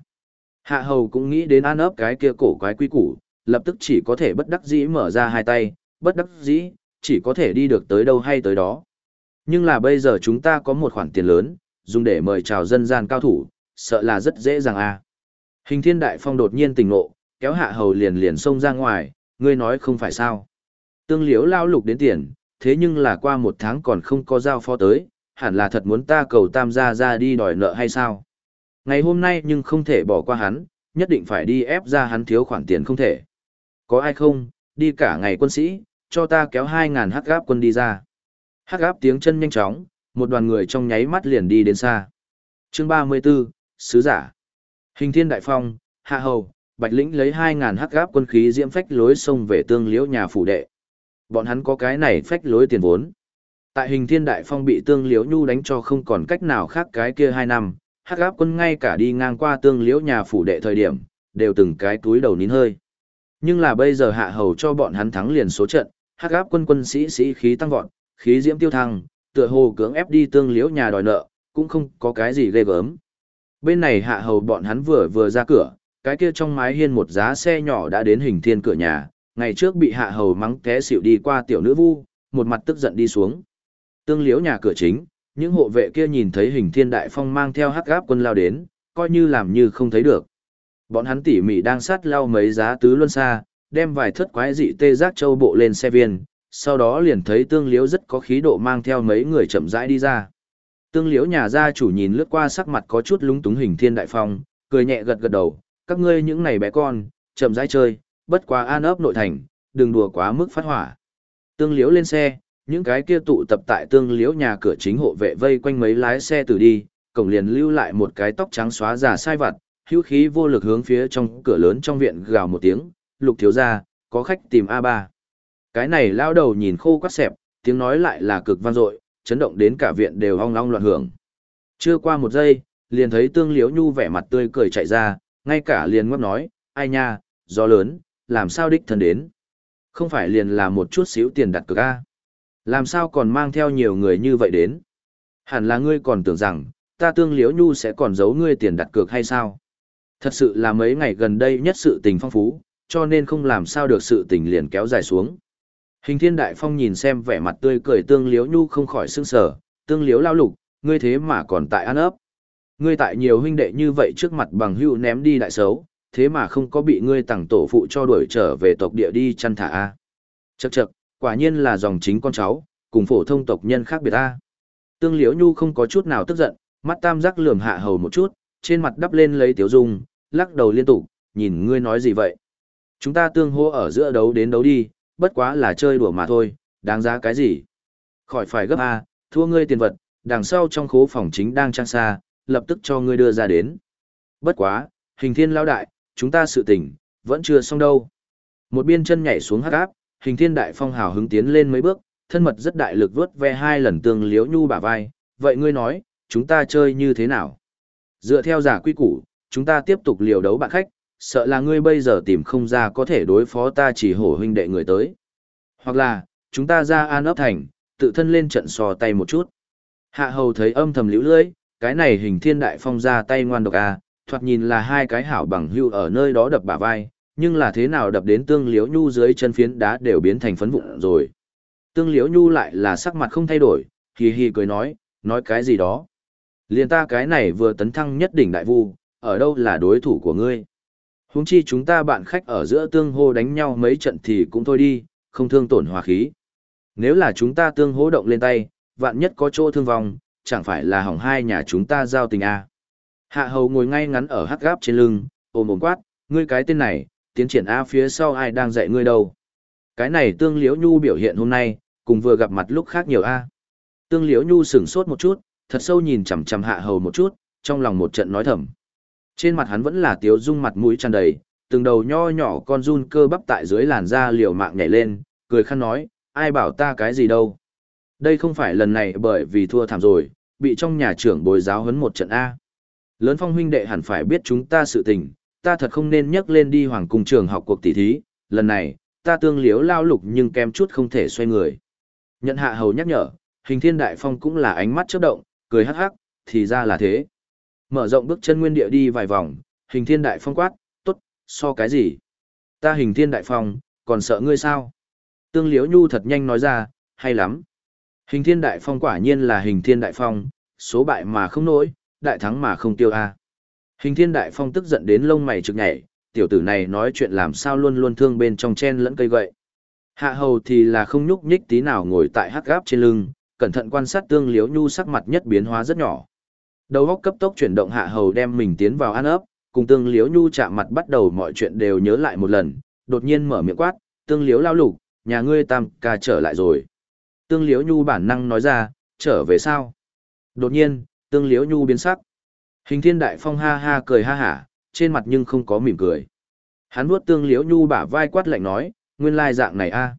Hạ hầu cũng nghĩ đến an ấp cái kia cổ quái quy củ, lập tức chỉ có thể bất đắc dĩ mở ra hai tay, bất đắc dĩ, chỉ có thể đi được tới đâu hay tới đó. Nhưng là bây giờ chúng ta có một khoản tiền lớn, dùng để mời chào dân gian cao thủ, sợ là rất dễ dàng a. Hình thiên đại phong đột nhiên tỉnh ngộ, kéo hạ hầu liền liền xông ra ngoài, ngươi nói không phải sao. Tương liếu lao lục đến tiền, thế nhưng là qua một tháng còn không có giao phó tới, hẳn là thật muốn ta cầu tam gia ra đi đòi nợ hay sao. Ngày hôm nay nhưng không thể bỏ qua hắn, nhất định phải đi ép ra hắn thiếu khoản tiền không thể. Có ai không, đi cả ngày quân sĩ, cho ta kéo 2.000 hắc gáp quân đi ra. Hắc Áp tiếng chân nhanh chóng, một đoàn người trong nháy mắt liền đi đến xa. chương 34, Sứ giả. Hình thiên đại phong, hạ hầu, bạch lĩnh lấy 2.000 hắc Áp quân khí diễm phách lối sông về tương liễu nhà phủ đệ. Bọn hắn có cái này phách lối tiền vốn. Tại hình thiên đại phong bị tương liễu nhu đánh cho không còn cách nào khác cái kia hai năm, hắc Áp quân ngay cả đi ngang qua tương liễu nhà phủ đệ thời điểm, đều từng cái túi đầu nín hơi. Nhưng là bây giờ hạ hầu cho bọn hắn thắng liền số trận, hắc áp quân quân sĩ sĩ khí tăng vọt, khí diễm tiêu thăng, tựa hồ cưỡng ép đi tương liễu nhà đòi nợ, cũng không có cái gì ghê gớm. Bên này hạ hầu bọn hắn vừa vừa ra cửa, cái kia trong mái hiên một giá xe nhỏ đã đến hình thiên cửa nhà, ngày trước bị hạ hầu mắng té xỉu đi qua tiểu nữ vu, một mặt tức giận đi xuống. Tương liễu nhà cửa chính, những hộ vệ kia nhìn thấy hình thiên đại phong mang theo hắc áp quân lao đến, coi như làm như không thấy được. Bọn hắn tỉ mỉ đang sát lao mấy giá tứ luân xa, đem vài thất quái dị tê giác châu bộ lên xe viên, sau đó liền thấy tương liễu rất có khí độ mang theo mấy người chậm rãi đi ra. Tương liễu nhà gia chủ nhìn lướt qua sắc mặt có chút lúng túng hình thiên đại phong, cười nhẹ gật gật đầu, các ngươi những này bé con, chậm rãi chơi, bất quá an ấp nội thành, đừng đùa quá mức phát hỏa. Tương liễu lên xe, những cái kia tụ tập tại tương liễu nhà cửa chính hộ vệ vây quanh mấy lái xe từ đi, cổng liền lưu lại một cái tóc trắng xóa già sai vặt, hữu khí vô lực hướng phía trong cửa lớn trong viện gào một tiếng, lục thiếu ra, có khách tìm A3. Cái này lao đầu nhìn khô quắt xẹp, tiếng nói lại là cực vang dội, chấn động đến cả viện đều ong long loạn hưởng. Chưa qua một giây, liền thấy tương liễu nhu vẻ mặt tươi cười chạy ra, ngay cả liền ngóc nói, ai nha, gió lớn, làm sao đích thân đến. Không phải liền là một chút xíu tiền đặt cược A. Làm sao còn mang theo nhiều người như vậy đến? Hẳn là ngươi còn tưởng rằng, ta tương liễu nhu sẽ còn giấu ngươi tiền đặt cược hay sao? Thật sự là mấy ngày gần đây nhất sự tình phong phú, cho nên không làm sao được sự tình liền kéo dài xuống. Hình thiên đại phong nhìn xem vẻ mặt tươi cười tương liếu nhu không khỏi sưng sở, tương liếu lao lục, ngươi thế mà còn tại ăn ấp. Ngươi tại nhiều huynh đệ như vậy trước mặt bằng hữu ném đi đại xấu, thế mà không có bị ngươi tặng tổ phụ cho đuổi trở về tộc địa đi chăn thả a. Chậc chậc, quả nhiên là dòng chính con cháu, cùng phổ thông tộc nhân khác biệt a. Tương liếu Nhu không có chút nào tức giận, mắt tam giác lườm hạ hầu một chút, trên mặt đắp lên lấy tiểu dung, lắc đầu liên tục, nhìn ngươi nói gì vậy? Chúng ta tương hô ở giữa đấu đến đấu đi, bất quá là chơi đùa mà thôi, đáng giá cái gì? Khỏi phải gấp A, thua ngươi tiền vật, đằng sau trong khố phòng chính đang trang xa, lập tức cho ngươi đưa ra đến. Bất quá, hình thiên lao đại, chúng ta sự tình, vẫn chưa xong đâu. Một biên chân nhảy xuống hắc áp, hình thiên đại phong hào hứng tiến lên mấy bước, thân mật rất đại lực vớt ve hai lần tương liếu nhu bả vai, vậy ngươi nói, chúng ta chơi như thế nào? Dựa theo giả quy củ, chúng ta tiếp tục liều đấu bạn khách, sợ là ngươi bây giờ tìm không ra có thể đối phó ta chỉ hổ huynh đệ người tới. Hoặc là, chúng ta ra an ấp thành, tự thân lên trận sò tay một chút. Hạ hầu thấy âm thầm liễu lưỡi, cái này hình thiên đại phong ra tay ngoan độc à? thoạt nhìn là hai cái hảo bằng hưu ở nơi đó đập bả vai, nhưng là thế nào đập đến tương liễu nhu dưới chân phiến đá đều biến thành phấn vụn rồi. Tương liễu nhu lại là sắc mặt không thay đổi, hì hì cười nói, nói cái gì đó. Liền ta cái này vừa tấn thăng nhất đỉnh đại vu, ở đâu là đối thủ của ngươi. Huống chi chúng ta bạn khách ở giữa tương hô đánh nhau mấy trận thì cũng thôi đi, không thương tổn hòa khí. Nếu là chúng ta tương hô động lên tay, vạn nhất có chỗ thương vong, chẳng phải là hỏng hai nhà chúng ta giao tình à. Hạ hầu ngồi ngay ngắn ở hắc gáp trên lưng, ôm ôm quát, ngươi cái tên này, tiến triển A phía sau ai đang dạy ngươi đâu. Cái này tương liễu nhu biểu hiện hôm nay, cùng vừa gặp mặt lúc khác nhiều A. Tương liễu nhu sửng sốt một chút, thật sâu nhìn chằm chằm hạ hầu một chút, trong lòng một trận nói thầm. Trên mặt hắn vẫn là tiếu dung mặt mũi tràn đầy, từng đầu nho nhỏ con run cơ bắp tại dưới làn da liều mạng nhảy lên, cười khăn nói, ai bảo ta cái gì đâu. Đây không phải lần này bởi vì thua thảm rồi, bị trong nhà trưởng bồi giáo huấn một trận A. Lớn phong huynh đệ hẳn phải biết chúng ta sự tình, ta thật không nên nhắc lên đi hoàng cung trường học cuộc tỷ thí, lần này, ta tương liếu lao lục nhưng kem chút không thể xoay người. Nhận hạ hầu nhắc nhở, hình thiên đại phong cũng là ánh mắt chớp động, cười hắc hắc, thì ra là thế. Mở rộng bước chân nguyên địa đi vài vòng, hình thiên đại phong quát, tốt, so cái gì? Ta hình thiên đại phong, còn sợ ngươi sao? Tương liễu nhu thật nhanh nói ra, hay lắm. Hình thiên đại phong quả nhiên là hình thiên đại phong, số bại mà không nổi, đại thắng mà không tiêu a. Hình thiên đại phong tức giận đến lông mày trực nhảy, tiểu tử này nói chuyện làm sao luôn luôn thương bên trong chen lẫn cây gậy. Hạ hầu thì là không nhúc nhích tí nào ngồi tại hắc gáp trên lưng, cẩn thận quan sát tương liếu nhu sắc mặt nhất biến hóa rất nhỏ. Đầu góc cấp tốc chuyển động hạ hầu đem mình tiến vào ăn ấp, cùng tương liếu nhu chạm mặt bắt đầu mọi chuyện đều nhớ lại một lần, đột nhiên mở miệng quát, tương liếu lao lục, nhà ngươi tam ca trở lại rồi. Tương liếu nhu bản năng nói ra, trở về sao? Đột nhiên, tương liếu nhu biến sắc. Hình thiên đại phong ha ha cười ha hả, trên mặt nhưng không có mỉm cười. Hắn vuốt tương liếu nhu bả vai quát lạnh nói, nguyên lai dạng này a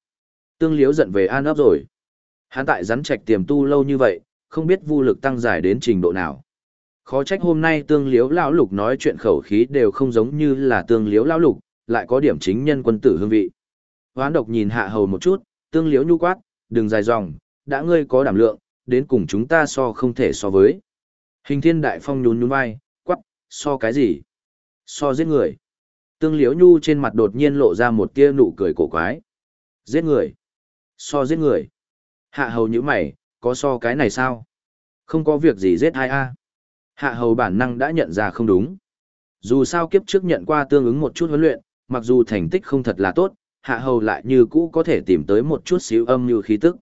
Tương liếu giận về an ấp rồi. Hắn tại rắn trạch tiềm tu lâu như vậy, không biết vô lực tăng dài đến trình độ nào. Khó trách hôm nay tương liếu lão lục nói chuyện khẩu khí đều không giống như là tương liếu lão lục, lại có điểm chính nhân quân tử hương vị. Hoán độc nhìn hạ hầu một chút, tương liếu nhu quát, đừng dài dòng, đã ngươi có đảm lượng, đến cùng chúng ta so không thể so với. Hình thiên đại phong nhún nhún vai, quắc, so cái gì? So giết người. Tương liếu nhu trên mặt đột nhiên lộ ra một tia nụ cười cổ quái. Giết người. So giết người. Hạ hầu như mày, có so cái này sao? Không có việc gì giết ai a Hạ hầu bản năng đã nhận ra không đúng. Dù sao kiếp trước nhận qua tương ứng một chút huấn luyện, mặc dù thành tích không thật là tốt, hạ hầu lại như cũ có thể tìm tới một chút xíu âm như khí tức.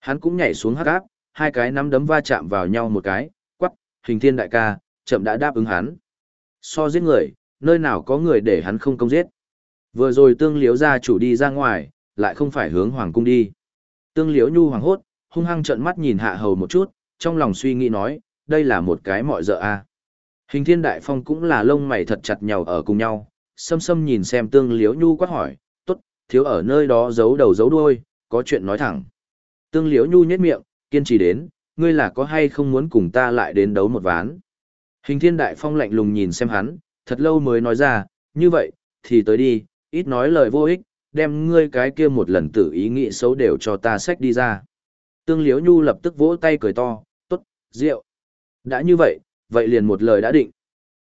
Hắn cũng nhảy xuống hắc áp, hai cái nắm đấm va chạm vào nhau một cái, quắc, hình thiên đại ca, chậm đã đáp ứng hắn. So giết người, nơi nào có người để hắn không công giết. Vừa rồi tương liếu ra chủ đi ra ngoài, lại không phải hướng hoàng cung đi. Tương liếu nhu hoàng hốt, hung hăng trợn mắt nhìn hạ hầu một chút, trong lòng suy nghĩ nói, đây là một cái mọi dợ a. Hình thiên đại phong cũng là lông mày thật chặt nhau ở cùng nhau, xâm xâm nhìn xem tương liếu nhu quát hỏi, tốt, thiếu ở nơi đó giấu đầu giấu đuôi, có chuyện nói thẳng. Tương liếu nhu nhếch miệng, kiên trì đến, ngươi là có hay không muốn cùng ta lại đến đấu một ván. Hình thiên đại phong lạnh lùng nhìn xem hắn, thật lâu mới nói ra, như vậy, thì tới đi, ít nói lời vô ích, đem ngươi cái kia một lần tự ý nghĩ xấu đều cho ta xách đi ra. Tương liếu nhu lập tức vỗ tay cười to, tốt, rượu. Đã như vậy, vậy liền một lời đã định.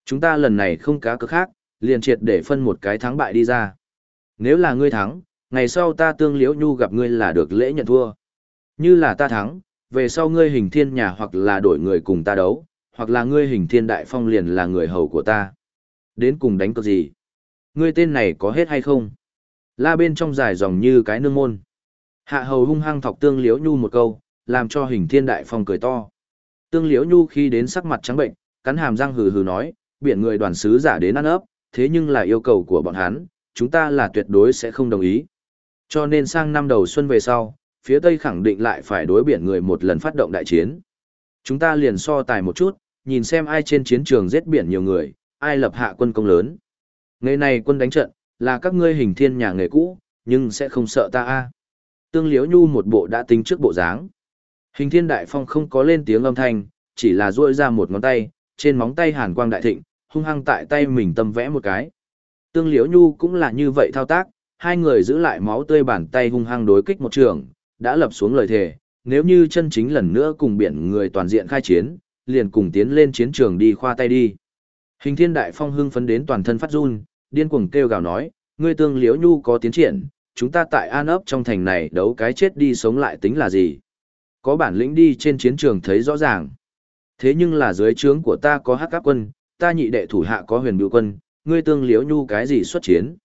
Chúng ta lần này không cá cược khác, liền triệt để phân một cái thắng bại đi ra. Nếu là ngươi thắng, ngày sau ta tương liễu nhu gặp ngươi là được lễ nhận thua. Như là ta thắng, về sau ngươi hình thiên nhà hoặc là đổi người cùng ta đấu, hoặc là ngươi hình thiên đại phong liền là người hầu của ta. Đến cùng đánh cược gì? Ngươi tên này có hết hay không? La bên trong dài dòng như cái nương môn. Hạ hầu hung hăng thọc tương liễu nhu một câu, làm cho hình thiên đại phong cười to. Tương liễu nhu khi đến sắc mặt trắng bệnh, cắn hàm răng hừ hừ nói, biển người đoàn sứ giả đến ăn ấp, thế nhưng là yêu cầu của bọn hắn, chúng ta là tuyệt đối sẽ không đồng ý. Cho nên sang năm đầu xuân về sau, phía Tây khẳng định lại phải đối biển người một lần phát động đại chiến. Chúng ta liền so tài một chút, nhìn xem ai trên chiến trường giết biển nhiều người, ai lập hạ quân công lớn. Ngày này quân đánh trận, là các ngươi hình thiên nhà nghề cũ, nhưng sẽ không sợ ta a. Tương Liễu Nhu một bộ đã tính trước bộ dáng. Hình thiên đại phong không có lên tiếng âm thanh, chỉ là duỗi ra một ngón tay, trên móng tay hàn quang đại thịnh, hung hăng tại tay mình tâm vẽ một cái. Tương Liễu Nhu cũng là như vậy thao tác, hai người giữ lại máu tươi bàn tay hung hăng đối kích một trường, đã lập xuống lời thề, nếu như chân chính lần nữa cùng biển người toàn diện khai chiến, liền cùng tiến lên chiến trường đi khoa tay đi. Hình thiên đại phong hưng phấn đến toàn thân phát run, điên cuồng kêu gào nói, ngươi tương liễu nhu có tiến triển, chúng ta tại an ấp trong thành này đấu cái chết đi sống lại tính là gì. Có bản lĩnh đi trên chiến trường thấy rõ ràng. Thế nhưng là dưới trướng của ta có hắc áp quân, ta nhị đệ thủ hạ có huyền biểu quân, ngươi tương liễu nhu cái gì xuất chiến.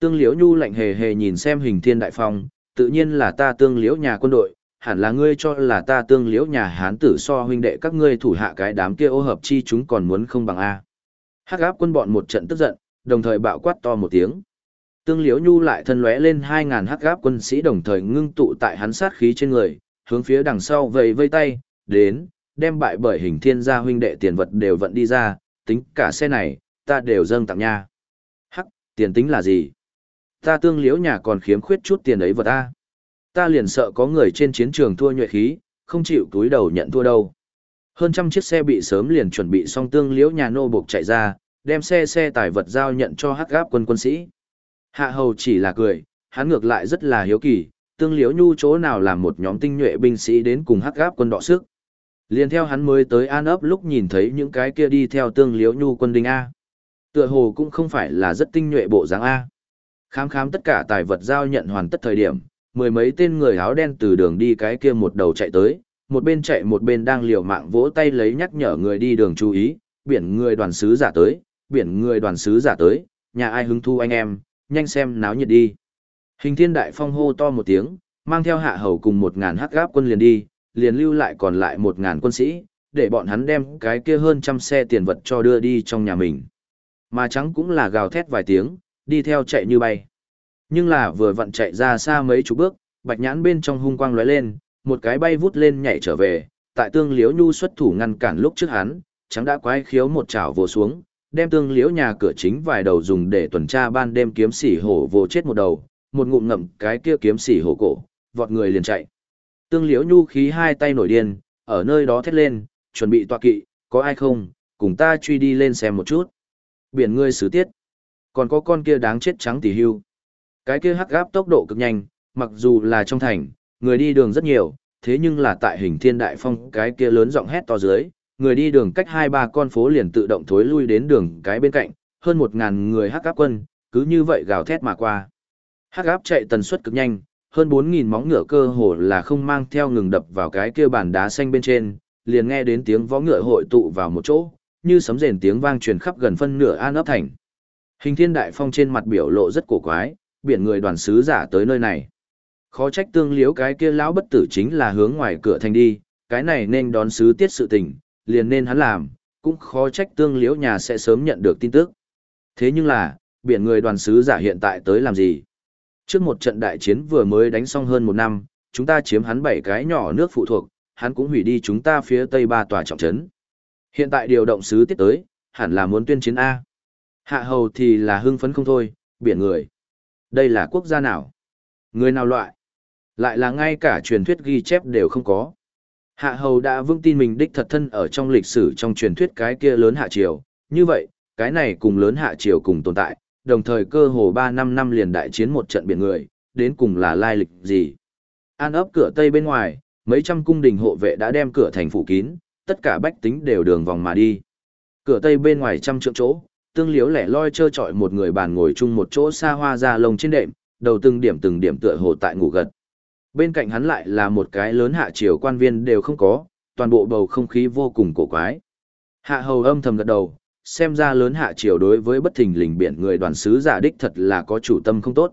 Tương liễu nhu lạnh hề hề nhìn xem hình thiên đại phong, tự nhiên là ta tương liễu nhà quân đội, hẳn là ngươi cho là ta tương liễu nhà hán tử so huynh đệ các ngươi thủ hạ cái đám kia ô hợp chi chúng còn muốn không bằng A. Hắc áp quân bọn một trận tức giận, đồng thời bạo quát to một tiếng. Tương liễu nhu lại thân lóe lên hai ngàn hắc áp quân sĩ đồng thời ngưng tụ tại hắn sát khí trên người, hướng phía đằng sau vầy vây tay, đến, đem bại bởi hình thiên gia huynh đệ tiền vật đều vận đi ra, tính cả xe này, ta đều dâng tặng nha. Hắc, tiền tính là gì? Ta tương liễu nhà còn khiếm khuyết chút tiền ấy vật ta. Ta liền sợ có người trên chiến trường thua nhuệ khí, không chịu túi đầu nhận thua đâu. Hơn trăm chiếc xe bị sớm liền chuẩn bị xong tương liễu nhà nô buộc chạy ra, đem xe xe tải vật giao nhận cho hắc gáp quân quân sĩ. Hạ hầu chỉ là cười, hắn ngược lại rất là hiếu kỳ, tương liễu nhu chỗ nào làm một nhóm tinh nhuệ binh sĩ đến cùng hắc gáp quân đọ sức. Liền theo hắn mới tới an ấp lúc nhìn thấy những cái kia đi theo tương liễu nhu quân đinh A. Tựa hồ cũng không phải là rất tinh nhuệ bộ dáng A. Khám khám tất cả tài vật giao nhận hoàn tất thời điểm, mười mấy tên người áo đen từ đường đi cái kia một đầu chạy tới, một bên chạy một bên đang liều mạng vỗ tay lấy nhắc nhở người đi đường chú ý, biển người đoàn sứ giả tới, biển người đoàn sứ giả tới, nhà ai hứng thu anh em, nhanh xem náo nhiệt đi. Hình thiên đại phong hô to một tiếng, mang theo hạ hầu cùng một ngàn hắc gáp quân liền đi, liền lưu lại còn lại một ngàn quân sĩ, để bọn hắn đem cái kia hơn trăm xe tiền vật cho đưa đi trong nhà mình. Mà trắng cũng là gào thét vài tiếng, đi theo chạy như bay. Nhưng là vừa vặn chạy ra xa mấy chục bước, bạch nhãn bên trong hung quang lóe lên, một cái bay vút lên nhảy trở về, tại tương liễu nhu xuất thủ ngăn cản lúc trước hắn, trắng đã quái khiếu một chảo vồ xuống, đem tương liễu nhà cửa chính vài đầu dùng để tuần tra ban đêm kiếm sỉ hổ vồ chết một đầu, một ngụm ngậm cái kia kiếm xỉ hổ cổ, vọt người liền chạy. Tương liễu nhu khí hai tay nổi điên, ở nơi đó thét lên, chuẩn bị tọa kỵ, có ai không, cùng ta truy đi lên xem một chút. Biển ngươi xử tiết. Còn có con kia đáng chết trắng tỷ hưu. Cái kia hắc gáp tốc độ cực nhanh, mặc dù là trong thành, người đi đường rất nhiều, thế nhưng là tại hình thiên đại phong cái kia lớn giọng hét to dưới, người đi đường cách hai ba con phố liền tự động thối lui đến đường cái bên cạnh, hơn một ngàn người hắc gáp quân, cứ như vậy gào thét mà qua. Hắc áp chạy tần suất cực nhanh, hơn bốn nghìn móng ngựa cơ hồ là không mang theo ngừng đập vào cái kia bàn đá xanh bên trên, liền nghe đến tiếng vó ngựa hội tụ vào một chỗ, như sấm rền tiếng vang truyền khắp gần phân nửa an ấp thành. Hình thiên đại phong trên mặt biểu lộ rất cổ quái, biển người đoàn sứ giả tới nơi này. Khó trách tương liếu cái kia lão bất tử chính là hướng ngoài cửa thành đi, cái này nên đón sứ tiết sự tình, liền nên hắn làm, cũng khó trách tương liếu nhà sẽ sớm nhận được tin tức. Thế nhưng là, biển người đoàn sứ giả hiện tại tới làm gì? Trước một trận đại chiến vừa mới đánh xong hơn một năm, chúng ta chiếm hắn bảy cái nhỏ nước phụ thuộc, hắn cũng hủy đi chúng ta phía tây ba tòa trọng trấn. Hiện tại điều động sứ tiết tới, hẳn là muốn tuyên chiến A. Hạ hầu thì là hưng phấn không thôi, biển người. Đây là quốc gia nào? Người nào loại? Lại là ngay cả truyền thuyết ghi chép đều không có. Hạ hầu đã vững tin mình đích thật thân ở trong lịch sử trong truyền thuyết cái kia lớn hạ triều. Như vậy, cái này cùng lớn hạ triều cùng tồn tại, đồng thời cơ hồ 3 năm năm liền đại chiến một trận biển người, đến cùng là lai lịch gì? An ấp cửa tây bên ngoài, mấy trăm cung đình hộ vệ đã đem cửa thành phủ kín, tất cả bách tính đều đường vòng mà đi. Cửa tây bên ngoài trăm trượng chỗ, tương liếu lẻ loi trơ trọi một người bàn ngồi chung một chỗ xa hoa ra lông trên đệm, đầu từng điểm từng điểm tựa hồ tại ngủ gật. Bên cạnh hắn lại là một cái lớn hạ triều quan viên đều không có, toàn bộ bầu không khí vô cùng cổ quái. Hạ hầu âm thầm gật đầu, xem ra lớn hạ triều đối với bất thình lình biển người đoàn sứ giả đích thật là có chủ tâm không tốt.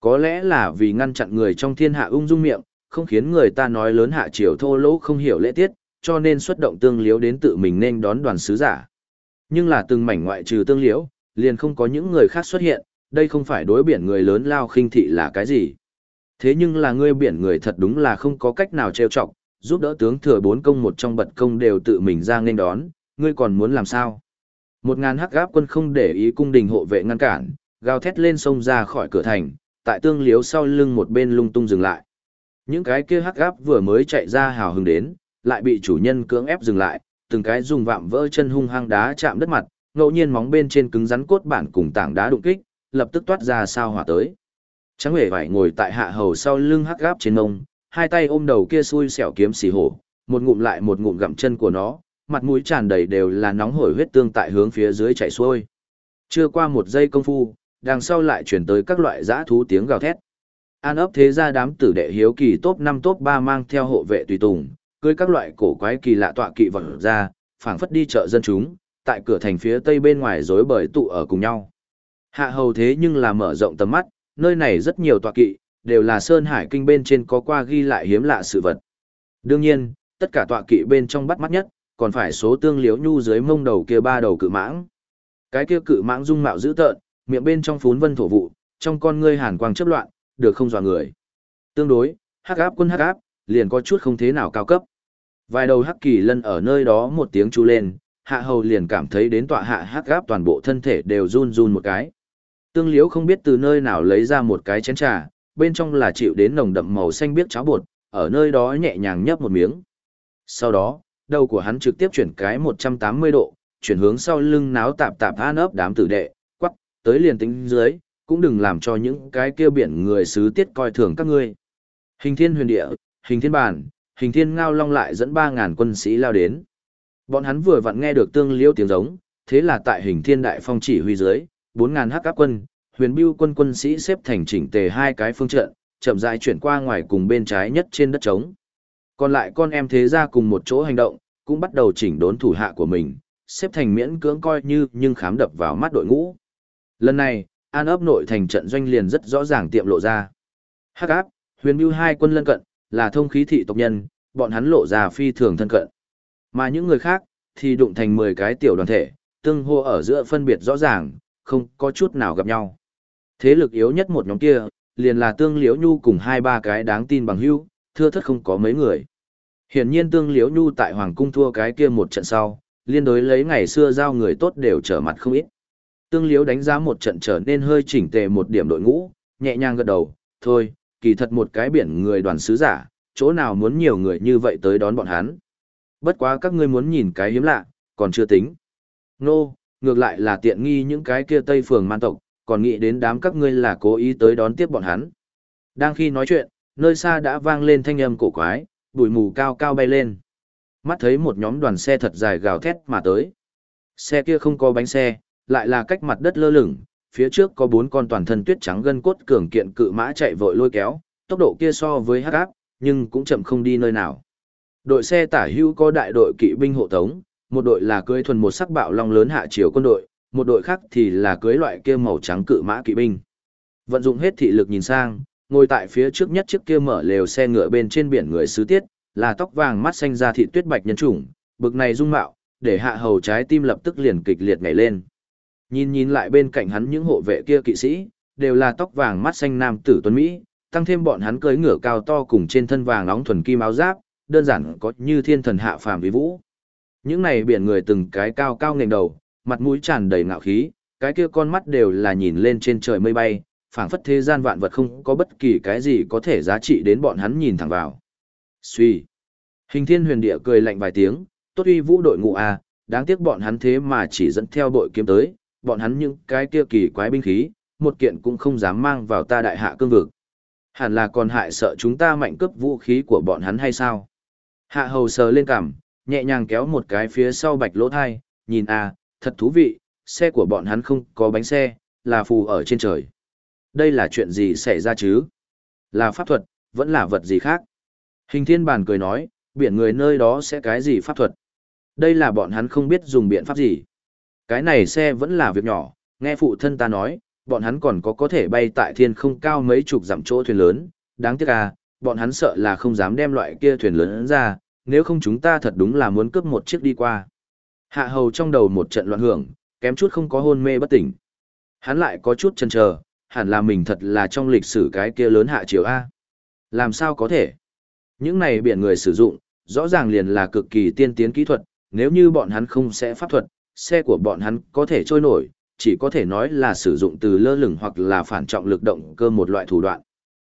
Có lẽ là vì ngăn chặn người trong thiên hạ ung dung miệng, không khiến người ta nói lớn hạ triều thô lỗ không hiểu lễ tiết, cho nên xuất động tương liếu đến tự mình nên đón đoàn sứ giả. Nhưng là từng mảnh ngoại trừ tương liễu, liền không có những người khác xuất hiện, đây không phải đối biển người lớn lao khinh thị là cái gì. Thế nhưng là ngươi biển người thật đúng là không có cách nào trêu chọc, giúp đỡ tướng thừa bốn công một trong bật công đều tự mình ra nên đón, ngươi còn muốn làm sao? Một ngàn hắc gáp quân không để ý cung đình hộ vệ ngăn cản, gào thét lên sông ra khỏi cửa thành, tại tương liếu sau lưng một bên lung tung dừng lại. Những cái kia hắc gáp vừa mới chạy ra hào hứng đến, lại bị chủ nhân cưỡng ép dừng lại, từng cái dùng vạm vỡ chân hung hăng đá chạm đất mặt, ngẫu nhiên móng bên trên cứng rắn cốt bản cùng tảng đá đụng kích, lập tức toát ra sao hỏa tới. Trắng hề vải ngồi tại hạ hầu sau lưng hắc gáp trên ngông, hai tay ôm đầu kia xui xẻo kiếm xì hổ, một ngụm lại một ngụm gặm chân của nó, mặt mũi tràn đầy đều là nóng hổi huyết tương tại hướng phía dưới chảy xuôi. Chưa qua một giây công phu, đằng sau lại chuyển tới các loại dã thú tiếng gào thét. An ấp thế ra đám tử đệ hiếu kỳ top 5 top 3 mang theo hộ vệ tùy tùng, cưới các loại cổ quái kỳ lạ tọa kỵ vật ra, phảng phất đi chợ dân chúng, tại cửa thành phía tây bên ngoài rối bời tụ ở cùng nhau. Hạ hầu thế nhưng là mở rộng tầm mắt, nơi này rất nhiều tọa kỵ, đều là sơn hải kinh bên trên có qua ghi lại hiếm lạ sự vật. Đương nhiên, tất cả tọa kỵ bên trong bắt mắt nhất, còn phải số tương liếu nhu dưới mông đầu kia ba đầu cự mãng. Cái kia cự mãng dung mạo dữ tợn, miệng bên trong phún vân thổ vụ, trong con ngươi hàn quang chấp loạn, được không dọa người. Tương đối, hắc áp quân hắc áp, liền có chút không thế nào cao cấp. Vài đầu hắc kỳ lân ở nơi đó một tiếng chú lên, hạ hầu liền cảm thấy đến tọa hạ hắc áp toàn bộ thân thể đều run run một cái. Tương liếu không biết từ nơi nào lấy ra một cái chén trà, bên trong là chịu đến nồng đậm màu xanh biếc cháo bột, ở nơi đó nhẹ nhàng nhấp một miếng. Sau đó, đầu của hắn trực tiếp chuyển cái 180 độ, chuyển hướng sau lưng náo tạp tạp an ấp đám tử đệ, quắc, tới liền tính dưới, cũng đừng làm cho những cái kia biển người xứ tiết coi thường các ngươi. Hình thiên huyền địa, hình thiên bản, hình thiên ngao long lại dẫn 3.000 quân sĩ lao đến. Bọn hắn vừa vặn nghe được tương liêu tiếng giống, thế là tại hình thiên đại phong chỉ huy dưới, 4.000 hắc áp quân, huyền bưu quân quân sĩ xếp thành chỉnh tề hai cái phương trận, chậm rãi chuyển qua ngoài cùng bên trái nhất trên đất trống. Còn lại con em thế ra cùng một chỗ hành động, cũng bắt đầu chỉnh đốn thủ hạ của mình, xếp thành miễn cưỡng coi như nhưng khám đập vào mắt đội ngũ. Lần này, an ấp nội thành trận doanh liền rất rõ ràng tiệm lộ ra. Hắc áp, huyền bưu hai quân lân cận, là thông khí thị tộc nhân, bọn hắn lộ ra phi thường thân cận. Mà những người khác, thì đụng thành 10 cái tiểu đoàn thể, tương hô ở giữa phân biệt rõ ràng, không có chút nào gặp nhau. Thế lực yếu nhất một nhóm kia, liền là tương liễu nhu cùng hai ba cái đáng tin bằng hữu, thưa thất không có mấy người. Hiển nhiên tương liễu nhu tại Hoàng Cung thua cái kia một trận sau, liên đối lấy ngày xưa giao người tốt đều trở mặt không ít. Tương liễu đánh giá một trận trở nên hơi chỉnh tề một điểm đội ngũ, nhẹ nhàng gật đầu, thôi, kỳ thật một cái biển người đoàn sứ giả, chỗ nào muốn nhiều người như vậy tới đón bọn hắn. Bất quá các ngươi muốn nhìn cái hiếm lạ, còn chưa tính. Nô, ngược lại là tiện nghi những cái kia Tây Phường man tộc, còn nghĩ đến đám các ngươi là cố ý tới đón tiếp bọn hắn. Đang khi nói chuyện, nơi xa đã vang lên thanh âm cổ quái, bụi mù cao cao bay lên. Mắt thấy một nhóm đoàn xe thật dài gào thét mà tới. Xe kia không có bánh xe, lại là cách mặt đất lơ lửng, phía trước có bốn con toàn thân tuyết trắng gân cốt cường kiện cự mã chạy vội lôi kéo, tốc độ kia so với hắc áp, nhưng cũng chậm không đi nơi nào. Đội xe tả hưu có đại đội kỵ binh hộ tống, một đội là cưới thuần một sắc bạo long lớn hạ chiều quân đội, một đội khác thì là cưới loại kia màu trắng cự mã kỵ binh. Vận dụng hết thị lực nhìn sang, ngồi tại phía trước nhất chiếc kia mở lều xe ngựa bên trên biển người sứ tiết, là tóc vàng mắt xanh da thịt tuyết bạch nhân chủng, bực này dung mạo, để hạ hầu trái tim lập tức liền kịch liệt nhảy lên. Nhìn nhìn lại bên cạnh hắn những hộ vệ kia kỵ sĩ, đều là tóc vàng mắt xanh nam tử tuấn Mỹ, tăng thêm bọn hắn cưỡi ngựa cao to cùng trên thân vàng nóng thuần kim áo giáp, đơn giản có như thiên thần hạ phàm vi vũ. Những này biển người từng cái cao cao ngẩng đầu, mặt mũi tràn đầy ngạo khí, cái kia con mắt đều là nhìn lên trên trời mây bay, phảng phất thế gian vạn vật không có bất kỳ cái gì có thể giá trị đến bọn hắn nhìn thẳng vào. Suy. Hình thiên huyền địa cười lạnh vài tiếng, tốt uy vũ đội ngũ A, đáng tiếc bọn hắn thế mà chỉ dẫn theo đội kiếm tới, bọn hắn những cái kia kỳ quái binh khí, một kiện cũng không dám mang vào ta đại hạ cương vực. Hẳn là còn hại sợ chúng ta mạnh cướp vũ khí của bọn hắn hay sao? Hạ hầu sờ lên cằm, nhẹ nhàng kéo một cái phía sau bạch lỗ thai, nhìn a, thật thú vị, xe của bọn hắn không có bánh xe, là phù ở trên trời. Đây là chuyện gì xảy ra chứ? Là pháp thuật, vẫn là vật gì khác? Hình thiên bản cười nói, biển người nơi đó sẽ cái gì pháp thuật? Đây là bọn hắn không biết dùng biện pháp gì. Cái này xe vẫn là việc nhỏ, nghe phụ thân ta nói, bọn hắn còn có có thể bay tại thiên không cao mấy chục dặm chỗ thuyền lớn, đáng tiếc à, bọn hắn sợ là không dám đem loại kia thuyền lớn ra, nếu không chúng ta thật đúng là muốn cướp một chiếc đi qua. Hạ hầu trong đầu một trận loạn hưởng, kém chút không có hôn mê bất tỉnh. Hắn lại có chút chần chờ, hẳn là mình thật là trong lịch sử cái kia lớn hạ triều A. Làm sao có thể? Những này biển người sử dụng, rõ ràng liền là cực kỳ tiên tiến kỹ thuật, nếu như bọn hắn không sẽ pháp thuật, xe của bọn hắn có thể trôi nổi, chỉ có thể nói là sử dụng từ lơ lửng hoặc là phản trọng lực động cơ một loại thủ đoạn.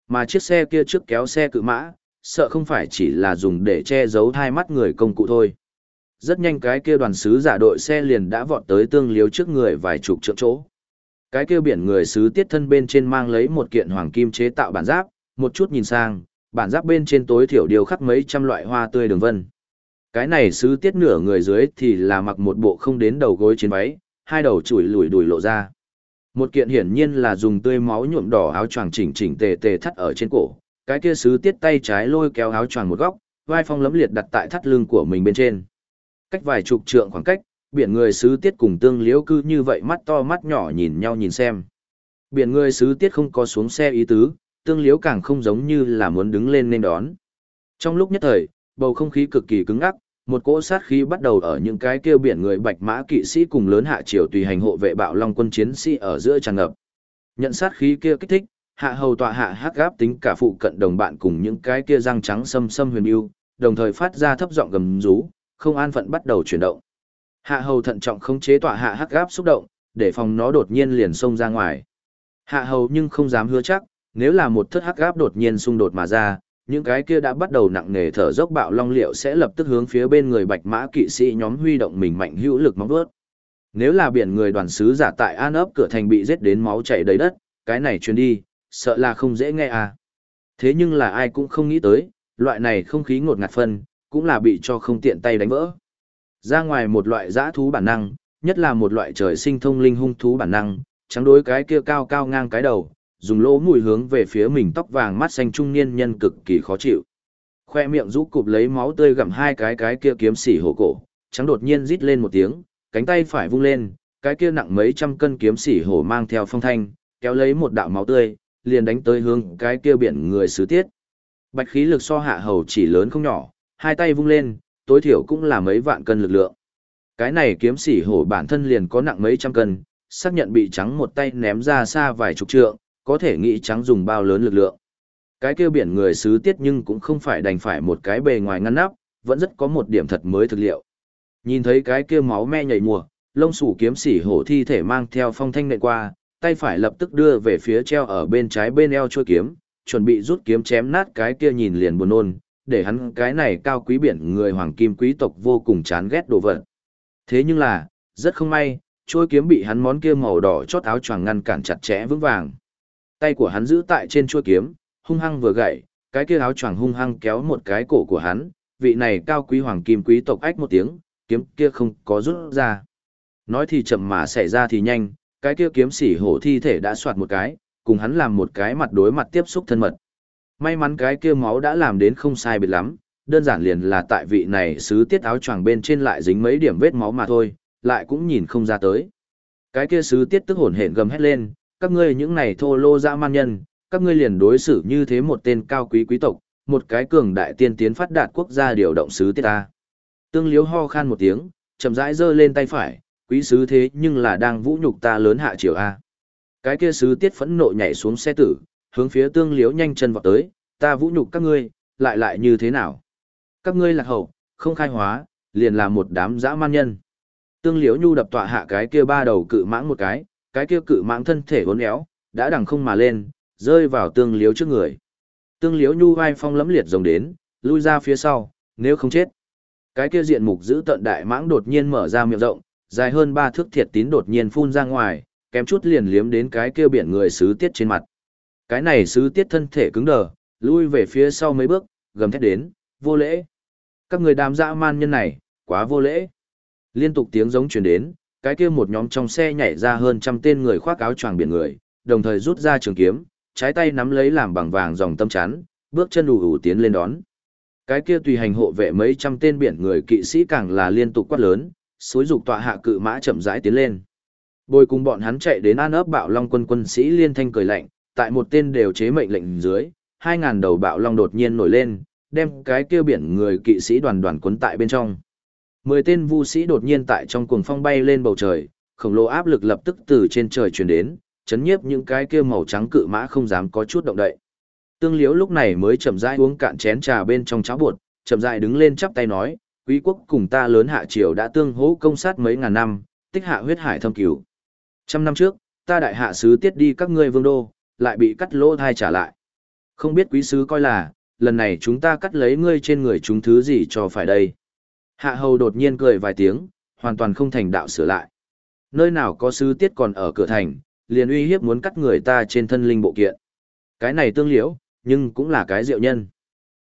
Mà chiếc xe kia trước kéo xe cự mã, sợ không phải chỉ là dùng để che giấu hai mắt người công cụ thôi. Rất nhanh cái kia đoàn sứ giả đội xe liền đã vọt tới tương liếu trước người vài chục trượng chỗ. Cái kia biển người sứ tiết thân bên trên mang lấy một kiện hoàng kim chế tạo bản giáp, một chút nhìn sang, bản giáp bên trên tối thiểu điều khắc mấy trăm loại hoa tươi đường vân. Cái này sứ tiết nửa người dưới thì là mặc một bộ không đến đầu gối trên váy, hai đầu chùi lùi đùi lộ ra. Một kiện hiển nhiên là dùng tươi máu nhuộm đỏ áo choàng chỉnh chỉnh tề tề thắt ở trên cổ, cái kia sứ tiết tay trái lôi kéo áo choàng một góc, vai phong lấm liệt đặt tại thắt lưng của mình bên trên. Cách vài chục trượng khoảng cách, biển người sứ tiết cùng tương liễu cư như vậy mắt to mắt nhỏ nhìn nhau nhìn xem. Biển người sứ tiết không có xuống xe ý tứ, tương liễu càng không giống như là muốn đứng lên nên đón. Trong lúc nhất thời, bầu không khí cực kỳ cứng ngắc, một cỗ sát khí bắt đầu ở những cái kêu biển người bạch mã kỵ sĩ cùng lớn hạ triều tùy hành hộ vệ bạo long quân chiến sĩ ở giữa tràn ngập. Nhận sát khí kia kích thích, hạ hầu tọa hạ hắc gáp tính cả phụ cận đồng bạn cùng những cái kia răng trắng xâm xâm huyền yêu, đồng thời phát ra thấp giọng gầm rú, không an phận bắt đầu chuyển động. Hạ hầu thận trọng không chế tọa hạ hắc gáp xúc động, để phòng nó đột nhiên liền xông ra ngoài. Hạ hầu nhưng không dám hứa chắc, nếu là một thất hắc gáp đột nhiên xung đột mà ra, những cái kia đã bắt đầu nặng nề thở dốc bạo long liệu sẽ lập tức hướng phía bên người bạch mã kỵ sĩ nhóm huy động mình mạnh hữu lực móng vuốt. Nếu là biển người đoàn sứ giả tại An ấp cửa thành bị giết đến máu chảy đầy đất, cái này truyền đi, sợ là không dễ nghe à. Thế nhưng là ai cũng không nghĩ tới, loại này không khí ngột ngạt phân, cũng là bị cho không tiện tay đánh vỡ. Ra ngoài một loại giã thú bản năng, nhất là một loại trời sinh thông linh hung thú bản năng, trắng đối cái kia cao cao ngang cái đầu, dùng lỗ mũi hướng về phía mình tóc vàng mắt xanh trung niên nhân cực kỳ khó chịu. Khoe miệng rũ cụp lấy máu tươi gặm hai cái cái kia kiếm xỉ hổ cổ, trắng đột nhiên rít lên một tiếng, cánh tay phải vung lên, cái kia nặng mấy trăm cân kiếm xỉ hổ mang theo phong thanh, kéo lấy một đạo máu tươi, liền đánh tới hướng cái kia biển người sứ tiết. Bạch khí lực so hạ hầu chỉ lớn không nhỏ, hai tay vung lên, tối thiểu cũng là mấy vạn cân lực lượng. Cái này kiếm xỉ hổ bản thân liền có nặng mấy trăm cân, xác nhận bị trắng một tay ném ra xa vài chục trượng, có thể nghĩ trắng dùng bao lớn lực lượng. Cái kêu biển người xứ tiết nhưng cũng không phải đành phải một cái bề ngoài ngăn nắp, vẫn rất có một điểm thật mới thực liệu. Nhìn thấy cái kia máu me nhảy mùa, lông sủ kiếm xỉ hổ thi thể mang theo phong thanh nệ qua, tay phải lập tức đưa về phía treo ở bên trái bên eo chuôi kiếm, chuẩn bị rút kiếm chém nát cái kia nhìn liền buồn nôn, để hắn cái này cao quý biển người hoàng kim quý tộc vô cùng chán ghét đồ vật. Thế nhưng là, rất không may, chuôi kiếm bị hắn món kia màu đỏ chót áo choàng ngăn cản chặt chẽ vững vàng. Tay của hắn giữ tại trên chuôi kiếm, hung hăng vừa gậy, cái kia áo choàng hung hăng kéo một cái cổ của hắn, vị này cao quý hoàng kim quý tộc ách một tiếng, kiếm kia không có rút ra. Nói thì chậm mà xảy ra thì nhanh, cái kia kiếm sĩ hổ thi thể đã soạt một cái, cùng hắn làm một cái mặt đối mặt tiếp xúc thân mật. May mắn cái kia máu đã làm đến không sai biệt lắm, đơn giản liền là tại vị này sứ tiết áo choàng bên trên lại dính mấy điểm vết máu mà thôi, lại cũng nhìn không ra tới. Cái kia sứ tiết tức hổn hển gầm hét lên, các ngươi những này thô lô dã man nhân, các ngươi liền đối xử như thế một tên cao quý quý tộc, một cái cường đại tiên tiến phát đạt quốc gia điều động sứ tiết ta. Tương liếu ho khan một tiếng, chậm rãi giơ lên tay phải, quý sứ thế nhưng là đang vũ nhục ta lớn hạ triều A. Cái kia sứ tiết phẫn nộ nhảy xuống xe tử, hướng phía tương liếu nhanh chân vọt tới, ta vũ nhục các ngươi, lại lại như thế nào? Các ngươi lạc hậu, không khai hóa, liền là một đám dã man nhân. Tương liếu nhu đập tọa hạ cái kia ba đầu cự mãng một cái, cái kia cự mãng thân thể uốn éo, đã đằng không mà lên, rơi vào tương liếu trước người. Tương liếu nhu vai phong lấm liệt rồng đến, lui ra phía sau, nếu không chết. Cái kia diện mục giữ tận đại mãng đột nhiên mở ra miệng rộng, dài hơn ba thước thiệt tín đột nhiên phun ra ngoài, kém chút liền liếm đến cái kia biển người xứ tiết trên mặt. Cái này sứ tiết thân thể cứng đờ, lui về phía sau mấy bước, gầm thét đến, vô lễ. Các người đám dã man nhân này, quá vô lễ. Liên tục tiếng giống truyền đến, cái kia một nhóm trong xe nhảy ra hơn trăm tên người khoác áo choàng biển người, đồng thời rút ra trường kiếm, trái tay nắm lấy làm bằng vàng dòng tâm chắn, bước chân đủ ủ tiến lên đón. Cái kia tùy hành hộ vệ mấy trăm tên biển người kỵ sĩ càng là liên tục quát lớn, xối dục tọa hạ cự mã chậm rãi tiến lên. Bồi cùng bọn hắn chạy đến an ấp bạo long quân quân sĩ liên thanh cười lạnh, tại một tên đều chế mệnh lệnh dưới, hai ngàn đầu bạo long đột nhiên nổi lên, đem cái kia biển người kỵ sĩ đoàn đoàn cuốn tại bên trong. Mười tên vu sĩ đột nhiên tại trong cuồng phong bay lên bầu trời, khổng lồ áp lực lập tức từ trên trời truyền đến, chấn nhiếp những cái kia màu trắng cự mã không dám có chút động đậy. Tương Liễu lúc này mới chậm rãi uống cạn chén trà bên trong cháo bột, chậm rãi đứng lên chắp tay nói, quý quốc cùng ta lớn hạ triều đã tương hỗ công sát mấy ngàn năm, tích hạ huyết hải thâm cửu. Trăm năm trước, ta đại hạ sứ tiết đi các ngươi vương đô, lại bị cắt lỗ thai trả lại. Không biết quý sứ coi là, lần này chúng ta cắt lấy ngươi trên người chúng thứ gì cho phải đây. Hạ hầu đột nhiên cười vài tiếng, hoàn toàn không thành đạo sửa lại. Nơi nào có sứ tiết còn ở cửa thành, liền uy hiếp muốn cắt người ta trên thân linh bộ kiện. Cái này tương liễu, nhưng cũng là cái diệu nhân.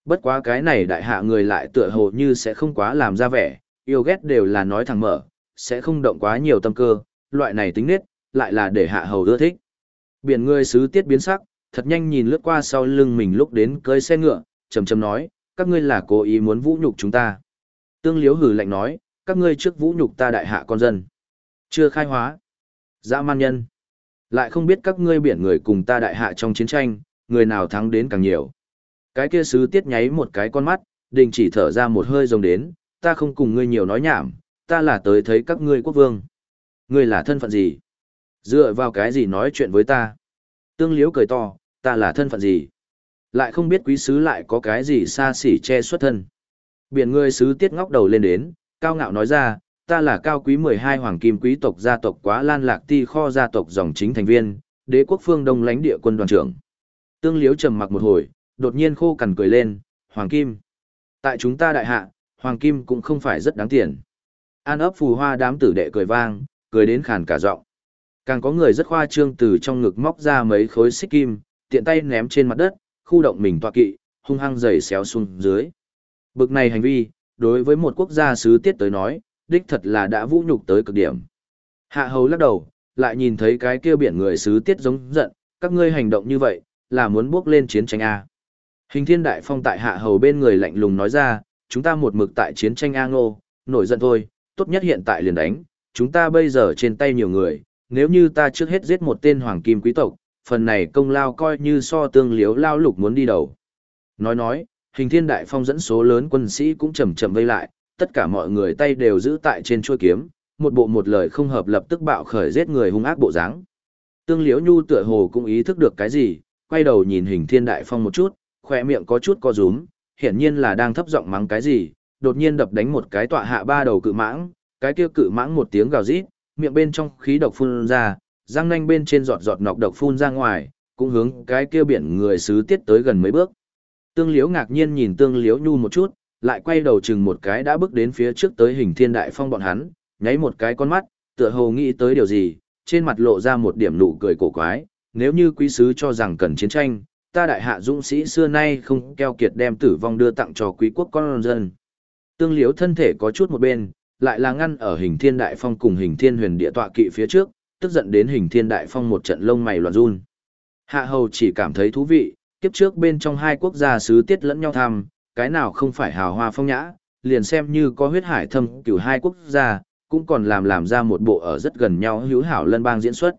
Bất quá cái này đại hạ người lại tựa hồ như sẽ không quá làm ra vẻ, yêu ghét đều là nói thẳng mở, sẽ không động quá nhiều tâm cơ, loại này tính nết, lại là để hạ hầu ưa thích. Biển người sứ tiết biến sắc, thật nhanh nhìn lướt qua sau lưng mình lúc đến cơi xe ngựa, trầm trầm nói, các ngươi là cố ý muốn vũ nhục chúng ta. Tương liếu hử lạnh nói, các ngươi trước vũ nhục ta đại hạ con dân. Chưa khai hóa. Dã man nhân. Lại không biết các ngươi biển người cùng ta đại hạ trong chiến tranh, người nào thắng đến càng nhiều. Cái kia sứ tiết nháy một cái con mắt, đình chỉ thở ra một hơi rồng đến, ta không cùng ngươi nhiều nói nhảm, ta là tới thấy các ngươi quốc vương. Ngươi là thân phận gì? Dựa vào cái gì nói chuyện với ta? Tương liếu cười to, ta là thân phận gì? Lại không biết quý sứ lại có cái gì xa xỉ che xuất thân. Biển ngươi sứ tiết ngóc đầu lên đến, cao ngạo nói ra, ta là cao quý 12 hoàng kim quý tộc gia tộc quá lan lạc ti kho gia tộc dòng chính thành viên, đế quốc phương đông lãnh địa quân đoàn trưởng. Tương liếu trầm mặc một hồi, đột nhiên khô cằn cười lên, hoàng kim. Tại chúng ta đại hạ, hoàng kim cũng không phải rất đáng tiền. An ấp phù hoa đám tử đệ cười vang, cười đến khàn cả giọng. Càng có người rất khoa trương từ trong ngực móc ra mấy khối xích kim, tiện tay ném trên mặt đất, khu động mình tọa kỵ, hung hăng giày xéo xuống dưới. Bực này hành vi, đối với một quốc gia sứ tiết tới nói, đích thật là đã vũ nhục tới cực điểm. Hạ hầu lắc đầu, lại nhìn thấy cái kia biển người sứ tiết giống giận, các ngươi hành động như vậy, là muốn bước lên chiến tranh A. Hình thiên đại phong tại hạ hầu bên người lạnh lùng nói ra, chúng ta một mực tại chiến tranh A ngô, nổi giận thôi, tốt nhất hiện tại liền đánh, chúng ta bây giờ trên tay nhiều người, nếu như ta trước hết giết một tên hoàng kim quý tộc, phần này công lao coi như so tương liếu lao lục muốn đi đầu. Nói nói, hình thiên đại phong dẫn số lớn quân sĩ cũng chầm chậm vây lại, tất cả mọi người tay đều giữ tại trên chuôi kiếm, một bộ một lời không hợp lập tức bạo khởi giết người hung ác bộ dáng. Tương liếu nhu tựa hồ cũng ý thức được cái gì, quay đầu nhìn hình thiên đại phong một chút, khỏe miệng có chút co rúm, hiển nhiên là đang thấp giọng mắng cái gì, đột nhiên đập đánh một cái tọa hạ ba đầu cự mãng, cái kia cự mãng một tiếng gào rít, miệng bên trong khí độc phun ra, răng nanh bên trên giọt giọt nọc độc phun ra ngoài, cũng hướng cái kia biển người sứ tiết tới gần mấy bước. Tương Liễu ngạc nhiên nhìn Tương Liễu Nhu một chút, lại quay đầu chừng một cái đã bước đến phía trước tới hình thiên đại phong bọn hắn, nháy một cái con mắt, tựa hồ nghĩ tới điều gì, trên mặt lộ ra một điểm nụ cười cổ quái, nếu như quý sứ cho rằng cần chiến tranh, ta đại hạ dũng sĩ xưa nay không keo kiệt đem tử vong đưa tặng cho quý quốc con dân. Tương liễu thân thể có chút một bên, lại là ngăn ở hình thiên đại phong cùng hình thiên huyền địa tọa kỵ phía trước, tức giận đến hình thiên đại phong một trận lông mày loạn run. Hạ hầu chỉ cảm thấy thú vị, kiếp trước bên trong hai quốc gia sứ tiết lẫn nhau tham, cái nào không phải hào hoa phong nhã, liền xem như có huyết hải thâm cửu hai quốc gia, cũng còn làm làm ra một bộ ở rất gần nhau hữu hảo lân bang diễn xuất.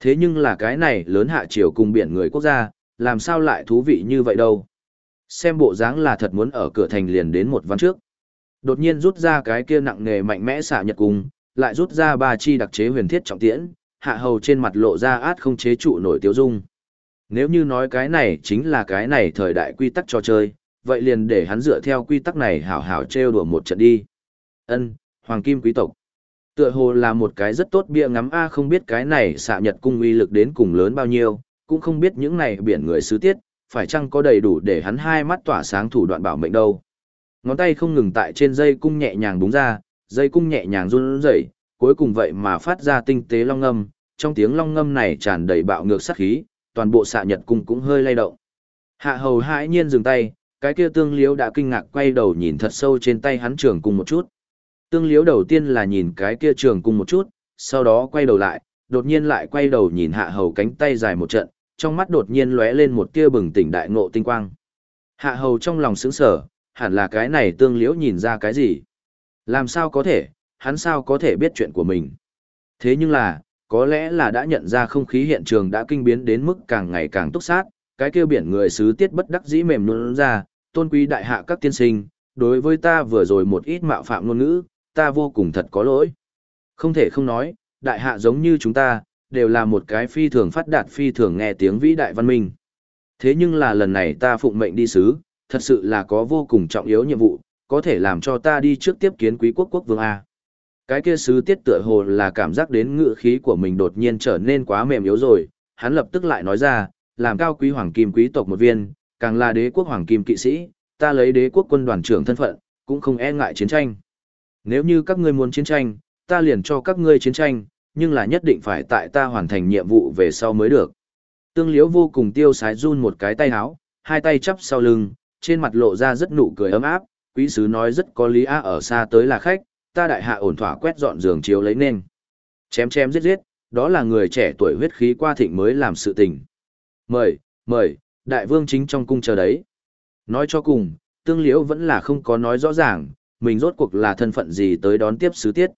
Thế nhưng là cái này lớn hạ triều cùng biển người quốc gia, làm sao lại thú vị như vậy đâu. Xem bộ dáng là thật muốn ở cửa thành liền đến một văn trước. Đột nhiên rút ra cái kia nặng nề mạnh mẽ xạ nhật cung, lại rút ra ba chi đặc chế huyền thiết trọng tiễn, hạ hầu trên mặt lộ ra át không chế trụ nổi tiêu dung. Nếu như nói cái này chính là cái này thời đại quy tắc trò chơi, vậy liền để hắn dựa theo quy tắc này hảo hảo trêu đùa một trận đi. Ân, Hoàng Kim quý tộc. Tựa hồ là một cái rất tốt bia ngắm A không biết cái này xạ nhật cung uy lực đến cùng lớn bao nhiêu, cũng không biết những này biển người sứ tiết, phải chăng có đầy đủ để hắn hai mắt tỏa sáng thủ đoạn bảo mệnh đâu. Ngón tay không ngừng tại trên dây cung nhẹ nhàng búng ra, dây cung nhẹ nhàng run rẩy, cuối cùng vậy mà phát ra tinh tế long ngâm, trong tiếng long ngâm này tràn đầy bạo ngược sát khí, toàn bộ xạ nhật cung cũng hơi lay động. Hạ hầu hãi nhiên dừng tay, cái kia tương liếu đã kinh ngạc quay đầu nhìn thật sâu trên tay hắn trường cung một chút. Tương liếu đầu tiên là nhìn cái kia trường cung một chút, sau đó quay đầu lại, đột nhiên lại quay đầu nhìn hạ hầu cánh tay dài một trận, trong mắt đột nhiên lóe lên một tia bừng tỉnh đại ngộ tinh quang. Hạ hầu trong lòng sững sở, hẳn là cái này tương liễu nhìn ra cái gì. Làm sao có thể, hắn sao có thể biết chuyện của mình. Thế nhưng là, có lẽ là đã nhận ra không khí hiện trường đã kinh biến đến mức càng ngày càng túc sát, cái kêu biển người sứ tiết bất đắc dĩ mềm luôn ra, tôn quý đại hạ các tiên sinh, đối với ta vừa rồi một ít mạo phạm ngôn ngữ, ta vô cùng thật có lỗi. Không thể không nói, đại hạ giống như chúng ta, đều là một cái phi thường phát đạt phi thường nghe tiếng vĩ đại văn minh. Thế nhưng là lần này ta phụng mệnh đi sứ, thật sự là có vô cùng trọng yếu nhiệm vụ, có thể làm cho ta đi trước tiếp kiến quý quốc quốc vương A. Cái kia sứ tiết tựa hồ là cảm giác đến ngự khí của mình đột nhiên trở nên quá mềm yếu rồi, hắn lập tức lại nói ra, làm cao quý hoàng kim quý tộc một viên, càng là đế quốc hoàng kim kỵ sĩ, ta lấy đế quốc quân đoàn trưởng thân phận, cũng không e ngại chiến tranh. Nếu như các ngươi muốn chiến tranh, ta liền cho các ngươi chiến tranh, nhưng là nhất định phải tại ta hoàn thành nhiệm vụ về sau mới được. Tương liễu vô cùng tiêu sái run một cái tay áo, hai tay chắp sau lưng, trên mặt lộ ra rất nụ cười ấm áp, quý sứ nói rất có lý á ở xa tới là khách, ta đại hạ ổn thỏa quét dọn giường chiếu lấy nên. Chém chém giết giết, đó là người trẻ tuổi huyết khí qua thịnh mới làm sự tình. Mời, mời, đại vương chính trong cung chờ đấy. Nói cho cùng, tương liễu vẫn là không có nói rõ ràng, mình rốt cuộc là thân phận gì tới đón tiếp sứ tiết.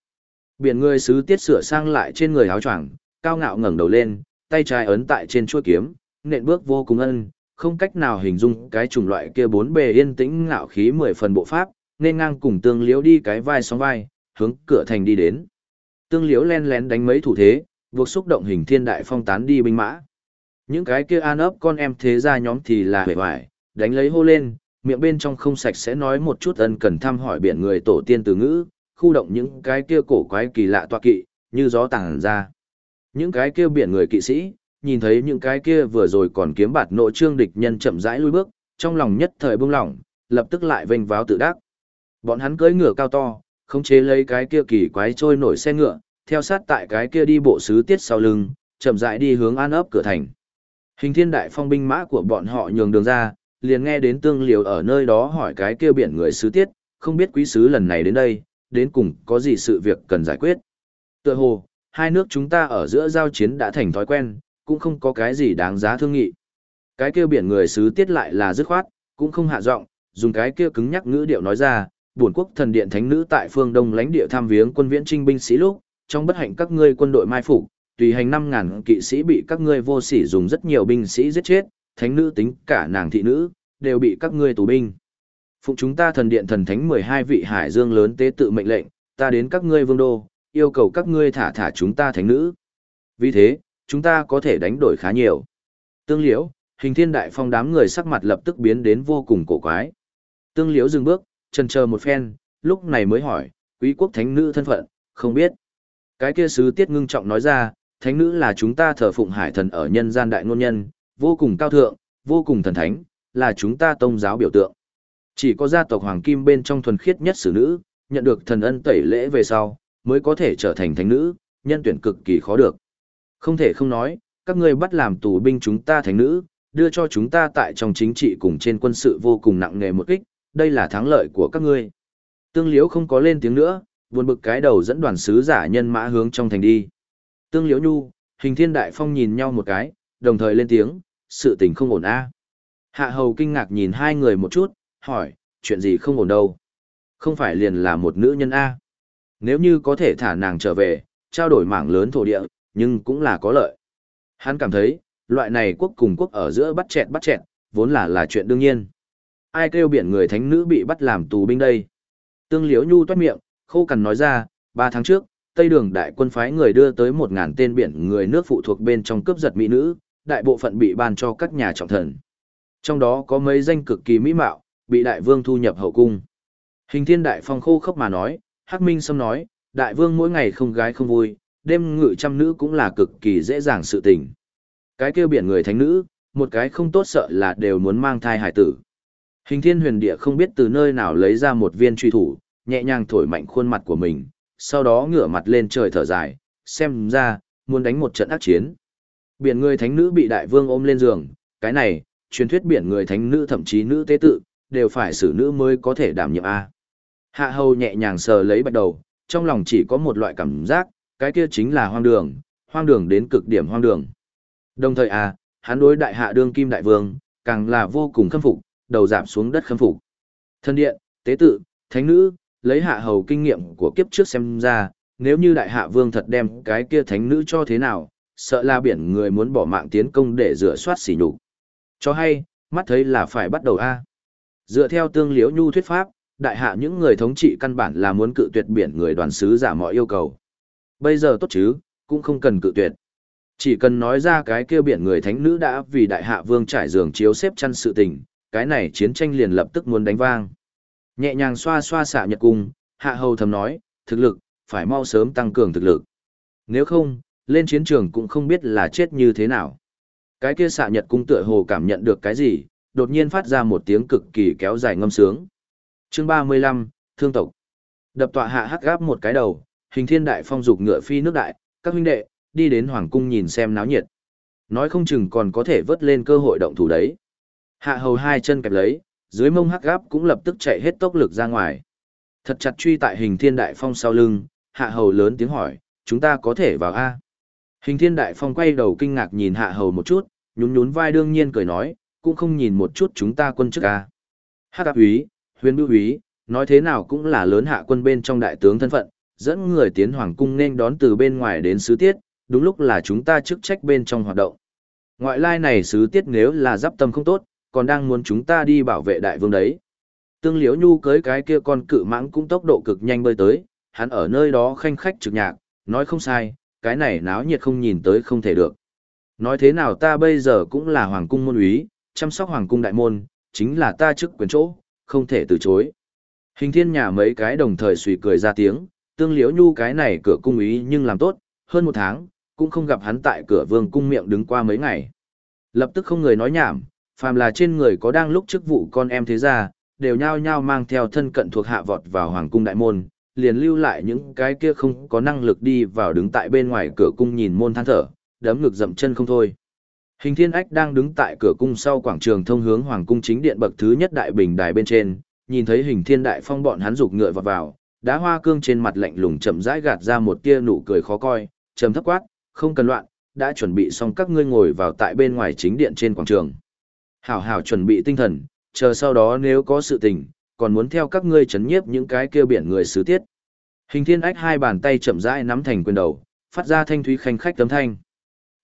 Biển người sứ tiết sửa sang lại trên người áo choàng, cao ngạo ngẩng đầu lên, tay trái ấn tại trên chuôi kiếm, nện bước vô cùng ân, không cách nào hình dung cái chủng loại kia bốn bề yên tĩnh ngạo khí mười phần bộ pháp, nên ngang cùng tương liễu đi cái vai sóng vai, hướng cửa thành đi đến. Tương liễu len lén đánh mấy thủ thế, buộc xúc động hình thiên đại phong tán đi binh mã. Những cái kia an ấp con em thế ra nhóm thì là hề hoài, đánh lấy hô lên, miệng bên trong không sạch sẽ nói một chút ân cần thăm hỏi biển người tổ tiên từ ngữ, khu động những cái kia cổ quái kỳ lạ toa kỵ, như gió tàng ra. Những cái kia biển người kỵ sĩ, nhìn thấy những cái kia vừa rồi còn kiếm bạt nội trương địch nhân chậm rãi lui bước, trong lòng nhất thời bông lỏng, lập tức lại vênh váo tự đắc. Bọn hắn cưỡi ngựa cao to, khống chế lấy cái kia kỳ quái trôi nổi xe ngựa, theo sát tại cái kia đi bộ sứ tiết sau lưng, chậm rãi đi hướng an ấp cửa thành. Hình thiên đại phong binh mã của bọn họ nhường đường ra, liền nghe đến tương liều ở nơi đó hỏi cái kia biển người sứ tiết, không biết quý sứ lần này đến đây, đến cùng có gì sự việc cần giải quyết. Tựa hồ, hai nước chúng ta ở giữa giao chiến đã thành thói quen, cũng không có cái gì đáng giá thương nghị. Cái kia biển người sứ tiết lại là dứt khoát, cũng không hạ giọng, dùng cái kia cứng nhắc ngữ điệu nói ra, bổn quốc thần điện thánh nữ tại phương đông lãnh địa tham viếng quân viễn trinh binh sĩ lúc, trong bất hạnh các ngươi quân đội mai phục, tùy hành 5000 kỵ sĩ bị các ngươi vô sỉ dùng rất nhiều binh sĩ giết chết, thánh nữ tính cả nàng thị nữ đều bị các ngươi tù binh. Phụng chúng ta thần điện thần thánh 12 vị hải dương lớn tế tự mệnh lệnh, ta đến các ngươi vương đô, yêu cầu các ngươi thả thả chúng ta thánh nữ. Vì thế, chúng ta có thể đánh đổi khá nhiều. Tương liễu, hình thiên đại phong đám người sắc mặt lập tức biến đến vô cùng cổ quái. Tương liễu dừng bước, chần chờ một phen, lúc này mới hỏi, quý quốc thánh nữ thân phận, không biết. Cái kia sứ tiết ngưng trọng nói ra, thánh nữ là chúng ta thờ phụng hải thần ở nhân gian đại ngôn nhân, vô cùng cao thượng, vô cùng thần thánh, là chúng ta tông giáo biểu tượng. Chỉ có gia tộc Hoàng Kim bên trong thuần khiết nhất sử nữ, nhận được thần ân tẩy lễ về sau, mới có thể trở thành thánh nữ, nhân tuyển cực kỳ khó được. Không thể không nói, các ngươi bắt làm tù binh chúng ta thánh nữ, đưa cho chúng ta tại trong chính trị cùng trên quân sự vô cùng nặng nề một kích, đây là thắng lợi của các ngươi. Tương Liễu không có lên tiếng nữa, buồn bực cái đầu dẫn đoàn sứ giả nhân mã hướng trong thành đi. Tương Liễu Nhu, Hình Thiên Đại Phong nhìn nhau một cái, đồng thời lên tiếng, sự tình không ổn a. Hạ Hầu kinh ngạc nhìn hai người một chút, hỏi, chuyện gì không ổn đâu? Không phải liền là một nữ nhân a? Nếu như có thể thả nàng trở về, trao đổi mảng lớn thổ địa, nhưng cũng là có lợi. Hắn cảm thấy, loại này quốc cùng quốc ở giữa bắt chẹt bắt chẹt, vốn là là chuyện đương nhiên. Ai kêu biển người thánh nữ bị bắt làm tù binh đây? Tương Liễu Nhu toát miệng, khô cằn nói ra, ba tháng trước, Tây Đường đại quân phái người đưa tới một ngàn tên biển người nước phụ thuộc bên trong cướp giật mỹ nữ, đại bộ phận bị ban cho các nhà trọng thần. Trong đó có mấy danh cực kỳ mỹ mạo, bị đại vương thu nhập hậu cung. Hình thiên đại phong khô khốc mà nói, Hắc Minh Sâm nói, đại vương mỗi ngày không gái không vui, đêm ngự trăm nữ cũng là cực kỳ dễ dàng sự tình. Cái kêu biển người thánh nữ, một cái không tốt sợ là đều muốn mang thai hải tử. Hình thiên huyền địa không biết từ nơi nào lấy ra một viên truy thủ, nhẹ nhàng thổi mạnh khuôn mặt của mình, sau đó ngửa mặt lên trời thở dài, xem ra, muốn đánh một trận ác chiến. Biển người thánh nữ bị đại vương ôm lên giường, cái này, truyền thuyết biển người thánh nữ thậm chí nữ tế tự, đều phải xử nữ mới có thể đảm nhiệm A. Hạ hầu nhẹ nhàng sờ lấy bạch đầu, trong lòng chỉ có một loại cảm giác, cái kia chính là hoang đường, hoang đường đến cực điểm hoang đường. Đồng thời à, hắn đối đại hạ đương kim đại vương, càng là vô cùng khâm phục, đầu giảm xuống đất khâm phục. Thân điện, tế tự, thánh nữ, lấy hạ hầu kinh nghiệm của kiếp trước xem ra, nếu như đại hạ vương thật đem cái kia thánh nữ cho thế nào, sợ là biển người muốn bỏ mạng tiến công để rửa soát xỉ nhục. Cho hay, mắt thấy là phải bắt đầu a. Dựa theo tương liễu nhu thuyết pháp, đại hạ những người thống trị căn bản là muốn cự tuyệt biển người đoàn sứ giả mọi yêu cầu. Bây giờ tốt chứ, cũng không cần cự tuyệt. Chỉ cần nói ra cái kia biển người thánh nữ đã vì đại hạ vương trải giường chiếu xếp chăn sự tình, cái này chiến tranh liền lập tức muốn đánh vang. Nhẹ nhàng xoa xoa xạ nhật cung, hạ hầu thầm nói, thực lực, phải mau sớm tăng cường thực lực. Nếu không, lên chiến trường cũng không biết là chết như thế nào. Cái kia xạ nhật cung tựa hồ cảm nhận được cái gì, đột nhiên phát ra một tiếng cực kỳ kéo dài ngâm sướng. Chương 35, Thương tộc. Đập tọa hạ hắc gáp một cái đầu, hình thiên đại phong dục ngựa phi nước đại, các huynh đệ, đi đến hoàng cung nhìn xem náo nhiệt. Nói không chừng còn có thể vớt lên cơ hội động thủ đấy. Hạ hầu hai chân kẹp lấy, dưới mông hắc gáp cũng lập tức chạy hết tốc lực ra ngoài. Thật chặt truy tại hình thiên đại phong sau lưng, hạ hầu lớn tiếng hỏi, chúng ta có thể vào A. Hình thiên đại phong quay đầu kinh ngạc nhìn hạ hầu một chút, nhún nhún vai đương nhiên cười nói, cũng không nhìn một chút chúng ta quân chức A. Hắc áp úy, huyền bưu úy, nói thế nào cũng là lớn hạ quân bên trong đại tướng thân phận, dẫn người tiến hoàng cung nên đón từ bên ngoài đến sứ tiết, đúng lúc là chúng ta chức trách bên trong hoạt động. Ngoại lai này sứ tiết nếu là giáp tâm không tốt, còn đang muốn chúng ta đi bảo vệ đại vương đấy. Tương Liễu Nhu cưới cái kia con cự mãng cũng tốc độ cực nhanh bơi tới, hắn ở nơi đó khanh khách trực nhạc, nói không sai, cái này náo nhiệt không nhìn tới không thể được. Nói thế nào ta bây giờ cũng là hoàng cung môn úy, chăm sóc hoàng cung đại môn, chính là ta chức quyền chỗ, không thể từ chối. Hình thiên nhà mấy cái đồng thời suy cười ra tiếng, tương liễu nhu cái này cửa cung ý nhưng làm tốt, hơn một tháng, cũng không gặp hắn tại cửa vương cung miệng đứng qua mấy ngày. Lập tức không người nói nhảm, phàm là trên người có đang lúc chức vụ con em thế gia đều nhao nhao mang theo thân cận thuộc hạ vọt vào hoàng cung đại môn, liền lưu lại những cái kia không có năng lực đi vào đứng tại bên ngoài cửa cung nhìn môn than thở, đấm ngực dậm chân không thôi. Hình Thiên Ách đang đứng tại cửa cung sau quảng trường thông hướng hoàng cung chính điện bậc thứ nhất đại bình đài bên trên, nhìn thấy Hình Thiên Đại Phong bọn hắn dục ngựa vọt vào, đá hoa cương trên mặt lạnh lùng chậm rãi gạt ra một tia nụ cười khó coi, trầm thấp quát, không cần loạn, đã chuẩn bị xong các ngươi ngồi vào tại bên ngoài chính điện trên quảng trường. Hảo hảo chuẩn bị tinh thần, chờ sau đó nếu có sự tình, còn muốn theo các ngươi chấn nhiếp những cái kêu biển người sứ tiết. Hình thiên ách hai bàn tay chậm rãi nắm thành quyền đầu, phát ra thanh thúy khanh khách tấm thanh.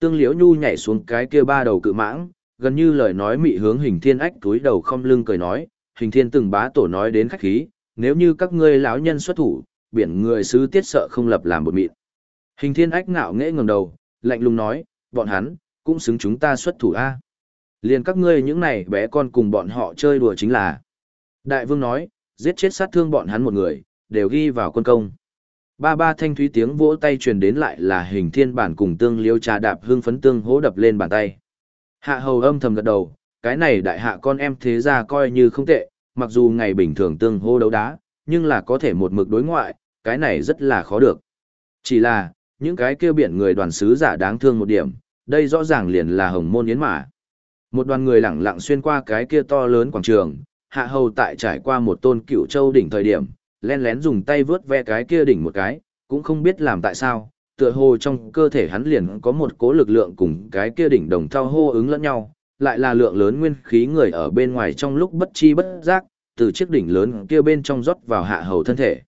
Tương liễu nhu nhảy xuống cái kia ba đầu cự mãng, gần như lời nói mị hướng hình thiên ách túi đầu không lưng cười nói, hình thiên từng bá tổ nói đến khách khí, nếu như các ngươi lão nhân xuất thủ, biển người sứ tiết sợ không lập làm một mịn. Hình thiên ách ngạo nghễ ngẩng đầu, lạnh lùng nói, bọn hắn, cũng xứng chúng ta xuất thủ A. Liền các ngươi những này bé con cùng bọn họ chơi đùa chính là. Đại vương nói, giết chết sát thương bọn hắn một người, đều ghi vào quân công. Ba ba thanh thúy tiếng vỗ tay truyền đến lại là hình thiên bản cùng tương liêu trà đạp hương phấn tương hố đập lên bàn tay. Hạ hầu âm thầm gật đầu, cái này đại hạ con em thế ra coi như không tệ, mặc dù ngày bình thường tương hô đấu đá, nhưng là có thể một mực đối ngoại, cái này rất là khó được. Chỉ là, những cái kêu biển người đoàn sứ giả đáng thương một điểm, đây rõ ràng liền là hồng môn yến mà Một đoàn người lẳng lặng xuyên qua cái kia to lớn quảng trường, hạ hầu tại trải qua một tôn cựu châu đỉnh thời điểm, len lén dùng tay vướt ve cái kia đỉnh một cái, cũng không biết làm tại sao, tựa hồ trong cơ thể hắn liền có một cố lực lượng cùng cái kia đỉnh đồng thao hô ứng lẫn nhau, lại là lượng lớn nguyên khí người ở bên ngoài trong lúc bất chi bất giác, từ chiếc đỉnh lớn kia bên trong rót vào hạ hầu thân thể.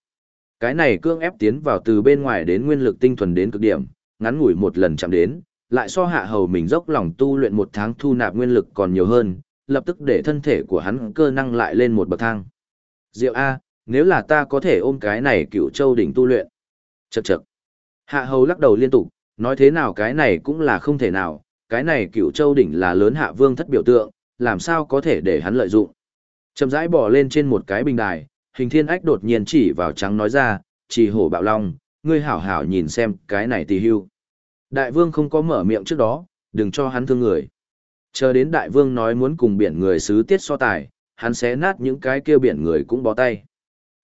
Cái này cương ép tiến vào từ bên ngoài đến nguyên lực tinh thuần đến cực điểm, ngắn ngủi một lần chạm đến, lại so hạ hầu mình dốc lòng tu luyện một tháng thu nạp nguyên lực còn nhiều hơn, lập tức để thân thể của hắn cơ năng lại lên một bậc thang. Diệu A, nếu là ta có thể ôm cái này cựu châu đỉnh tu luyện. Chậc chậc. Hạ hầu lắc đầu liên tục, nói thế nào cái này cũng là không thể nào, cái này cựu châu đỉnh là lớn hạ vương thất biểu tượng, làm sao có thể để hắn lợi dụng. Chậm rãi bỏ lên trên một cái bình đài, hình thiên ách đột nhiên chỉ vào trắng nói ra, chỉ hổ bạo long, ngươi hảo hảo nhìn xem cái này tì hưu. Đại vương không có mở miệng trước đó, đừng cho hắn thương người. Chờ đến đại vương nói muốn cùng biển người xứ tiết so tài, hắn sẽ nát những cái kia biển người cũng bó tay.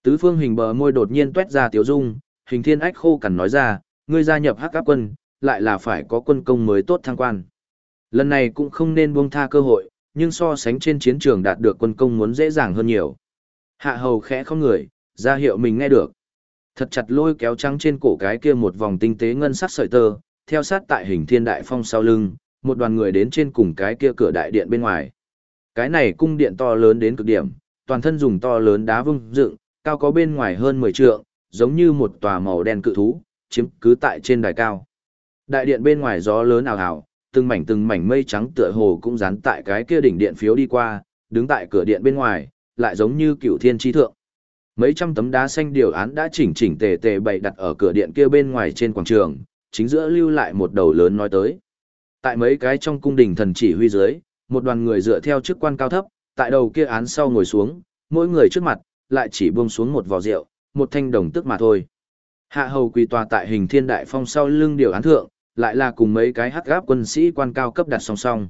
Tứ phương hình bờ môi đột nhiên tuét ra tiếu dung, hình thiên ách khô cằn nói ra, ngươi gia nhập hắc áp quân, lại là phải có quân công mới tốt thăng quan. Lần này cũng không nên buông tha cơ hội, nhưng so sánh trên chiến trường đạt được quân công muốn dễ dàng hơn nhiều. Hạ hầu khẽ không người, ra hiệu mình nghe được. Thật chặt lôi kéo trắng trên cổ cái kia một vòng tinh tế ngân sắc sợi tơ, theo sát tại hình thiên đại phong sau lưng, một đoàn người đến trên cùng cái kia cửa đại điện bên ngoài. Cái này cung điện to lớn đến cực điểm, toàn thân dùng to lớn đá vung dựng, cao có bên ngoài hơn 10 trượng, giống như một tòa màu đen cự thú, chiếm cứ tại trên đài cao. Đại điện bên ngoài gió lớn ào ào, từng mảnh từng mảnh mây trắng tựa hồ cũng dán tại cái kia đỉnh điện phiếu đi qua, đứng tại cửa điện bên ngoài, lại giống như cựu thiên chi thượng. Mấy trăm tấm đá xanh điều án đã chỉnh chỉnh tề tề bày đặt ở cửa điện kia bên ngoài trên quảng trường, chính giữa lưu lại một đầu lớn nói tới. Tại mấy cái trong cung đình thần chỉ huy dưới, một đoàn người dựa theo chức quan cao thấp, tại đầu kia án sau ngồi xuống, mỗi người trước mặt, lại chỉ buông xuống một vò rượu, một thanh đồng tức mà thôi. Hạ hầu quỳ tòa tại hình thiên đại phong sau lưng điều án thượng, lại là cùng mấy cái hắc gáp quân sĩ quan cao cấp đặt song song.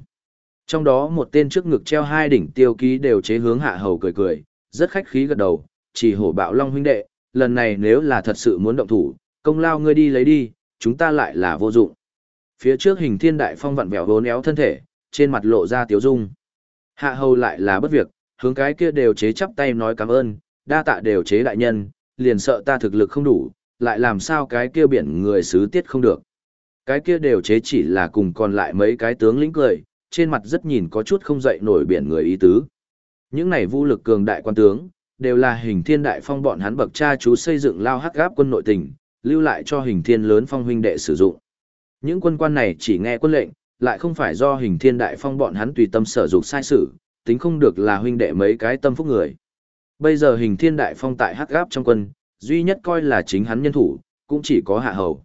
Trong đó một tên trước ngực treo hai đỉnh tiêu ký đều chế hướng hạ hầu cười cười, rất khách khí gật đầu, chỉ hổ bạo long huynh đệ, lần này nếu là thật sự muốn động thủ, công lao ngươi đi lấy đi, chúng ta lại là vô dụng. Phía trước hình thiên đại phong vặn vẹo vốn éo thân thể, trên mặt lộ ra tiếu dung. Hạ hầu lại là bất việc, hướng cái kia đều chế chắp tay nói cảm ơn, đa tạ đều chế đại nhân, liền sợ ta thực lực không đủ, lại làm sao cái kia biển người xứ tiết không được. Cái kia đều chế chỉ là cùng còn lại mấy cái tướng lĩnh cười, trên mặt rất nhìn có chút không dậy nổi biển người ý tứ. Những này vũ lực cường đại quan tướng, đều là hình thiên đại phong bọn hắn bậc cha chú xây dựng lao hắc gáp quân nội tình, lưu lại cho hình thiên lớn phong huynh đệ sử dụng. Những quân quan này chỉ nghe quân lệnh, lại không phải do hình thiên đại phong bọn hắn tùy tâm sở dục sai sự, tính không được là huynh đệ mấy cái tâm phúc người. Bây giờ hình thiên đại phong tại hắc gáp trong quân, duy nhất coi là chính hắn nhân thủ, cũng chỉ có hạ hầu.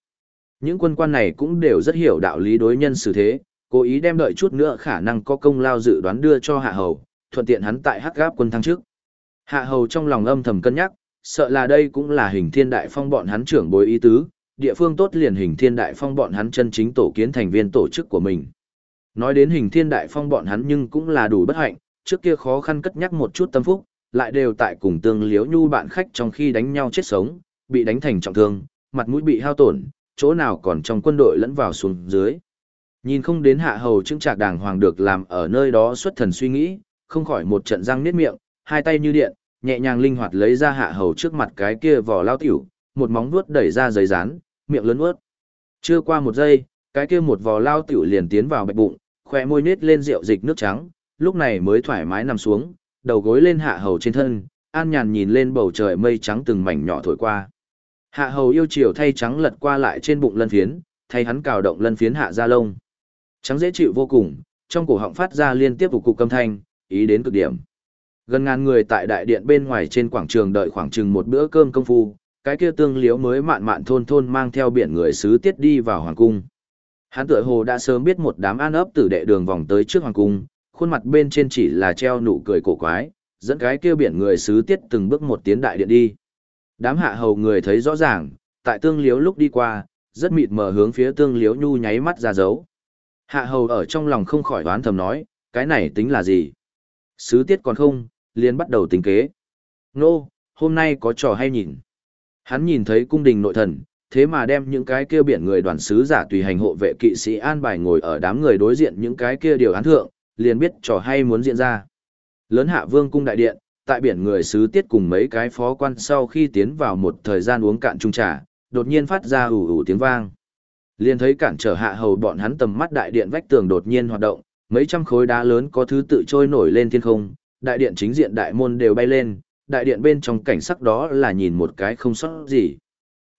Những quân quan này cũng đều rất hiểu đạo lý đối nhân xử thế, cố ý đem đợi chút nữa khả năng có công lao dự đoán đưa cho hạ hầu, thuận tiện hắn tại hắc gáp quân thăng trước. Hạ hầu trong lòng âm thầm cân nhắc, sợ là đây cũng là hình thiên đại phong bọn hắn trưởng bối ý tứ, địa phương tốt liền hình thiên đại phong bọn hắn chân chính tổ kiến thành viên tổ chức của mình. Nói đến hình thiên đại phong bọn hắn nhưng cũng là đủ bất hạnh, trước kia khó khăn cất nhắc một chút tâm phúc, lại đều tại cùng tương liếu nhu bạn khách trong khi đánh nhau chết sống, bị đánh thành trọng thương, mặt mũi bị hao tổn, chỗ nào còn trong quân đội lẫn vào xuống dưới. Nhìn không đến hạ hầu chứng trạc đàng hoàng được làm ở nơi đó xuất thần suy nghĩ, không khỏi một trận răng niết miệng, hai tay như điện, nhẹ nhàng linh hoạt lấy ra hạ hầu trước mặt cái kia vỏ lao tiểu, một móng vuốt đẩy ra giấy rán, miệng lớn ướt. Chưa qua một giây, cái kia một vò lao tiểu liền tiến vào bạch bụng, khỏe môi nết lên rượu dịch nước trắng, lúc này mới thoải mái nằm xuống, đầu gối lên hạ hầu trên thân, an nhàn nhìn lên bầu trời mây trắng từng mảnh nhỏ thổi qua. Hạ hầu yêu chiều thay trắng lật qua lại trên bụng lân phiến, thay hắn cào động lân phiến hạ ra lông. Trắng dễ chịu vô cùng, trong cổ họng phát ra liên tiếp vụ cục âm thanh, ý đến cực điểm. Gần ngàn người tại đại điện bên ngoài trên quảng trường đợi khoảng chừng một bữa cơm công phu, cái kia tương liếu mới mạn mạn thôn thôn mang theo biển người sứ tiết đi vào hoàng cung. Hắn tựa hồ đã sớm biết một đám an ấp tử đệ đường vòng tới trước hoàng cung, khuôn mặt bên trên chỉ là treo nụ cười cổ quái, dẫn cái kia biển người sứ tiết từng bước một tiến đại điện đi. Đám hạ hầu người thấy rõ ràng, tại tương liếu lúc đi qua, rất mịt mờ hướng phía tương liếu nhu nháy mắt ra dấu. Hạ hầu ở trong lòng không khỏi đoán thầm nói, cái này tính là gì? Sứ tiết còn không, liền bắt đầu tính kế. Nô, hôm nay có trò hay nhìn. Hắn nhìn thấy cung đình nội thần, thế mà đem những cái kia biển người đoàn sứ giả tùy hành hộ vệ kỵ sĩ an bài ngồi ở đám người đối diện những cái kia điều án thượng, liền biết trò hay muốn diễn ra. Lớn hạ vương cung đại điện, tại biển người sứ tiết cùng mấy cái phó quan sau khi tiến vào một thời gian uống cạn chung trà, đột nhiên phát ra ủ ủ tiếng vang. Liền thấy cản trở hạ hầu bọn hắn tầm mắt đại điện vách tường đột nhiên hoạt động, mấy trăm khối đá lớn có thứ tự trôi nổi lên thiên không, đại điện chính diện đại môn đều bay lên, đại điện bên trong cảnh sắc đó là nhìn một cái không sót gì.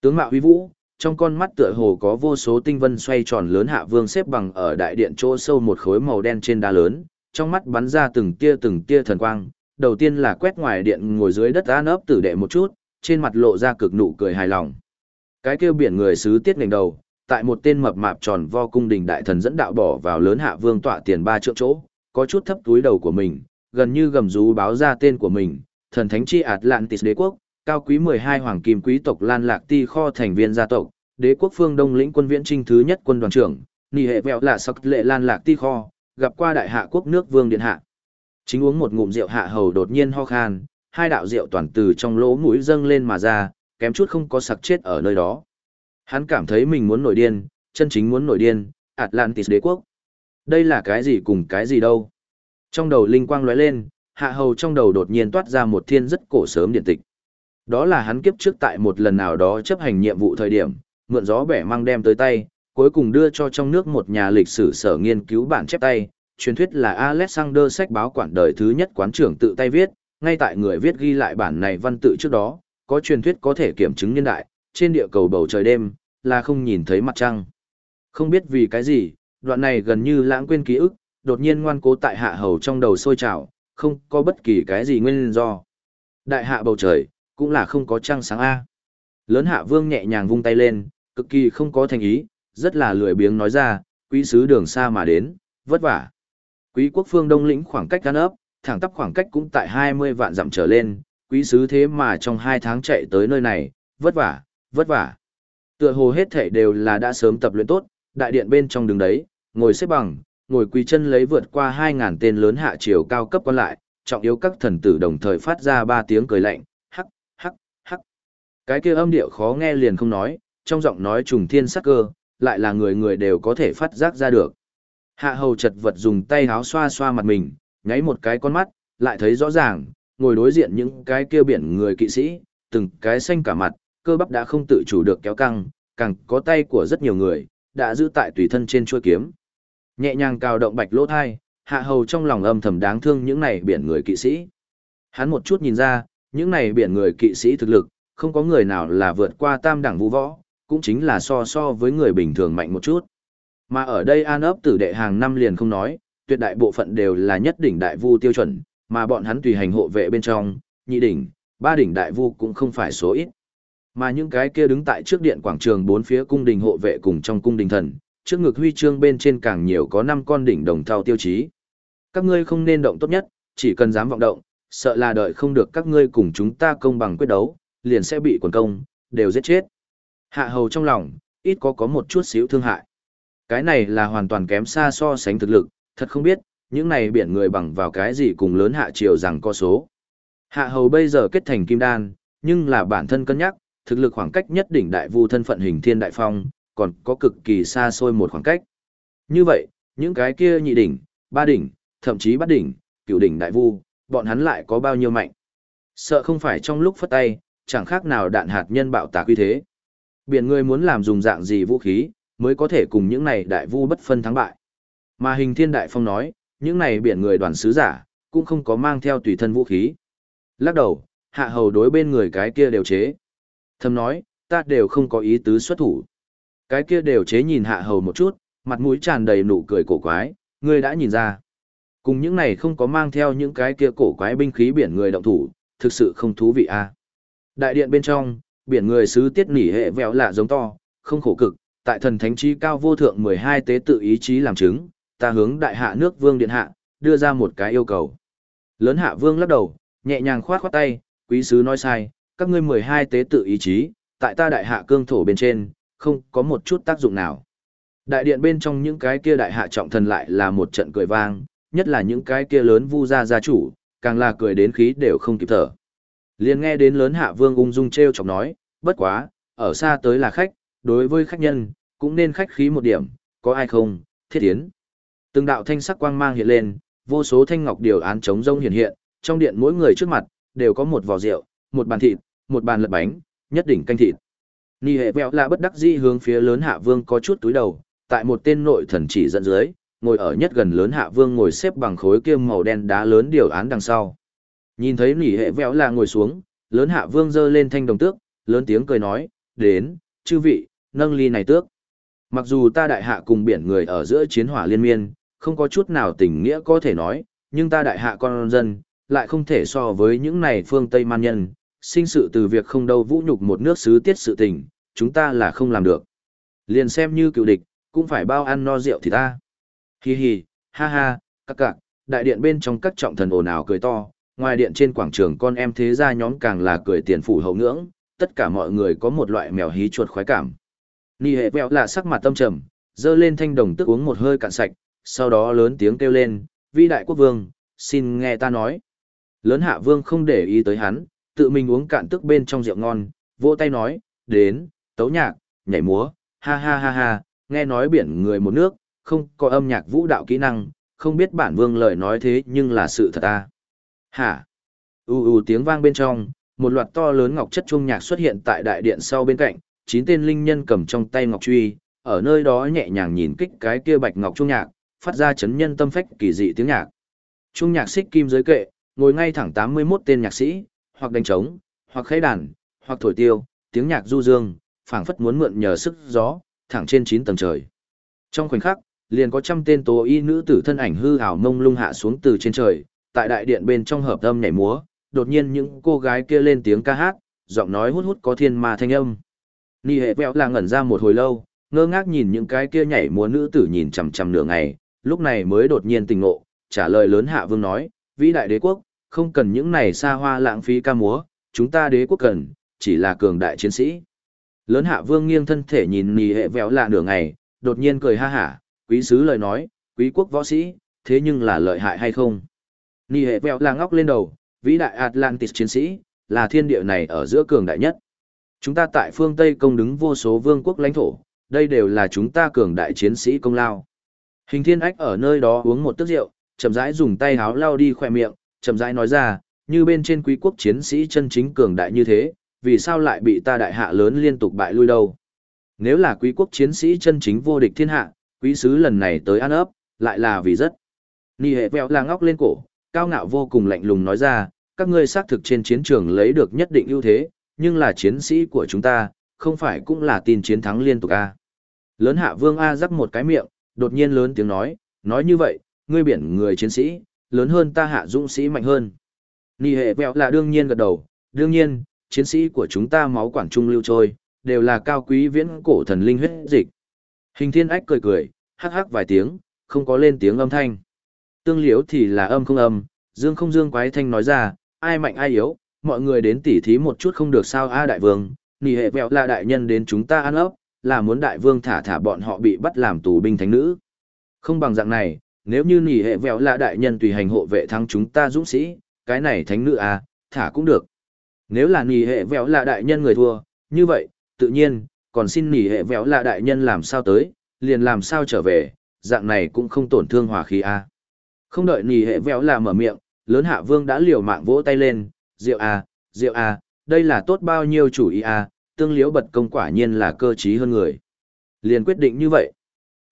Tướng mạo huy vũ, trong con mắt tựa hồ có vô số tinh vân xoay tròn lớn hạ vương xếp bằng ở đại điện chỗ sâu một khối màu đen trên đá lớn, trong mắt bắn ra từng tia từng tia thần quang, đầu tiên là quét ngoài điện ngồi dưới đất an ấp tử đệ một chút, trên mặt lộ ra cực nụ cười hài lòng. Cái kêu biển người sứ tiết ngành đầu, tại một tên mập mạp tròn vo cung đình đại thần dẫn đạo bỏ vào lớn hạ vương tọa tiền ba triệu chỗ, có chút thấp túi đầu của mình, gần như gầm rú báo ra tên của mình, thần thánh chi Atlantis đế quốc, cao quý 12 hoàng kim quý tộc Lan Lạc Ti kho thành viên gia tộc, đế quốc phương Đông lĩnh quân viễn trinh thứ nhất quân đoàn trưởng, nị hệ vẹo là sắc lệ Lan Lạc Ti kho, gặp qua đại hạ quốc nước vương điện hạ. Chính uống một ngụm rượu hạ hầu đột nhiên ho khan, hai đạo rượu toàn từ trong lỗ mũi dâng lên mà ra, kém chút không có sặc chết ở nơi đó. Hắn cảm thấy mình muốn nổi điên, chân chính muốn nổi điên, Atlantis đế quốc. Đây là cái gì cùng cái gì đâu. Trong đầu linh quang lóe lên, hạ hầu trong đầu đột nhiên toát ra một thiên rất cổ sớm điện tịch. Đó là hắn kiếp trước tại một lần nào đó chấp hành nhiệm vụ thời điểm, mượn gió bẻ mang đem tới tay, cuối cùng đưa cho trong nước một nhà lịch sử sở nghiên cứu bản chép tay, truyền thuyết là Alexander sách báo quản đời thứ nhất quán trưởng tự tay viết, ngay tại người viết ghi lại bản này văn tự trước đó, có truyền thuyết có thể kiểm chứng niên đại, trên địa cầu bầu trời đêm, là không nhìn thấy mặt trăng. Không biết vì cái gì, đoạn này gần như lãng quên ký ức, đột nhiên ngoan cố tại hạ hầu trong đầu sôi trào, không có bất kỳ cái gì nguyên do. Đại hạ bầu trời, cũng là không có trăng sáng A. Lớn hạ vương nhẹ nhàng vung tay lên, cực kỳ không có thành ý, rất là lười biếng nói ra, quý sứ đường xa mà đến, vất vả. Quý quốc phương đông lĩnh khoảng cách gan ấp, thẳng tắp khoảng cách cũng tại 20 vạn dặm trở lên, quý sứ thế mà trong 2 tháng chạy tới nơi này, vất vả, vất vả. Tựa hồ hết thể đều là đã sớm tập luyện tốt, đại điện bên trong đường đấy, ngồi xếp bằng, ngồi quỳ chân lấy vượt qua hai ngàn tên lớn hạ triều cao cấp còn lại, trọng yếu các thần tử đồng thời phát ra ba tiếng cười lạnh, hắc, hắc, hắc. Cái kia âm điệu khó nghe liền không nói, trong giọng nói trùng thiên sắc cơ, lại là người người đều có thể phát giác ra được. Hạ hầu chật vật dùng tay háo xoa xoa mặt mình, nháy một cái con mắt, lại thấy rõ ràng, ngồi đối diện những cái kia biển người kỵ sĩ, từng cái xanh cả mặt, cơ bắp đã không tự chủ được kéo căng, càng có tay của rất nhiều người, đã giữ tại tùy thân trên chuôi kiếm. Nhẹ nhàng cào động bạch lỗ thai, hạ hầu trong lòng âm thầm đáng thương những này biển người kỵ sĩ. Hắn một chút nhìn ra, những này biển người kỵ sĩ thực lực, không có người nào là vượt qua tam đẳng vũ võ, cũng chính là so so với người bình thường mạnh một chút. Mà ở đây an ấp tử đệ hàng năm liền không nói, tuyệt đại bộ phận đều là nhất đỉnh đại vu tiêu chuẩn, mà bọn hắn tùy hành hộ vệ bên trong, nhị đỉnh, ba đỉnh đại vu cũng không phải số ít. Mà những cái kia đứng tại trước điện quảng trường bốn phía cung đình hộ vệ cùng trong cung đình thần, trước ngực huy chương bên trên càng nhiều có năm con đỉnh đồng thau tiêu chí. Các ngươi không nên động tốt nhất, chỉ cần dám vọng động, sợ là đợi không được các ngươi cùng chúng ta công bằng quyết đấu, liền sẽ bị quần công, đều giết chết. Hạ hầu trong lòng, ít có có một chút xíu thương hại. Cái này là hoàn toàn kém xa so sánh thực lực, thật không biết, những này biển người bằng vào cái gì cùng lớn hạ triều rằng có số. Hạ hầu bây giờ kết thành kim đan, nhưng là bản thân cân nhắc, thực lực khoảng cách nhất đỉnh đại vu thân phận hình thiên đại phong, còn có cực kỳ xa xôi một khoảng cách. Như vậy, những cái kia nhị đỉnh, ba đỉnh, thậm chí bát đỉnh, cửu đỉnh đại vu, bọn hắn lại có bao nhiêu mạnh. Sợ không phải trong lúc phất tay, chẳng khác nào đạn hạt nhân bạo tạc uy thế. Biển người muốn làm dùng dạng gì vũ khí, mới có thể cùng những này đại vu bất phân thắng bại. Mà hình thiên đại phong nói, những này biển người đoàn sứ giả, cũng không có mang theo tùy thân vũ khí. Lắc đầu, hạ hầu đối bên người cái kia đều chế. Thầm nói, ta đều không có ý tứ xuất thủ. Cái kia đều chế nhìn hạ hầu một chút, mặt mũi tràn đầy nụ cười cổ quái, ngươi đã nhìn ra. Cùng những này không có mang theo những cái kia cổ quái binh khí biển người động thủ, thực sự không thú vị a. À. Đại điện bên trong, biển người sứ tiết nỉ hệ vẹo lạ giống to, không khổ cực, tại thần thánh trí cao vô thượng 12 tế tự ý chí làm chứng, ta hướng đại hạ nước vương điện hạ, đưa ra một cái yêu cầu. Lớn hạ vương lắc đầu, nhẹ nhàng khoát khoát tay, quý sứ nói sai, các ngươi 12 tế tự ý chí, tại ta đại hạ cương thổ bên trên, không có một chút tác dụng nào. Đại điện bên trong những cái kia đại hạ trọng thần lại là một trận cười vang, nhất là những cái kia lớn vu gia gia chủ, càng là cười đến khí đều không kịp thở. Liền nghe đến lớn hạ vương ung dung treo chọc nói, bất quá, ở xa tới là khách, đối với khách nhân, cũng nên khách khí một điểm, có ai không, thiết tiến. Từng đạo thanh sắc quang mang hiện lên, vô số thanh ngọc điều án chống rông hiện hiện, trong điện mỗi người trước mặt, đều có một vò rượu, một bàn thịt, một bàn lật bánh, nhất đỉnh canh thịt. Nì hệ vẹo là bất đắc dĩ hướng phía lớn hạ vương có chút túi đầu, tại một tên nội thần chỉ dẫn dưới, ngồi ở nhất gần lớn hạ vương ngồi xếp bằng khối kiêm màu đen đá lớn điều án đằng sau. Nhìn thấy nỉ hệ vẹo là ngồi xuống, lớn hạ vương giơ lên thanh đồng tước, lớn tiếng cười nói, đến, chư vị, nâng ly này tước. Mặc dù ta đại hạ cùng biển người ở giữa chiến hỏa liên miên, không có chút nào tình nghĩa có thể nói, nhưng ta đại hạ con dân, lại không thể so với những này phương Tây man nhân, sinh sự từ việc không đâu vũ nhục một nước xứ tiết sự tình, chúng ta là không làm được. Liền xem như cựu địch, cũng phải bao ăn no rượu thì ta. Hi hi, ha ha, các cạc, đại điện bên trong các trọng thần ồn ào cười to, ngoài điện trên quảng trường con em thế gia nhóm càng là cười tiền phủ hậu ngưỡng, tất cả mọi người có một loại mèo hí chuột khoái cảm. Nì hệ vẹo là sắc mặt tâm trầm, dơ lên thanh đồng tức uống một hơi cạn sạch, sau đó lớn tiếng kêu lên, vi đại quốc vương, xin nghe ta nói. Lớn hạ vương không để ý tới hắn, tự mình uống cạn tức bên trong rượu ngon, vỗ tay nói, đến, tấu nhạc, nhảy múa, ha ha ha ha, nghe nói biển người một nước, không có âm nhạc vũ đạo kỹ năng, không biết bản vương lời nói thế nhưng là sự thật ta. Hả? U u tiếng vang bên trong, một loạt to lớn ngọc chất chuông nhạc xuất hiện tại đại điện sau bên cạnh, chín tên linh nhân cầm trong tay ngọc truy, ở nơi đó nhẹ nhàng nhìn kích cái kia bạch ngọc chuông nhạc, phát ra chấn nhân tâm phách kỳ dị tiếng nhạc. Chuông nhạc xích kim giới kệ, ngồi ngay thẳng 81 tên nhạc sĩ, hoặc đánh trống, hoặc khấy đàn, hoặc thổi tiêu, tiếng nhạc du dương, phảng phất muốn mượn nhờ sức gió, thẳng trên 9 tầng trời. Trong khoảnh khắc, liền có trăm tên tố y nữ tử thân ảnh hư ảo mông lung hạ xuống từ trên trời, tại đại điện bên trong hợp âm nhảy múa, đột nhiên những cô gái kia lên tiếng ca hát, giọng nói hút hút có thiên ma thanh âm. Nì hệ vẹo là ngẩn ra một hồi lâu, ngơ ngác nhìn những cái kia nhảy múa nữ tử nhìn chằm chằm nửa ngày, lúc này mới đột nhiên tình ngộ, trả lời lớn hạ vương nói, vĩ đại đế quốc, không cần những này xa hoa lãng phí ca múa, chúng ta đế quốc cần, chỉ là cường đại chiến sĩ. Lớn hạ vương nghiêng thân thể nhìn nì hệ vẹo là nửa ngày, đột nhiên cười ha hả, quý sứ lời nói, quý quốc võ sĩ, thế nhưng là lợi hại hay không? Nì hệ vẹo là ngóc lên đầu, vĩ đại Atlantis chiến sĩ, là thiên địa này ở giữa cường đại nhất. Chúng ta tại phương Tây công đứng vô số vương quốc lãnh thổ, đây đều là chúng ta cường đại chiến sĩ công lao. Hình thiên ách ở nơi đó uống một tước rượu, chậm rãi dùng tay háo lau đi khỏe miệng, chậm rãi nói ra, như bên trên quý quốc chiến sĩ chân chính cường đại như thế, vì sao lại bị ta đại hạ lớn liên tục bại lui đâu? Nếu là quý quốc chiến sĩ chân chính vô địch thiên hạ, quý sứ lần này tới ăn ấp, lại là vì rất. Nì hệ vẹo là ngóc lên cổ, cao ngạo vô cùng lạnh lùng nói ra, các ngươi xác thực trên chiến trường lấy được nhất định ưu thế, nhưng là chiến sĩ của chúng ta, không phải cũng là tin chiến thắng liên tục à. Lớn hạ vương A rắc một cái miệng, đột nhiên lớn tiếng nói, nói như vậy, ngươi biển người chiến sĩ, lớn hơn ta hạ dũng sĩ mạnh hơn. Nì hệ vẹo là đương nhiên gật đầu, đương nhiên, chiến sĩ của chúng ta máu quản trung lưu trôi, đều là cao quý viễn cổ thần linh huyết dịch. Hình thiên ách cười cười, hắc hắc vài tiếng, không có lên tiếng âm thanh. Tương liễu thì là âm không âm, dương không dương quái thanh nói ra, ai mạnh ai yếu, mọi người đến tỉ thí một chút không được sao a đại vương, nỉ hệ vẹo là đại nhân đến chúng ta ăn ấp, là muốn đại vương thả thả bọn họ bị bắt làm tù binh thánh nữ. Không bằng dạng này, nếu như nỉ hệ vẹo là đại nhân tùy hành hộ vệ thắng chúng ta dũng sĩ, cái này thánh nữ à, thả cũng được. Nếu là nỉ hệ vẹo là đại nhân người thua, như vậy, tự nhiên, còn xin nỉ hệ vẹo là đại nhân làm sao tới, liền làm sao trở về, dạng này cũng không tổn thương hòa khí à. Không đợi nỉ hệ vẹo là mở miệng, lớn hạ vương đã liều mạng vỗ tay lên, rượu à, rượu à, đây là tốt bao nhiêu chủ ý à, tương liễu bật công quả nhiên là cơ trí hơn người. Liền quyết định như vậy.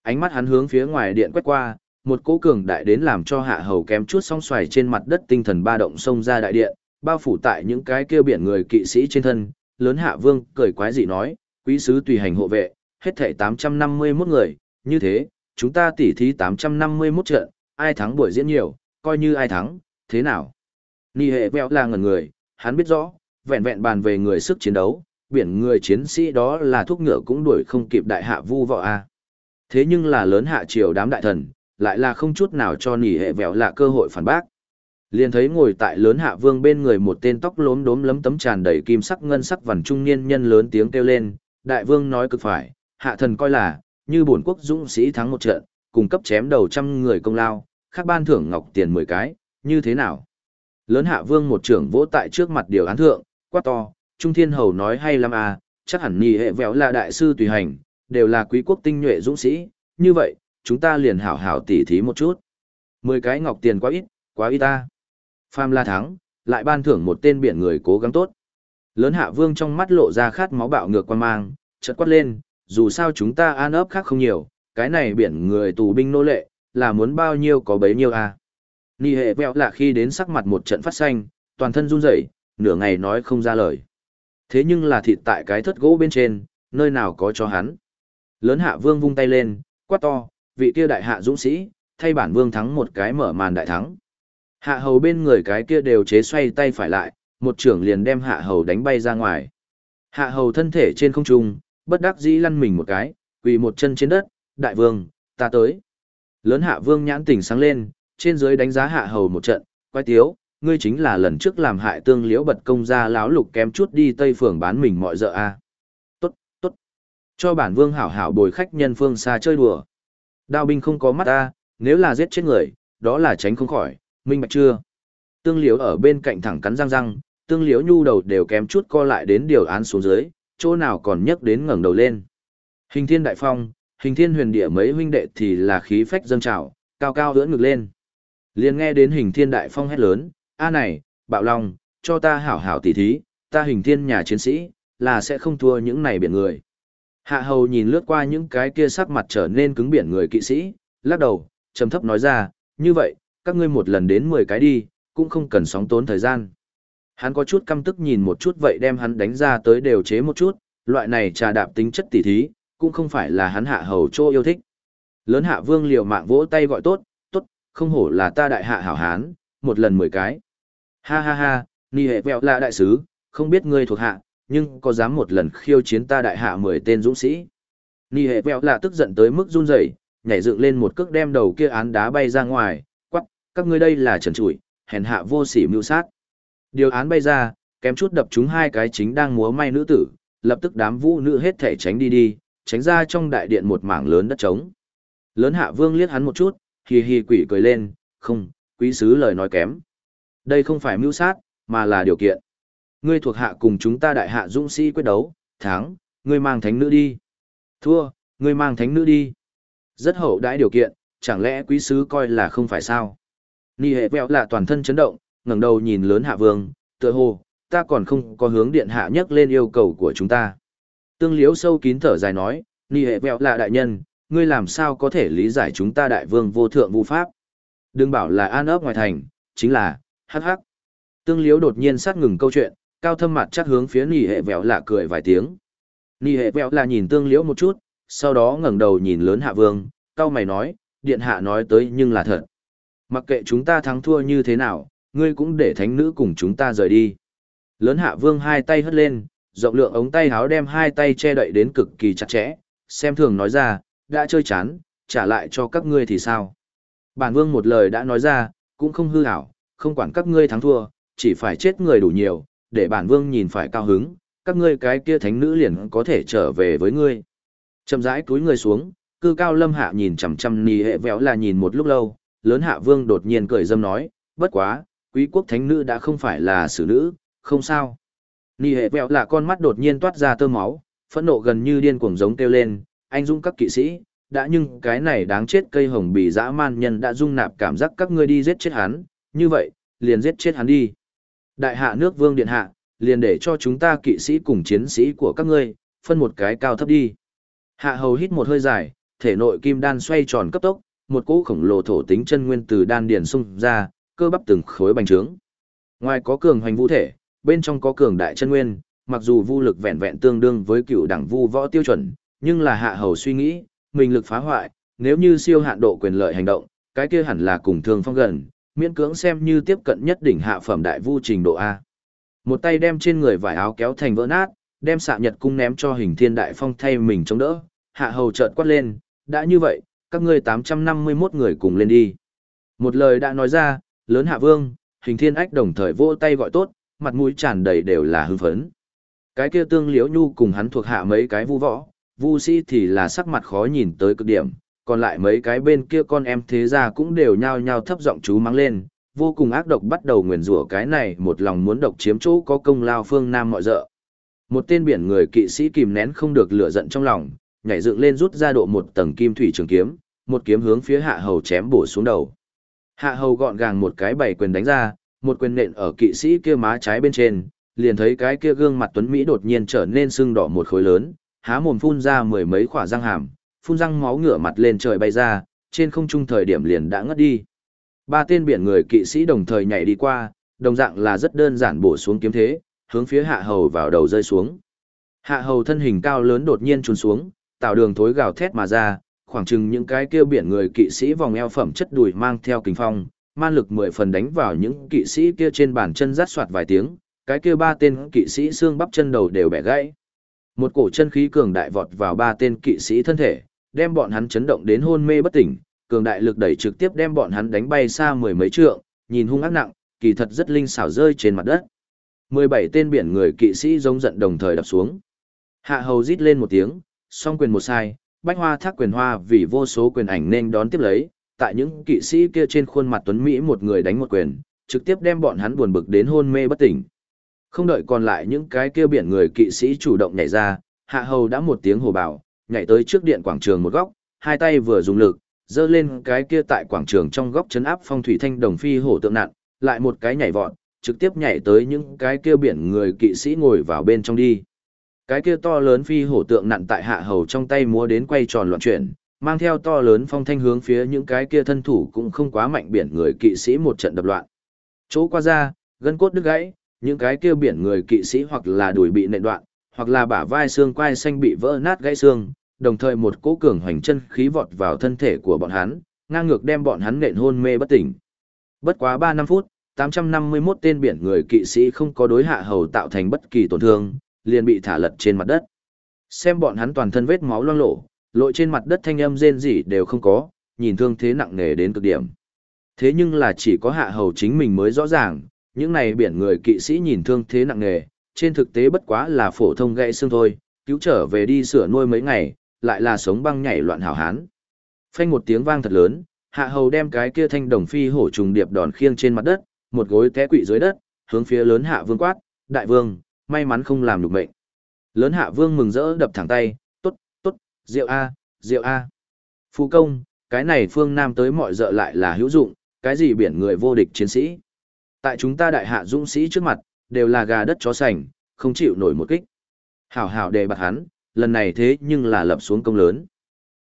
Ánh mắt hắn hướng phía ngoài điện quét qua, một cỗ cường đại đến làm cho hạ hầu kém chút song xoài trên mặt đất tinh thần ba động xông ra đại điện, bao phủ tại những cái kêu biển người kỵ sĩ trên thân, lớn hạ vương cười quái dị nói, quý sứ tùy hành hộ vệ, hết thảy 851 người, như thế, chúng ta tỉ thí 851 trận, ai thắng buổi diễn nhiều, coi như ai thắng, thế nào? Nhi hệ vẹo là ngẩn người, hắn biết rõ, vẹn vẹn bàn về người sức chiến đấu, biển người chiến sĩ đó là thuốc ngựa cũng đuổi không kịp đại hạ vu vọ a. Thế nhưng là lớn hạ triều đám đại thần, lại là không chút nào cho nỉ hệ vẹo là cơ hội phản bác. Liền thấy ngồi tại lớn hạ vương bên người một tên tóc lốm đốm lấm tấm tràn đầy kim sắc ngân sắc vằn trung niên nhân lớn tiếng kêu lên, đại vương nói cực phải, hạ thần coi là, như bổn quốc dũng sĩ thắng một trận, cùng cấp chém đầu trăm người công lao, khác ban thưởng ngọc tiền mười cái, như thế nào? Lớn hạ vương một trưởng vỗ tại trước mặt điều án thượng, quát to, Trung Thiên Hầu nói hay lắm à, chắc hẳn nhì hệ vẹo là đại sư tùy hành, đều là quý quốc tinh nhuệ dũng sĩ, như vậy, chúng ta liền hảo hảo tỉ thí một chút. Mười cái ngọc tiền quá ít, quá ít ta. Pham la thắng, lại ban thưởng một tên biển người cố gắng tốt. Lớn hạ vương trong mắt lộ ra khát máu bạo ngược quan mang, chợt quát lên, dù sao chúng ta an ấp khác không nhiều, cái này biển người tù binh nô lệ, là muốn bao nhiêu có bấy nhiêu à. Nì hệ vẹo là khi đến sắc mặt một trận phát xanh, toàn thân run rẩy, nửa ngày nói không ra lời. Thế nhưng là thịt tại cái thất gỗ bên trên, nơi nào có cho hắn. Lớn hạ vương vung tay lên, quát to, vị kia đại hạ dũng sĩ, thay bản vương thắng một cái mở màn đại thắng. Hạ hầu bên người cái kia đều chế xoay tay phải lại, một trưởng liền đem hạ hầu đánh bay ra ngoài. Hạ hầu thân thể trên không trung, bất đắc dĩ lăn mình một cái, quỳ một chân trên đất, đại vương, ta tới. Lớn hạ vương nhãn tỉnh sáng lên, trên dưới đánh giá hạ hầu một trận, quay tiếu, ngươi chính là lần trước làm hại tương liễu bật công ra láo lục kém chút đi tây phường bán mình mọi dợ a. Tốt tốt. Cho bản vương hảo hảo bồi khách nhân phương xa chơi đùa. Đao binh không có mắt ta nếu là giết chết người đó là tránh không khỏi minh bạch chưa? Tương liễu ở bên cạnh thẳng cắn răng răng tương liễu nhu đầu đều kém chút co lại đến điều án xuống dưới chỗ nào còn nhấc đến ngẩng đầu lên. Hình thiên đại phong hình thiên huyền địa mấy huynh đệ thì là khí phách dâng trào cao cao ưỡn ngực lên liền nghe đến hình thiên đại phong hét lớn A này, bạo long, cho ta hảo hảo tỉ thí, ta hình thiên nhà chiến sĩ, là sẽ không thua những này biển người. Hạ hầu nhìn lướt qua những cái kia sắc mặt trở nên cứng biển người kỵ sĩ, lắc đầu, trầm thấp nói ra, như vậy, các ngươi một lần đến 10 cái đi, cũng không cần sóng tốn thời gian. Hắn có chút căm tức nhìn một chút vậy đem hắn đánh ra tới đều chế một chút, loại này trà đạp tính chất tỉ thí, cũng không phải là hắn hạ hầu chỗ yêu thích. Lớn hạ vương liều mạng vỗ tay gọi tốt, không hổ là ta đại hạ hảo hán, một lần 10 cái. Ha ha ha, ni hệ vẹo là đại sứ, không biết ngươi thuộc hạ, nhưng có dám một lần khiêu chiến ta đại hạ mười tên dũng sĩ. Ni hệ vẹo là tức giận tới mức run rẩy, nhảy dựng lên một cước đem đầu kia án đá bay ra ngoài, quắc, các ngươi đây là trần trụi, hèn hạ vô sỉ mưu sát. Điều án bay ra, kém chút đập chúng hai cái chính đang múa may nữ tử, lập tức đám vũ nữ hết thể tránh đi đi, tránh ra trong đại điện một mảng lớn đất trống. Lớn hạ vương liếc hắn một chút, hì hì quỷ cười lên, không, quý sứ lời nói kém. Đây không phải mưu sát, mà là điều kiện. Ngươi thuộc hạ cùng chúng ta đại hạ dũng sĩ quyết đấu, thắng, ngươi mang thánh nữ đi. Thua, ngươi mang thánh nữ đi. Rất hậu đãi điều kiện, chẳng lẽ quý sứ coi là không phải sao? Nhi hệ vẹo là toàn thân chấn động, ngẩng đầu nhìn lớn hạ vương, tựa hồ, ta còn không có hướng điện hạ nhắc lên yêu cầu của chúng ta. Tương liễu sâu kín thở dài nói, Nhi hệ vẹo là đại nhân, ngươi làm sao có thể lý giải chúng ta đại vương vô thượng vu pháp. Đừng bảo là an ấp ngoài thành, chính là, hắc hắc. Tương liễu đột nhiên sát ngừng câu chuyện, cao thâm mặt chắc hướng phía nỉ hệ vẹo lạ cười vài tiếng. Nỉ hệ vẹo là nhìn tương liễu một chút, sau đó ngẩng đầu nhìn lớn hạ vương, cao mày nói, điện hạ nói tới nhưng là thật. Mặc kệ chúng ta thắng thua như thế nào, ngươi cũng để thánh nữ cùng chúng ta rời đi. Lớn hạ vương hai tay hất lên, rộng lượng ống tay háo đem hai tay che đậy đến cực kỳ chặt chẽ, xem thường nói ra, đã chơi chán, trả lại cho các ngươi thì sao. Bản vương một lời đã nói ra, cũng không hư hảo, không quản các ngươi thắng thua, chỉ phải chết người đủ nhiều, để bản vương nhìn phải cao hứng, các ngươi cái kia thánh nữ liền có thể trở về với ngươi. Chậm rãi cúi người xuống, cư cao lâm hạ nhìn chằm chằm nì hệ véo là nhìn một lúc lâu, lớn hạ vương đột nhiên cười dâm nói, bất quá, quý quốc thánh nữ đã không phải là xử nữ, không sao. Nì hệ véo là con mắt đột nhiên toát ra tơ máu, phẫn nộ gần như điên cuồng giống kêu lên, anh dũng các kỵ sĩ, đã nhưng cái này đáng chết cây hồng bì dã man nhân đã dung nạp cảm giác các ngươi đi giết chết hắn, như vậy, liền giết chết hắn đi. Đại hạ nước vương điện hạ, liền để cho chúng ta kỵ sĩ cùng chiến sĩ của các ngươi, phân một cái cao thấp đi. Hạ hầu hít một hơi dài, thể nội kim đan xoay tròn cấp tốc, một cỗ khổng lồ thổ tính chân nguyên từ đan điền xung ra, cơ bắp từng khối bành trướng. Ngoài có cường hoành vũ thể, bên trong có cường đại chân nguyên, mặc dù vu lực vẹn vẹn tương đương với cựu đẳng vu võ tiêu chuẩn, nhưng là hạ hầu suy nghĩ, mình lực phá hoại, nếu như siêu hạn độ quyền lợi hành động, cái kia hẳn là cùng thương phong gần, miễn cưỡng xem như tiếp cận nhất đỉnh hạ phẩm đại vu trình độ A. Một tay đem trên người vải áo kéo thành vỡ nát, đem xạ nhật cung ném cho hình thiên đại phong thay mình chống đỡ, hạ hầu chợt quát lên, đã như vậy, các ngươi 851 người cùng lên đi. Một lời đã nói ra, lớn hạ vương, hình thiên ách đồng thời vỗ tay gọi tốt, mặt mũi tràn đầy đều là hưng phấn. Cái kia tương liễu nhu cùng hắn thuộc hạ mấy cái vu võ, vu sĩ thì là sắc mặt khó nhìn tới cực điểm, còn lại mấy cái bên kia con em thế gia cũng đều nhao nhao thấp giọng chú mắng lên, vô cùng ác độc bắt đầu nguyền rủa cái này một lòng muốn độc chiếm chỗ có công lao phương nam mọi dợ. Một tên biển người kỵ sĩ kìm nén không được lửa giận trong lòng, nhảy dựng lên rút ra độ một tầng kim thủy trường kiếm, một kiếm hướng phía hạ hầu chém bổ xuống đầu. Hạ hầu gọn gàng một cái bảy quyền đánh ra, một quyền nện ở kỵ sĩ kia má trái bên trên, liền thấy cái kia gương mặt tuấn Mỹ đột nhiên trở nên sưng đỏ một khối lớn, há mồm phun ra mười mấy khỏa răng hàm, phun răng máu ngửa mặt lên trời bay ra, trên không trung thời điểm liền đã ngất đi. Ba tên biển người kỵ sĩ đồng thời nhảy đi qua, đồng dạng là rất đơn giản bổ xuống kiếm thế, hướng phía hạ hầu vào đầu rơi xuống. Hạ hầu thân hình cao lớn đột nhiên trùn xuống, tạo đường thối gào thét mà ra, khoảng chừng những cái kêu biển người kỵ sĩ vòng eo phẩm chất đùi mang theo kình phong, man lực mười phần đánh vào những kỵ sĩ kia trên bàn chân rát soạt vài tiếng, cái kia ba tên kỵ sĩ xương bắp chân đầu đều bẻ gãy. Một cổ chân khí cường đại vọt vào ba tên kỵ sĩ thân thể, đem bọn hắn chấn động đến hôn mê bất tỉnh, cường đại lực đẩy trực tiếp đem bọn hắn đánh bay xa mười mấy trượng, nhìn hung ác nặng, kỳ thật rất linh xảo rơi trên mặt đất. 17 tên biển người kỵ sĩ giống giận đồng thời đập xuống. Hạ hầu rít lên một tiếng, song quyền một sai, bách hoa thác quyền hoa vì vô số quyền ảnh nên đón tiếp lấy, tại những kỵ sĩ kia trên khuôn mặt tuấn Mỹ một người đánh một quyền, trực tiếp đem bọn hắn buồn bực đến hôn mê bất tỉnh. Không đợi còn lại những cái kia biển người kỵ sĩ chủ động nhảy ra, hạ hầu đã một tiếng hồ bảo, nhảy tới trước điện quảng trường một góc, hai tay vừa dùng lực, dơ lên cái kia tại quảng trường trong góc chấn áp phong thủy thanh đồng phi hổ tượng nạn, lại một cái nhảy vọt, trực tiếp nhảy tới những cái kia biển người kỵ sĩ ngồi vào bên trong đi. Cái kia to lớn phi hổ tượng nặn tại hạ hầu trong tay múa đến quay tròn loạn chuyển, mang theo to lớn phong thanh hướng phía những cái kia thân thủ cũng không quá mạnh biển người kỵ sĩ một trận đập loạn. Chỗ qua ra, gân cốt đứt gãy, những cái kia biển người kỵ sĩ hoặc là đùi bị nện đoạn, hoặc là bả vai xương quai xanh bị vỡ nát gãy xương, đồng thời một cỗ cường hoành chân khí vọt vào thân thể của bọn hắn, ngang ngược đem bọn hắn nện hôn mê bất tỉnh. Bất quá 3 năm phút, 851 tên biển người kỵ sĩ không có đối hạ hầu tạo thành bất kỳ tổn thương, liền bị thả lật trên mặt đất. Xem bọn hắn toàn thân vết máu loang lổ, lội trên mặt đất thanh âm rên rỉ đều không có, nhìn thương thế nặng nề đến cực điểm. Thế nhưng là chỉ có hạ hầu chính mình mới rõ ràng, những này biển người kỵ sĩ nhìn thương thế nặng nề, trên thực tế bất quá là phổ thông gãy xương thôi, cứu trở về đi sửa nuôi mấy ngày, lại là sống băng nhảy loạn hảo hán. Phanh một tiếng vang thật lớn, hạ hầu đem cái kia thanh đồng phi hổ trùng điệp đòn khiêng trên mặt đất, một gối té quỵ dưới đất, hướng phía lớn hạ vương quát, đại vương, may mắn không làm được mệnh. Lớn hạ vương mừng rỡ đập thẳng tay, tốt, tốt, rượu A, rượu A. Phu công, cái này phương Nam tới mọi dợ lại là hữu dụng, cái gì biển người vô địch chiến sĩ. Tại chúng ta đại hạ dũng sĩ trước mặt, đều là gà đất chó sành, không chịu nổi một kích. Hảo hảo đề bạt hắn, lần này thế nhưng là lập xuống công lớn.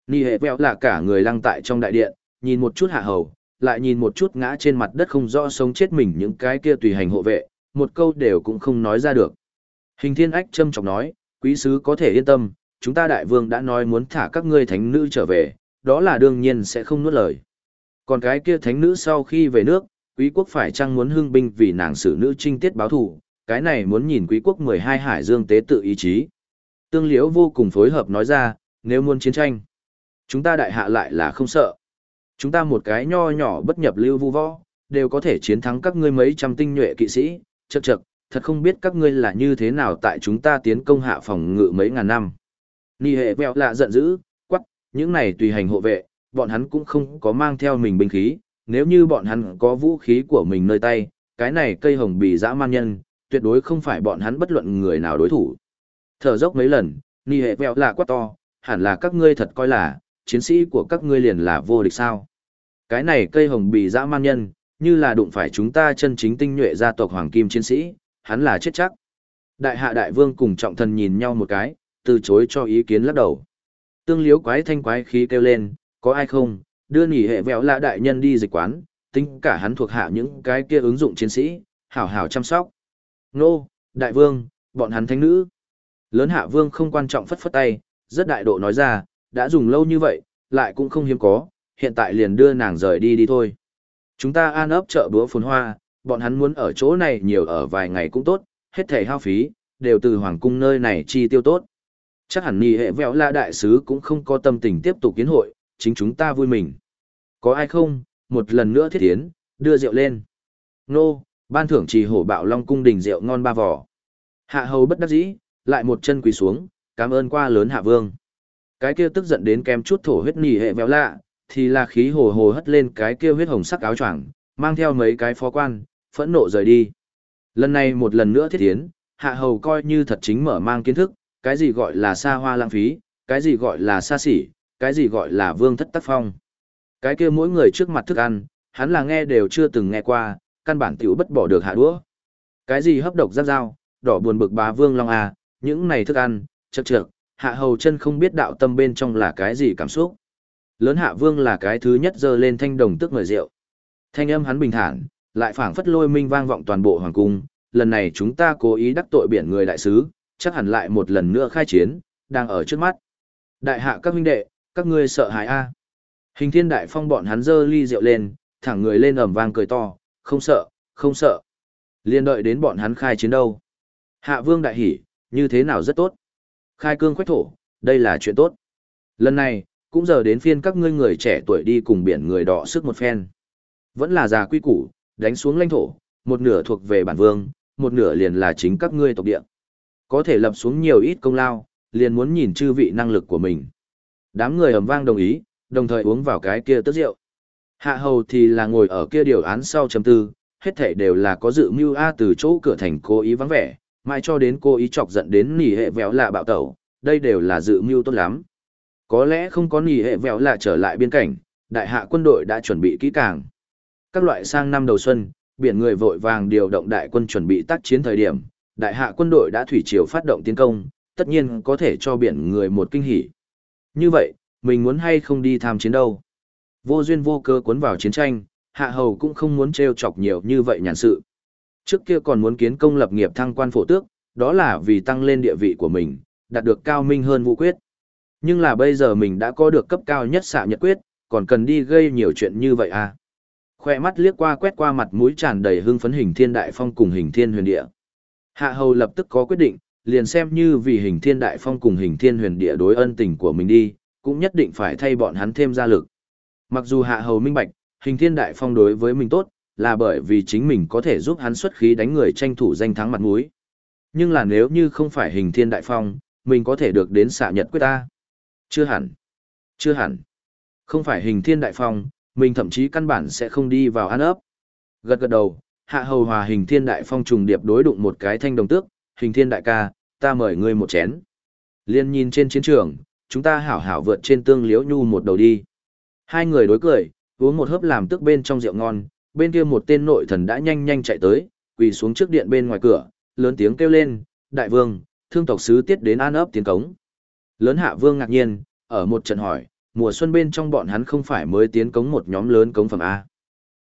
Ni hệ vẹo là cả người lăng tại trong đại điện, nhìn một chút hạ hầu, lại nhìn một chút ngã trên mặt đất không rõ sống chết mình những cái kia tùy hành hộ vệ, một câu đều cũng không nói ra được. Hình thiên ách châm trọng nói, quý sứ có thể yên tâm, chúng ta đại vương đã nói muốn thả các ngươi thánh nữ trở về, đó là đương nhiên sẽ không nuốt lời. Còn cái kia thánh nữ sau khi về nước, quý quốc phải chăng muốn hưng binh vì nàng xử nữ trinh tiết báo thù, cái này muốn nhìn quý quốc 12 hải dương tế tự ý chí. Tương liễu vô cùng phối hợp nói ra, nếu muốn chiến tranh, chúng ta đại hạ lại là không sợ. Chúng ta một cái nho nhỏ bất nhập lưu vu võ, đều có thể chiến thắng các ngươi mấy trăm tinh nhuệ kỵ sĩ, chậc chậc, thật không biết các ngươi là như thế nào tại chúng ta tiến công hạ phòng ngự mấy ngàn năm. Nì hệ vẹo lạ giận dữ, quắc, những này tùy hành hộ vệ, bọn hắn cũng không có mang theo mình binh khí, nếu như bọn hắn có vũ khí của mình nơi tay, cái này cây hồng bì dã man nhân, tuyệt đối không phải bọn hắn bất luận người nào đối thủ. Thở dốc mấy lần, nì hệ vẹo lạ quát to, hẳn là các ngươi thật coi là, chiến sĩ của các ngươi liền là vô địch sao. Cái này cây hồng bì dã man nhân, như là đụng phải chúng ta chân chính tinh nhuệ gia tộc hoàng kim chiến sĩ, hắn là chết chắc. Đại hạ đại vương cùng trọng thần nhìn nhau một cái, từ chối cho ý kiến lắc đầu. Tương liếu quái thanh quái khí kêu lên, có ai không, đưa nghỉ hệ vẹo lạ đại nhân đi dịch quán, tính cả hắn thuộc hạ những cái kia ứng dụng chiến sĩ, hảo hảo chăm sóc. Nô, đại vương, bọn hắn thánh nữ. Lớn hạ vương không quan trọng phất phất tay, rất đại độ nói ra, đã dùng lâu như vậy, lại cũng không hiếm có, hiện tại liền đưa nàng rời đi đi thôi. Chúng ta an ấp chợ búa phồn hoa, bọn hắn muốn ở chỗ này nhiều ở vài ngày cũng tốt, hết thể hao phí, đều từ hoàng cung nơi này chi tiêu tốt. Chắc hẳn nì hệ vẹo la đại sứ cũng không có tâm tình tiếp tục kiến hội, chính chúng ta vui mình. Có ai không, một lần nữa thiết tiến, đưa rượu lên. Nô, ban thưởng trì hổ bạo long cung đình rượu ngon ba vỏ. Hạ hầu bất đắc dĩ, lại một chân quỳ xuống, cảm ơn qua lớn hạ vương. Cái kia tức giận đến kém chút thổ huyết nỉ hệ véo lạ, thì là khí hồ hồ hất lên cái kia huyết hồng sắc áo choàng, mang theo mấy cái phó quan, phẫn nộ rời đi. Lần này một lần nữa thiết tiến, hạ hầu coi như thật chính mở mang kiến thức, cái gì gọi là xa hoa lãng phí, cái gì gọi là xa xỉ, cái gì gọi là vương thất tác phong. Cái kia mỗi người trước mặt thức ăn, hắn là nghe đều chưa từng nghe qua, căn bản tiểu bất bỏ được hạ đũa. Cái gì hấp độc giáp dao, đỏ buồn bực bá vương long à, những này thức ăn, chật trược, hạ hầu chân không biết đạo tâm bên trong là cái gì cảm xúc. Lớn hạ vương là cái thứ nhất dơ lên thanh đồng tức mời rượu. Thanh âm hắn bình thản, lại phảng phất lôi minh vang vọng toàn bộ hoàng cung, lần này chúng ta cố ý đắc tội biển người đại sứ, chắc hẳn lại một lần nữa khai chiến, đang ở trước mắt. Đại hạ các huynh đệ, các ngươi sợ hãi a? Hình Thiên Đại Phong bọn hắn dơ ly rượu lên, thẳng người lên ẩm vang cười to, không sợ, không sợ. Liên đợi đến bọn hắn khai chiến đâu. Hạ Vương đại hỉ, như thế nào rất tốt. Khai cương khoách thổ, đây là chuyện tốt. Lần này, cũng giờ đến phiên các ngươi người trẻ tuổi đi cùng biển người đỏ sức một phen. Vẫn là già quy củ, đánh xuống lãnh thổ, một nửa thuộc về bản vương, một nửa liền là chính các ngươi tộc địa. Có thể lập xuống nhiều ít công lao, liền muốn nhìn chư vị năng lực của mình. Đám người ầm vang đồng ý, đồng thời uống vào cái kia tức rượu. Hạ hầu thì là ngồi ở kia điều án sau chấm tư, hết thể đều là có dự mưu A từ chỗ cửa thành cố ý vắng vẻ, mai cho đến cô ý chọc giận đến nỉ hệ véo lạ bạo tẩu, đây đều là dự mưu tốt lắm. Có lẽ không có nỉ hệ véo lạ trở lại biên cảnh, đại hạ quân đội đã chuẩn bị kỹ càng. Các loại sang năm đầu xuân, biển người vội vàng điều động đại quân chuẩn bị tác chiến thời điểm, đại hạ quân đội đã thủy triều phát động tiến công, tất nhiên có thể cho biển người một kinh hỉ. Như vậy, mình muốn hay không đi tham chiến đâu. Vô duyên vô cơ cuốn vào chiến tranh, hạ hầu cũng không muốn trêu chọc nhiều như vậy nhàn sự. Trước kia còn muốn kiến công lập nghiệp thăng quan phổ tước, đó là vì tăng lên địa vị của mình, đạt được cao minh hơn vũ quyết. Nhưng là bây giờ mình đã có được cấp cao nhất xạ nhật quyết, còn cần đi gây nhiều chuyện như vậy à. Khoe mắt liếc qua quét qua mặt mũi tràn đầy hưng phấn hình thiên đại phong cùng hình thiên huyền địa. Hạ hầu lập tức có quyết định, liền xem như vì hình thiên đại phong cùng hình thiên huyền địa đối ân tình của mình đi, cũng nhất định phải thay bọn hắn thêm ra lực. Mặc dù hạ hầu minh bạch, hình thiên đại phong đối với mình tốt, là bởi vì chính mình có thể giúp hắn xuất khí đánh người tranh thủ danh thắng mặt mũi. Nhưng là nếu như không phải hình thiên đại phong, mình có thể được đến xạ nhật quyết ta. Chưa hẳn. Chưa hẳn. Không phải hình thiên đại phong, mình thậm chí căn bản sẽ không đi vào ăn ấp. Gật gật đầu, hạ hầu hòa hình thiên đại phong trùng điệp đối đụng một cái thanh đồng tước, hình thiên đại ca, ta mời ngươi một chén. Liên nhìn trên chiến trường, chúng ta hảo hảo vượt trên tương liễu nhu một đầu đi. Hai người đối cười, uống một hớp làm tức bên trong rượu ngon, bên kia một tên nội thần đã nhanh nhanh chạy tới, quỳ xuống trước điện bên ngoài cửa, lớn tiếng kêu lên, đại vương, thương tộc sứ tiết đến an ấp tiến cống. Lớn hạ vương ngạc nhiên, ở một trận hỏi, mùa xuân bên trong bọn hắn không phải mới tiến cống một nhóm lớn cống phẩm A.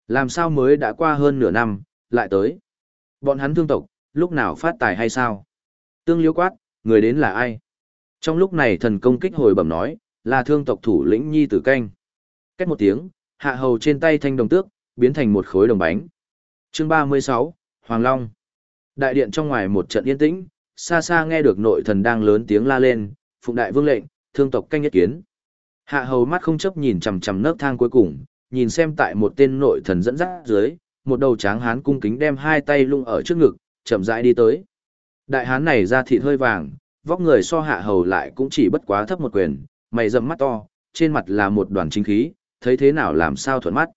Làm sao mới đã qua hơn nửa năm, lại tới. Bọn hắn thương tộc, lúc nào phát tài hay sao? Tương liêu quát, người đến là ai? Trong lúc này thần công kích hồi bẩm nói, là thương tộc thủ lĩnh nhi tử canh. Cách một tiếng, hạ hầu trên tay thanh đồng tước, biến thành một khối đồng bánh. Chương 36, Hoàng Long. Đại điện trong ngoài một trận yên tĩnh, xa xa nghe được nội thần đang lớn tiếng la lên, phụng đại vương lệnh, thương tộc canh nhất kiến. Hạ hầu mắt không chấp nhìn chầm chầm nấc thang cuối cùng, nhìn xem tại một tên nội thần dẫn dắt dưới, một đầu tráng hán cung kính đem hai tay lung ở trước ngực, chậm rãi đi tới. Đại hán này da thịt hơi vàng, vóc người so hạ hầu lại cũng chỉ bất quá thấp một quyền, mày rậm mắt to, trên mặt là một đoàn chính khí, thấy thế nào làm sao thuận mắt.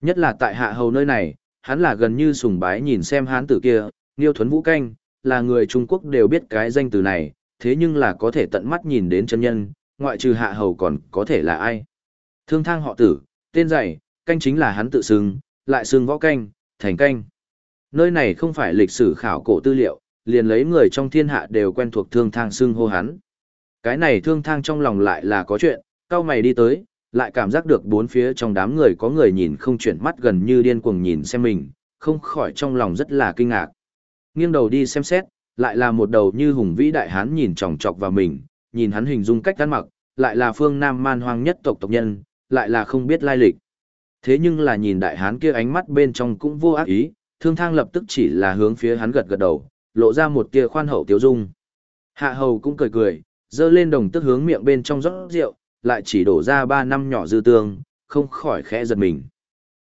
Nhất là tại hạ hầu nơi này, hắn là gần như sùng bái nhìn xem hán tử kia, Niêu Thuấn Vũ Canh, là người Trung Quốc đều biết cái danh từ này, thế nhưng là có thể tận mắt nhìn đến chân nhân, ngoại trừ hạ hầu còn có thể là ai. Thương thang họ tử, tên dạy, canh chính là hắn tự xưng, lại xưng võ canh, thành canh. Nơi này không phải lịch sử khảo cổ tư liệu, liền lấy người trong thiên hạ đều quen thuộc thương thang xưng hô hắn. Cái này thương thang trong lòng lại là có chuyện, cao mày đi tới, lại cảm giác được bốn phía trong đám người có người nhìn không chuyển mắt gần như điên cuồng nhìn xem mình, không khỏi trong lòng rất là kinh ngạc. Nghiêng đầu đi xem xét, lại là một đầu như hùng vĩ đại hán nhìn chòng chọc vào mình, nhìn hắn hình dung cách ăn mặc, lại là phương Nam man hoang nhất tộc tộc nhân, lại là không biết lai lịch. Thế nhưng là nhìn đại hán kia ánh mắt bên trong cũng vô ác ý, thương thang lập tức chỉ là hướng phía hắn gật gật đầu, lộ ra một tia khoan hậu tiếu dung. Hạ hầu cũng cười cười, dơ lên đồng tức hướng miệng bên trong rót rượu, lại chỉ đổ ra ba năm nhỏ dư tương, không khỏi khẽ giật mình.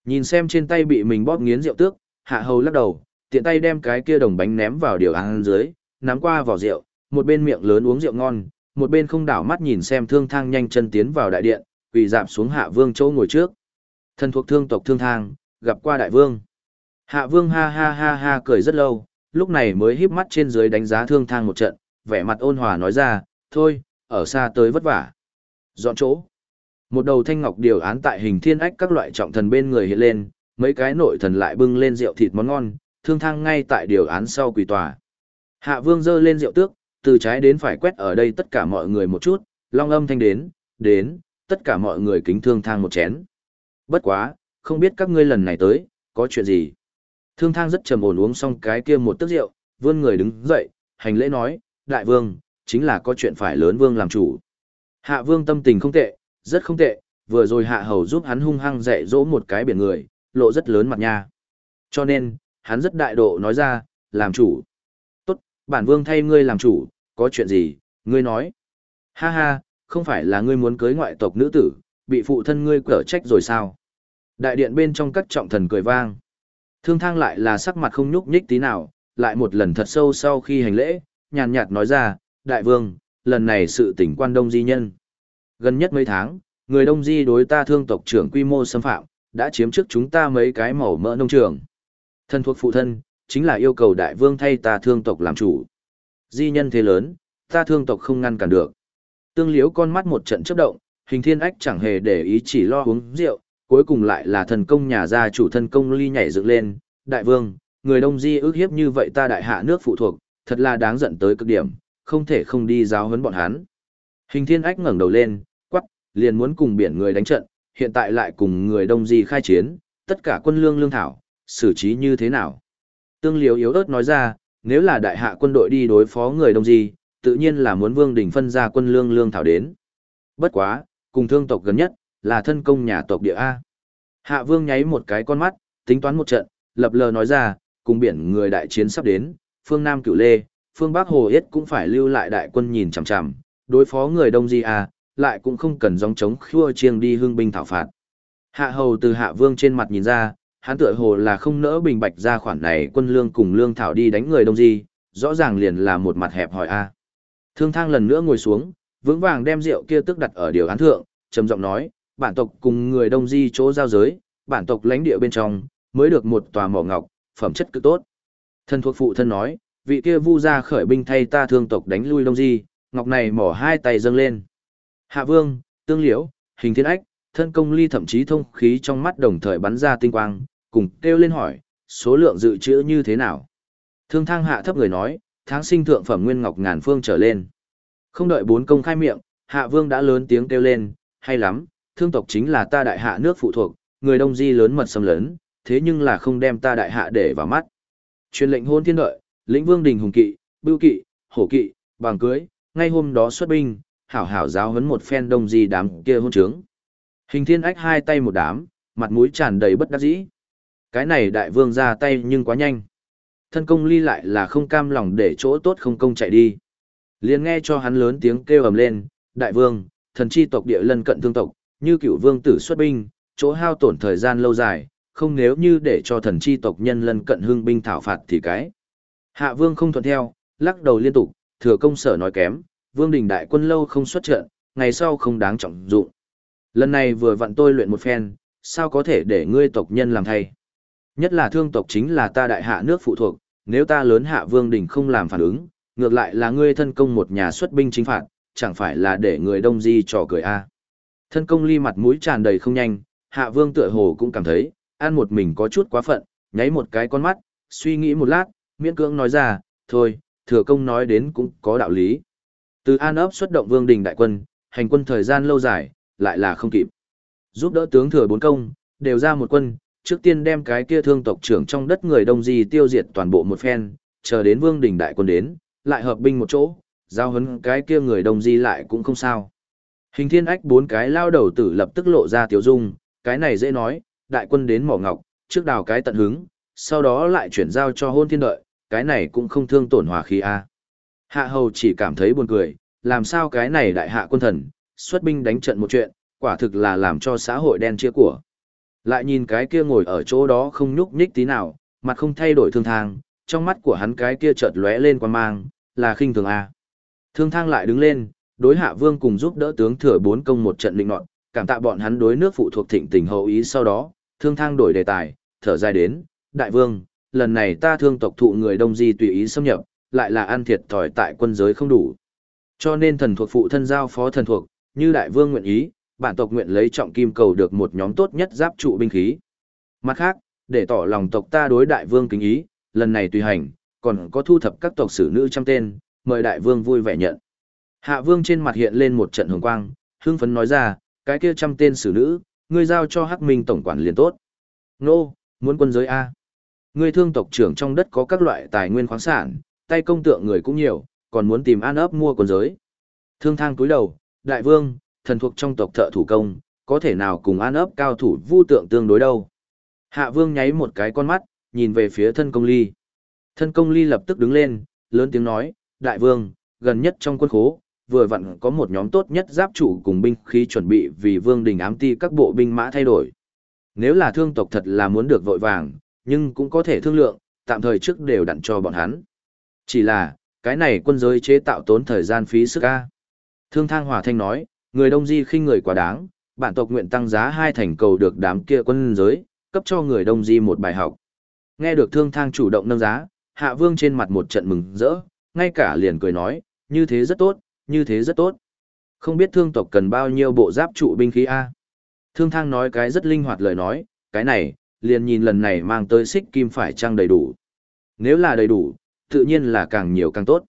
Nhìn xem trên tay bị mình bóp nghiến rượu tước, hạ hầu lắc đầu, tiện tay đem cái kia đồng bánh ném vào điều ăn dưới, nắm qua vỏ rượu, một bên miệng lớn uống rượu ngon, một bên không đảo mắt nhìn xem thương thang nhanh chân tiến vào đại điện, quỳ dạp xuống hạ vương chỗ ngồi trước. Thân thuộc thương tộc thương thang, gặp qua đại vương. Hạ vương ha ha ha ha cười rất lâu, lúc này mới híp mắt trên dưới đánh giá thương thang một trận, vẻ mặt ôn hòa nói ra, thôi, ở xa tới vất vả. Dọn chỗ. Một đầu thanh ngọc điều án tại hình thiên ách các loại trọng thần bên người hiện lên, mấy cái nội thần lại bưng lên rượu thịt món ngon, thương thang ngay tại điều án sau quỳ tòa. Hạ vương dơ lên rượu tước, từ trái đến phải quét ở đây tất cả mọi người một chút, long âm thanh đến, đến, tất cả mọi người kính thương thang một chén. Bất quá, không biết các ngươi lần này tới, có chuyện gì. Thương thang rất trầm ổn uống xong cái kia một tước rượu, vươn người đứng dậy, hành lễ nói, đại vương, chính là có chuyện phải lớn vương làm chủ. Hạ vương tâm tình không tệ, rất không tệ, vừa rồi hạ hầu giúp hắn hung hăng dạy dỗ một cái biển người, lộ rất lớn mặt nha. Cho nên, hắn rất đại độ nói ra, làm chủ. Tốt, bản vương thay ngươi làm chủ, có chuyện gì, ngươi nói. Ha ha, không phải là ngươi muốn cưới ngoại tộc nữ tử, bị phụ thân ngươi cở trách rồi sao? Đại điện bên trong các trọng thần cười vang. Thương thang lại là sắc mặt không nhúc nhích tí nào, lại một lần thật sâu sau khi hành lễ, nhàn nhạt nói ra, đại vương, lần này sự tỉnh quan đông di nhân. Gần nhất mấy tháng, người đông di đối ta thương tộc trưởng quy mô xâm phạm, đã chiếm trước chúng ta mấy cái màu mỡ nông trường. Thân thuộc phụ thân, chính là yêu cầu đại vương thay ta thương tộc làm chủ. Di nhân thế lớn, ta thương tộc không ngăn cản được. Tương liếu con mắt một trận chớp động, hình thiên ách chẳng hề để ý chỉ lo uống rượu, cuối cùng lại là thần công nhà gia chủ thân công ly nhảy dựng lên. Đại vương, người đông di ước hiếp như vậy ta đại hạ nước phụ thuộc, thật là đáng giận tới cực điểm, không thể không đi giáo huấn bọn hắn. Hình thiên ách ngẩng đầu lên, quắc, liền muốn cùng biển người đánh trận, hiện tại lại cùng người đông di khai chiến, tất cả quân lương lương thảo, xử trí như thế nào? Tương liều yếu ớt nói ra, nếu là đại hạ quân đội đi đối phó người đông di, tự nhiên là muốn vương đỉnh phân ra quân lương lương thảo đến. Bất quá, cùng thương tộc gần nhất, là thân công nhà tộc địa A. Hạ vương nháy một cái con mắt, tính toán một trận, lập lờ nói ra, cùng biển người đại chiến sắp đến, phương Nam cửu lê, phương Bắc Hồ Yết cũng phải lưu lại đại quân nhìn chằm chằm, đối phó người đông di A, lại cũng không cần dòng chống khua chiêng đi hương binh thảo phạt. Hạ hầu từ hạ vương trên mặt nhìn ra, hắn tựa hồ là không nỡ bình bạch ra khoản này quân lương cùng lương thảo đi đánh người đông di, rõ ràng liền là một mặt hẹp hỏi a. Thương thang lần nữa ngồi xuống, vững vàng đem rượu kia tức đặt ở điều án thượng, trầm giọng nói, bản tộc cùng người đông di chỗ giao giới, bản tộc lãnh địa bên trong, mới được một tòa mỏ ngọc, phẩm chất cực tốt. Thân thuộc phụ thân nói, vị kia vu ra khởi binh thay ta thương tộc đánh lui đông di, ngọc này mỏ hai tay dâng lên. Hạ vương, tương liễu, hình thiên ách, thân công ly thậm chí thông khí trong mắt đồng thời bắn ra tinh quang, cùng kêu lên hỏi, số lượng dự trữ như thế nào. Thương thang hạ thấp người nói, tháng sinh thượng phẩm nguyên ngọc ngàn phương trở lên. Không đợi bốn công khai miệng, hạ vương đã lớn tiếng kêu lên, hay lắm, thương tộc chính là ta đại hạ nước phụ thuộc, người đông di lớn mật xâm lớn, thế nhưng là không đem ta đại hạ để vào mắt. Truyền lệnh hôn thiên đợi, lĩnh vương đình hùng kỵ, bưu kỵ, hổ kỵ, bằng cưới, ngay hôm đó xuất binh, hảo hảo giáo huấn một phen đông di đám kia hôn trướng. Hình thiên ách hai tay một đám, mặt mũi tràn đầy bất đắc dĩ. Cái này đại vương ra tay nhưng quá nhanh. Thân công ly lại là không cam lòng để chỗ tốt không công chạy đi. liền nghe cho hắn lớn tiếng kêu ầm lên, đại vương, thần chi tộc địa lân cận thương tộc, như cựu vương tử xuất binh, chỗ hao tổn thời gian lâu dài, không nếu như để cho thần chi tộc nhân lân cận hưng binh thảo phạt thì cái. Hạ vương không thuận theo, lắc đầu liên tục, thừa công sở nói kém, vương đình đại quân lâu không xuất trận, ngày sau không đáng trọng dụng. Lần này vừa vặn tôi luyện một phen, sao có thể để ngươi tộc nhân làm thay? Nhất là thương tộc chính là ta đại hạ nước phụ thuộc, nếu ta lớn hạ vương đình không làm phản ứng, ngược lại là ngươi thân công một nhà xuất binh chính phạt, chẳng phải là để người đông di trò cười a. Thân công ly mặt mũi tràn đầy không nhanh, hạ vương tựa hồ cũng cảm thấy, ăn một mình có chút quá phận, nháy một cái con mắt, suy nghĩ một lát, miễn cưỡng nói ra, thôi, thừa công nói đến cũng có đạo lý. Từ an ấp xuất động vương đình đại quân, hành quân thời gian lâu dài, lại là không kịp. Giúp đỡ tướng thừa bốn công, đều ra một quân, trước tiên đem cái kia thương tộc trưởng trong đất người đông di tiêu diệt toàn bộ một phen, chờ đến vương đình đại quân đến, lại hợp binh một chỗ, giao hấn cái kia người đông di lại cũng không sao. Hình thiên ách bốn cái lao đầu tử lập tức lộ ra tiểu dung, cái này dễ nói, đại quân đến mỏ ngọc, trước đào cái tận hứng, sau đó lại chuyển giao cho hôn thiên đợi, cái này cũng không thương tổn hòa khí a. Hạ hầu chỉ cảm thấy buồn cười, làm sao cái này đại hạ quân thần, xuất binh đánh trận một chuyện, quả thực là làm cho xã hội đen chia của. Lại nhìn cái kia ngồi ở chỗ đó không nhúc nhích tí nào, mặt không thay đổi thương thang, trong mắt của hắn cái kia chợt lóe lên quan mang, là khinh thường a. Thương thang lại đứng lên, đối hạ vương cùng giúp đỡ tướng thừa bốn công một trận định nọt, cảm tạ bọn hắn đối nước phụ thuộc thịnh tình hậu ý sau đó, thương thang đổi đề tài, thở dài đến, đại vương, lần này ta thương tộc thụ người đông di tùy ý xâm nhập, lại là ăn thiệt thòi tại quân giới không đủ. Cho nên thần thuộc phụ thân giao phó thần thuộc, như đại vương nguyện ý, bản tộc nguyện lấy trọng kim cầu được một nhóm tốt nhất giáp trụ binh khí. Mặt khác, để tỏ lòng tộc ta đối đại vương kính ý, lần này tùy hành, còn có thu thập các tộc sử nữ trăm tên, mời đại vương vui vẻ nhận. Hạ vương trên mặt hiện lên một trận hồng quang, hưng phấn nói ra, cái kia trăm tên xử nữ, ngươi giao cho hắc minh tổng quản liền tốt. Nô, muốn quân giới A. Ngươi thương tộc trưởng trong đất có các loại tài nguyên khoáng sản, tay công tượng người cũng nhiều, còn muốn tìm an ấp mua quân giới. Thương thang túi đầu, đại vương, thần thuộc trong tộc thợ thủ công, có thể nào cùng an ấp cao thủ vu tượng tương đối đâu. Hạ vương nháy một cái con mắt, nhìn về phía thân công ly. Thân công ly lập tức đứng lên, lớn tiếng nói, đại vương, gần nhất trong quân khố, vừa vặn có một nhóm tốt nhất giáp chủ cùng binh khí chuẩn bị vì vương đình ám ti các bộ binh mã thay đổi. Nếu là thương tộc thật là muốn được vội vàng, nhưng cũng có thể thương lượng, tạm thời trước đều đặn cho bọn hắn. Chỉ là, cái này quân giới chế tạo tốn thời gian phí sức a. Thương Thang Hòa Thanh nói, người Đông Di khinh người quá đáng, bản tộc nguyện tăng giá hai thành cầu được đám kia quân giới, cấp cho người Đông Di một bài học. Nghe được Thương Thang chủ động nâng giá, Hạ Vương trên mặt một trận mừng rỡ, ngay cả liền cười nói, như thế rất tốt, như thế rất tốt. Không biết thương tộc cần bao nhiêu bộ giáp trụ binh khí A. Thương thang nói cái rất linh hoạt lời nói, cái này, liền nhìn lần này mang tới xích kim phải trăng đầy đủ. Nếu là đầy đủ, tự nhiên là càng nhiều càng tốt.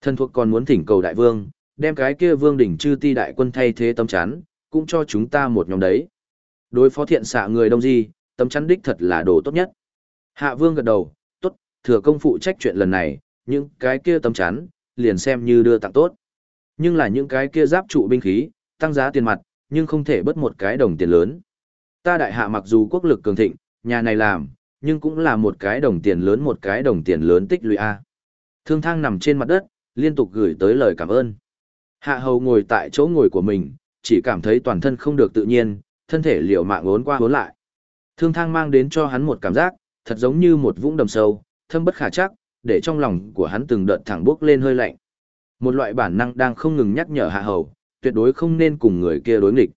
Thân thuộc còn muốn thỉnh cầu đại vương, đem cái kia vương đỉnh chư ti đại quân thay thế tâm chắn, cũng cho chúng ta một nhóm đấy. Đối phó thiện xạ người đông di, tâm chắn đích thật là đồ tốt nhất. Hạ vương gật đầu, tốt, thừa công phụ trách chuyện lần này, những cái kia tâm chắn, liền xem như đưa tặng tốt. Nhưng là những cái kia giáp trụ binh khí, tăng giá tiền mặt, nhưng không thể bớt một cái đồng tiền lớn. Ta đại hạ mặc dù quốc lực cường thịnh, nhà này làm, nhưng cũng là một cái đồng tiền lớn một cái đồng tiền lớn tích lũy A. Thương thang nằm trên mặt đất, liên tục gửi tới lời cảm ơn. Hạ hầu ngồi tại chỗ ngồi của mình, chỉ cảm thấy toàn thân không được tự nhiên, thân thể liệu mạng ốn qua ốn lại. Thương thang mang đến cho hắn một cảm giác, thật giống như một vũng đầm sâu, thâm bất khả chắc, để trong lòng của hắn từng đợt thẳng bước lên hơi lạnh. Một loại bản năng đang không ngừng nhắc nhở hạ hầu, tuyệt đối không nên cùng người kia đối nghịch.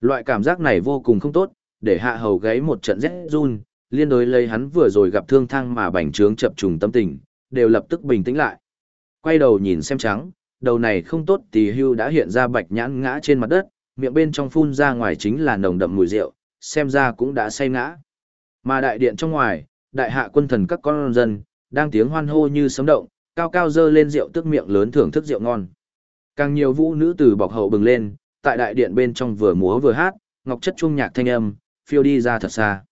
Loại cảm giác này vô cùng không tốt, để hạ hầu gáy một trận rét run, liên đối lấy hắn vừa rồi gặp thương thang mà bành trướng chập trùng tâm tình, đều lập tức bình tĩnh lại. Quay đầu nhìn xem trắng, đầu này không tốt thì hưu đã hiện ra bạch nhãn ngã trên mặt đất, miệng bên trong phun ra ngoài chính là nồng đậm mùi rượu, xem ra cũng đã say ngã. Mà đại điện trong ngoài, đại hạ quân thần các con dân, đang tiếng hoan hô như sấm động, cao cao dơ lên rượu tức miệng lớn thưởng thức rượu ngon. Càng nhiều vũ nữ từ bọc hậu bừng lên, tại đại điện bên trong vừa múa vừa hát, ngọc chất trung nhạc thanh âm, phiêu đi ra thật xa.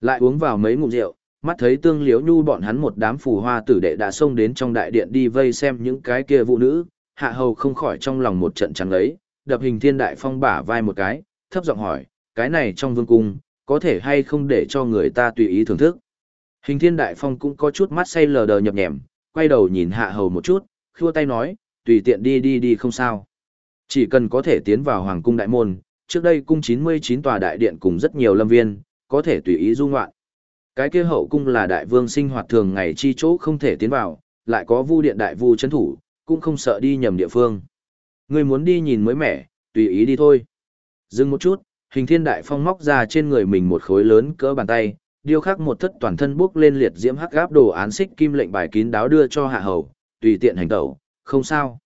Lại uống vào mấy ngụm rượu, mắt thấy tương liếu nhu bọn hắn một đám phù hoa tử đệ đã xông đến trong đại điện đi vây xem những cái kia vũ nữ, hạ hầu không khỏi trong lòng một trận trắng ấy, đập hình thiên đại phong bả vai một cái, thấp giọng hỏi, cái này trong vương cung, có thể hay không để cho người ta tùy ý thưởng thức. Hình thiên đại phong cũng có chút mắt say lờ đờ nhập nhèm, quay đầu nhìn hạ hầu một chút, khua tay nói, tùy tiện đi đi đi không sao. Chỉ cần có thể tiến vào hoàng cung đại môn, trước đây cung 99 tòa đại điện cùng rất nhiều lâm viên, có thể tùy ý du ngoạn. Cái kia hậu cung là đại vương sinh hoạt thường ngày chi chỗ không thể tiến vào, lại có vu điện đại vu chấn thủ, cũng không sợ đi nhầm địa phương. Người muốn đi nhìn mới mẻ, tùy ý đi thôi. Dừng một chút, hình thiên đại phong móc ra trên người mình một khối lớn cỡ bàn tay, điêu khắc một thất toàn thân bước lên liệt diễm hắc gáp đồ án xích kim lệnh bài kín đáo đưa cho hạ hầu, tùy tiện hành tẩu, không sao.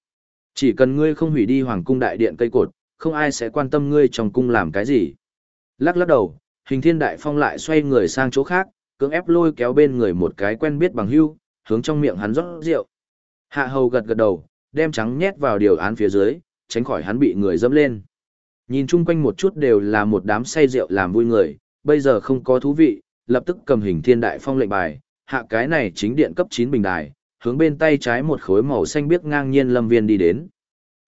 Chỉ cần ngươi không hủy đi hoàng cung đại điện cây cột, không ai sẽ quan tâm ngươi trong cung làm cái gì. Lắc lắc đầu, hình thiên đại phong lại xoay người sang chỗ khác, cưỡng ép lôi kéo bên người một cái quen biết bằng hưu, hướng trong miệng hắn rót rượu. Hạ hầu gật gật đầu, đem trắng nhét vào điều án phía dưới, tránh khỏi hắn bị người dẫm lên. Nhìn chung quanh một chút đều là một đám say rượu làm vui người, bây giờ không có thú vị, lập tức cầm hình thiên đại phong lệnh bài, hạ cái này chính điện cấp 9 bình đài, hướng bên tay trái một khối màu xanh biếc ngang nhiên lâm viên đi đến.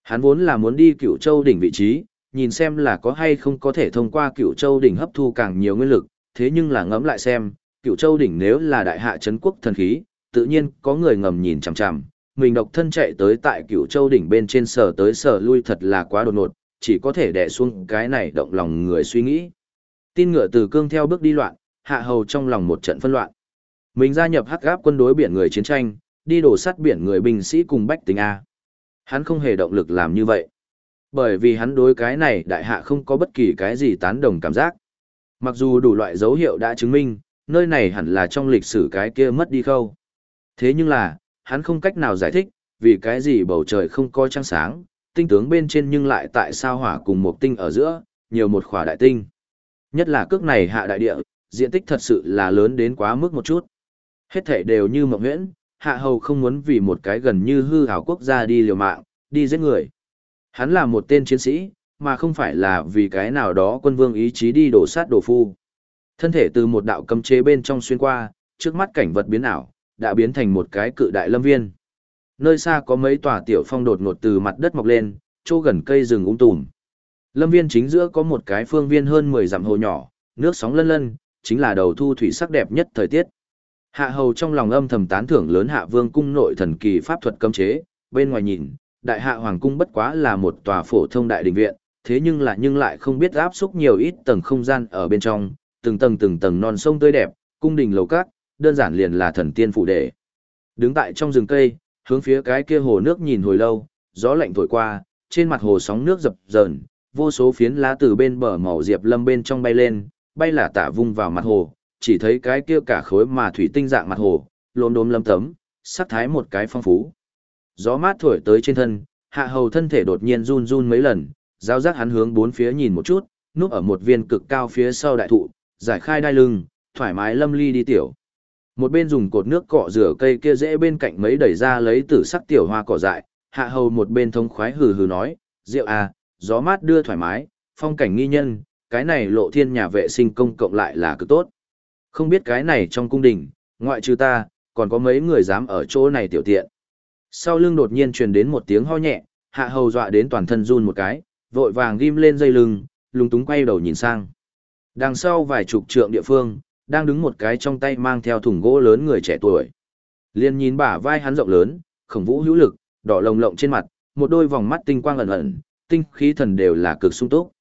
Hắn vốn là muốn đi cửu châu đỉnh vị trí, nhìn xem là có hay không có thể thông qua cửu châu đỉnh hấp thu càng nhiều nguyên lực, thế nhưng là ngẫm lại xem, cửu châu đỉnh nếu là đại hạ Trấn quốc thần khí, tự nhiên có người ngầm nhìn chằm chằm, mình độc thân chạy tới tại cửu châu đỉnh bên trên sở tới sở lui thật là quá đột ngột, chỉ có thể đè xuống cái này động lòng người suy nghĩ. Tin ngựa từ cương theo bước đi loạn, hạ hầu trong lòng một trận phân loạn. Mình gia nhập hắc gáp quân đối biển người chiến tranh, đi đổ sắt biển người binh sĩ cùng bách tính A. Hắn không hề động lực làm như vậy. Bởi vì hắn đối cái này đại hạ không có bất kỳ cái gì tán đồng cảm giác. Mặc dù đủ loại dấu hiệu đã chứng minh, nơi này hẳn là trong lịch sử cái kia mất đi khâu. Thế nhưng là, hắn không cách nào giải thích, vì cái gì bầu trời không có trăng sáng, tinh tướng bên trên nhưng lại tại sao hỏa cùng một tinh ở giữa, nhiều một khỏa đại tinh. Nhất là cước này hạ đại địa, diện tích thật sự là lớn đến quá mức một chút. Hết thể đều như mộng huyễn, hạ hầu không muốn vì một cái gần như hư hảo quốc gia đi liều mạng, đi giết người. Hắn là một tên chiến sĩ, mà không phải là vì cái nào đó quân vương ý chí đi đổ sát đổ phu. Thân thể từ một đạo cấm chế bên trong xuyên qua, trước mắt cảnh vật biến ảo, đã biến thành một cái cự đại lâm viên. Nơi xa có mấy tòa tiểu phong đột ngột từ mặt đất mọc lên, chỗ gần cây rừng ung um tùm. Lâm viên chính giữa có một cái phương viên hơn 10 dặm hồ nhỏ, nước sóng lân lân, chính là đầu thu thủy sắc đẹp nhất thời tiết. Hạ hầu trong lòng âm thầm tán thưởng lớn hạ vương cung nội thần kỳ pháp thuật cấm chế, bên ngoài nhìn, đại hạ hoàng cung bất quá là một tòa phổ thông đại đình viện, thế nhưng là nhưng lại không biết áp xúc nhiều ít tầng không gian ở bên trong, từng tầng từng tầng non sông tươi đẹp, cung đình lầu cát, đơn giản liền là thần tiên phụ đệ. Đứng tại trong rừng cây, hướng phía cái kia hồ nước nhìn hồi lâu, gió lạnh thổi qua, trên mặt hồ sóng nước dập dờn, vô số phiến lá từ bên bờ màu diệp lâm bên trong bay lên, bay là tả vung vào mặt hồ, chỉ thấy cái kia cả khối mà thủy tinh dạng mặt hồ, lốm đốm lâm tấm, sắc thái một cái phong phú. Gió mát thổi tới trên thân, hạ hầu thân thể đột nhiên run run mấy lần, giao giác hắn hướng bốn phía nhìn một chút, núp ở một viên cực cao phía sau đại thụ, giải khai đai lưng, thoải mái lâm ly đi tiểu. Một bên dùng cột nước cọ rửa cây kia dễ bên cạnh mấy đẩy ra lấy tử sắc tiểu hoa cỏ dại, hạ hầu một bên thông khoái hừ hừ nói, rượu à, gió mát đưa thoải mái, phong cảnh nghi nhân, cái này lộ thiên nhà vệ sinh công cộng lại là cực tốt. Không biết cái này trong cung đình, ngoại trừ ta, còn có mấy người dám ở chỗ này tiểu tiện. Sau lưng đột nhiên truyền đến một tiếng ho nhẹ, hạ hầu dọa đến toàn thân run một cái, vội vàng ghim lên dây lưng, lúng túng quay đầu nhìn sang. Đằng sau vài chục trượng địa phương, đang đứng một cái trong tay mang theo thùng gỗ lớn người trẻ tuổi. Liên nhìn bả vai hắn rộng lớn, khổng vũ hữu lực, đỏ lồng lộng trên mặt, một đôi vòng mắt tinh quang ẩn ẩn, tinh khí thần đều là cực sung túc.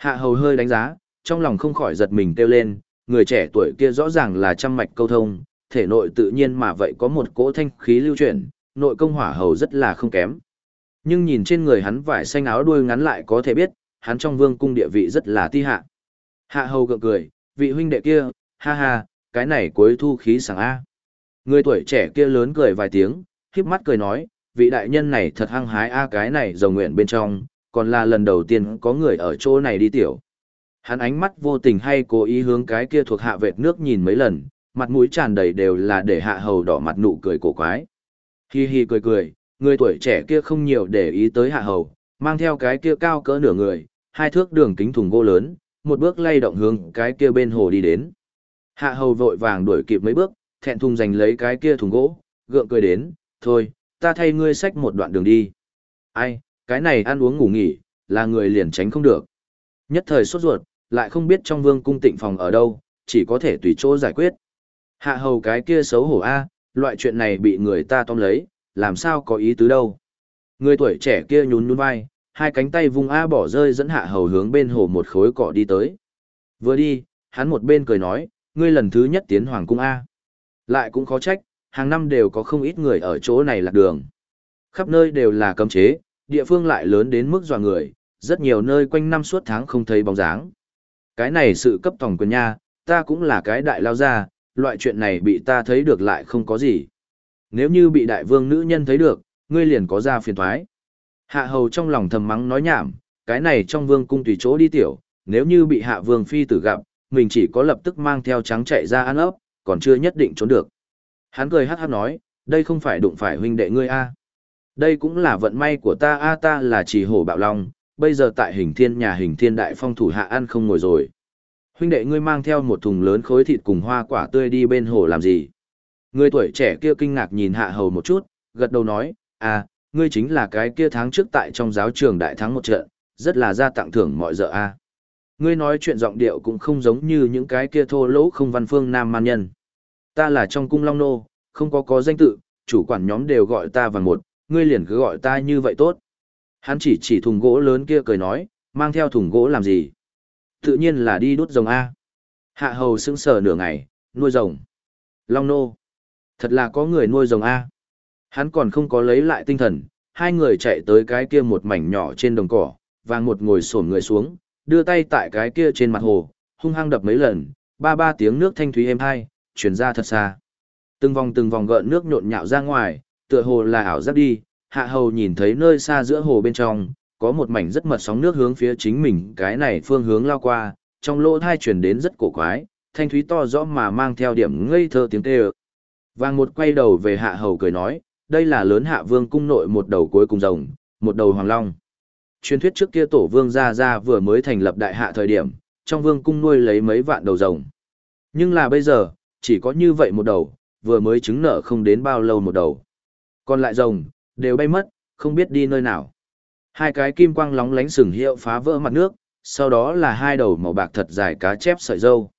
Hạ hầu hơi đánh giá, trong lòng không khỏi giật mình kêu lên, người trẻ tuổi kia rõ ràng là trăm mạch câu thông, thể nội tự nhiên mà vậy có một cỗ thanh khí lưu chuyển, nội công hỏa hầu rất là không kém. Nhưng nhìn trên người hắn vải xanh áo đuôi ngắn lại có thể biết, hắn trong vương cung địa vị rất là ti hạ. Hạ hầu gượng cười, vị huynh đệ kia, ha ha, cái này cuối thu khí sảng A. Người tuổi trẻ kia lớn cười vài tiếng, khiếp mắt cười nói, vị đại nhân này thật hăng hái A cái này dầu nguyện bên trong, còn là lần đầu tiên có người ở chỗ này đi tiểu. Hắn ánh mắt vô tình hay cố ý hướng cái kia thuộc hạ vệt nước nhìn mấy lần, mặt mũi tràn đầy đều là để hạ hầu đỏ mặt nụ cười cổ quái. Hi hi cười cười, người tuổi trẻ kia không nhiều để ý tới hạ hầu, mang theo cái kia cao cỡ nửa người, hai thước đường kính thùng gỗ lớn, một bước lay động hướng cái kia bên hồ đi đến. Hạ hầu vội vàng đuổi kịp mấy bước, thẹn thùng giành lấy cái kia thùng gỗ, gượng cười đến, thôi, ta thay ngươi xách một đoạn đường đi. Ai, cái này ăn uống ngủ nghỉ, là người liền tránh không được. Nhất thời sốt ruột, lại không biết trong vương cung tịnh phòng ở đâu, chỉ có thể tùy chỗ giải quyết. Hạ hầu cái kia xấu hổ a, loại chuyện này bị người ta tóm lấy, làm sao có ý tứ đâu. Người tuổi trẻ kia nhún nhún vai, hai cánh tay vung A bỏ rơi dẫn hạ hầu hướng bên hồ một khối cỏ đi tới. Vừa đi, hắn một bên cười nói, ngươi lần thứ nhất tiến hoàng cung A. Lại cũng khó trách, hàng năm đều có không ít người ở chỗ này lạc đường. Khắp nơi đều là cấm chế, địa phương lại lớn đến mức dọa người, rất nhiều nơi quanh năm suốt tháng không thấy bóng dáng. Cái này sự cấp tổng quyền nha, ta cũng là cái đại lao ra, loại chuyện này bị ta thấy được lại không có gì. Nếu như bị đại vương nữ nhân thấy được, ngươi liền có ra phiền thoái. Hạ hầu trong lòng thầm mắng nói nhảm, cái này trong vương cung tùy chỗ đi tiểu, nếu như bị hạ vương phi tử gặp, mình chỉ có lập tức mang theo trắng chạy ra ăn ấp, còn chưa nhất định trốn được. Hắn cười hát hát nói, đây không phải đụng phải huynh đệ ngươi a đây cũng là vận may của ta a ta là chỉ hổ bạo long, bây giờ tại hình thiên nhà hình thiên đại phong thủ hạ ăn không ngồi rồi. Huynh đệ ngươi mang theo một thùng lớn khối thịt cùng hoa quả tươi đi bên hồ làm gì? Người tuổi trẻ kia kinh ngạc nhìn hạ hầu một chút, gật đầu nói, à, ngươi chính là cái kia tháng trước tại trong giáo trường đại thắng một trận, rất là ra tặng thưởng mọi giờ a. Ngươi nói chuyện giọng điệu cũng không giống như những cái kia thô lỗ không văn phương nam man nhân. Ta là trong cung long nô, không có có danh tự, chủ quản nhóm đều gọi ta vàng một, ngươi liền cứ gọi ta như vậy tốt. Hắn chỉ chỉ thùng gỗ lớn kia cười nói, mang theo thùng gỗ làm gì? Tự nhiên là đi đốt rồng A. Hạ hầu sững sờ nửa ngày, nuôi rồng. Long nô. Thật là có người nuôi rồng A. Hắn còn không có lấy lại tinh thần, hai người chạy tới cái kia một mảnh nhỏ trên đồng cỏ, vàng một ngồi sổm người xuống, đưa tay tại cái kia trên mặt hồ, hung hăng đập mấy lần, ba ba tiếng nước thanh thúy êm hai, chuyển ra thật xa. Từng vòng từng vòng gợn nước nhộn nhạo ra ngoài, tựa hồ là ảo giác đi, hạ hầu nhìn thấy nơi xa giữa hồ bên trong, có một mảnh rất mật sóng nước hướng phía chính mình cái này phương hướng lao qua, trong lỗ thai chuyển đến rất cổ quái, thanh thúy to rõ mà mang theo điểm ngây thơ tiếng kêu. Vàng một quay đầu về hạ hầu cười nói, đây là lớn hạ vương cung nội một đầu cuối cùng rồng, một đầu hoàng long. Truyền thuyết trước kia tổ vương gia gia vừa mới thành lập đại hạ thời điểm, trong vương cung nuôi lấy mấy vạn đầu rồng. Nhưng là bây giờ, chỉ có như vậy một đầu, vừa mới chứng nợ không đến bao lâu một đầu. Còn lại rồng, đều bay mất, không biết đi nơi nào. Hai cái kim quang lóng lánh sừng hiệu phá vỡ mặt nước, sau đó là hai đầu màu bạc thật dài cá chép sợi dâu.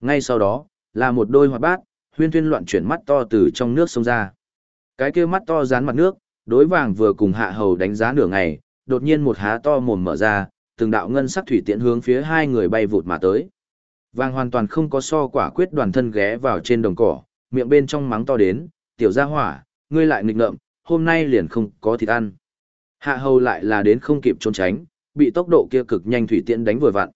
Ngay sau đó, là một đôi hoạt bát, huyên thuyên loạn chuyển mắt to từ trong nước sông ra. Cái kia mắt to dán mặt nước, đối vàng vừa cùng hạ hầu đánh giá nửa ngày, đột nhiên một há to mồm mở ra, từng đạo ngân sắc thủy tiễn hướng phía hai người bay vụt mà tới. Vàng hoàn toàn không có so quả quyết đoàn thân ghé vào trên đồng cỏ, miệng bên trong mắng to đến, tiểu gia hỏa, ngươi lại nghịch ngợm, hôm nay liền không có thịt ăn. Hạ hầu lại là đến không kịp trốn tránh, bị tốc độ kia cực nhanh thủy tiễn đánh vừa vặn.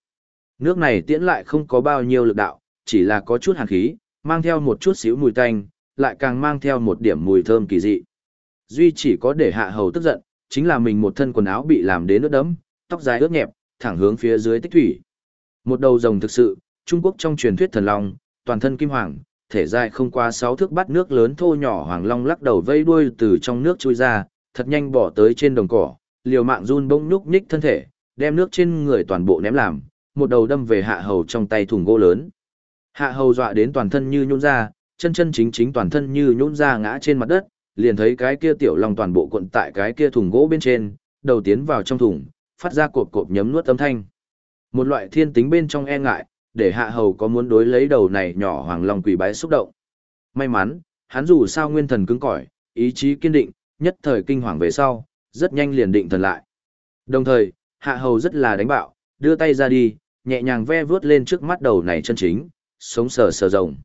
Nước này tiễn lại không có bao nhiêu lực đạo, chỉ là có chút hàn khí, mang theo một chút xíu mùi tanh, lại càng mang theo một điểm mùi thơm kỳ dị. Duy chỉ có để hạ hầu tức giận, chính là mình một thân quần áo bị làm đến nước đấm, tóc dài ướt nhẹp, thẳng hướng phía dưới tích thủy. Một đầu rồng thực sự, Trung Quốc trong truyền thuyết thần long, toàn thân kim hoàng, thể dài không qua sáu thước bắt nước lớn thô nhỏ hoàng long lắc đầu vây đuôi từ trong nước chui ra, thật nhanh bỏ tới trên đồng cỏ, liều mạng run bỗng nhúc nhích thân thể, đem nước trên người toàn bộ ném làm, một đầu đâm về hạ hầu trong tay thùng gỗ lớn. Hạ hầu dọa đến toàn thân như nhũn ra, chân chân chính chính toàn thân như nhũn ra ngã trên mặt đất, liền thấy cái kia tiểu long toàn bộ cuộn tại cái kia thùng gỗ bên trên, đầu tiến vào trong thùng, phát ra cộp cộp nhấm nuốt âm thanh. Một loại thiên tính bên trong e ngại, để hạ hầu có muốn đối lấy đầu này nhỏ hoàng long quỷ bái xúc động. May mắn, hắn dù sao nguyên thần cứng cỏi, ý chí kiên định, nhất thời kinh hoàng về sau, rất nhanh liền định thần lại. Đồng thời, hạ hầu rất là đánh bạo, đưa tay ra đi, nhẹ nhàng ve vướt lên trước mắt đầu này chân chính, sống sờ sờ rồng.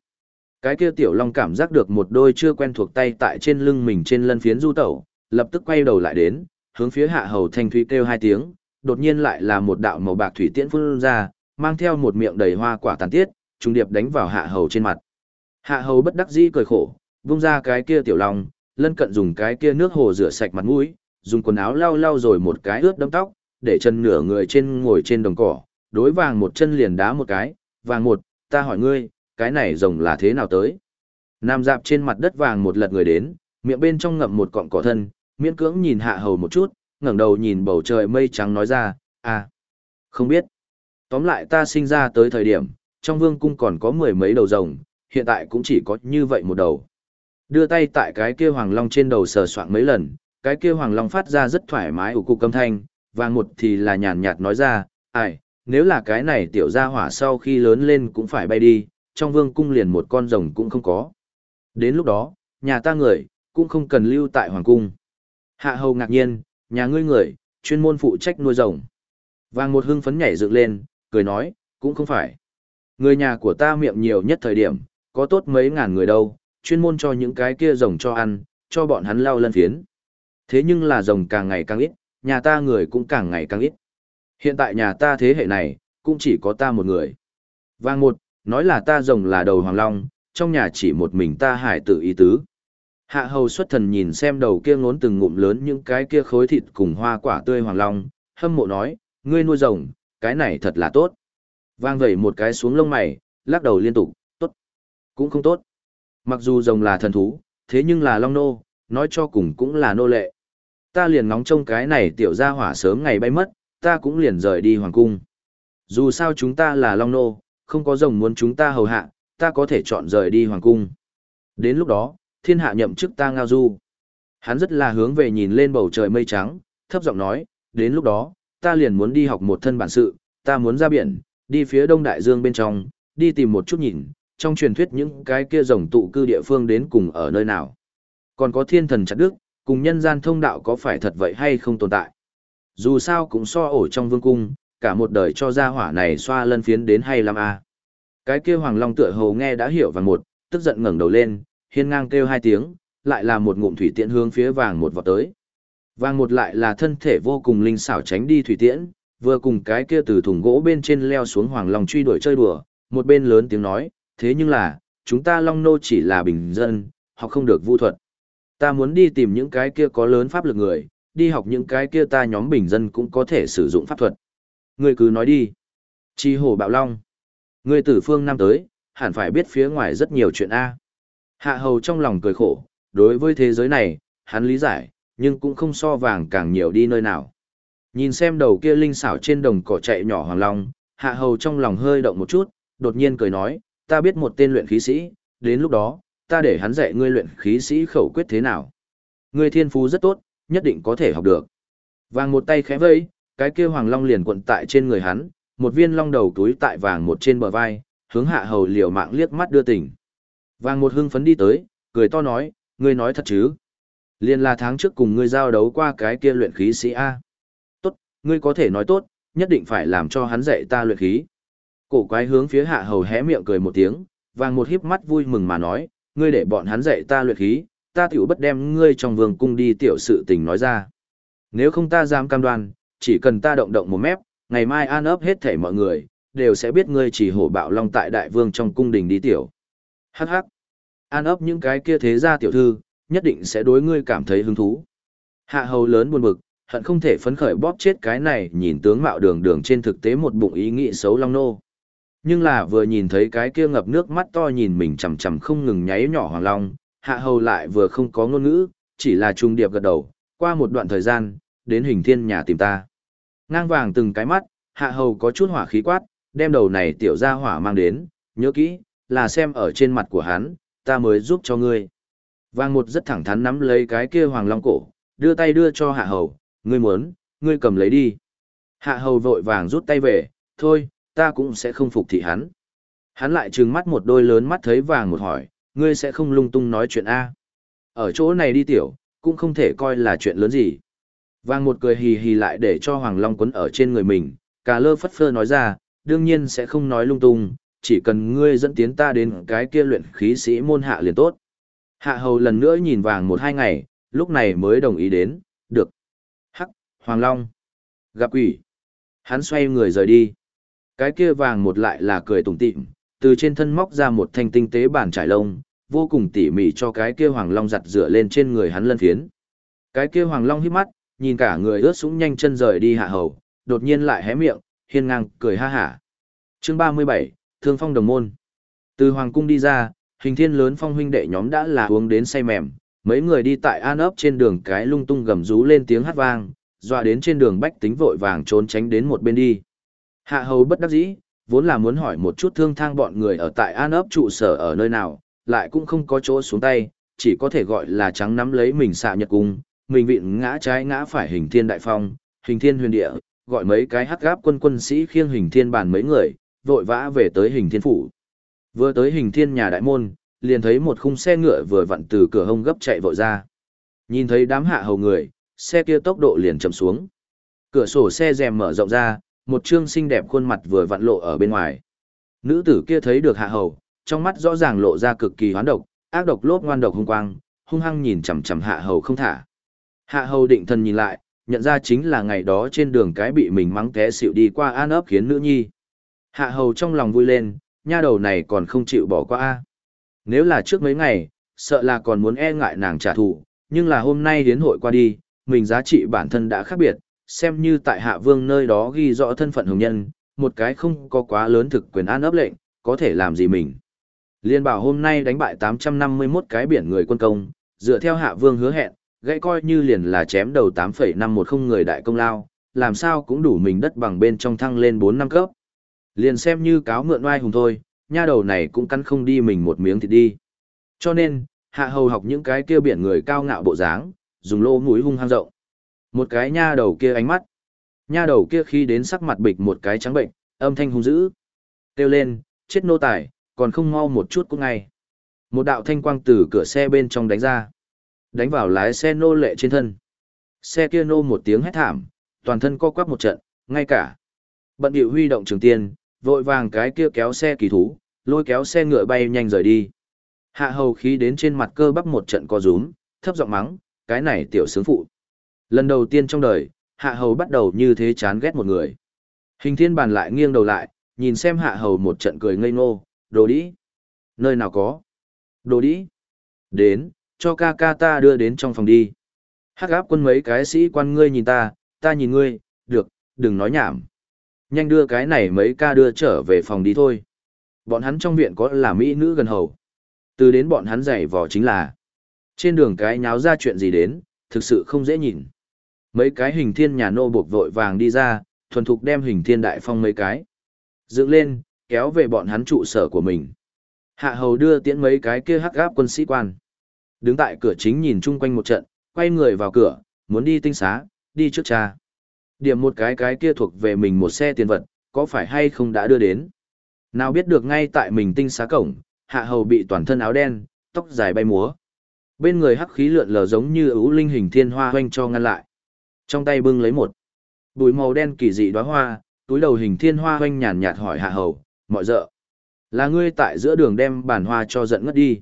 Cái kia tiểu long cảm giác được một đôi chưa quen thuộc tay tại trên lưng mình trên lân phiến du tẩu, lập tức quay đầu lại đến, hướng phía hạ hầu thanh thúy kêu hai tiếng, đột nhiên lại là một đạo màu bạc thủy tiễn phun ra, mang theo một miệng đầy hoa quả tàn tiết, trùng điệp đánh vào hạ hầu trên mặt. Hạ hầu bất đắc dĩ cười khổ, vung ra cái kia tiểu long, lân cận dùng cái kia nước hồ rửa sạch mặt mũi, dùng quần áo lau lau rồi một cái ướt đẫm tóc, để chân nửa người trên ngồi trên đồng cỏ, đối vàng một chân liền đá một cái, vàng một, ta hỏi ngươi, cái này rồng là thế nào tới? Nam dạp trên mặt đất vàng một lật người đến, miệng bên trong ngậm một cọng cỏ thân, miễn cưỡng nhìn hạ hầu một chút, ngẩng đầu nhìn bầu trời mây trắng nói ra, à, không biết. Tóm lại ta sinh ra tới thời điểm, trong vương cung còn có mười mấy đầu rồng, hiện tại cũng chỉ có như vậy một đầu. Đưa tay tại cái kia hoàng long trên đầu sờ soạn mấy lần, cái kia hoàng long phát ra rất thoải mái ủ cục âm thanh, vàng một thì là nhàn nhạt nói ra, ai, nếu là cái này tiểu gia hỏa sau khi lớn lên cũng phải bay đi, trong vương cung liền một con rồng cũng không có. Đến lúc đó, nhà ta người, cũng không cần lưu tại hoàng cung. Hạ hầu ngạc nhiên, nhà ngươi người, chuyên môn phụ trách nuôi rồng. Vàng một hưng phấn nhảy dựng lên, cười nói, cũng không phải. Người nhà của ta miệng nhiều nhất thời điểm, có tốt mấy ngàn người đâu, chuyên môn cho những cái kia rồng cho ăn, cho bọn hắn lao lân phiến. Thế nhưng là rồng càng ngày càng ít, nhà ta người cũng càng ngày càng ít. Hiện tại nhà ta thế hệ này, cũng chỉ có ta một người. Vàng một, nói là ta rồng là đầu hoàng long, trong nhà chỉ một mình ta hải tử ý tứ. Hạ hầu xuất thần nhìn xem đầu kia ngốn từng ngụm lớn những cái kia khối thịt cùng hoa quả tươi hoàng long, hâm mộ nói, ngươi nuôi rồng, cái này thật là tốt. Vang vẩy một cái xuống lông mày, lắc đầu liên tục, tốt, cũng không tốt. Mặc dù rồng là thần thú, thế nhưng là long nô, nói cho cùng cũng là nô lệ. Ta liền ngóng trông cái này tiểu ra hỏa sớm ngày bay mất, ta cũng liền rời đi hoàng cung. Dù sao chúng ta là long nô, không có rồng muốn chúng ta hầu hạ, ta có thể chọn rời đi hoàng cung. Đến lúc đó, thiên hạ nhậm chức ta ngao du. Hắn rất là hướng về nhìn lên bầu trời mây trắng, thấp giọng nói, đến lúc đó, ta liền muốn đi học một thân bản sự, ta muốn ra biển, đi phía đông đại dương bên trong, đi tìm một chút nhìn, trong truyền thuyết những cái kia rồng tụ cư địa phương đến cùng ở nơi nào. Còn có thiên thần chặt đức, cùng nhân gian thông đạo có phải thật vậy hay không tồn tại. Dù sao cũng so ổ trong vương cung, cả một đời cho gia hỏa này xoa lân phiến đến hay lắm a. Cái kia Hoàng Long tựa hồ nghe đã hiểu và một, tức giận ngẩng đầu lên, hiên ngang kêu hai tiếng, lại là một ngụm thủy tiện hướng phía vàng một vọt tới. Vàng một lại là thân thể vô cùng linh xảo tránh đi thủy tiễn, vừa cùng cái kia từ thùng gỗ bên trên leo xuống Hoàng Long truy đuổi chơi đùa, một bên lớn tiếng nói, thế nhưng là, chúng ta Long Nô chỉ là bình dân, họ không được vu thuật. Ta muốn đi tìm những cái kia có lớn pháp lực người, đi học những cái kia ta nhóm bình dân cũng có thể sử dụng pháp thuật. Người cứ nói đi. Chi hồ bạo long. Người tử phương năm tới, hẳn phải biết phía ngoài rất nhiều chuyện A. Hạ hầu trong lòng cười khổ, đối với thế giới này, hắn lý giải, nhưng cũng không so vàng càng nhiều đi nơi nào. Nhìn xem đầu kia linh xảo trên đồng cỏ chạy nhỏ hoàng long, hạ hầu trong lòng hơi động một chút, đột nhiên cười nói, ta biết một tên luyện khí sĩ, đến lúc đó, ta để hắn dạy ngươi luyện khí sĩ khẩu quyết thế nào. Ngươi thiên phú rất tốt, nhất định có thể học được. Vàng một tay khẽ vây, cái kia hoàng long liền cuộn tại trên người hắn, một viên long đầu túi tại vàng một trên bờ vai, hướng hạ hầu liều mạng liếc mắt đưa tỉnh. Vàng một hưng phấn đi tới, cười to nói, ngươi nói thật chứ? Liên là tháng trước cùng ngươi giao đấu qua cái kia luyện khí sĩ A. Tốt, ngươi có thể nói tốt, nhất định phải làm cho hắn dạy ta luyện khí. Cổ quái hướng phía hạ hầu hé miệng cười một tiếng, vàng một híp mắt vui mừng mà nói, ngươi để bọn hắn dạy ta luyện khí, ta tiểu bất đem ngươi trong vương cung đi tiểu sự tình nói ra. Nếu không ta dám cam đoan, chỉ cần ta động động một mép, ngày mai an ấp hết thảy mọi người, đều sẽ biết ngươi chỉ hổ bạo long tại đại vương trong cung đình đi tiểu. Hắc hắc. An ấp những cái kia thế gia tiểu thư, nhất định sẽ đối ngươi cảm thấy hứng thú. Hạ hầu lớn buồn bực, hận không thể phấn khởi bóp chết cái này nhìn tướng mạo đường đường trên thực tế một bụng ý nghĩ xấu long nô. Nhưng là vừa nhìn thấy cái kia ngập nước mắt to nhìn mình chằm chằm không ngừng nháy nhỏ hoàng long, hạ hầu lại vừa không có ngôn ngữ, chỉ là trung điệp gật đầu, qua một đoạn thời gian, đến hình thiên nhà tìm ta. Ngang vàng từng cái mắt, hạ hầu có chút hỏa khí quát, đem đầu này tiểu ra hỏa mang đến, nhớ kỹ, là xem ở trên mặt của hắn, ta mới giúp cho ngươi. Vàng một rất thẳng thắn nắm lấy cái kia hoàng long cổ, đưa tay đưa cho hạ hầu, ngươi muốn, ngươi cầm lấy đi. Hạ hầu vội vàng rút tay về, thôi, ta cũng sẽ không phục thị hắn. Hắn lại trừng mắt một đôi lớn mắt thấy vàng một hỏi, ngươi sẽ không lung tung nói chuyện A. Ở chỗ này đi tiểu, cũng không thể coi là chuyện lớn gì. Vàng một cười hì hì lại để cho Hoàng Long quấn ở trên người mình, cà lơ phất phơ nói ra, đương nhiên sẽ không nói lung tung, chỉ cần ngươi dẫn tiến ta đến cái kia luyện khí sĩ môn hạ liền tốt. Hạ hầu lần nữa nhìn vàng một hai ngày, lúc này mới đồng ý đến, được. Hắc, Hoàng Long. Gặp quỷ. Hắn xoay người rời đi. Cái kia vàng một lại là cười tủm tỉm, từ trên thân móc ra một thanh tinh tế bản trải lông, vô cùng tỉ mỉ cho cái kia Hoàng Long giặt rửa lên trên người hắn lân phiến. Cái kia Hoàng Long hít mắt, nhìn cả người ướt sũng nhanh chân rời đi hạ hầu, đột nhiên lại hé miệng, hiên ngang, cười ha hả. Chương 37, Thương Phong Đồng Môn. Từ Hoàng Cung đi ra, hình thiên lớn phong huynh đệ nhóm đã là uống đến say mềm, mấy người đi tại an ấp trên đường cái lung tung gầm rú lên tiếng hát vang, dọa đến trên đường bách tính vội vàng trốn tránh đến một bên đi. Hạ hầu bất đắc dĩ, vốn là muốn hỏi một chút thương thang bọn người ở tại an ấp trụ sở ở nơi nào, lại cũng không có chỗ xuống tay, chỉ có thể gọi là trắng nắm lấy mình xạ nhật cung, mình vịn ngã trái ngã phải hình thiên đại phong, hình thiên huyền địa, gọi mấy cái hắc gáp quân quân sĩ khiêng hình thiên bàn mấy người, vội vã về tới hình thiên phủ. Vừa tới hình thiên nhà đại môn, liền thấy một khung xe ngựa vừa vặn từ cửa hông gấp chạy vội ra. Nhìn thấy đám hạ hầu người, xe kia tốc độ liền chậm xuống. Cửa sổ xe rèm mở rộng ra, một trương xinh đẹp khuôn mặt vừa vặn lộ ở bên ngoài. Nữ tử kia thấy được hạ hầu, trong mắt rõ ràng lộ ra cực kỳ hoán độc, ác độc lốp ngoan độc hung quang, hung hăng nhìn chằm chằm hạ hầu không thả. Hạ hầu định thần nhìn lại, nhận ra chính là ngày đó trên đường cái bị mình mắng té xịu đi qua an ấp khiến nữ nhi. Hạ hầu trong lòng vui lên, nha đầu này còn không chịu bỏ qua a. Nếu là trước mấy ngày, sợ là còn muốn e ngại nàng trả thù, nhưng là hôm nay đến hội qua đi, mình giá trị bản thân đã khác biệt, xem như tại hạ vương nơi đó ghi rõ thân phận hồng nhân, một cái không có quá lớn thực quyền an ấp lệnh, có thể làm gì mình. Liên bảo hôm nay đánh bại 851 cái biển người quân công, dựa theo hạ vương hứa hẹn, gãy coi như liền là chém đầu 8,510 người đại công lao, làm sao cũng đủ mình đất bằng bên trong thăng lên 4 năm cấp. Liền xem như cáo mượn oai hùng thôi, nha đầu này cũng cắn không đi mình một miếng thịt đi. Cho nên, hạ hầu học những cái kia biển người cao ngạo bộ dáng, dùng lô mũi hung hăng rộng. Một cái nha đầu kia ánh mắt. Nha đầu kia khi đến sắc mặt bịch một cái trắng bệnh, âm thanh hung dữ. Kêu lên, chết nô tài, còn không mau một chút cũng ngay. Một đạo thanh quang từ cửa xe bên trong đánh ra. Đánh vào lái xe nô lệ trên thân. Xe kia nô một tiếng hét thảm, toàn thân co quắp một trận, ngay cả. Bận điệu huy động trường tiên, vội vàng cái kia kéo xe kỳ thú, lôi kéo xe ngựa bay nhanh rời đi. Hạ hầu khí đến trên mặt cơ bắp một trận co rúm, thấp giọng mắng, cái này tiểu sướng phụ. Lần đầu tiên trong đời, hạ hầu bắt đầu như thế chán ghét một người. Hình thiên bàn lại nghiêng đầu lại, nhìn xem hạ hầu một trận cười ngây ngô, đồ đi, Nơi nào có? Đồ đi, Đến, cho ca ca ta đưa đến trong phòng đi. Hắc áp quân mấy cái sĩ quan ngươi nhìn ta, ta nhìn ngươi, được, đừng nói nhảm. Nhanh đưa cái này mấy ca đưa trở về phòng đi thôi. Bọn hắn trong viện có là mỹ nữ gần hầu. Từ đến bọn hắn dạy vò chính là. Trên đường cái nháo ra chuyện gì đến, thực sự không dễ nhìn. Mấy cái hình thiên nhà nô buộc vội vàng đi ra, thuần thục đem hình thiên đại phong mấy cái. Dựng lên, kéo về bọn hắn trụ sở của mình. Hạ hầu đưa tiễn mấy cái kia hắc gáp quân sĩ quan. Đứng tại cửa chính nhìn chung quanh một trận, quay người vào cửa, muốn đi tinh xá, đi trước cha. Điểm một cái cái kia thuộc về mình một xe tiền vật, có phải hay không đã đưa đến. Nào biết được ngay tại mình tinh xá cổng, hạ hầu bị toàn thân áo đen, tóc dài bay múa. Bên người hắc khí lượn lờ giống như ưu linh hình thiên hoa hoanh cho ngăn lại. Trong tay bưng lấy một bụi màu đen kỳ dị đóa hoa, túi đầu hình thiên hoa hoanh nhàn nhạt hỏi hạ hầu, mọi dợ. Là ngươi tại giữa đường đem bản hoa cho giận ngất đi.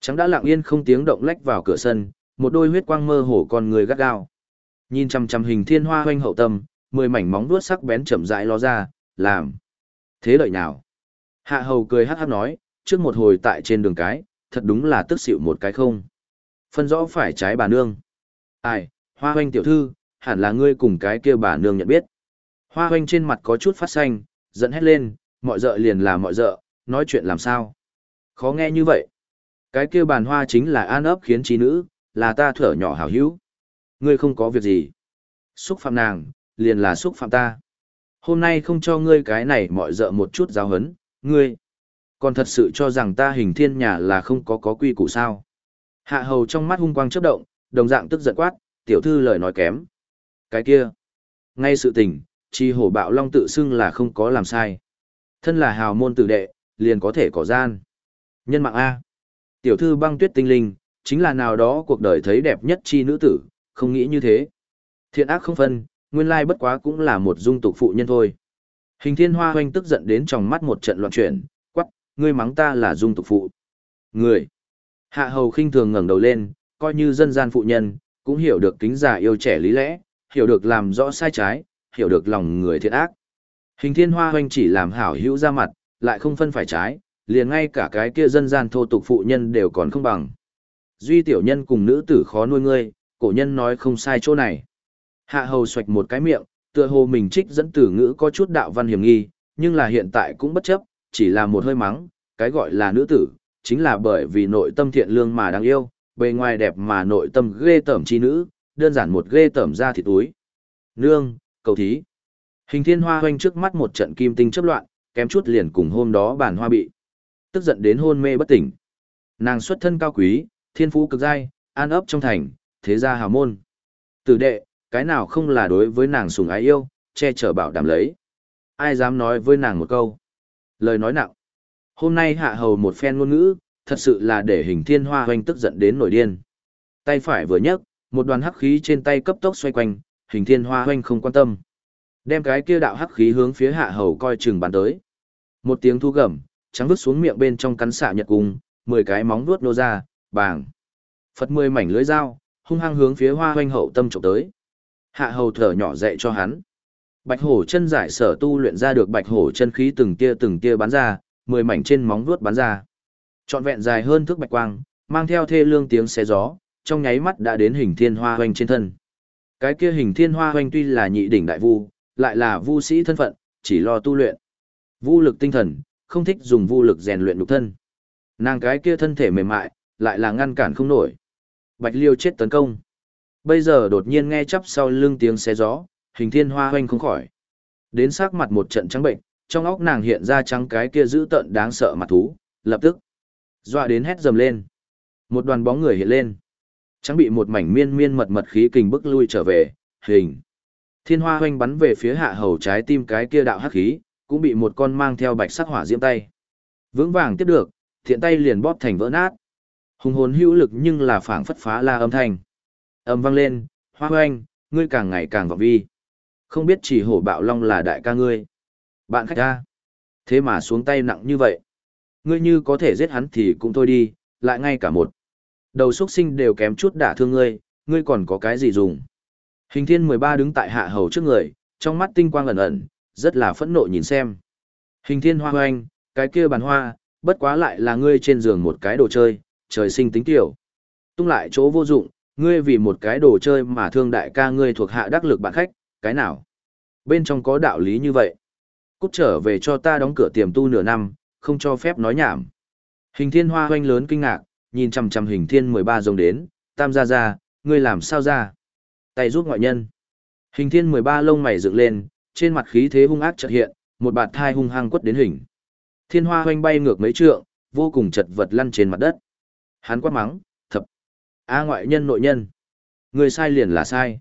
Trắng đã lặng yên không tiếng động lách vào cửa sân, một đôi huyết quang mơ hổ con người gắt gao. Nhìn chằm chằm hình thiên hoa hoanh hậu tâm, mười mảnh móng vuốt sắc bén chậm rãi ló ra, làm. Thế lợi nào? Hạ hầu cười hát hát nói, trước một hồi tại trên đường cái, thật đúng là tức xịu một cái không. Phân rõ phải trái bà nương. Ai, hoa hoanh tiểu thư, hẳn là ngươi cùng cái kia bà nương nhận biết. Hoa hoanh trên mặt có chút phát xanh, giận hét lên, mọi dợ liền là mọi dợ, nói chuyện làm sao. Khó nghe như vậy. Cái kia bàn hoa chính là an ấp khiến trí nữ, là ta thở nhỏ hảo hữu. Ngươi không có việc gì. Xúc phạm nàng, liền là xúc phạm ta. Hôm nay không cho ngươi cái này mọi dợ một chút giáo hấn, ngươi. Còn thật sự cho rằng ta hình thiên nhà là không có có quy củ sao. Hạ hầu trong mắt hung quang chớp động, đồng dạng tức giận quát, tiểu thư lời nói kém. Cái kia. Ngay sự tình, chi hổ bạo long tự xưng là không có làm sai. Thân là hào môn tử đệ, liền có thể có gian. Nhân mạng A. Tiểu thư băng tuyết tinh linh, chính là nào đó cuộc đời thấy đẹp nhất chi nữ tử, không nghĩ như thế. Thiện ác không phân, nguyên lai bất quá cũng là một dung tục phụ nhân thôi. Hình thiên hoa hoanh tức giận đến trong mắt một trận loạn chuyển, quắc, ngươi mắng ta là dung tục phụ. Người. Hạ hầu khinh thường ngẩng đầu lên, coi như dân gian phụ nhân, cũng hiểu được kính già yêu trẻ lý lẽ, hiểu được làm rõ sai trái, hiểu được lòng người thiện ác. Hình thiên hoa hoanh chỉ làm hảo hữu ra mặt, lại không phân phải trái, liền ngay cả cái kia dân gian thô tục phụ nhân đều còn không bằng. Duy tiểu nhân cùng nữ tử khó nuôi ngươi, cổ nhân nói không sai chỗ này. Hạ hầu xoạch một cái miệng, Tựa hồ mình trích dẫn từ ngữ có chút đạo văn hiểm nghi, nhưng là hiện tại cũng bất chấp, chỉ là một hơi mắng, cái gọi là nữ tử, chính là bởi vì nội tâm thiện lương mà đáng yêu, bề ngoài đẹp mà nội tâm ghê tởm chi nữ, đơn giản một ghê tởm ra thịt túi. Nương, cầu thí. Hình thiên hoa hoanh trước mắt một trận kim tinh chấp loạn, kém chút liền cùng hôm đó bản hoa bị. Tức giận đến hôn mê bất tỉnh. Nàng xuất thân cao quý, thiên phú cực giai, an ấp trong thành, thế gia hào môn. Tử đệ, cái nào không là đối với nàng sùng ái yêu, che chở bảo đảm lấy. Ai dám nói với nàng một câu. Lời nói nặng. Hôm nay hạ hầu một phen ngôn ngữ, thật sự là để hình thiên hoa hoanh tức giận đến nổi điên. Tay phải vừa nhấc, một đoàn hắc khí trên tay cấp tốc xoay quanh, hình thiên hoa hoanh không quan tâm. Đem cái kia đạo hắc khí hướng phía hạ hầu coi chừng bắn tới. Một tiếng thu gầm, trắng vứt xuống miệng bên trong cắn xạ nhật cùng, mười cái móng vuốt nô ra, bàng. Phật mười mảnh lưới dao, hung hăng hướng phía hoa hoanh hậu tâm trộm tới. Hạ hầu thở nhỏ dạy cho hắn. Bạch hổ chân giải sở tu luyện ra được bạch hổ chân khí từng tia từng tia bắn ra, mười mảnh trên móng vuốt bắn ra. Trọn vẹn dài hơn thước bạch quang, mang theo thê lương tiếng xé gió, trong nháy mắt đã đến hình thiên hoa hoanh trên thân. Cái kia hình thiên hoa hoanh tuy là nhị đỉnh đại vu, lại là vu sĩ thân phận, chỉ lo tu luyện. Vu lực tinh thần, không thích dùng vu lực rèn luyện nhục thân. Nàng cái kia thân thể mềm mại, lại là ngăn cản không nổi. Bạch Liêu chết tấn công. Bây giờ đột nhiên nghe chắp sau lưng tiếng xe gió, hình thiên hoa hoanh không khỏi. Đến sắc mặt một trận trắng bệnh, trong óc nàng hiện ra trắng cái kia dữ tợn đáng sợ mặt thú, lập tức dọa đến hét dầm lên. Một đoàn bóng người hiện lên. Trắng bị một mảnh miên miên mật mật khí kình bức lui trở về, hình. Thiên hoa hoanh bắn về phía hạ hầu trái tim cái kia đạo hắc khí, cũng bị một con mang theo bạch sắc hỏa diễm tay. Vững vàng tiếp được, thiện tay liền bóp thành vỡ nát. Hùng hồn hữu lực nhưng là phảng phất phá la âm thanh. Âm vang lên, hoa hoanh, ngươi càng ngày càng vọng vi. Không biết chỉ hổ bạo long là đại ca ngươi. Bạn khách ta Thế mà xuống tay nặng như vậy. Ngươi như có thể giết hắn thì cũng thôi đi, lại ngay cả một. Đầu xuất sinh đều kém chút đả thương ngươi, ngươi còn có cái gì dùng. Hình thiên 13 đứng tại hạ hầu trước người, trong mắt tinh quang ẩn ẩn, rất là phẫn nộ nhìn xem. Hình thiên hoa hoanh, cái kia bàn hoa, bất quá lại là ngươi trên giường một cái đồ chơi, trời sinh tính tiểu. Tung lại chỗ vô dụng, ngươi vì một cái đồ chơi mà thương đại ca ngươi thuộc hạ đắc lực bạn khách, cái nào? Bên trong có đạo lý như vậy. Cút trở về cho ta đóng cửa tiềm tu nửa năm, không cho phép nói nhảm. Hình thiên hoa hoanh lớn kinh ngạc, nhìn chằm chằm hình thiên 13 rồng đến, tam gia gia, ngươi làm sao ra? Tay giúp ngoại nhân. Hình thiên 13 lông mày dựng lên, trên mặt khí thế hung ác chợt hiện, một bạt thai hung hăng quất đến hình. Thiên hoa hoanh bay ngược mấy trượng, vô cùng chật vật lăn trên mặt đất. Hắn quát mắng, thập. A ngoại nhân nội nhân. Người sai liền là sai.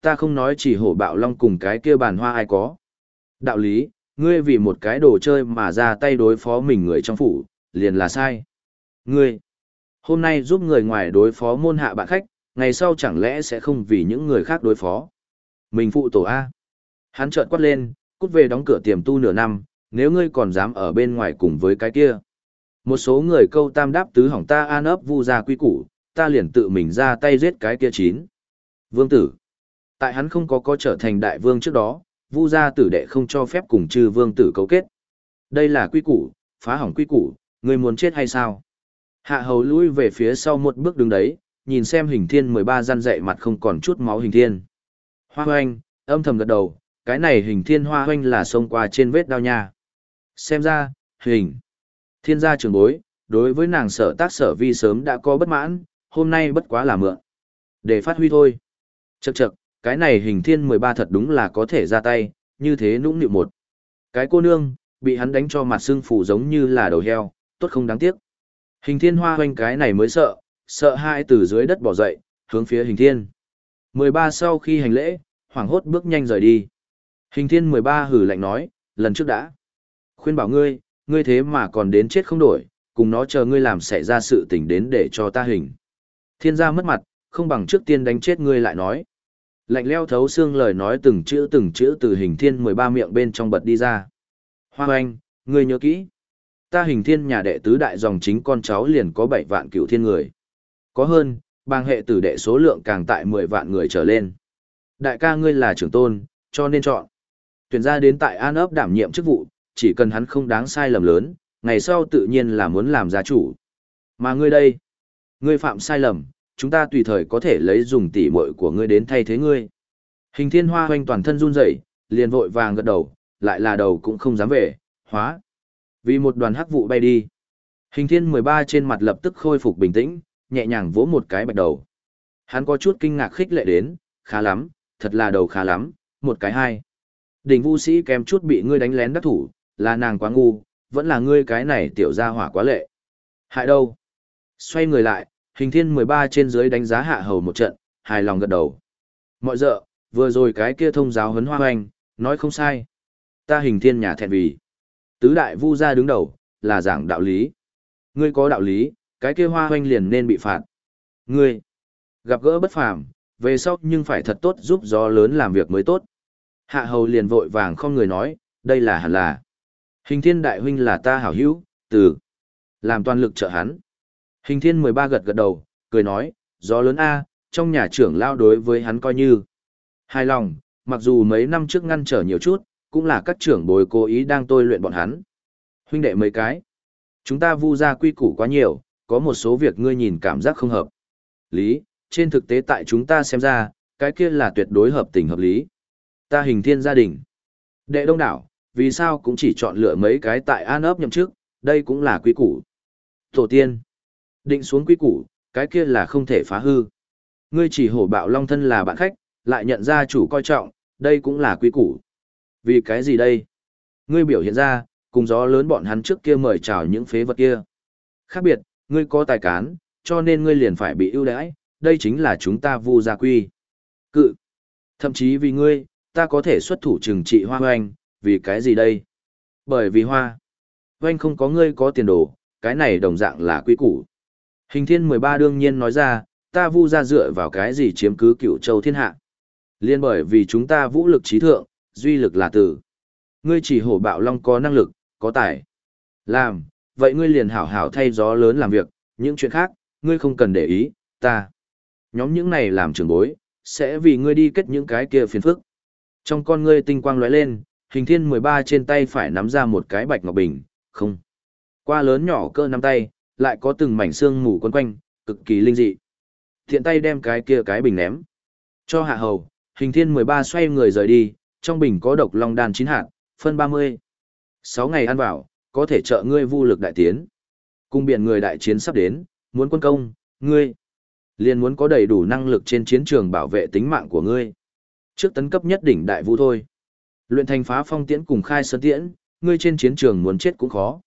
Ta không nói chỉ hổ bạo long cùng cái kia bàn hoa ai có. Đạo lý, ngươi vì một cái đồ chơi mà ra tay đối phó mình người trong phủ, liền là sai. Ngươi, hôm nay giúp người ngoài đối phó môn hạ bạn khách, ngày sau chẳng lẽ sẽ không vì những người khác đối phó. Mình phụ tổ A. Hắn trợn quát lên, cút về đóng cửa tiềm tu nửa năm, nếu ngươi còn dám ở bên ngoài cùng với cái kia. Một số người câu tam đáp tứ hỏng ta an ấp vu ra quy củ, ta liền tự mình ra tay giết cái kia chín. Vương tử. Tại hắn không có có trở thành đại vương trước đó, vu gia tử đệ không cho phép cùng chư vương tử cấu kết. Đây là quy củ, phá hỏng quy củ, ngươi muốn chết hay sao? Hạ hầu lui về phía sau một bước đứng đấy, nhìn xem hình thiên 13 gian dậy mặt không còn chút máu hình thiên. Hoa hoanh, âm thầm gật đầu, cái này hình thiên hoa hoanh là xông qua trên vết đao nha. Xem ra, hình. Thiên gia trường bối, đối với nàng sở tác sở vi sớm đã có bất mãn, hôm nay bất quá là mượn. Để phát huy thôi. Chậc chậc, cái này hình thiên 13 thật đúng là có thể ra tay, như thế nũng nịu một. Cái cô nương, bị hắn đánh cho mặt xương phủ giống như là đầu heo, tốt không đáng tiếc. Hình thiên hoa hoanh cái này mới sợ, sợ hai từ dưới đất bỏ dậy, hướng phía hình thiên. 13 sau khi hành lễ, hoảng hốt bước nhanh rời đi. Hình thiên 13 hử lạnh nói, lần trước đã. Khuyên bảo ngươi, ngươi thế mà còn đến chết không đổi, cùng nó chờ ngươi làm xảy ra sự tình đến để cho ta hình. Thiên gia mất mặt, không bằng trước tiên đánh chết ngươi lại nói. Lạnh leo thấu xương lời nói từng chữ từng chữ từ hình thiên 13 miệng bên trong bật đi ra. Hoa anh, ngươi nhớ kỹ. Ta hình thiên nhà đệ tứ đại dòng chính con cháu liền có 7 vạn cựu thiên người. Có hơn, bang hệ tử đệ số lượng càng tại 10 vạn người trở lên. Đại ca ngươi là trưởng tôn, cho nên chọn. Tuyển ra đến tại An ấp đảm nhiệm chức vụ, chỉ cần hắn không đáng sai lầm lớn, ngày sau tự nhiên là muốn làm gia chủ. Mà ngươi đây, ngươi phạm sai lầm, chúng ta tùy thời có thể lấy dùng tỉ muội của ngươi đến thay thế ngươi. Hình thiên hoa hoanh toàn thân run rẩy, liền vội vàng gật đầu, lại là đầu cũng không dám về, hóa. Vì một đoàn hắc vụ bay đi. Hình thiên 13 trên mặt lập tức khôi phục bình tĩnh, nhẹ nhàng vỗ một cái bạch đầu. Hắn có chút kinh ngạc khích lệ đến, khá lắm, thật là đầu khá lắm, một cái hai. Đỉnh vũ sĩ kém chút bị ngươi đánh lén đắc thủ, là nàng quá ngu, vẫn là ngươi cái này tiểu gia hỏa quá lệ. Hại đâu? Xoay người lại, hình thiên 13 trên dưới đánh giá hạ hầu một trận, hài lòng gật đầu. Mọi dợ, vừa rồi cái kia thông giáo hấn hoa hoành, nói không sai. Ta hình thiên nhà thẹn vì. Tứ đại vu gia đứng đầu, là giảng đạo lý. Ngươi có đạo lý, cái kia hoa hoành liền nên bị phạt. Ngươi, gặp gỡ bất phàm, về sau nhưng phải thật tốt giúp gió lớn làm việc mới tốt. Hạ hầu liền vội vàng không người nói, đây là hẳn là. Hình thiên đại huynh là ta hảo hữu, từ làm toàn lực trợ hắn. Hình thiên 13 gật gật đầu, cười nói, gió lớn A, trong nhà trưởng lao đối với hắn coi như. Hài lòng, mặc dù mấy năm trước ngăn trở nhiều chút, cũng là các trưởng bồi cố ý đang tôi luyện bọn hắn. Huynh đệ mấy cái. Chúng ta vu ra quy củ quá nhiều, có một số việc ngươi nhìn cảm giác không hợp. Lý, trên thực tế tại chúng ta xem ra, cái kia là tuyệt đối hợp tình hợp lý. Ta hình thiên gia đình. Đệ đông đảo, vì sao cũng chỉ chọn lựa mấy cái tại an ấp nhậm chức, đây cũng là quy củ. Tổ tiên. Định xuống quy củ, cái kia là không thể phá hư. Ngươi chỉ hổ bạo long thân là bạn khách, lại nhận ra chủ coi trọng, đây cũng là quy củ. Vì cái gì đây? Ngươi biểu hiện ra, cùng gió lớn bọn hắn trước kia mời chào những phế vật kia. Khác biệt, ngươi có tài cán, cho nên ngươi liền phải bị ưu đãi, đây chính là chúng ta vu gia quy. Cự. Thậm chí vì ngươi, ta có thể xuất thủ trừng trị hoa hoành, vì cái gì đây? Bởi vì hoa. Hoanh không có ngươi có tiền đồ, cái này đồng dạng là quy củ. Hình thiên 13 đương nhiên nói ra, ta vu ra dựa vào cái gì chiếm cứ cửu châu thiên hạ. Liên bởi vì chúng ta vũ lực trí thượng, duy lực là tử. Ngươi chỉ hổ bạo long có năng lực, có tài. Làm, vậy ngươi liền hảo hảo thay gió lớn làm việc, những chuyện khác, ngươi không cần để ý, ta. Nhóm những này làm trưởng bối, sẽ vì ngươi đi kết những cái kia phiền phức. Trong con ngươi tinh quang lóe lên, hình thiên 13 trên tay phải nắm ra một cái bạch ngọc bình, không. Qua lớn nhỏ cơ nắm tay, lại có từng mảnh xương mù quấn quanh, cực kỳ linh dị. Thiện tay đem cái kia cái bình ném. Cho hạ hầu, hình thiên 13 xoay người rời đi, trong bình có độc long đan chín hạt, phân 30. 6 ngày ăn vào, có thể trợ ngươi vu lực đại tiến. Cung biển người đại chiến sắp đến, muốn quân công, ngươi liền muốn có đầy đủ năng lực trên chiến trường bảo vệ tính mạng của ngươi. Trước tấn cấp nhất đỉnh đại vũ thôi. Luyện thành phá phong tiễn cùng khai sơn tiễn, ngươi trên chiến trường muốn chết cũng khó.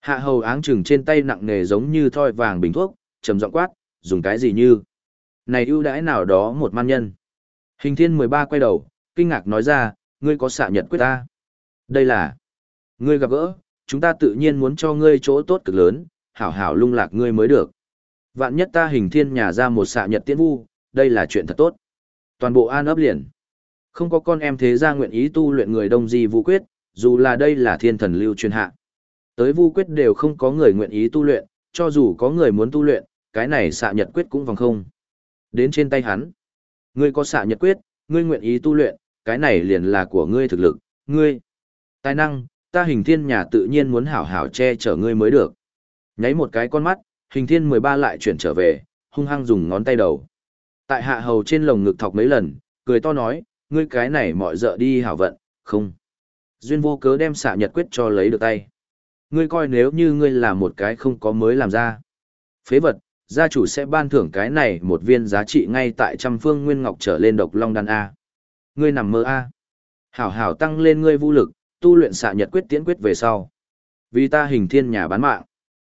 Hạ hầu áng chừng trên tay nặng nề giống như thoi vàng bình thuốc, trầm giọng quát, dùng cái gì như. Này ưu đãi nào đó một man nhân. Hình thiên 13 quay đầu, kinh ngạc nói ra, ngươi có xạ nhật quyết ta. Đây là, ngươi gặp gỡ, chúng ta tự nhiên muốn cho ngươi chỗ tốt cực lớn, hảo hảo lung lạc ngươi mới được. Vạn nhất ta hình thiên nhà ra một xạ nhật tiễn vu, đây là chuyện thật tốt. Toàn bộ an ấp liền. Không có con em thế gia nguyện ý tu luyện người đông di vũ quyết, dù là đây là thiên thần lưu truyền hạ. Tới vu quyết đều không có người nguyện ý tu luyện, cho dù có người muốn tu luyện, cái này xạ nhật quyết cũng vòng không. Đến trên tay hắn. Ngươi có xạ nhật quyết, ngươi nguyện ý tu luyện, cái này liền là của ngươi thực lực, ngươi. Tài năng, ta hình thiên nhà tự nhiên muốn hảo hảo che chở ngươi mới được. Nháy một cái con mắt, hình thiên 13 lại chuyển trở về, hung hăng dùng ngón tay đầu. Tại hạ hầu trên lồng ngực thọc mấy lần, cười to nói, ngươi cái này mọi dợ đi hảo vận, không. Duyên vô cớ đem xạ nhật quyết cho lấy được tay. Ngươi coi nếu như ngươi là một cái không có mới làm ra. Phế vật, gia chủ sẽ ban thưởng cái này một viên giá trị ngay tại trăm phương nguyên ngọc trở lên độc long đan A. Ngươi nằm mơ A. Hảo hảo tăng lên ngươi vũ lực, tu luyện xạ nhật quyết tiễn quyết về sau. Vì ta hình thiên nhà bán mạng.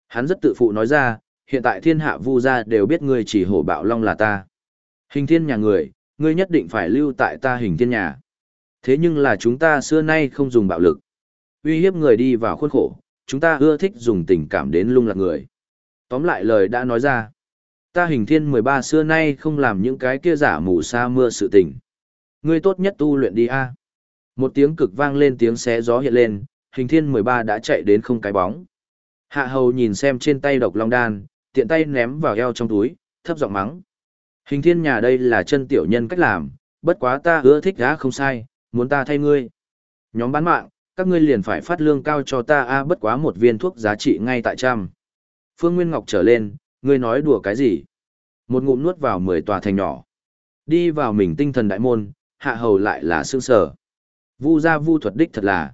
Hắn rất tự phụ nói ra, hiện tại thiên hạ vu gia đều biết ngươi chỉ hổ bạo long là ta. Hình thiên nhà người, ngươi nhất định phải lưu tại ta hình thiên nhà. Thế nhưng là chúng ta xưa nay không dùng bạo lực. Uy hiếp người đi vào khuôn khổ, chúng ta ưa thích dùng tình cảm đến lung lạc người. Tóm lại lời đã nói ra. Ta hình thiên 13 xưa nay không làm những cái kia giả mù sa mưa sự tình. Ngươi tốt nhất tu luyện đi a. Một tiếng cực vang lên tiếng xé gió hiện lên, hình thiên 13 đã chạy đến không cái bóng. Hạ hầu nhìn xem trên tay độc long đan, tiện tay ném vào eo trong túi, thấp giọng mắng. Hình thiên nhà đây là chân tiểu nhân cách làm, bất quá ta ưa thích gã không sai, muốn ta thay ngươi. Nhóm bán mạng, các ngươi liền phải phát lương cao cho ta a bất quá một viên thuốc giá trị ngay tại trăm. Phương Nguyên Ngọc trở lên, ngươi nói đùa cái gì? Một ngụm nuốt vào mười tòa thành nhỏ. Đi vào mình tinh thần đại môn, hạ hầu lại là xương sở. Vu gia vu thuật đích thật là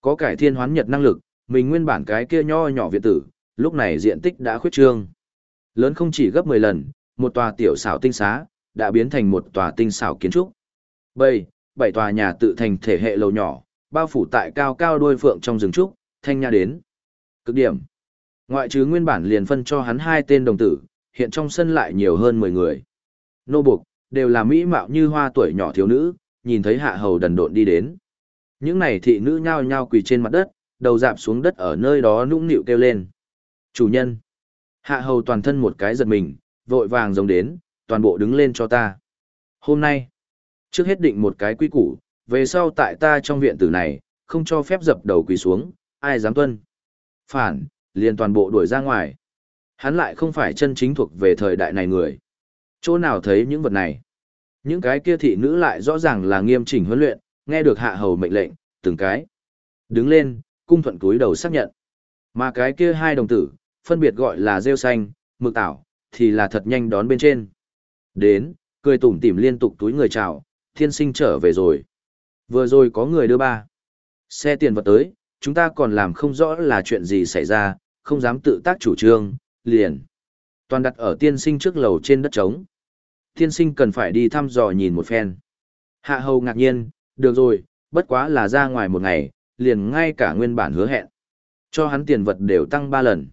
có cải thiên hoán nhật năng lực, mình nguyên bản cái kia nho nhỏ viện tử, lúc này diện tích đã khuyết trương. Lớn không chỉ gấp 10 lần, một tòa tiểu xảo tinh xá, đã biến thành một tòa tinh xảo kiến trúc. Bây, bảy tòa nhà tự thành thể hệ lầu nhỏ, bao phủ tại cao cao đuôi phượng trong rừng trúc, thanh nha đến. Cực điểm. Ngoại trừ nguyên bản liền phân cho hắn hai tên đồng tử, hiện trong sân lại nhiều hơn 10 người. Nô buộc, đều là mỹ mạo như hoa tuổi nhỏ thiếu nữ, nhìn thấy hạ hầu đần độn đi đến. Những này thị nữ nhao nhao quỳ trên mặt đất, đầu dạp xuống đất ở nơi đó nũng nịu kêu lên. Chủ nhân. Hạ hầu toàn thân một cái giật mình, vội vàng giống đến, toàn bộ đứng lên cho ta. Hôm nay, trước hết định một cái quy củ, về sau tại ta trong viện tử này, không cho phép dập đầu quỳ xuống, ai dám tuân. Phản, liền toàn bộ đuổi ra ngoài. Hắn lại không phải chân chính thuộc về thời đại này người. Chỗ nào thấy những vật này? Những cái kia thị nữ lại rõ ràng là nghiêm chỉnh huấn luyện, nghe được hạ hầu mệnh lệnh, từng cái. Đứng lên, cung thuận cúi đầu xác nhận. Mà cái kia hai đồng tử, phân biệt gọi là rêu xanh, mực tảo, thì là thật nhanh đón bên trên. Đến, cười tủm tỉm liên tục túi người chào, thiên sinh trở về rồi. Vừa rồi có người đưa ba. Xe tiền vật tới, chúng ta còn làm không rõ là chuyện gì xảy ra, không dám tự tác chủ trương, liền. Toàn đặt ở tiên sinh trước lầu trên đất trống. Tiên sinh cần phải đi thăm dò nhìn một phen. Hạ hầu ngạc nhiên, được rồi, bất quá là ra ngoài một ngày, liền ngay cả nguyên bản hứa hẹn. Cho hắn tiền vật đều tăng ba lần.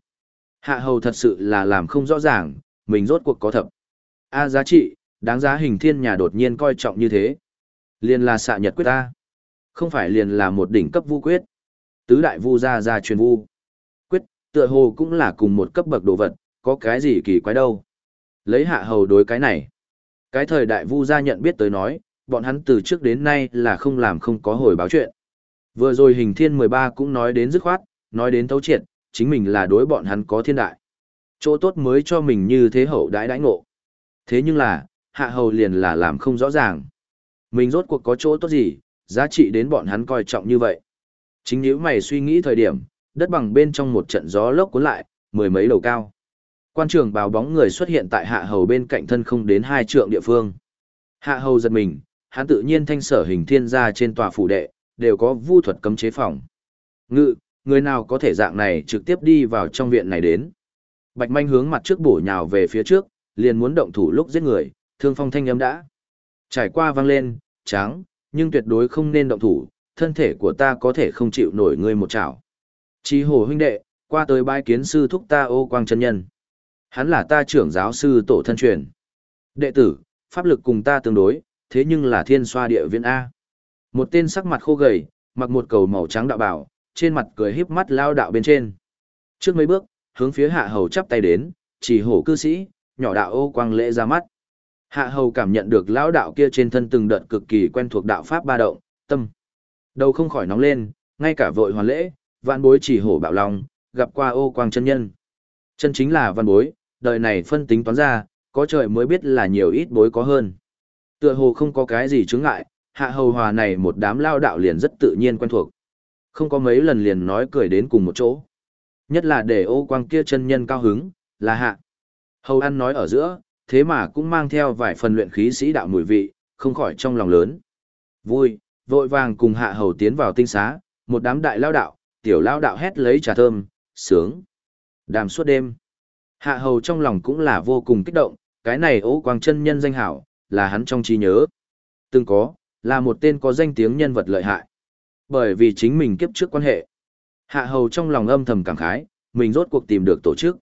Hạ hầu thật sự là làm không rõ ràng, mình rốt cuộc có thập. A giá trị, đáng giá hình thiên nhà đột nhiên coi trọng như thế. Liền là xạ nhật quyết ta. Không phải liền là một đỉnh cấp vu quyết. Tứ đại vu ra ra truyền vu. Quyết, tựa hồ cũng là cùng một cấp bậc đồ vật, có cái gì kỳ quái đâu. Lấy hạ hầu đối cái này. Cái thời đại vu gia nhận biết tới nói, bọn hắn từ trước đến nay là không làm không có hồi báo chuyện. Vừa rồi hình thiên 13 cũng nói đến dứt khoát, nói đến thấu triệt, chính mình là đối bọn hắn có thiên đại. Chỗ tốt mới cho mình như thế hậu đãi đãi ngộ. Thế nhưng là, hạ hầu liền là làm không rõ ràng. Mình rốt cuộc có chỗ tốt gì, giá trị đến bọn hắn coi trọng như vậy. Chính nếu mày suy nghĩ thời điểm, đất bằng bên trong một trận gió lốc cuốn lại, mười mấy đầu cao. Quan trường bào bóng người xuất hiện tại hạ hầu bên cạnh thân không đến hai trượng địa phương. Hạ hầu giật mình, hắn tự nhiên thanh sở hình thiên gia trên tòa phủ đệ, đều có vu thuật cấm chế phòng. Ngự, người nào có thể dạng này trực tiếp đi vào trong viện này đến. Bạch manh hướng mặt trước bổ nhào về phía trước, liền muốn động thủ lúc giết người, thương phong thanh âm đã. Trải qua vang lên, trắng, nhưng tuyệt đối không nên động thủ, thân thể của ta có thể không chịu nổi ngươi một chảo. Chí hồ huynh đệ, qua tới bái kiến sư thúc ta ô quang chân nhân. Hắn là ta trưởng giáo sư tổ thân truyền. Đệ tử, pháp lực cùng ta tương đối, thế nhưng là thiên xoa địa viện A. Một tên sắc mặt khô gầy, mặc một cầu màu trắng đạo bảo, trên mặt cười híp mắt lao đạo bên trên. Trước mấy bước, hướng phía hạ hầu chắp tay đến, chỉ hổ cư sĩ, nhỏ đạo ô quang lễ ra mắt. Hạ hầu cảm nhận được lão đạo kia trên thân từng đợt cực kỳ quen thuộc đạo pháp ba động, tâm. Đầu không khỏi nóng lên, ngay cả vội hoàn lễ, vạn bối chỉ hổ bạo lòng, gặp qua ô quang chân nhân. Chân chính là văn bối, đời này phân tính toán ra, có trời mới biết là nhiều ít bối có hơn. Tựa hồ không có cái gì chướng ngại, hạ hầu hòa này một đám lao đạo liền rất tự nhiên quen thuộc. Không có mấy lần liền nói cười đến cùng một chỗ. Nhất là để ô quang kia chân nhân cao hứng, là hạ. Hầu ăn nói ở giữa, thế mà cũng mang theo vài phần luyện khí sĩ đạo mùi vị, không khỏi trong lòng lớn. Vui, vội vàng cùng hạ hầu tiến vào tinh xá, một đám đại lao đạo, tiểu lao đạo hét lấy trà thơm, sướng. Đàm suốt đêm. Hạ hầu trong lòng cũng là vô cùng kích động, cái này ô quang chân nhân danh hảo, là hắn trong trí nhớ. Từng có, là một tên có danh tiếng nhân vật lợi hại. Bởi vì chính mình kiếp trước quan hệ. Hạ hầu trong lòng âm thầm cảm khái, mình rốt cuộc tìm được tổ chức.